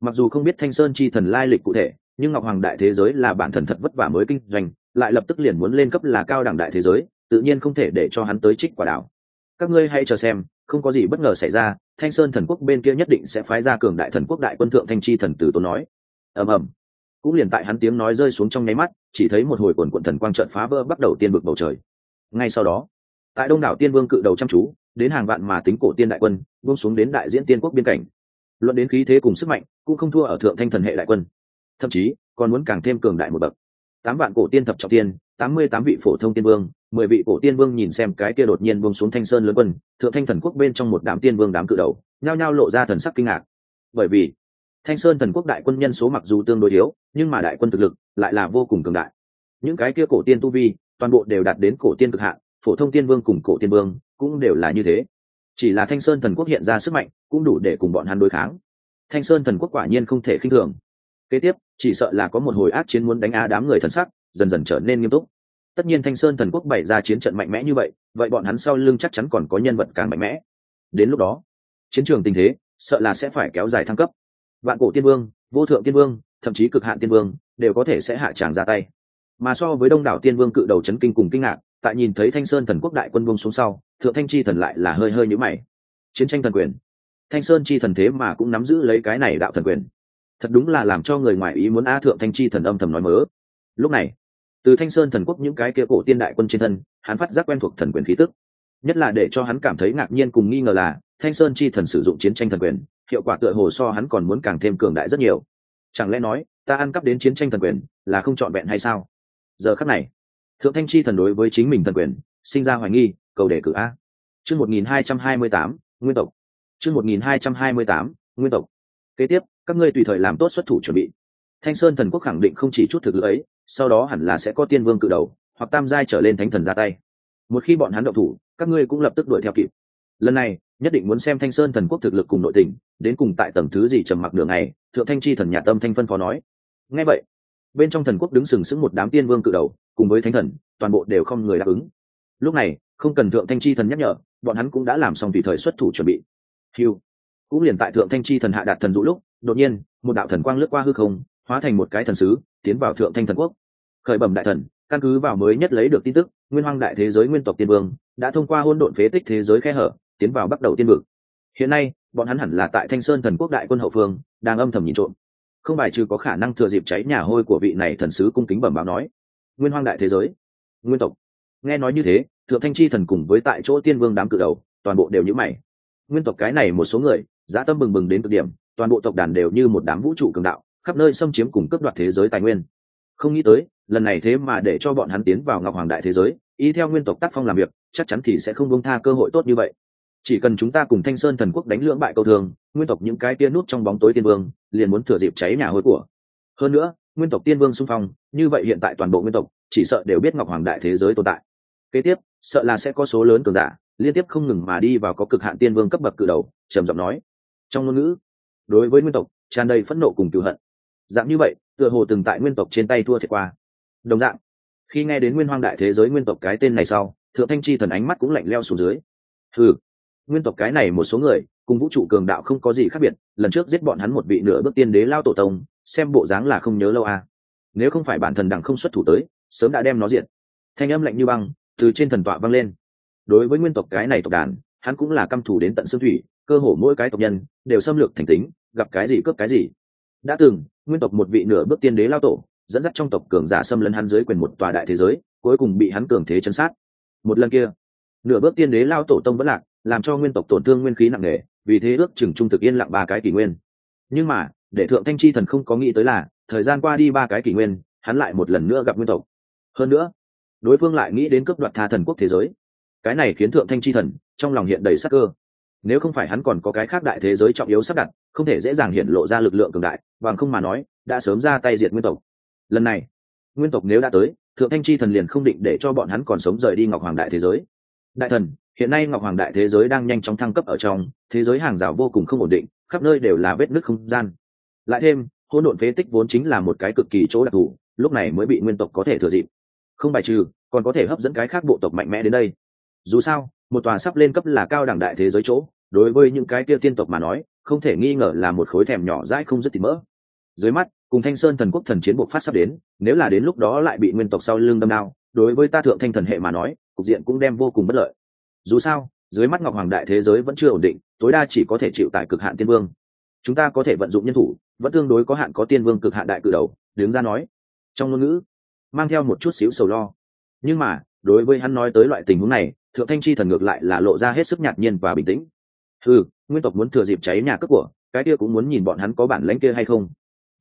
Mặc dù không biết thanh sơn chi thần lai lịch cụ thể, nhưng ngọc hoàng đại thế giới là bản thần thật vất vả mới kinh doanh, lại lập tức liền muốn lên cấp là cao đẳng đại thế giới, tự nhiên không thể để cho hắn tới trích quả đảo. Các ngươi hãy chờ xem không có gì bất ngờ xảy ra, thanh sơn thần quốc bên kia nhất định sẽ phái ra cường đại thần quốc đại quân thượng thanh chi thần tử tốn nói. Ầm ầm. Cũng liền tại hắn tiếng nói rơi xuống trong nháy mắt, chỉ thấy một hồi quần quận thần quang trận phá vỡ bắt đầu tiên bực bầu trời. Ngay sau đó, tại đông đảo tiên vương cự đầu chăm chú, đến hàng vạn mà tính cổ tiên đại quân, buông xuống đến đại diễn tiên quốc biên cảnh. Luận đến khí thế cùng sức mạnh, cũng không thua ở thượng thanh thần hệ đại quân. Thậm chí, còn muốn càng thêm cường đại một bậc tám vạn cổ tiên thập trọng tiên, tám mươi tám vị phổ thông tiên vương, mười vị cổ tiên vương nhìn xem cái kia đột nhiên vương xuống thanh sơn lớn quân, thượng thanh thần quốc bên trong một đám tiên vương đám cự đầu, nhao nhao lộ ra thần sắc kinh ngạc. Bởi vì, thanh sơn thần quốc đại quân nhân số mặc dù tương đối yếu nhưng mà đại quân thực lực lại là vô cùng cường đại. Những cái kia cổ tiên tu vi, toàn bộ đều đạt đến cổ tiên cực hạn, phổ thông tiên vương cùng cổ tiên vương cũng đều là như thế. Chỉ là thanh sơn thần quốc hiện ra sức mạnh cũng đủ để cùng bọn hắn đối kháng. Thanh sơn thần quốc quả nhiên không thể khinh thường kế tiếp, chỉ sợ là có một hồi ác chiến muốn đánh á đám người thần sắc, dần dần trở nên nghiêm túc. Tất nhiên thanh sơn thần quốc bày ra chiến trận mạnh mẽ như vậy vậy bọn hắn sau lưng chắc chắn còn có nhân vật càng mạnh mẽ. Đến lúc đó, chiến trường tình thế, sợ là sẽ phải kéo dài thăng cấp. Vạn cổ tiên vương, vô thượng tiên vương, thậm chí cực hạn tiên vương, đều có thể sẽ hạ tràng ra tay. Mà so với đông đảo tiên vương cự đầu chấn kinh cùng kinh ngạc, tại nhìn thấy thanh sơn thần quốc đại quân vương xuống sau, thượng thanh chi thần lại là hơi hơi nhũ mày. Chiến tranh thần quyền. Thanh sơn chi thần thế mà cũng nắm giữ lấy cái này đạo thần quyền thật đúng là làm cho người ngoài ý muốn a thượng thanh chi thần âm thầm nói mớ. Lúc này, từ thanh sơn thần quốc những cái kia cổ tiên đại quân trên thân, hắn phát giác quen thuộc thần quyền khí tức. Nhất là để cho hắn cảm thấy ngạc nhiên cùng nghi ngờ là, thanh sơn chi thần sử dụng chiến tranh thần quyền, hiệu quả tựa hồ so hắn còn muốn càng thêm cường đại rất nhiều. Chẳng lẽ nói, ta ăn cắp đến chiến tranh thần quyền, là không trọn vẹn hay sao? Giờ khắc này, thượng thanh chi thần đối với chính mình thần quyền, sinh ra hoài nghi, cầu đề cử a. Chương một nghìn hai trăm hai mươi tám, nguyên tộc. Chương một nghìn hai trăm hai mươi tám, nguyên tộc kế tiếp, các ngươi tùy thời làm tốt xuất thủ chuẩn bị. Thanh sơn thần quốc khẳng định không chỉ chút thực lực ấy, sau đó hẳn là sẽ có tiên vương cự đầu, hoặc tam giai trở lên thánh thần ra tay. Một khi bọn hắn động thủ, các ngươi cũng lập tức đuổi theo kịp. Lần này, nhất định muốn xem thanh sơn thần quốc thực lực cùng nội tình, đến cùng tại tầng thứ gì trầm mặc đường này thượng thanh chi thần nhà tâm thanh phân phó nói. Ngay vậy, bên trong thần quốc đứng sừng sững một đám tiên vương cự đầu, cùng với thánh thần, toàn bộ đều không người đáp ứng. Lúc này, không cần thượng thanh chi thần nhắc nhở, bọn hắn cũng đã làm xong tùy thời xuất thủ chuẩn bị. Hiu cũng liền tại thượng thanh chi thần hạ đạt thần dụ lúc, đột nhiên, một đạo thần quang lướt qua hư không, hóa thành một cái thần sứ, tiến vào thượng thanh thần quốc. Khởi bẩm đại thần, căn cứ vào mới nhất lấy được tin tức, nguyên hoang đại thế giới nguyên tộc tiên vương đã thông qua hôn độn phế tích thế giới khe hở, tiến vào bắt đầu tiên vực. Hiện nay, bọn hắn hẳn là tại thanh sơn thần quốc đại quân hậu phương, đang âm thầm nhìn trộm. Không bài trừ có khả năng thừa dịp cháy nhà hôi của vị này thần sứ cung kính bẩm báo nói, nguyên hoang đại thế giới, nguyên tộc. Nghe nói như thế, thượng thanh chi thần cùng với tại chỗ tiên vương đám cự đầu, toàn bộ đều nhữ mày. Nguyên tộc cái này một số người giá tâm bừng bừng đến cực điểm, toàn bộ tộc đàn đều như một đám vũ trụ cường đạo, khắp nơi xâm chiếm cùng cướp đoạt thế giới tài nguyên. Không nghĩ tới, lần này thế mà để cho bọn hắn tiến vào ngọc hoàng đại thế giới ý theo nguyên tộc tác phong làm việc, chắc chắn thì sẽ không bông tha cơ hội tốt như vậy. Chỉ cần chúng ta cùng thanh sơn thần quốc đánh lưỡng bại câu thường, nguyên tộc những cái tia nút trong bóng tối tiên vương, liền muốn thừa dịp cháy nhà hối của. Hơn nữa, nguyên tộc tiên vương xung phong, như vậy hiện tại toàn bộ nguyên tộc, chỉ sợ đều biết ngọc hoàng đại thế giới tồn tại. Kế tiếp, sợ là sẽ có số lớn cường giả, liên tiếp không ngừng mà đi vào có cực hạn tiên vương cấp bậc cự đầu, trầm giọng nói trong ngôn ngữ. Đối với nguyên tộc, tràn đầy phẫn nộ cùng cựu hận. Dạng như vậy, tựa hồ từng tại nguyên tộc trên tay thua thiệt qua. Đồng dạng, khi nghe đến nguyên hoang đại thế giới nguyên tộc cái tên này sau, thượng thanh chi thần ánh mắt cũng lạnh leo xuống dưới. Ừ nguyên tộc cái này một số người, cùng vũ trụ cường đạo không có gì khác biệt, lần trước giết bọn hắn một vị nửa bước tiên đế lao tổ tông, xem bộ dáng là không nhớ lâu à. nếu không phải bản thần đằng không xuất thủ tới, sớm đã đem nó diệt. Thanh âm lạnh như băng, từ trên thần tọa vang lên. Đối với nguyên tộc cái này tộc đàn, hắn cũng là căm thù đến tận xương thủy cơ hồ mỗi cái tộc nhân đều xâm lược thành tính, gặp cái gì cướp cái gì. Đã từng, nguyên tộc một vị nửa bước tiên đế lao tổ, dẫn dắt trong tộc cường giả xâm lấn hắn dưới quyền một tòa đại thế giới, cuối cùng bị hắn cường thế chấn sát. Một lần kia, nửa bước tiên đế lao tổ tông vẫn lạc, làm cho nguyên tộc tổn thương nguyên khí nặng nề, vì thế ước chừng trung thực yên lặng ba cái kỷ nguyên. Nhưng mà, để thượng thanh chi thần không có nghĩ tới là, thời gian qua đi ba cái kỷ nguyên, hắn lại một lần nữa gặp nguyên tộc. Hơn nữa, đối phương lại nghĩ đến cướp đoạt tha thần quốc thế giới. Cái này khiến thượng thanh chi thần trong lòng hiện đầy sắc cơ nếu không phải hắn còn có cái khác đại thế giới trọng yếu sắp đặt, không thể dễ dàng hiện lộ ra lực lượng cường đại, bằng không mà nói, đã sớm ra tay diệt nguyên tộc. Lần này, nguyên tộc nếu đã tới, thượng thanh chi thần liền không định để cho bọn hắn còn sống rời đi ngọc hoàng đại thế giới. Đại thần, hiện nay ngọc hoàng đại thế giới đang nhanh chóng thăng cấp ở trong, thế giới hàng rào vô cùng không ổn định, khắp nơi đều là vết nứt không gian. Lại thêm, hỗn độn phế tích vốn chính là một cái cực kỳ chỗ đặc thù, lúc này mới bị nguyên tộc có thể thừa dịp. Không bài trừ, còn có thể hấp dẫn cái khác bộ tộc mạnh mẽ đến đây. Dù sao, một tòa sắp lên cấp là cao đẳng đại thế giới chỗ đối với những cái kia tiên tộc mà nói, không thể nghi ngờ là một khối thèm nhỏ dãi không dứt thịt mỡ. Dưới mắt, cùng thanh sơn thần quốc thần chiến buộc phát sắp đến, nếu là đến lúc đó lại bị nguyên tộc sau lưng đâm đao đối với ta thượng thanh thần hệ mà nói, cục diện cũng đem vô cùng bất lợi. Dù sao, dưới mắt ngọc hoàng đại thế giới vẫn chưa ổn định, tối đa chỉ có thể chịu tại cực hạn tiên vương. Chúng ta có thể vận dụng nhân thủ, vẫn tương đối có hạn có tiên vương cực hạn đại cử đầu, đứng ra nói. Trong ngôn ngữ, mang theo một chút xíu sầu lo. Nhưng mà, đối với hắn nói tới loại tình huống này, thượng thanh chi thần ngược lại là lộ ra hết sức nhạt nhiên và bình tĩnh ừ nguyên tộc muốn thừa dịp cháy nhà cướp của, cái kia cũng muốn nhìn bọn hắn có bản lãnh kia hay không.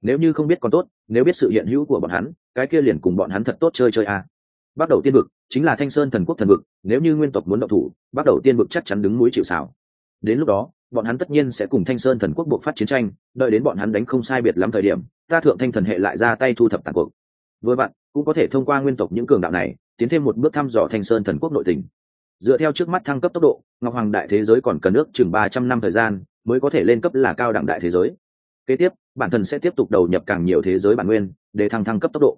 Nếu như không biết còn tốt, nếu biết sự hiện hữu của bọn hắn, cái kia liền cùng bọn hắn thật tốt chơi chơi à. bắt đầu tiên vực, chính là thanh sơn thần quốc thần vực, nếu như nguyên tộc muốn động thủ, bắt đầu tiên vực chắc chắn đứng mũi chịu xảo đến lúc đó, bọn hắn tất nhiên sẽ cùng thanh sơn thần quốc buộc phát chiến tranh, đợi đến bọn hắn đánh không sai biệt lắm thời điểm, ta thượng thanh thần hệ lại ra tay thu thập tàn cuộc. Với bạn cũng có thể thông qua nguyên tộc những cường đạo này, tiến thêm một bước thăm dò thanh sơn thần quốc nội tình dựa theo trước mắt thăng cấp tốc độ, ngọc hoàng đại thế giới còn cần ước chừng ba trăm năm thời gian mới có thể lên cấp là cao đẳng đại thế giới. Kế tiếp, bản thân sẽ tiếp tục đầu nhập càng nhiều thế giới bản nguyên để thăng thăng cấp tốc độ.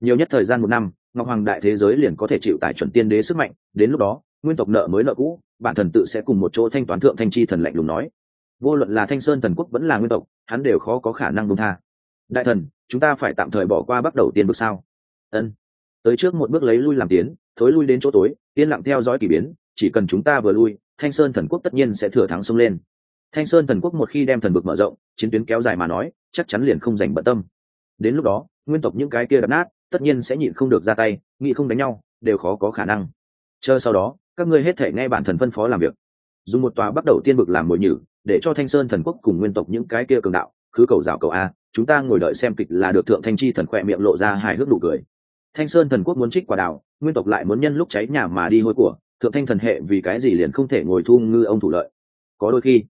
Nhiều nhất thời gian một năm, ngọc hoàng đại thế giới liền có thể chịu tải chuẩn tiên đế sức mạnh, đến lúc đó, nguyên tộc nợ mới nợ cũ, bản thần tự sẽ cùng một chỗ thanh toán thượng thanh chi thần lạnh lùng nói. Vô luận là thanh sơn thần quốc vẫn là nguyên tộc, hắn đều khó có khả năng đông tha. Đại thần, chúng ta phải tạm thời bỏ qua bắt đầu tiên bước sao? Ân tới trước một bước lấy lui làm tiến, thối lui đến chỗ tối, yên lặng theo dõi k ỳ biến, chỉ cần chúng ta vừa lui, thanh sơn thần quốc tất nhiên sẽ thừa thắng xông lên. Thanh sơn thần quốc một khi đem thần vực mở rộng, chiến tuyến kéo dài mà nói, chắc chắn liền không dành bận tâm. Đến lúc đó, nguyên tộc những cái kia đập nát, tất nhiên sẽ nhịn không được ra tay, nghĩ không đánh nhau, đều khó có khả năng. Chờ sau đó, các ngươi hết thể nghe bản thần phân phó làm việc. Dùng một tòa bắt đầu tiên vực làm mồi nhử, để cho thanh sơn thần quốc cùng nguyên tộc những cái kia cường đạo, khứ cầu rào cầu a, chúng ta ngồi đợi xem kịch là được thượng thanh chi thần khỏe miệng lộ ra hài hước đủ cười thanh sơn thần quốc muốn trích quả đảo, nguyên tộc lại muốn nhân lúc cháy nhà mà đi hôi của thượng thanh thần hệ vì cái gì liền không thể ngồi thu ngư ông thủ lợi. Có đôi khi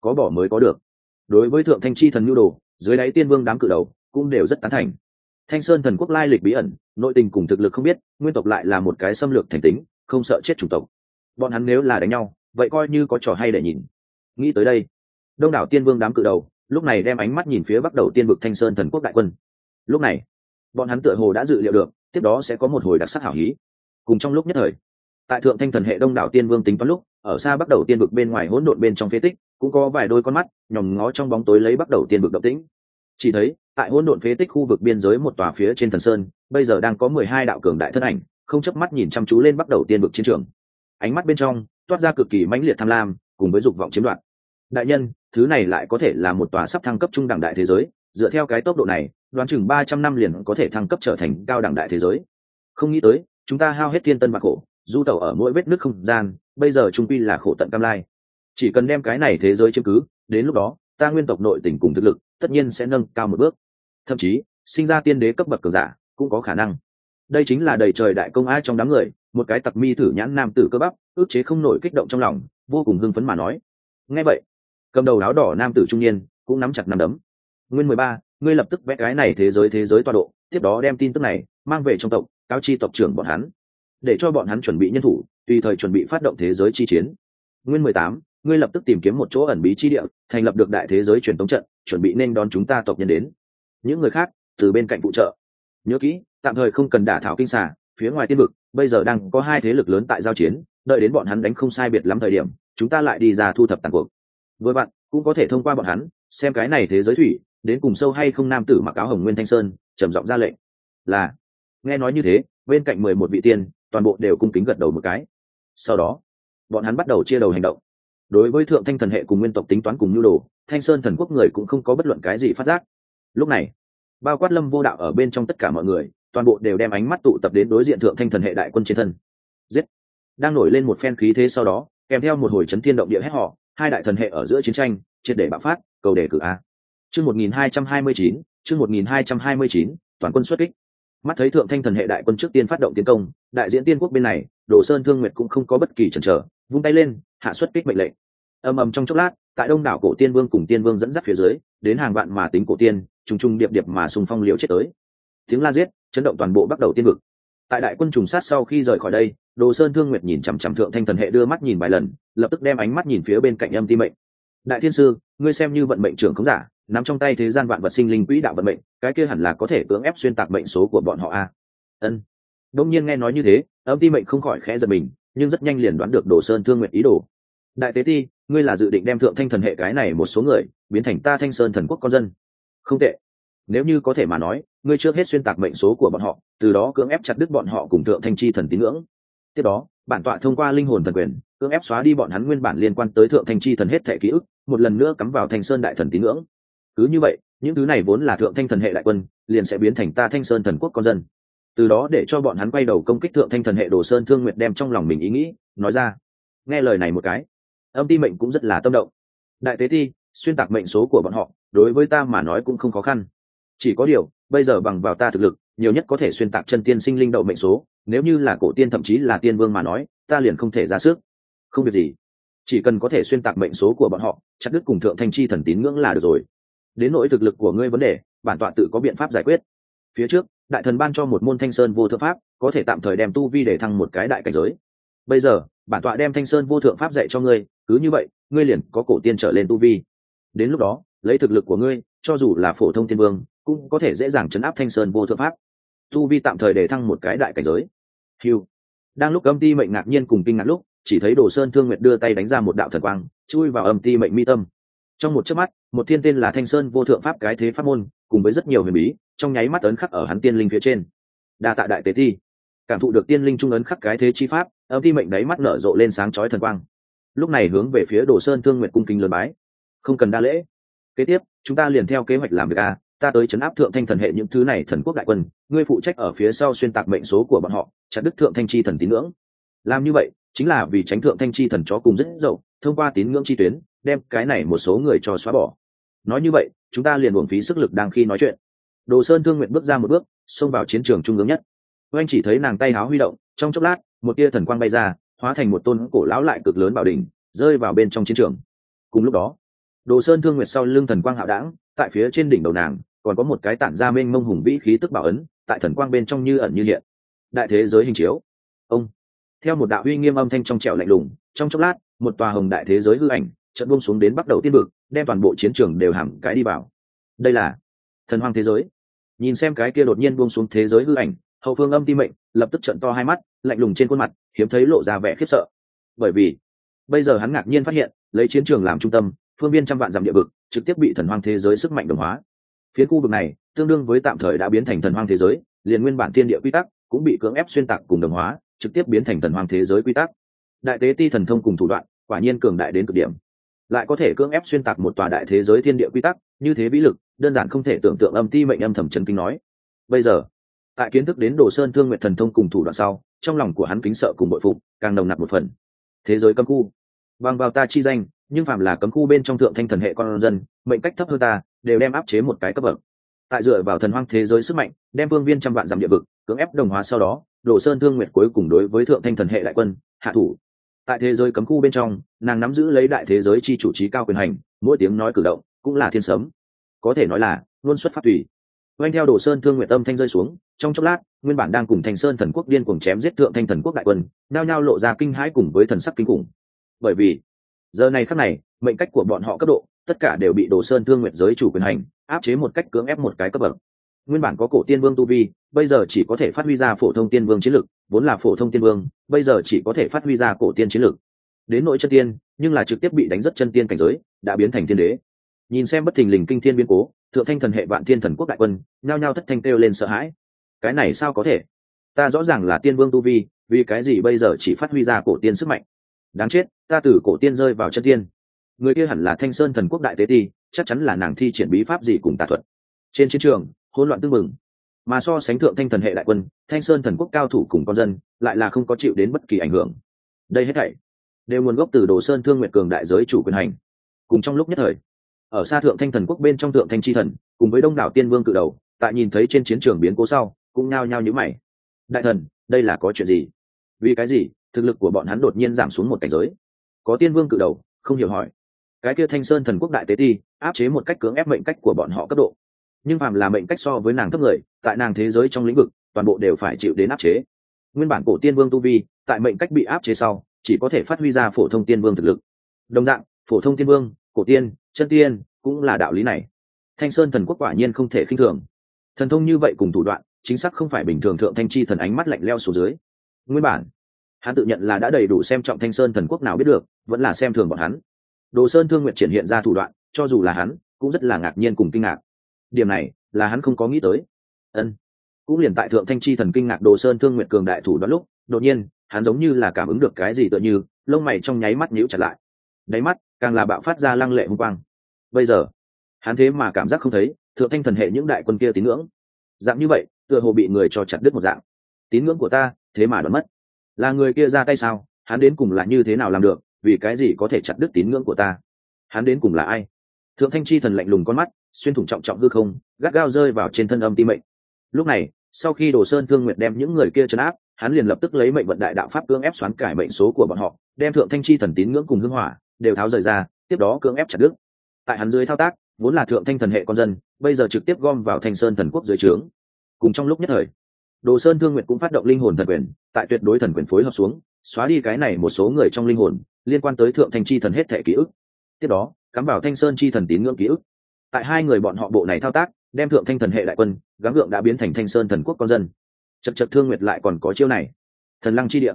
có bỏ mới có được. Đối với thượng thanh chi thần nhu đồ dưới đáy tiên vương đám cự đầu cũng đều rất tán thành. Thanh sơn thần quốc lai lịch bí ẩn nội tình cùng thực lực không biết nguyên tộc lại là một cái xâm lược thành tính không sợ chết chủng tộc. Bọn hắn nếu là đánh nhau vậy coi như có trò hay để nhìn. Nghĩ tới đây đông đảo tiên vương đám cự đầu lúc này đem ánh mắt nhìn phía bắc đầu tiên vực thanh sơn thần quốc đại quân. Lúc này bọn hắn tựa hồ đã dự liệu được tiếp đó sẽ có một hồi đặc sắc hảo hí. Cùng trong lúc nhất thời, tại thượng thanh thần hệ đông đảo tiên vương tính toán lúc, ở xa bắt đầu tiên vực bên ngoài hỗn độn bên trong phế tích, cũng có vài đôi con mắt nhòm ngó trong bóng tối lấy bắt đầu tiên vực động tĩnh. Chỉ thấy, tại hỗn độn phế tích khu vực biên giới một tòa phía trên thần sơn, bây giờ đang có mười hai đạo cường đại thân ảnh, không chớp mắt nhìn chăm chú lên bắt đầu tiên vực chiến trường. Ánh mắt bên trong, toát ra cực kỳ mãnh liệt tham lam, cùng với dục vọng chiếm đoạt. Đại nhân, thứ này lại có thể là một tòa sắp thăng cấp trung đẳng đại thế giới, dựa theo cái tốc độ này đoán chừng ba trăm năm liền có thể thăng cấp trở thành cao đẳng đại thế giới. Không nghĩ tới, chúng ta hao hết thiên tân bạc khổ, du tàu ở mỗi vết nước không gian, bây giờ trung quy là khổ tận cam lai. Chỉ cần đem cái này thế giới chứng cứ, đến lúc đó, ta nguyên tộc nội tỉnh cùng thực lực, tất nhiên sẽ nâng cao một bước. Thậm chí, sinh ra tiên đế cấp bậc cường giả, cũng có khả năng. Đây chính là đầy trời đại công ai trong đám người, một cái tặc mi thử nhãn nam tử cơ bắp, ước chế không nổi kích động trong lòng, vô cùng hưng phấn mà nói. Nghe vậy, cầm đầu áo đỏ nam tử trung niên, cũng nắm chặt nắm đấm. Nguyên mười ba ngươi lập tức vẽ cái này thế giới thế giới tọa độ, tiếp đó đem tin tức này mang về trong tộc, cáo chi tộc trưởng bọn hắn, để cho bọn hắn chuẩn bị nhân thủ, tùy thời chuẩn bị phát động thế giới chi chiến. Nguyên mười tám, ngươi lập tức tìm kiếm một chỗ ẩn bí chi địa, thành lập được đại thế giới truyền thống trận, chuẩn bị nên đón chúng ta tộc nhân đến. Những người khác, từ bên cạnh phụ trợ. Nhớ kỹ, tạm thời không cần đả thảo kinh xà, phía ngoài tiên vực, bây giờ đang có hai thế lực lớn tại giao chiến, đợi đến bọn hắn đánh không sai biệt lắm thời điểm, chúng ta lại đi ra thu thập tàn cuộc. Với bạn, cũng có thể thông qua bọn hắn, xem cái này thế giới thủy đến cùng sâu hay không nam tử mặc áo hồng nguyên thanh sơn, trầm giọng ra lệnh. Là, nghe nói như thế, bên cạnh mười một vị tiên, toàn bộ đều cung kính gật đầu một cái. Sau đó, bọn hắn bắt đầu chia đầu hành động. Đối với thượng thanh thần hệ cùng nguyên tộc tính toán cùng nhu đồ, thanh sơn thần quốc người cũng không có bất luận cái gì phát giác. Lúc này, bao quát lâm vô đạo ở bên trong tất cả mọi người, toàn bộ đều đem ánh mắt tụ tập đến đối diện thượng thanh thần hệ đại quân trên thân. Giết! Đang nổi lên một phen khí thế sau đó, kèm theo một hồi chấn thiên động địa hét họ hai đại thần hệ ở giữa chiến tranh, triệt để bạo phát, cầu đề cử a chương một nghìn hai trăm hai mươi chín, chương một nghìn hai trăm hai mươi chín, toàn quân xuất kích. Mắt thấy thượng thanh thần hệ đại quân trước tiên phát động tiến công, đại diện tiên quốc bên này, đồ sơn thương nguyệt cũng không có bất kỳ chần chờ, vung tay lên, hạ xuất kích mệnh lệnh. Ầm ầm trong chốc lát, tại đông đảo cổ tiên vương cùng tiên vương dẫn dắt phía dưới, đến hàng vạn mà tính cổ tiên, trùng trùng điệp điệp mà xung phong liều chết tới. Tiếng la giết, chấn động toàn bộ bắt đầu tiên vực. Tại đại quân trùng sát sau khi rời khỏi đây, đồ sơn thương nguyệt nhìn chằm chằm thượng thanh thần hệ đưa mắt nhìn vài lần, lập tức đem ánh mắt nhìn phía bên cạnh âm ti mệnh. Đại thiên sư ngươi xem như vận mệnh trưởng không giả, nắm trong tay thế gian vạn vật sinh linh quỹ đạo vận mệnh, cái kia hẳn là có thể cưỡng ép xuyên tạc mệnh số của bọn họ a. Ân. Đông nhiên nghe nói như thế, âm ti mệnh không khỏi khẽ giật mình, nhưng rất nhanh liền đoán được đồ sơn thương nguyện ý đồ. Đại tế ti, ngươi là dự định đem thượng thanh thần hệ cái này một số người, biến thành ta thanh sơn thần quốc con dân. Không tệ. Nếu như có thể mà nói, ngươi trước hết xuyên tạc mệnh số của bọn họ, từ đó cưỡng ép chặt đứt bọn họ cùng thượng thanh chi thần tín ngưỡng. Tiếp đó, bản tọa thông qua linh hồn thần quyền, cưỡng ép xóa đi bọn hắn nguyên bản liên quan tới thượng thanh chi thần hết thể ký ức một lần nữa cắm vào thanh sơn đại thần tín ngưỡng. Cứ như vậy, những thứ này vốn là thượng thanh thần hệ đại quân, liền sẽ biến thành ta thanh sơn thần quốc con dân. Từ đó để cho bọn hắn quay đầu công kích thượng thanh thần hệ đồ sơn thương nguyệt đem trong lòng mình ý nghĩ, nói ra. Nghe lời này một cái, âm ti mệnh cũng rất là tâm động. Đại tế thi xuyên tạc mệnh số của bọn họ, đối với ta mà nói cũng không khó khăn. Chỉ có điều, bây giờ bằng vào ta thực lực, nhiều nhất có thể xuyên tạc chân tiên sinh linh đậu mệnh số, nếu như là cổ tiên thậm chí là tiên vương mà nói, ta liền không thể ra sức. Không việc gì chỉ cần có thể xuyên tạc mệnh số của bọn họ, chặt đứt cùng thượng thanh chi thần tín ngưỡng là được rồi. Đến nỗi thực lực của ngươi vấn đề, bản tọa tự có biện pháp giải quyết. Phía trước, đại thần ban cho một môn thanh sơn vô thượng pháp, có thể tạm thời đem tu vi để thăng một cái đại cảnh giới. Bây giờ, bản tọa đem thanh sơn vô thượng pháp dạy cho ngươi, cứ như vậy, ngươi liền có cổ tiên trở lên tu vi. Đến lúc đó, lấy thực lực của ngươi, cho dù là phổ thông thiên vương, cũng có thể dễ dàng chấn áp thanh sơn vô thượng pháp. Tu vi tạm thời để thăng một cái đại cảnh giới. Hiu đang lúc âm ti mệnh ngạc nhiên cùng kinh ngạc lúc chỉ thấy đồ sơn thương nguyệt đưa tay đánh ra một đạo thần quang, chui vào âm ti mệnh mi tâm. Trong một chớp mắt, một thiên tên là thanh sơn vô thượng pháp cái thế pháp môn, cùng với rất nhiều huyền bí, trong nháy mắt ấn khắc ở hắn tiên linh phía trên. Đa tạ đại tế thi cảm thụ được tiên linh trung ấn khắc cái thế chi pháp, âm ti mệnh đáy mắt nở rộ lên sáng chói thần quang. Lúc này hướng về phía đồ sơn thương nguyệt cung kính lớn bái. Không cần đa lễ. Kế tiếp, chúng ta liền theo kế hoạch làm việc a. Ta tới chấn áp thượng thanh thần hệ những thứ này thần quốc đại quân, ngươi phụ trách ở phía sau xuyên tạc mệnh số của bọn họ, chặt đứt thượng thanh chi thần tín ngưỡng. Làm như vậy chính là vì tránh thượng thanh chi thần chó cùng rất dậu, thông qua tín ngưỡng chi tuyến, đem cái này một số người cho xóa bỏ. Nói như vậy, chúng ta liền buồng phí sức lực đang khi nói chuyện. Đồ sơn thương nguyện bước ra một bước, xông vào chiến trường trung ương nhất. Oanh chỉ thấy nàng tay háo huy động, trong chốc lát, một tia thần quang bay ra, hóa thành một tôn cổ lão lại cực lớn bảo đỉnh, rơi vào bên trong chiến trường. Cùng lúc đó, đồ sơn thương nguyệt sau lưng thần quang hạo đảng tại phía trên đỉnh đầu nàng, còn có một cái tản ra mênh mông hùng vĩ khí tức bảo ấn, tại thần quang bên trong như ẩn như hiện. Đại thế giới hình chiếu theo một đạo uy nghiêm âm thanh trong trẻo lạnh lùng, trong chốc lát, một tòa hồng đại thế giới hư ảnh trận buông xuống đến bắt đầu tiên vực, đem toàn bộ chiến trường đều hẳn cái đi vào. Đây là thần hoang thế giới. Nhìn xem cái kia đột nhiên buông xuống thế giới hư ảnh, hậu phương âm ti mệnh, lập tức trận to hai mắt, lạnh lùng trên khuôn mặt, hiếm thấy lộ ra vẻ khiếp sợ. Bởi vì, bây giờ hắn ngạc nhiên phát hiện, lấy chiến trường làm trung tâm, phương viên trăm vạn dặm địa vực, trực tiếp bị thần hoang thế giới sức mạnh đồng hóa. Phía khu vực này, tương đương với tạm thời đã biến thành thần hoang thế giới, liền nguyên bản thiên địa quy tắc cũng bị cưỡng ép xuyên tạc cùng đồng hóa trực tiếp biến thành thần hoang thế giới quy tắc. Đại tế ti thần thông cùng thủ đoạn, quả nhiên cường đại đến cực điểm. Lại có thể cưỡng ép xuyên tạc một tòa đại thế giới thiên địa quy tắc, như thế vĩ lực, đơn giản không thể tưởng tượng âm ti mệnh âm thầm chấn kinh nói. Bây giờ, tại kiến thức đến đồ sơn thương nguyện thần thông cùng thủ đoạn sau, trong lòng của hắn kính sợ cùng bội phục, càng nồng nặc một phần. Thế giới cấm khu. Bằng vào ta chi danh, nhưng phạm là cấm khu bên trong thượng thanh thần hệ con dân, mệnh cách thấp hơn ta, đều đem áp chế một cái cấp bậc. Tại dựa vào thần hoang thế giới sức mạnh, đem vương viên trăm vạn dặm địa vực, cưỡng ép đồng hóa sau đó đồ sơn thương nguyệt cuối cùng đối với thượng thanh thần hệ đại quân, hạ thủ. Tại thế giới cấm khu bên trong, nàng nắm giữ lấy đại thế giới chi chủ trí cao quyền hành, mỗi tiếng nói cử động cũng là thiên sấm. Có thể nói là luôn xuất phát tùy. Oanh theo đồ sơn thương Nguyệt âm thanh rơi xuống, trong chốc lát, nguyên bản đang cùng thành sơn thần quốc điên cuồng chém giết thượng thanh thần quốc đại quân nao nhao lộ ra kinh hãi cùng với thần sắc kinh khủng. Bởi vì, giờ này khắc này, mệnh cách của bọn họ cấp độ, tất cả đều bị đồ sơn thương nguyện giới chủ quyền hành, áp chế một cách cưỡng ép một cái cấp bậc. Nguyên bản có cổ tiên vương tu vi bây giờ chỉ có thể phát huy ra phổ thông tiên vương chiến lực, vốn là phổ thông tiên vương, bây giờ chỉ có thể phát huy ra cổ tiên chiến lực. Đến nội chân tiên, nhưng là trực tiếp bị đánh rất chân tiên cảnh giới, đã biến thành tiên đế. Nhìn xem bất thình lình kinh thiên biến cố, thượng thanh thần hệ vạn tiên thần quốc đại quân, nhao nhao thất thanh kêu lên sợ hãi. Cái này sao có thể? Ta rõ ràng là tiên vương tu vi, vì cái gì bây giờ chỉ phát huy ra cổ tiên sức mạnh? Đáng chết, ta từ cổ tiên rơi vào chân tiên. Người kia hẳn là thanh sơn thần quốc đại tế ti, chắc chắn là nàng thi triển bí pháp gì cùng tà thuật. Trên chiến trường, hỗn loạn tương mừng mà so sánh thượng thanh thần hệ đại quân, thanh sơn thần quốc cao thủ cùng con dân, lại là không có chịu đến bất kỳ ảnh hưởng. Đây hết thảy đều nguồn gốc từ đồ sơn thương nguyện cường đại giới chủ quyền hành. Cùng trong lúc nhất thời, ở xa thượng thanh thần quốc bên trong thượng thanh chi thần, cùng với đông đảo tiên vương cự đầu, tại nhìn thấy trên chiến trường biến cố sau, cũng nao nhao nhữ mày. Đại thần, đây là có chuyện gì? Vì cái gì? Thực lực của bọn hắn đột nhiên giảm xuống một cảnh giới. Có tiên vương cự đầu, không hiểu hỏi. Cái kia thanh sơn thần quốc đại tế ti, áp chế một cách cưỡng ép mệnh cách của bọn họ cấp độ nhưng phàm là mệnh cách so với nàng thấp người, tại nàng thế giới trong lĩnh vực, toàn bộ đều phải chịu đến áp chế. Nguyên bản cổ tiên vương tu vi, tại mệnh cách bị áp chế sau, chỉ có thể phát huy ra phổ thông tiên vương thực lực. Đồng dạng, phổ thông tiên vương, cổ tiên, chân tiên cũng là đạo lý này. Thanh sơn thần quốc quả nhiên không thể khinh thường. Thần thông như vậy cùng thủ đoạn, chính xác không phải bình thường thượng thanh chi thần ánh mắt lạnh leo xuống dưới. Nguyên bản, hắn tự nhận là đã đầy đủ xem trọng thanh sơn thần quốc nào biết được, vẫn là xem thường bọn hắn. Đồ sơn thương nguyện triển hiện ra thủ đoạn, cho dù là hắn, cũng rất là ngạc nhiên cùng kinh ngạc điểm này là hắn không có nghĩ tới. Ân. Cũng liền tại thượng thanh chi thần kinh ngạc đồ sơn thương nguyện cường đại thủ đoạn lúc, đột nhiên, hắn giống như là cảm ứng được cái gì tựa như, lông mày trong nháy mắt nhíu chặt lại. Đáy mắt, càng là bạo phát ra lăng lệ hung quang. Bây giờ, hắn thế mà cảm giác không thấy, thượng thanh thần hệ những đại quân kia tín ngưỡng. Dạng như vậy, tựa hồ bị người cho chặt đứt một dạng. Tín ngưỡng của ta, thế mà đoán mất. Là người kia ra tay sao? Hắn đến cùng là như thế nào làm được? Vì cái gì có thể chặt đứt tín ngưỡng của ta? Hắn đến cùng là ai? Thượng thanh chi thần lạnh lùng con mắt xuyên thủng trọng trọng hư không, gắt gao rơi vào trên thân âm ti mệnh. Lúc này, sau khi đồ sơn thương nguyện đem những người kia trấn áp, hắn liền lập tức lấy mệnh vận đại đạo pháp cưỡng ép xoán cải mệnh số của bọn họ, đem thượng thanh chi thần tín ngưỡng cùng hưng hỏa đều tháo rời ra, tiếp đó cưỡng ép chặt đứt. Tại hắn dưới thao tác, vốn là thượng thanh thần hệ con dân, bây giờ trực tiếp gom vào thanh sơn thần quốc dưới trướng. Cùng trong lúc nhất thời, đồ sơn thương nguyện cũng phát động linh hồn thần quyền, tại tuyệt đối thần quyền phối hợp xuống, xóa đi cái này một số người trong linh hồn, liên quan tới thượng thanh chi thần hết thể ký ức. Tiếp đó, cắm vào thanh sơn chi thần tín ngưỡng ký ức tại hai người bọn họ bộ này thao tác, đem thượng thanh thần hệ đại quân, gắng gượng đã biến thành thanh sơn thần quốc con dân. Chật chật thương nguyệt lại còn có chiêu này. Thần lăng chi địa.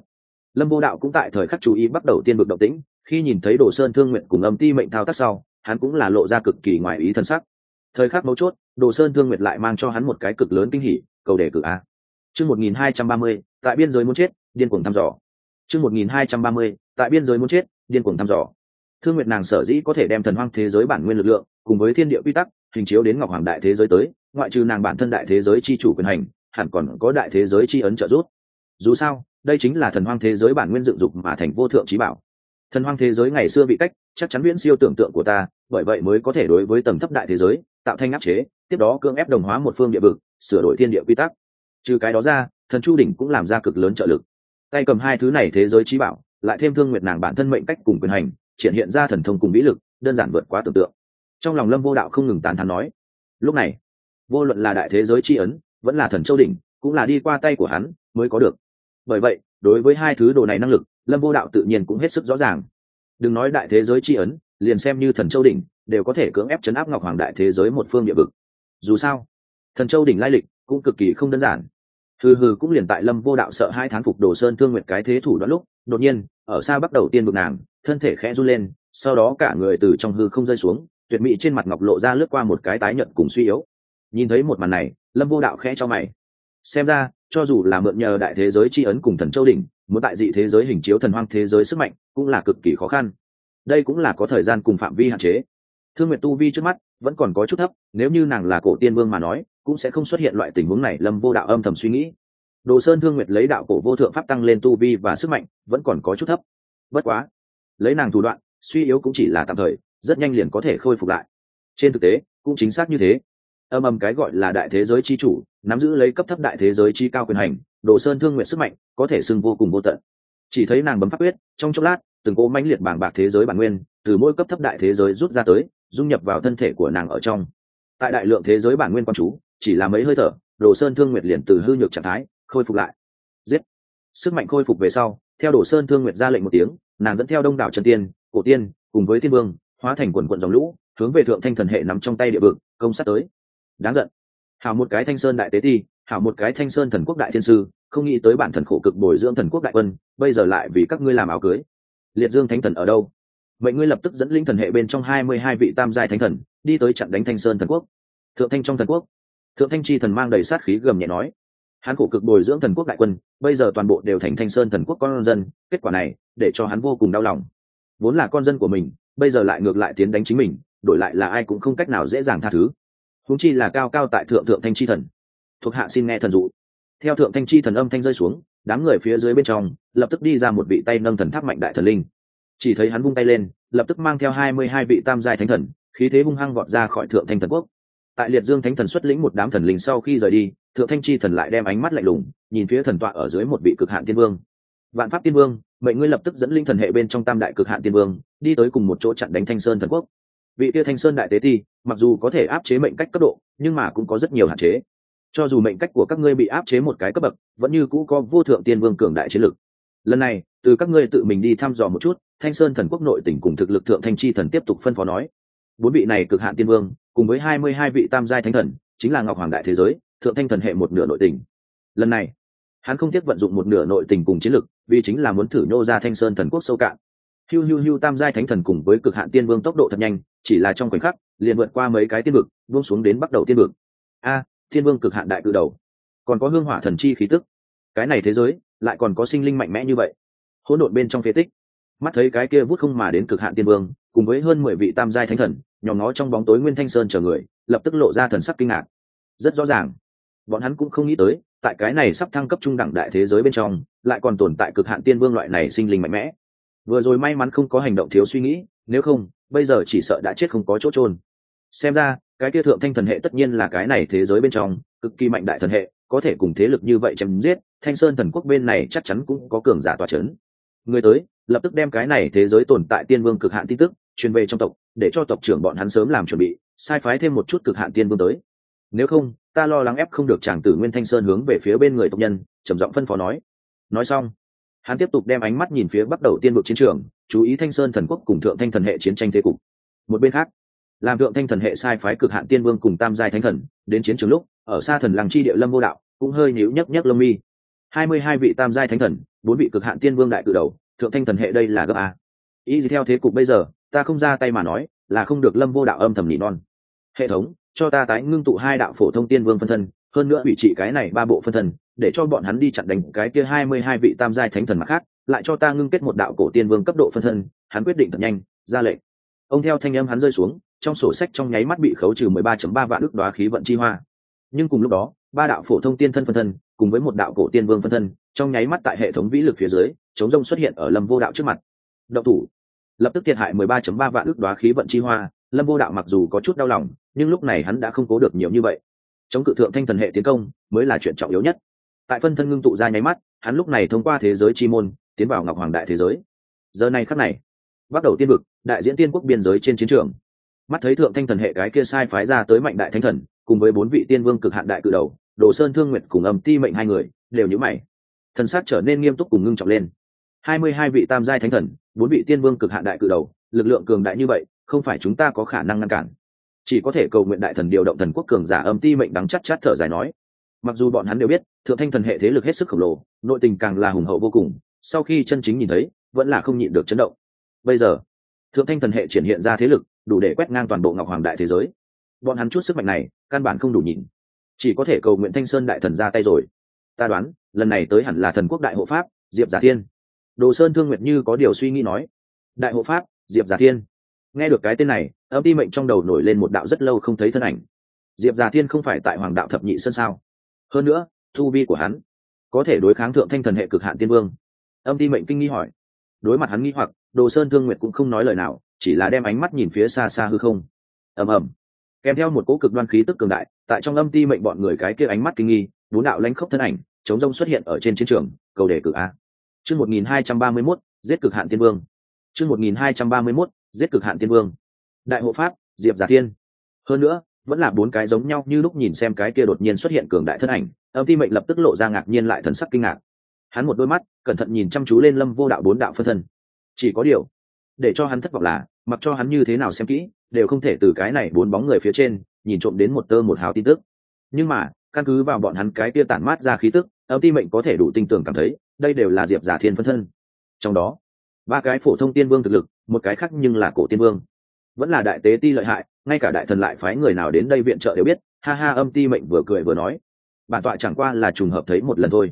Lâm vô đạo cũng tại thời khắc chú ý bắt đầu tiên vực động tĩnh, khi nhìn thấy đồ sơn thương nguyện cùng âm ti mệnh thao tác sau, hắn cũng là lộ ra cực kỳ ngoài ý thân sắc. Thời khắc mấu chốt, đồ sơn thương nguyệt lại mang cho hắn một cái cực lớn kinh hỉ, cầu đề cử a. Chương một nghìn hai trăm ba mươi, tại biên giới muốn chết, điên cuồng thăm dò. Chương một nghìn hai trăm ba mươi, tại biên giới muốn chết, điên cuồng thăm dò. Thương nguyệt nàng sở dĩ có thể đem thần hoang thế giới bản nguyên lực lượng cùng với thiên địa quy tắc, hình chiếu đến ngọc hoàng đại thế giới tới, ngoại trừ nàng bản thân đại thế giới chi chủ quyền hành, hẳn còn có đại thế giới chi ấn trợ giúp. Dù sao, đây chính là thần hoang thế giới bản nguyên dựng dục mà thành vô thượng trí bảo. Thần hoang thế giới ngày xưa bị cách, chắc chắn viễn siêu tưởng tượng của ta, bởi vậy mới có thể đối với tầng thấp đại thế giới, tạo thành áp chế, tiếp đó cưỡng ép đồng hóa một phương địa vực, sửa đổi thiên địa quy tắc. Trừ cái đó ra, thần chu đỉnh cũng làm ra cực lớn trợ lực. Tay cầm hai thứ này thế giới trí bảo, lại thêm thương nguyệt nàng bản thân mệnh cách cùng quyền hành, triển hiện ra thần thông cùng vĩ lực, đơn giản vượt quá tưởng tượng trong lòng lâm vô đạo không ngừng tán thán nói, lúc này, vô luận là đại thế giới tri ấn, vẫn là thần châu đỉnh, cũng là đi qua tay của hắn mới có được. Bởi vậy, đối với hai thứ đồ này năng lực, lâm vô đạo tự nhiên cũng hết sức rõ ràng. Đừng nói đại thế giới tri ấn, liền xem như thần châu đỉnh, đều có thể cưỡng ép chấn áp ngọc hoàng đại thế giới một phương địa vực. Dù sao, thần châu đỉnh lai lịch cũng cực kỳ không đơn giản. Hừ hừ cũng liền tại lâm vô đạo sợ hai tháng phục đồ sơn thương nguyện cái thế thủ đoạn lúc, đột nhiên, ở xa bắt đầu tiên bực nàng, thân thể khẽ run lên, sau đó cả người từ trong hư không rơi xuống tuyệt mỹ trên mặt ngọc lộ ra lướt qua một cái tái nhợt cùng suy yếu. Nhìn thấy một màn này, lâm vô đạo khẽ cho mày. Xem ra, cho dù là mượn nhờ đại thế giới chi ấn cùng thần châu đỉnh, muốn tại dị thế giới hình chiếu thần hoang thế giới sức mạnh, cũng là cực kỳ khó khăn. Đây cũng là có thời gian cùng phạm vi hạn chế. Thương nguyện tu vi trước mắt vẫn còn có chút thấp, nếu như nàng là cổ tiên vương mà nói, cũng sẽ không xuất hiện loại tình huống này, lâm vô đạo âm thầm suy nghĩ. Đồ sơn thương nguyệt lấy đạo cổ vô thượng pháp tăng lên tu vi và sức mạnh, vẫn còn có chút thấp. Bất quá, lấy nàng thủ đoạn, suy yếu cũng chỉ là tạm thời rất nhanh liền có thể khôi phục lại. Trên thực tế, cũng chính xác như thế. Âm âm cái gọi là đại thế giới chi chủ, nắm giữ lấy cấp thấp đại thế giới chi cao quyền hành, đồ sơn thương nguyện sức mạnh, có thể xưng vô cùng vô tận. Chỉ thấy nàng bấm pháp quyết, trong chốc lát, từng cỗ mãnh liệt bảng bạc thế giới bản nguyên, từ mỗi cấp thấp đại thế giới rút ra tới, dung nhập vào thân thể của nàng ở trong. Tại đại lượng thế giới bản nguyên quan chú, chỉ là mấy hơi thở, đồ sơn thương nguyệt liền từ hư nhược trạng thái, khôi phục lại. Giết! Sức mạnh khôi phục về sau, theo đồ sơn thương nguyệt ra lệnh một tiếng, nàng dẫn theo đông đảo trần tiên, cổ tiên, cùng với thiên vương hóa thành quần quận dòng lũ, hướng về thượng thanh thần hệ nắm trong tay địa vực, công sát tới. Đáng giận. Hảo một cái thanh sơn đại tế ti, hảo một cái thanh sơn thần quốc đại thiên sư, không nghĩ tới bản thần khổ cực bồi dưỡng thần quốc đại quân, bây giờ lại vì các ngươi làm áo cưới. Liệt dương thánh thần ở đâu? Mệnh ngươi lập tức dẫn linh thần hệ bên trong hai mươi hai vị tam giai thánh thần, đi tới chặn đánh thanh sơn thần quốc. Thượng thanh trong thần quốc, thượng thanh chi thần mang đầy sát khí gầm nhẹ nói, hắn khổ cực bồi dưỡng thần quốc đại quân, bây giờ toàn bộ đều thành thanh sơn thần quốc con dân, kết quả này để cho hắn vô cùng đau lòng. Vốn là con dân của mình bây giờ lại ngược lại tiến đánh chính mình, đổi lại là ai cũng không cách nào dễ dàng tha thứ. Húng chi là cao cao tại thượng thượng thanh chi thần. Thuộc hạ xin nghe thần dụ. Theo thượng thanh chi thần âm thanh rơi xuống, đám người phía dưới bên trong, lập tức đi ra một vị tay nâng thần tháp mạnh đại thần linh. Chỉ thấy hắn vung tay lên, lập tức mang theo hai mươi hai vị tam giai thánh thần, khí thế hung hăng vọt ra khỏi thượng thanh thần quốc. Tại liệt dương thánh thần xuất lĩnh một đám thần linh sau khi rời đi, thượng thanh chi thần lại đem ánh mắt lạnh lùng, nhìn phía thần tọa ở dưới một vị cực hạn tiên vương. Vạn pháp tiên vương mệnh ngươi lập tức dẫn linh thần hệ bên trong tam đại cực hạn tiên vương, đi tới cùng một chỗ chặn đánh thanh sơn thần quốc. Vị tia thanh sơn đại tế thi, mặc dù có thể áp chế mệnh cách cấp độ, nhưng mà cũng có rất nhiều hạn chế. Cho dù mệnh cách của các ngươi bị áp chế một cái cấp bậc, vẫn như cũ có vô thượng tiên vương cường đại chiến lực. Lần này, từ các ngươi tự mình đi thăm dò một chút, thanh sơn thần quốc nội tỉnh cùng thực lực thượng thanh chi thần tiếp tục phân phó nói. Bốn vị này cực hạn tiên vương, cùng với hai mươi hai vị tam giai thánh thần, chính là ngọc hoàng đại thế giới, thượng thanh thần hệ một nửa nội tỉnh. lần này hắn không tiếc vận dụng một nửa nội tình cùng chiến lực, vì chính là muốn thử nhô ra thanh sơn thần quốc sâu cạn. Hiu hiu hiu tam giai thánh thần cùng với cực hạn tiên vương tốc độ thật nhanh, chỉ là trong khoảnh khắc, liền vượt qua mấy cái tiên vực, buông xuống đến bắt đầu tiên vực. A thiên vương cực hạn đại cự đầu. Còn có hương hỏa thần chi khí tức. Cái này thế giới, lại còn có sinh linh mạnh mẽ như vậy. Hỗn độn bên trong phế tích. Mắt thấy cái kia vút không mà đến cực hạn tiên vương, cùng với hơn mười vị tam giai thánh thần nhóm nó trong bóng tối nguyên thanh sơn chờ người, lập tức lộ ra thần sắc kinh ngạc. Rất rõ ràng. Bọn hắn cũng không nghĩ tới tại cái này sắp thăng cấp trung đẳng đại thế giới bên trong, lại còn tồn tại cực hạn tiên vương loại này sinh linh mạnh mẽ. Vừa rồi may mắn không có hành động thiếu suy nghĩ, nếu không, bây giờ chỉ sợ đã chết không có chỗ trôn xem ra, cái kia thượng thanh thần hệ tất nhiên là cái này thế giới bên trong, cực kỳ mạnh đại thần hệ, có thể cùng thế lực như vậy chém giết, thanh sơn thần quốc bên này chắc chắn cũng có cường giả tòa c h ấ n người tới, lập tức đem cái này thế giới tồn tại tiên vương cực hạn tin tức, truyền về trong tộc, để cho tộc trưởng bọn hắn sớm làm chuẩn bị, sai phái thêm một chút cực hạn tiên vương tới. Nếu không ta lo lắng ép không được chàng tử nguyên thanh sơn hướng về phía bên người tộc nhân, trầm giọng phân phó nói. Nói xong, hắn tiếp tục đem ánh mắt nhìn phía bắt đầu tiên vực chiến trường, chú ý thanh sơn thần quốc cùng thượng thanh thần hệ chiến tranh thế cục. Một bên khác, làm thượng thanh thần hệ sai phái cực hạn tiên vương cùng tam giai thánh thần, đến chiến trường lúc, ở xa thần làng chi địa lâm vô đạo, cũng hơi nhíu nhấc nhấc lâm mi. Hai mươi hai vị tam giai thánh thần, bốn vị cực hạn tiên vương đại cử đầu, thượng thanh thần hệ đây là gấp a. Ý gì theo thế cục bây giờ, ta không ra tay mà nói, là không được lâm vô đạo âm thầm nỉ non. Hệ thống cho ta tái ngưng tụ hai đạo phổ thông tiên vương phân thân, hơn nữa ủy trị cái này ba bộ phân thân, để cho bọn hắn đi chặn đánh cái kia hai mươi hai vị tam giai thánh thần mặt khác, lại cho ta ngưng kết một đạo cổ tiên vương cấp độ phân thân, hắn quyết định thật nhanh, ra lệnh. Ông theo thanh âm hắn rơi xuống, trong sổ sách trong nháy mắt bị khấu trừ mười ba chấm ba vạn ước đoá khí vận chi hoa. Nhưng cùng lúc đó, ba đạo phổ thông tiên thân phân thân, cùng với một đạo cổ tiên vương phân thân, trong nháy mắt tại hệ thống vĩ lực phía dưới, chống rông xuất hiện ở lâm vô đạo trước mặt. Đậu thủ. Lập tức thiệt hại mười ba chấm ba vạn ước đoá khí vận chi hoa, lâm vô đạo mặc dù có chút đau lòng nhưng lúc này hắn đã không cố được nhiều như vậy. Chống cự thượng thanh thần hệ tiến công mới là chuyện trọng yếu nhất. Tại phân thân ngưng tụ ra nháy mắt, hắn lúc này thông qua thế giới chi môn, tiến vào ngọc hoàng đại thế giới. Giờ này khắc này, bắt đầu tiên vực, đại diễn tiên quốc biên giới trên chiến trường. Mắt thấy thượng thanh thần hệ cái kia sai phái ra tới mạnh đại thanh thần, cùng với bốn vị tiên vương cực hạn đại cự đầu, đồ sơn, thương nguyệt cùng âm ti mệnh hai người, đều nhữ mày. Thần sát trở nên nghiêm túc cùng ngưng trọng lên. Hai mươi hai vị tam giai thánh thần, bốn vị tiên vương cực hạn đại cự đầu, lực lượng cường đại như vậy, không phải chúng ta có khả năng ngăn cản chỉ có thể cầu nguyện đại thần điều động thần quốc cường giả âm ti mệnh đắng chắt chát thở dài nói. Mặc dù bọn hắn đều biết, thượng thanh thần hệ thế lực hết sức khổng lồ, nội tình càng là hùng hậu vô cùng, sau khi chân chính nhìn thấy, vẫn là không nhịn được chấn động. Bây giờ, thượng thanh thần hệ triển hiện ra thế lực, đủ để quét ngang toàn bộ ngọc hoàng đại thế giới. Bọn hắn chút sức mạnh này, căn bản không đủ nhìn. Chỉ có thể cầu nguyện thanh sơn đại thần ra tay rồi. Ta đoán, lần này tới hẳn là thần quốc đại hộ pháp, diệp giả thiên. Đồ sơn thương nguyệt như có điều suy nghĩ nói. Đại hộ pháp, diệp giả thiên nghe được cái tên này, âm ti mệnh trong đầu nổi lên một đạo rất lâu không thấy thân ảnh. Diệp già thiên không phải tại hoàng đạo thập nhị sơn sao? Hơn nữa thu vi của hắn có thể đối kháng thượng thanh thần hệ cực hạn tiên vương. Âm ti mệnh kinh nghi hỏi. Đối mặt hắn nghi hoặc, đồ sơn thương nguyệt cũng không nói lời nào, chỉ là đem ánh mắt nhìn phía xa xa hư không. Ầm ầm. Kèm theo một cỗ cực đoan khí tức cường đại, tại trong âm ti mệnh bọn người cái kia ánh mắt kinh nghi, bốn đạo lanh khốc thân ảnh, chống rông xuất hiện ở trên chiến trường, cầu đề cử a. Chương một nghìn hai trăm ba mươi mốt, giết cực hạn tiên vương. Chương một nghìn hai trăm ba mươi mốt giết cực hạn tiên vương. Đại hộ pháp, diệp giả thiên. Hơn nữa, vẫn là bốn cái giống nhau như lúc nhìn xem cái kia đột nhiên xuất hiện cường đại thân ảnh, âm ti mệnh lập tức lộ ra ngạc nhiên lại thần sắc kinh ngạc. Hắn một đôi mắt, cẩn thận nhìn chăm chú lên lâm vô đạo bốn đạo phân thân. Chỉ có điều, để cho hắn thất vọng là, mặc cho hắn như thế nào xem kỹ, đều không thể từ cái này bốn bóng người phía trên, nhìn trộm đến một tơ một hào tin tức. Nhưng mà, căn cứ vào bọn hắn cái kia tản mát ra khí tức, âm ti mệnh có thể đủ tinh tưởng cảm thấy, đây đều là diệp giả thiên phân thân. Trong đó ba cái phổ thông tiên vương thực lực, một cái khác nhưng là cổ tiên vương. Vẫn là đại tế ti lợi hại, ngay cả đại thần lại phái người nào đến đây viện trợ đều biết, ha ha, âm ti mệnh vừa cười vừa nói. Bản tọa chẳng qua là trùng hợp thấy một lần thôi.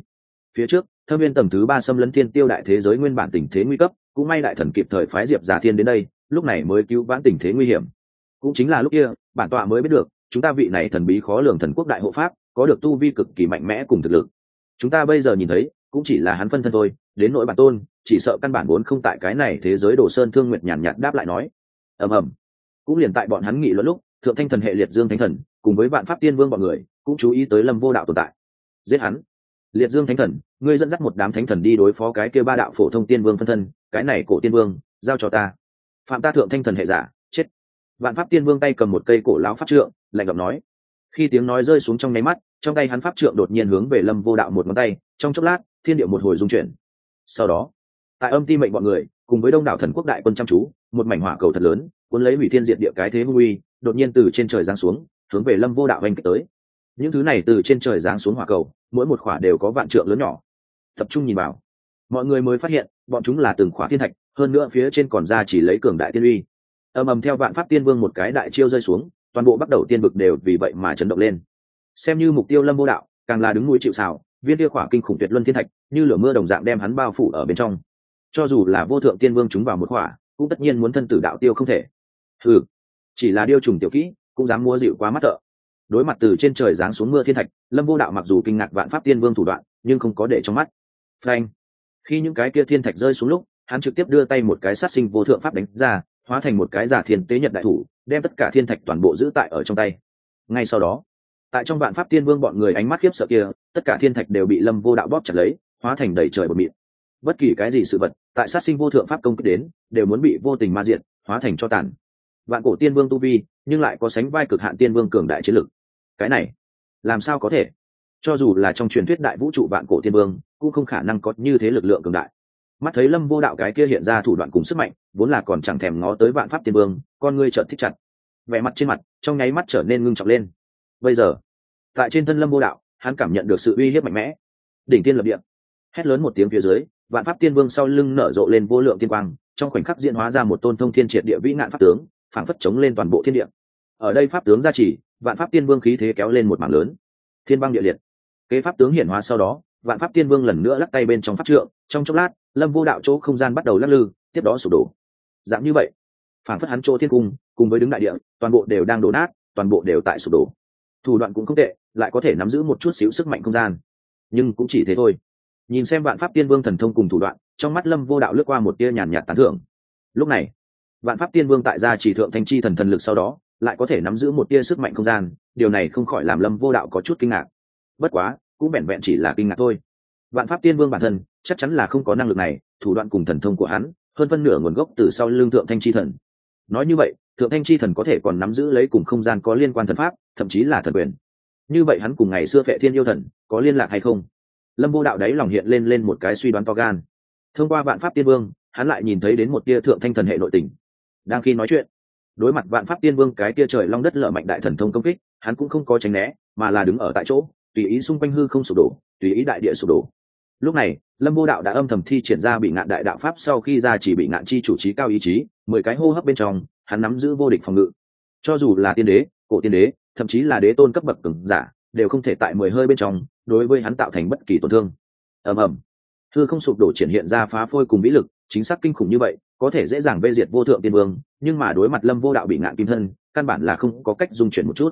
Phía trước, thâm viên tầng thứ ba xâm lấn thiên tiêu đại thế giới nguyên bản tình thế nguy cấp, cũng may đại thần kịp thời phái diệp giả thiên đến đây, lúc này mới cứu vãn tình thế nguy hiểm. Cũng chính là lúc kia, bản tọa mới biết được, chúng ta vị này thần bí khó lường thần quốc đại hộ pháp, có được tu vi cực kỳ mạnh mẽ cùng thực lực. Chúng ta bây giờ nhìn thấy, cũng chỉ là hắn phân thân thôi, đến nỗi bản tôn chỉ sợ căn bản vốn không tại cái này thế giới đồ sơn thương nguyệt nhàn nhạt đáp lại nói. Ầm ầm. Cũng liền tại bọn hắn nghị luận lúc, thượng thanh thần hệ liệt dương thánh thần, cùng với vạn pháp tiên vương bọn người, cũng chú ý tới lâm vô đạo tồn tại. Giết hắn. Liệt dương thánh thần, ngươi dẫn dắt một đám thánh thần đi đối phó cái kia ba đạo phổ thông tiên vương phân thân, cái này cổ tiên vương, giao cho ta. Phạm ta thượng thanh thần hệ giả, chết. Vạn pháp tiên vương tay cầm một cây cổ lão pháp trượng, lạnh giọng nói. Khi tiếng nói rơi xuống trong nháy mắt, trong tay hắn pháp trượng đột nhiên hướng về lâm vô đạo một ngón tay, trong chốc lát, thiên địa một hồi dung chuyển. Sau đó tại âm ti mệnh bọn người, cùng với đông đảo thần quốc đại quân chăm chú, một mảnh hỏa cầu thật lớn, cuốn lấy hủy thiên diệt địa cái thế hung uy, đột nhiên từ trên trời giáng xuống, hướng về lâm vô đạo anh kích tới. Những thứ này từ trên trời giáng xuống hỏa cầu, mỗi một khỏa đều có vạn trượng lớn nhỏ. Tập trung nhìn vào, mọi người mới phát hiện, bọn chúng là từng khỏa thiên thạch, hơn nữa phía trên còn ra chỉ lấy cường đại tiên uy. Ầm ầm theo vạn pháp tiên vương một cái đại chiêu rơi xuống, toàn bộ bắt đầu tiên vực đều vì vậy mà chấn động lên. Xem như mục tiêu lâm vô đạo, càng là đứng núi chịu xào viên kia khỏa kinh khủng tuyệt luân thiên thạch, như lửa mưa đồng dạng đem hắn bao phủ ở bên trong cho dù là vô thượng tiên vương chúng vào một khỏa, cũng tất nhiên muốn thân tử đạo tiêu không thể. Ừ chỉ là điêu trùng tiểu kỹ, cũng dám mua dịu quá mắt thợ. Đối mặt từ trên trời giáng xuống mưa thiên thạch, lâm vô đạo mặc dù kinh ngạc vạn pháp tiên vương thủ đoạn, nhưng không có để trong mắt. Frank khi những cái kia thiên thạch rơi xuống lúc, hắn trực tiếp đưa tay một cái sát sinh vô thượng pháp đánh ra, hóa thành một cái giả thiên tế nhật đại thủ, đem tất cả thiên thạch toàn bộ giữ tại ở trong tay. Ngay sau đó, tại trong vạn pháp tiên vương bọn người ánh mắt khiếp sợ kia, tất cả thiên thạch đều bị lâm vô đạo bóp chặt lấy, hóa thành đầy trời bột mịn bất kỳ cái gì sự vật, tại sát sinh vô thượng pháp công kích đến, đều muốn bị vô tình ma diện hóa thành cho tàn. Vạn cổ tiên vương tu vi, nhưng lại có sánh vai cực hạn tiên vương cường đại chiến lực. Cái này, làm sao có thể? Cho dù là trong truyền thuyết đại vũ trụ vạn cổ tiên vương, cũng không khả năng có như thế lực lượng cường đại. Mắt thấy lâm vô đạo cái kia hiện ra thủ đoạn cùng sức mạnh, vốn là còn chẳng thèm ngó tới vạn pháp tiên vương, con ngươi trợn thích chặt. Vẻ mặt trên mặt, trong nháy mắt trở nên ngưng trọng lên. Bây giờ, tại trên thân lâm vô đạo, hắn cảm nhận được sự uy hiếp mạnh mẽ. Đỉnh tiên lập địa. Hét lớn một tiếng phía dưới vạn pháp tiên vương sau lưng nở rộ lên vô lượng tiên quang, trong khoảnh khắc diễn hóa ra một tôn thông thiên triệt địa vĩ nạn pháp tướng, phảng phất chống lên toàn bộ thiên địa. Ở đây pháp tướng gia trì, vạn pháp tiên vương khí thế kéo lên một mảng lớn. Thiên băng địa liệt. Kế pháp tướng hiển hóa sau đó, vạn pháp tiên vương lần nữa lắc tay bên trong pháp trượng, trong chốc lát, lâm vô đạo chỗ không gian bắt đầu lắc lư, tiếp đó sụp đổ. Giảm như vậy phản phất hắn chỗ thiên cung, cùng với đứng đại địa, toàn bộ đều đang đổ nát, toàn bộ đều tại sụp đổ. Thủ đoạn cũng không tệ, lại có thể nắm giữ một chút xíu sức mạnh không gian. Nhưng cũng chỉ thế thôi nhìn xem vạn pháp tiên vương thần thông cùng thủ đoạn, trong mắt lâm vô đạo lướt qua một tia nhàn nhạt tán thưởng. Lúc này, vạn pháp tiên vương tại gia chỉ thượng thanh chi thần thần lực sau đó, lại có thể nắm giữ một tia sức mạnh không gian, điều này không khỏi làm lâm vô đạo có chút kinh ngạc. Bất quá, cũng vẹn vẹn chỉ là kinh ngạc thôi. Vạn pháp tiên vương bản thân, chắc chắn là không có năng lực này, thủ đoạn cùng thần thông của hắn, hơn phân nửa nguồn gốc từ sau lương thượng thanh chi thần. Nói như vậy, thượng thanh chi thần có thể còn nắm giữ lấy cùng không gian có liên quan thần pháp, thậm chí là thần quyền. Như vậy hắn cùng ngày xưa phệ thiên yêu thần có liên lạc hay không? Lâm vô đạo đấy lòng hiện lên lên một cái suy đoán to gan. Thông qua vạn pháp tiên vương, hắn lại nhìn thấy đến một tia thượng thanh thần hệ nội tình. Đang khi nói chuyện, đối mặt vạn pháp tiên vương cái tia trời long đất lở mạnh đại thần thông công kích, hắn cũng không có tránh né, mà là đứng ở tại chỗ, tùy ý xung quanh hư không sụp đổ, tùy ý đại địa sụp đổ. Lúc này, lâm vô đạo đã âm thầm thi triển ra bị ngạn đại đạo pháp sau khi ra chỉ bị ngạn chi chủ trí cao ý chí, mười cái hô hấp bên trong, hắn nắm giữ vô địch phòng ngự. Cho dù là tiên đế, cổ tiên đế, thậm chí là đế tôn cấp bậc cường giả, đều không thể tại mười hơi bên trong đối với hắn tạo thành bất kỳ tổn thương. Ầm ầm. Thư không sụp đổ triển hiện ra phá phôi cùng vĩ lực, chính xác kinh khủng như vậy, có thể dễ dàng vây diệt vô thượng tiên vương, nhưng mà đối mặt lâm vô đạo bị ngạn kim thân, căn bản là không có cách dung chuyển một chút.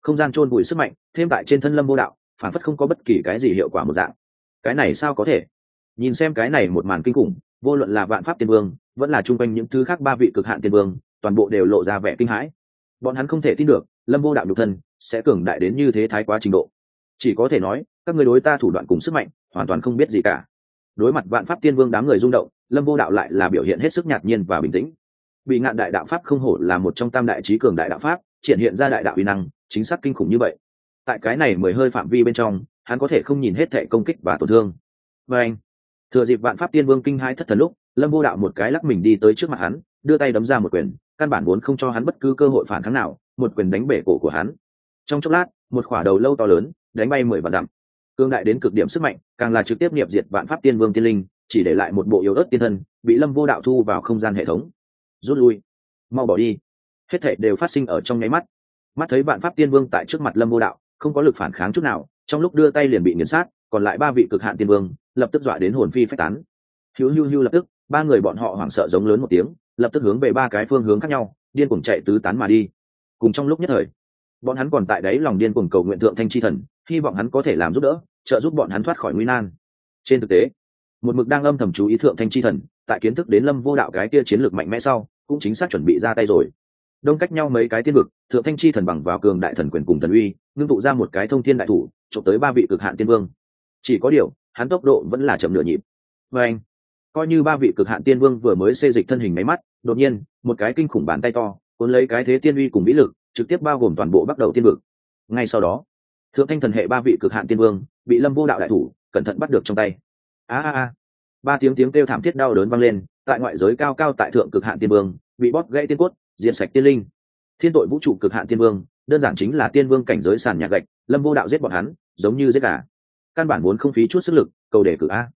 Không gian chôn bùi sức mạnh, thêm tại trên thân lâm vô đạo, phản phất không có bất kỳ cái gì hiệu quả một dạng. Cái này sao có thể? Nhìn xem cái này một màn kinh khủng, vô luận là vạn pháp tiên vương, vẫn là chung quanh những thứ khác ba vị cực hạn tiên vương, toàn bộ đều lộ ra vẻ kinh hãi. Bọn hắn không thể tin được, lâm vô đạo nhục thân sẽ cường đại đến như thế thái quá trình độ. Chỉ có thể nói các người đối ta thủ đoạn cùng sức mạnh, hoàn toàn không biết gì cả. Đối mặt vạn pháp tiên vương đám người rung động, lâm vô đạo lại là biểu hiện hết sức nhạt nhiên và bình tĩnh. Bị ngạn đại đạo pháp không hổ là một trong tam đại trí cường đại đạo pháp, triển hiện ra đại đạo uy năng, chính xác kinh khủng như vậy. Tại cái này mười hơi phạm vi bên trong, hắn có thể không nhìn hết thệ công kích và tổn thương. Và anh, thừa dịp vạn pháp tiên vương kinh hai thất thần lúc, lâm vô đạo một cái lắc mình đi tới trước mặt hắn, đưa tay đấm ra một quyền, căn bản vốn không cho hắn bất cứ cơ hội phản kháng nào, một quyền đánh bể cổ của hắn. Trong chốc lát, một khỏa đầu lâu to lớn, đánh bay mười vạn dặm cương đại đến cực điểm sức mạnh, càng là trực tiếp nghiệp diệt vạn pháp tiên vương tiên linh, chỉ để lại một bộ yếu ớt tiên thân, bị lâm vô đạo thu vào không gian hệ thống. Rút lui. Mau bỏ đi. Hết thệ đều phát sinh ở trong nháy mắt. Mắt thấy vạn pháp tiên vương tại trước mặt lâm vô đạo, không có lực phản kháng chút nào, trong lúc đưa tay liền bị nghiền sát, còn lại ba vị cực hạn tiên vương, lập tức dọa đến hồn phi phách tán. Hữu hữu hữu lập tức, ba người bọn họ hoảng sợ giống lớn một tiếng, lập tức hướng về ba cái phương hướng khác nhau, điên cuồng chạy tứ tán mà đi. Cùng trong lúc nhất thời, bọn hắn còn tại đấy lòng điên cuồng cầu nguyện thượng thanh chi thần hy vọng hắn có thể làm giúp đỡ, trợ giúp bọn hắn thoát khỏi nguy nan. Trên thực tế, một mực đang âm thầm chú ý thượng thanh chi thần, tại kiến thức đến lâm vô đạo cái kia chiến lược mạnh mẽ sau, cũng chính xác chuẩn bị ra tay rồi. Đông cách nhau mấy cái tiên vực, thượng thanh chi thần bằng vào cường đại thần quyền cùng thần uy, ngưng tụ ra một cái thông thiên đại thủ, trộm tới ba vị cực hạn tiên vương. Chỉ có điều, hắn tốc độ vẫn là chậm nửa nhịp. Và anh, coi như ba vị cực hạn tiên vương vừa mới xê dịch thân hình máy mắt, đột nhiên, một cái kinh khủng bàn tay to, cuốn lấy cái thế tiên uy cùng vĩ lực, trực tiếp bao gồm toàn bộ bắt đầu tiên vực. Ngay sau đó thượng thanh thần hệ ba vị cực hạn tiên vương, bị lâm vô đạo đại thủ, cẩn thận bắt được trong tay. A a a. Ba tiếng tiếng kêu thảm thiết đau đớn vang lên, tại ngoại giới cao cao tại thượng cực hạn tiên vương, bị bóp gãy tiên cốt diện sạch tiên linh. Thiên tội vũ trụ cực hạn tiên vương, đơn giản chính là tiên vương cảnh giới sàn nhà gạch, lâm vô đạo giết bọn hắn, giống như giết gà. Căn bản muốn không phí chút sức lực, cầu đề cử a.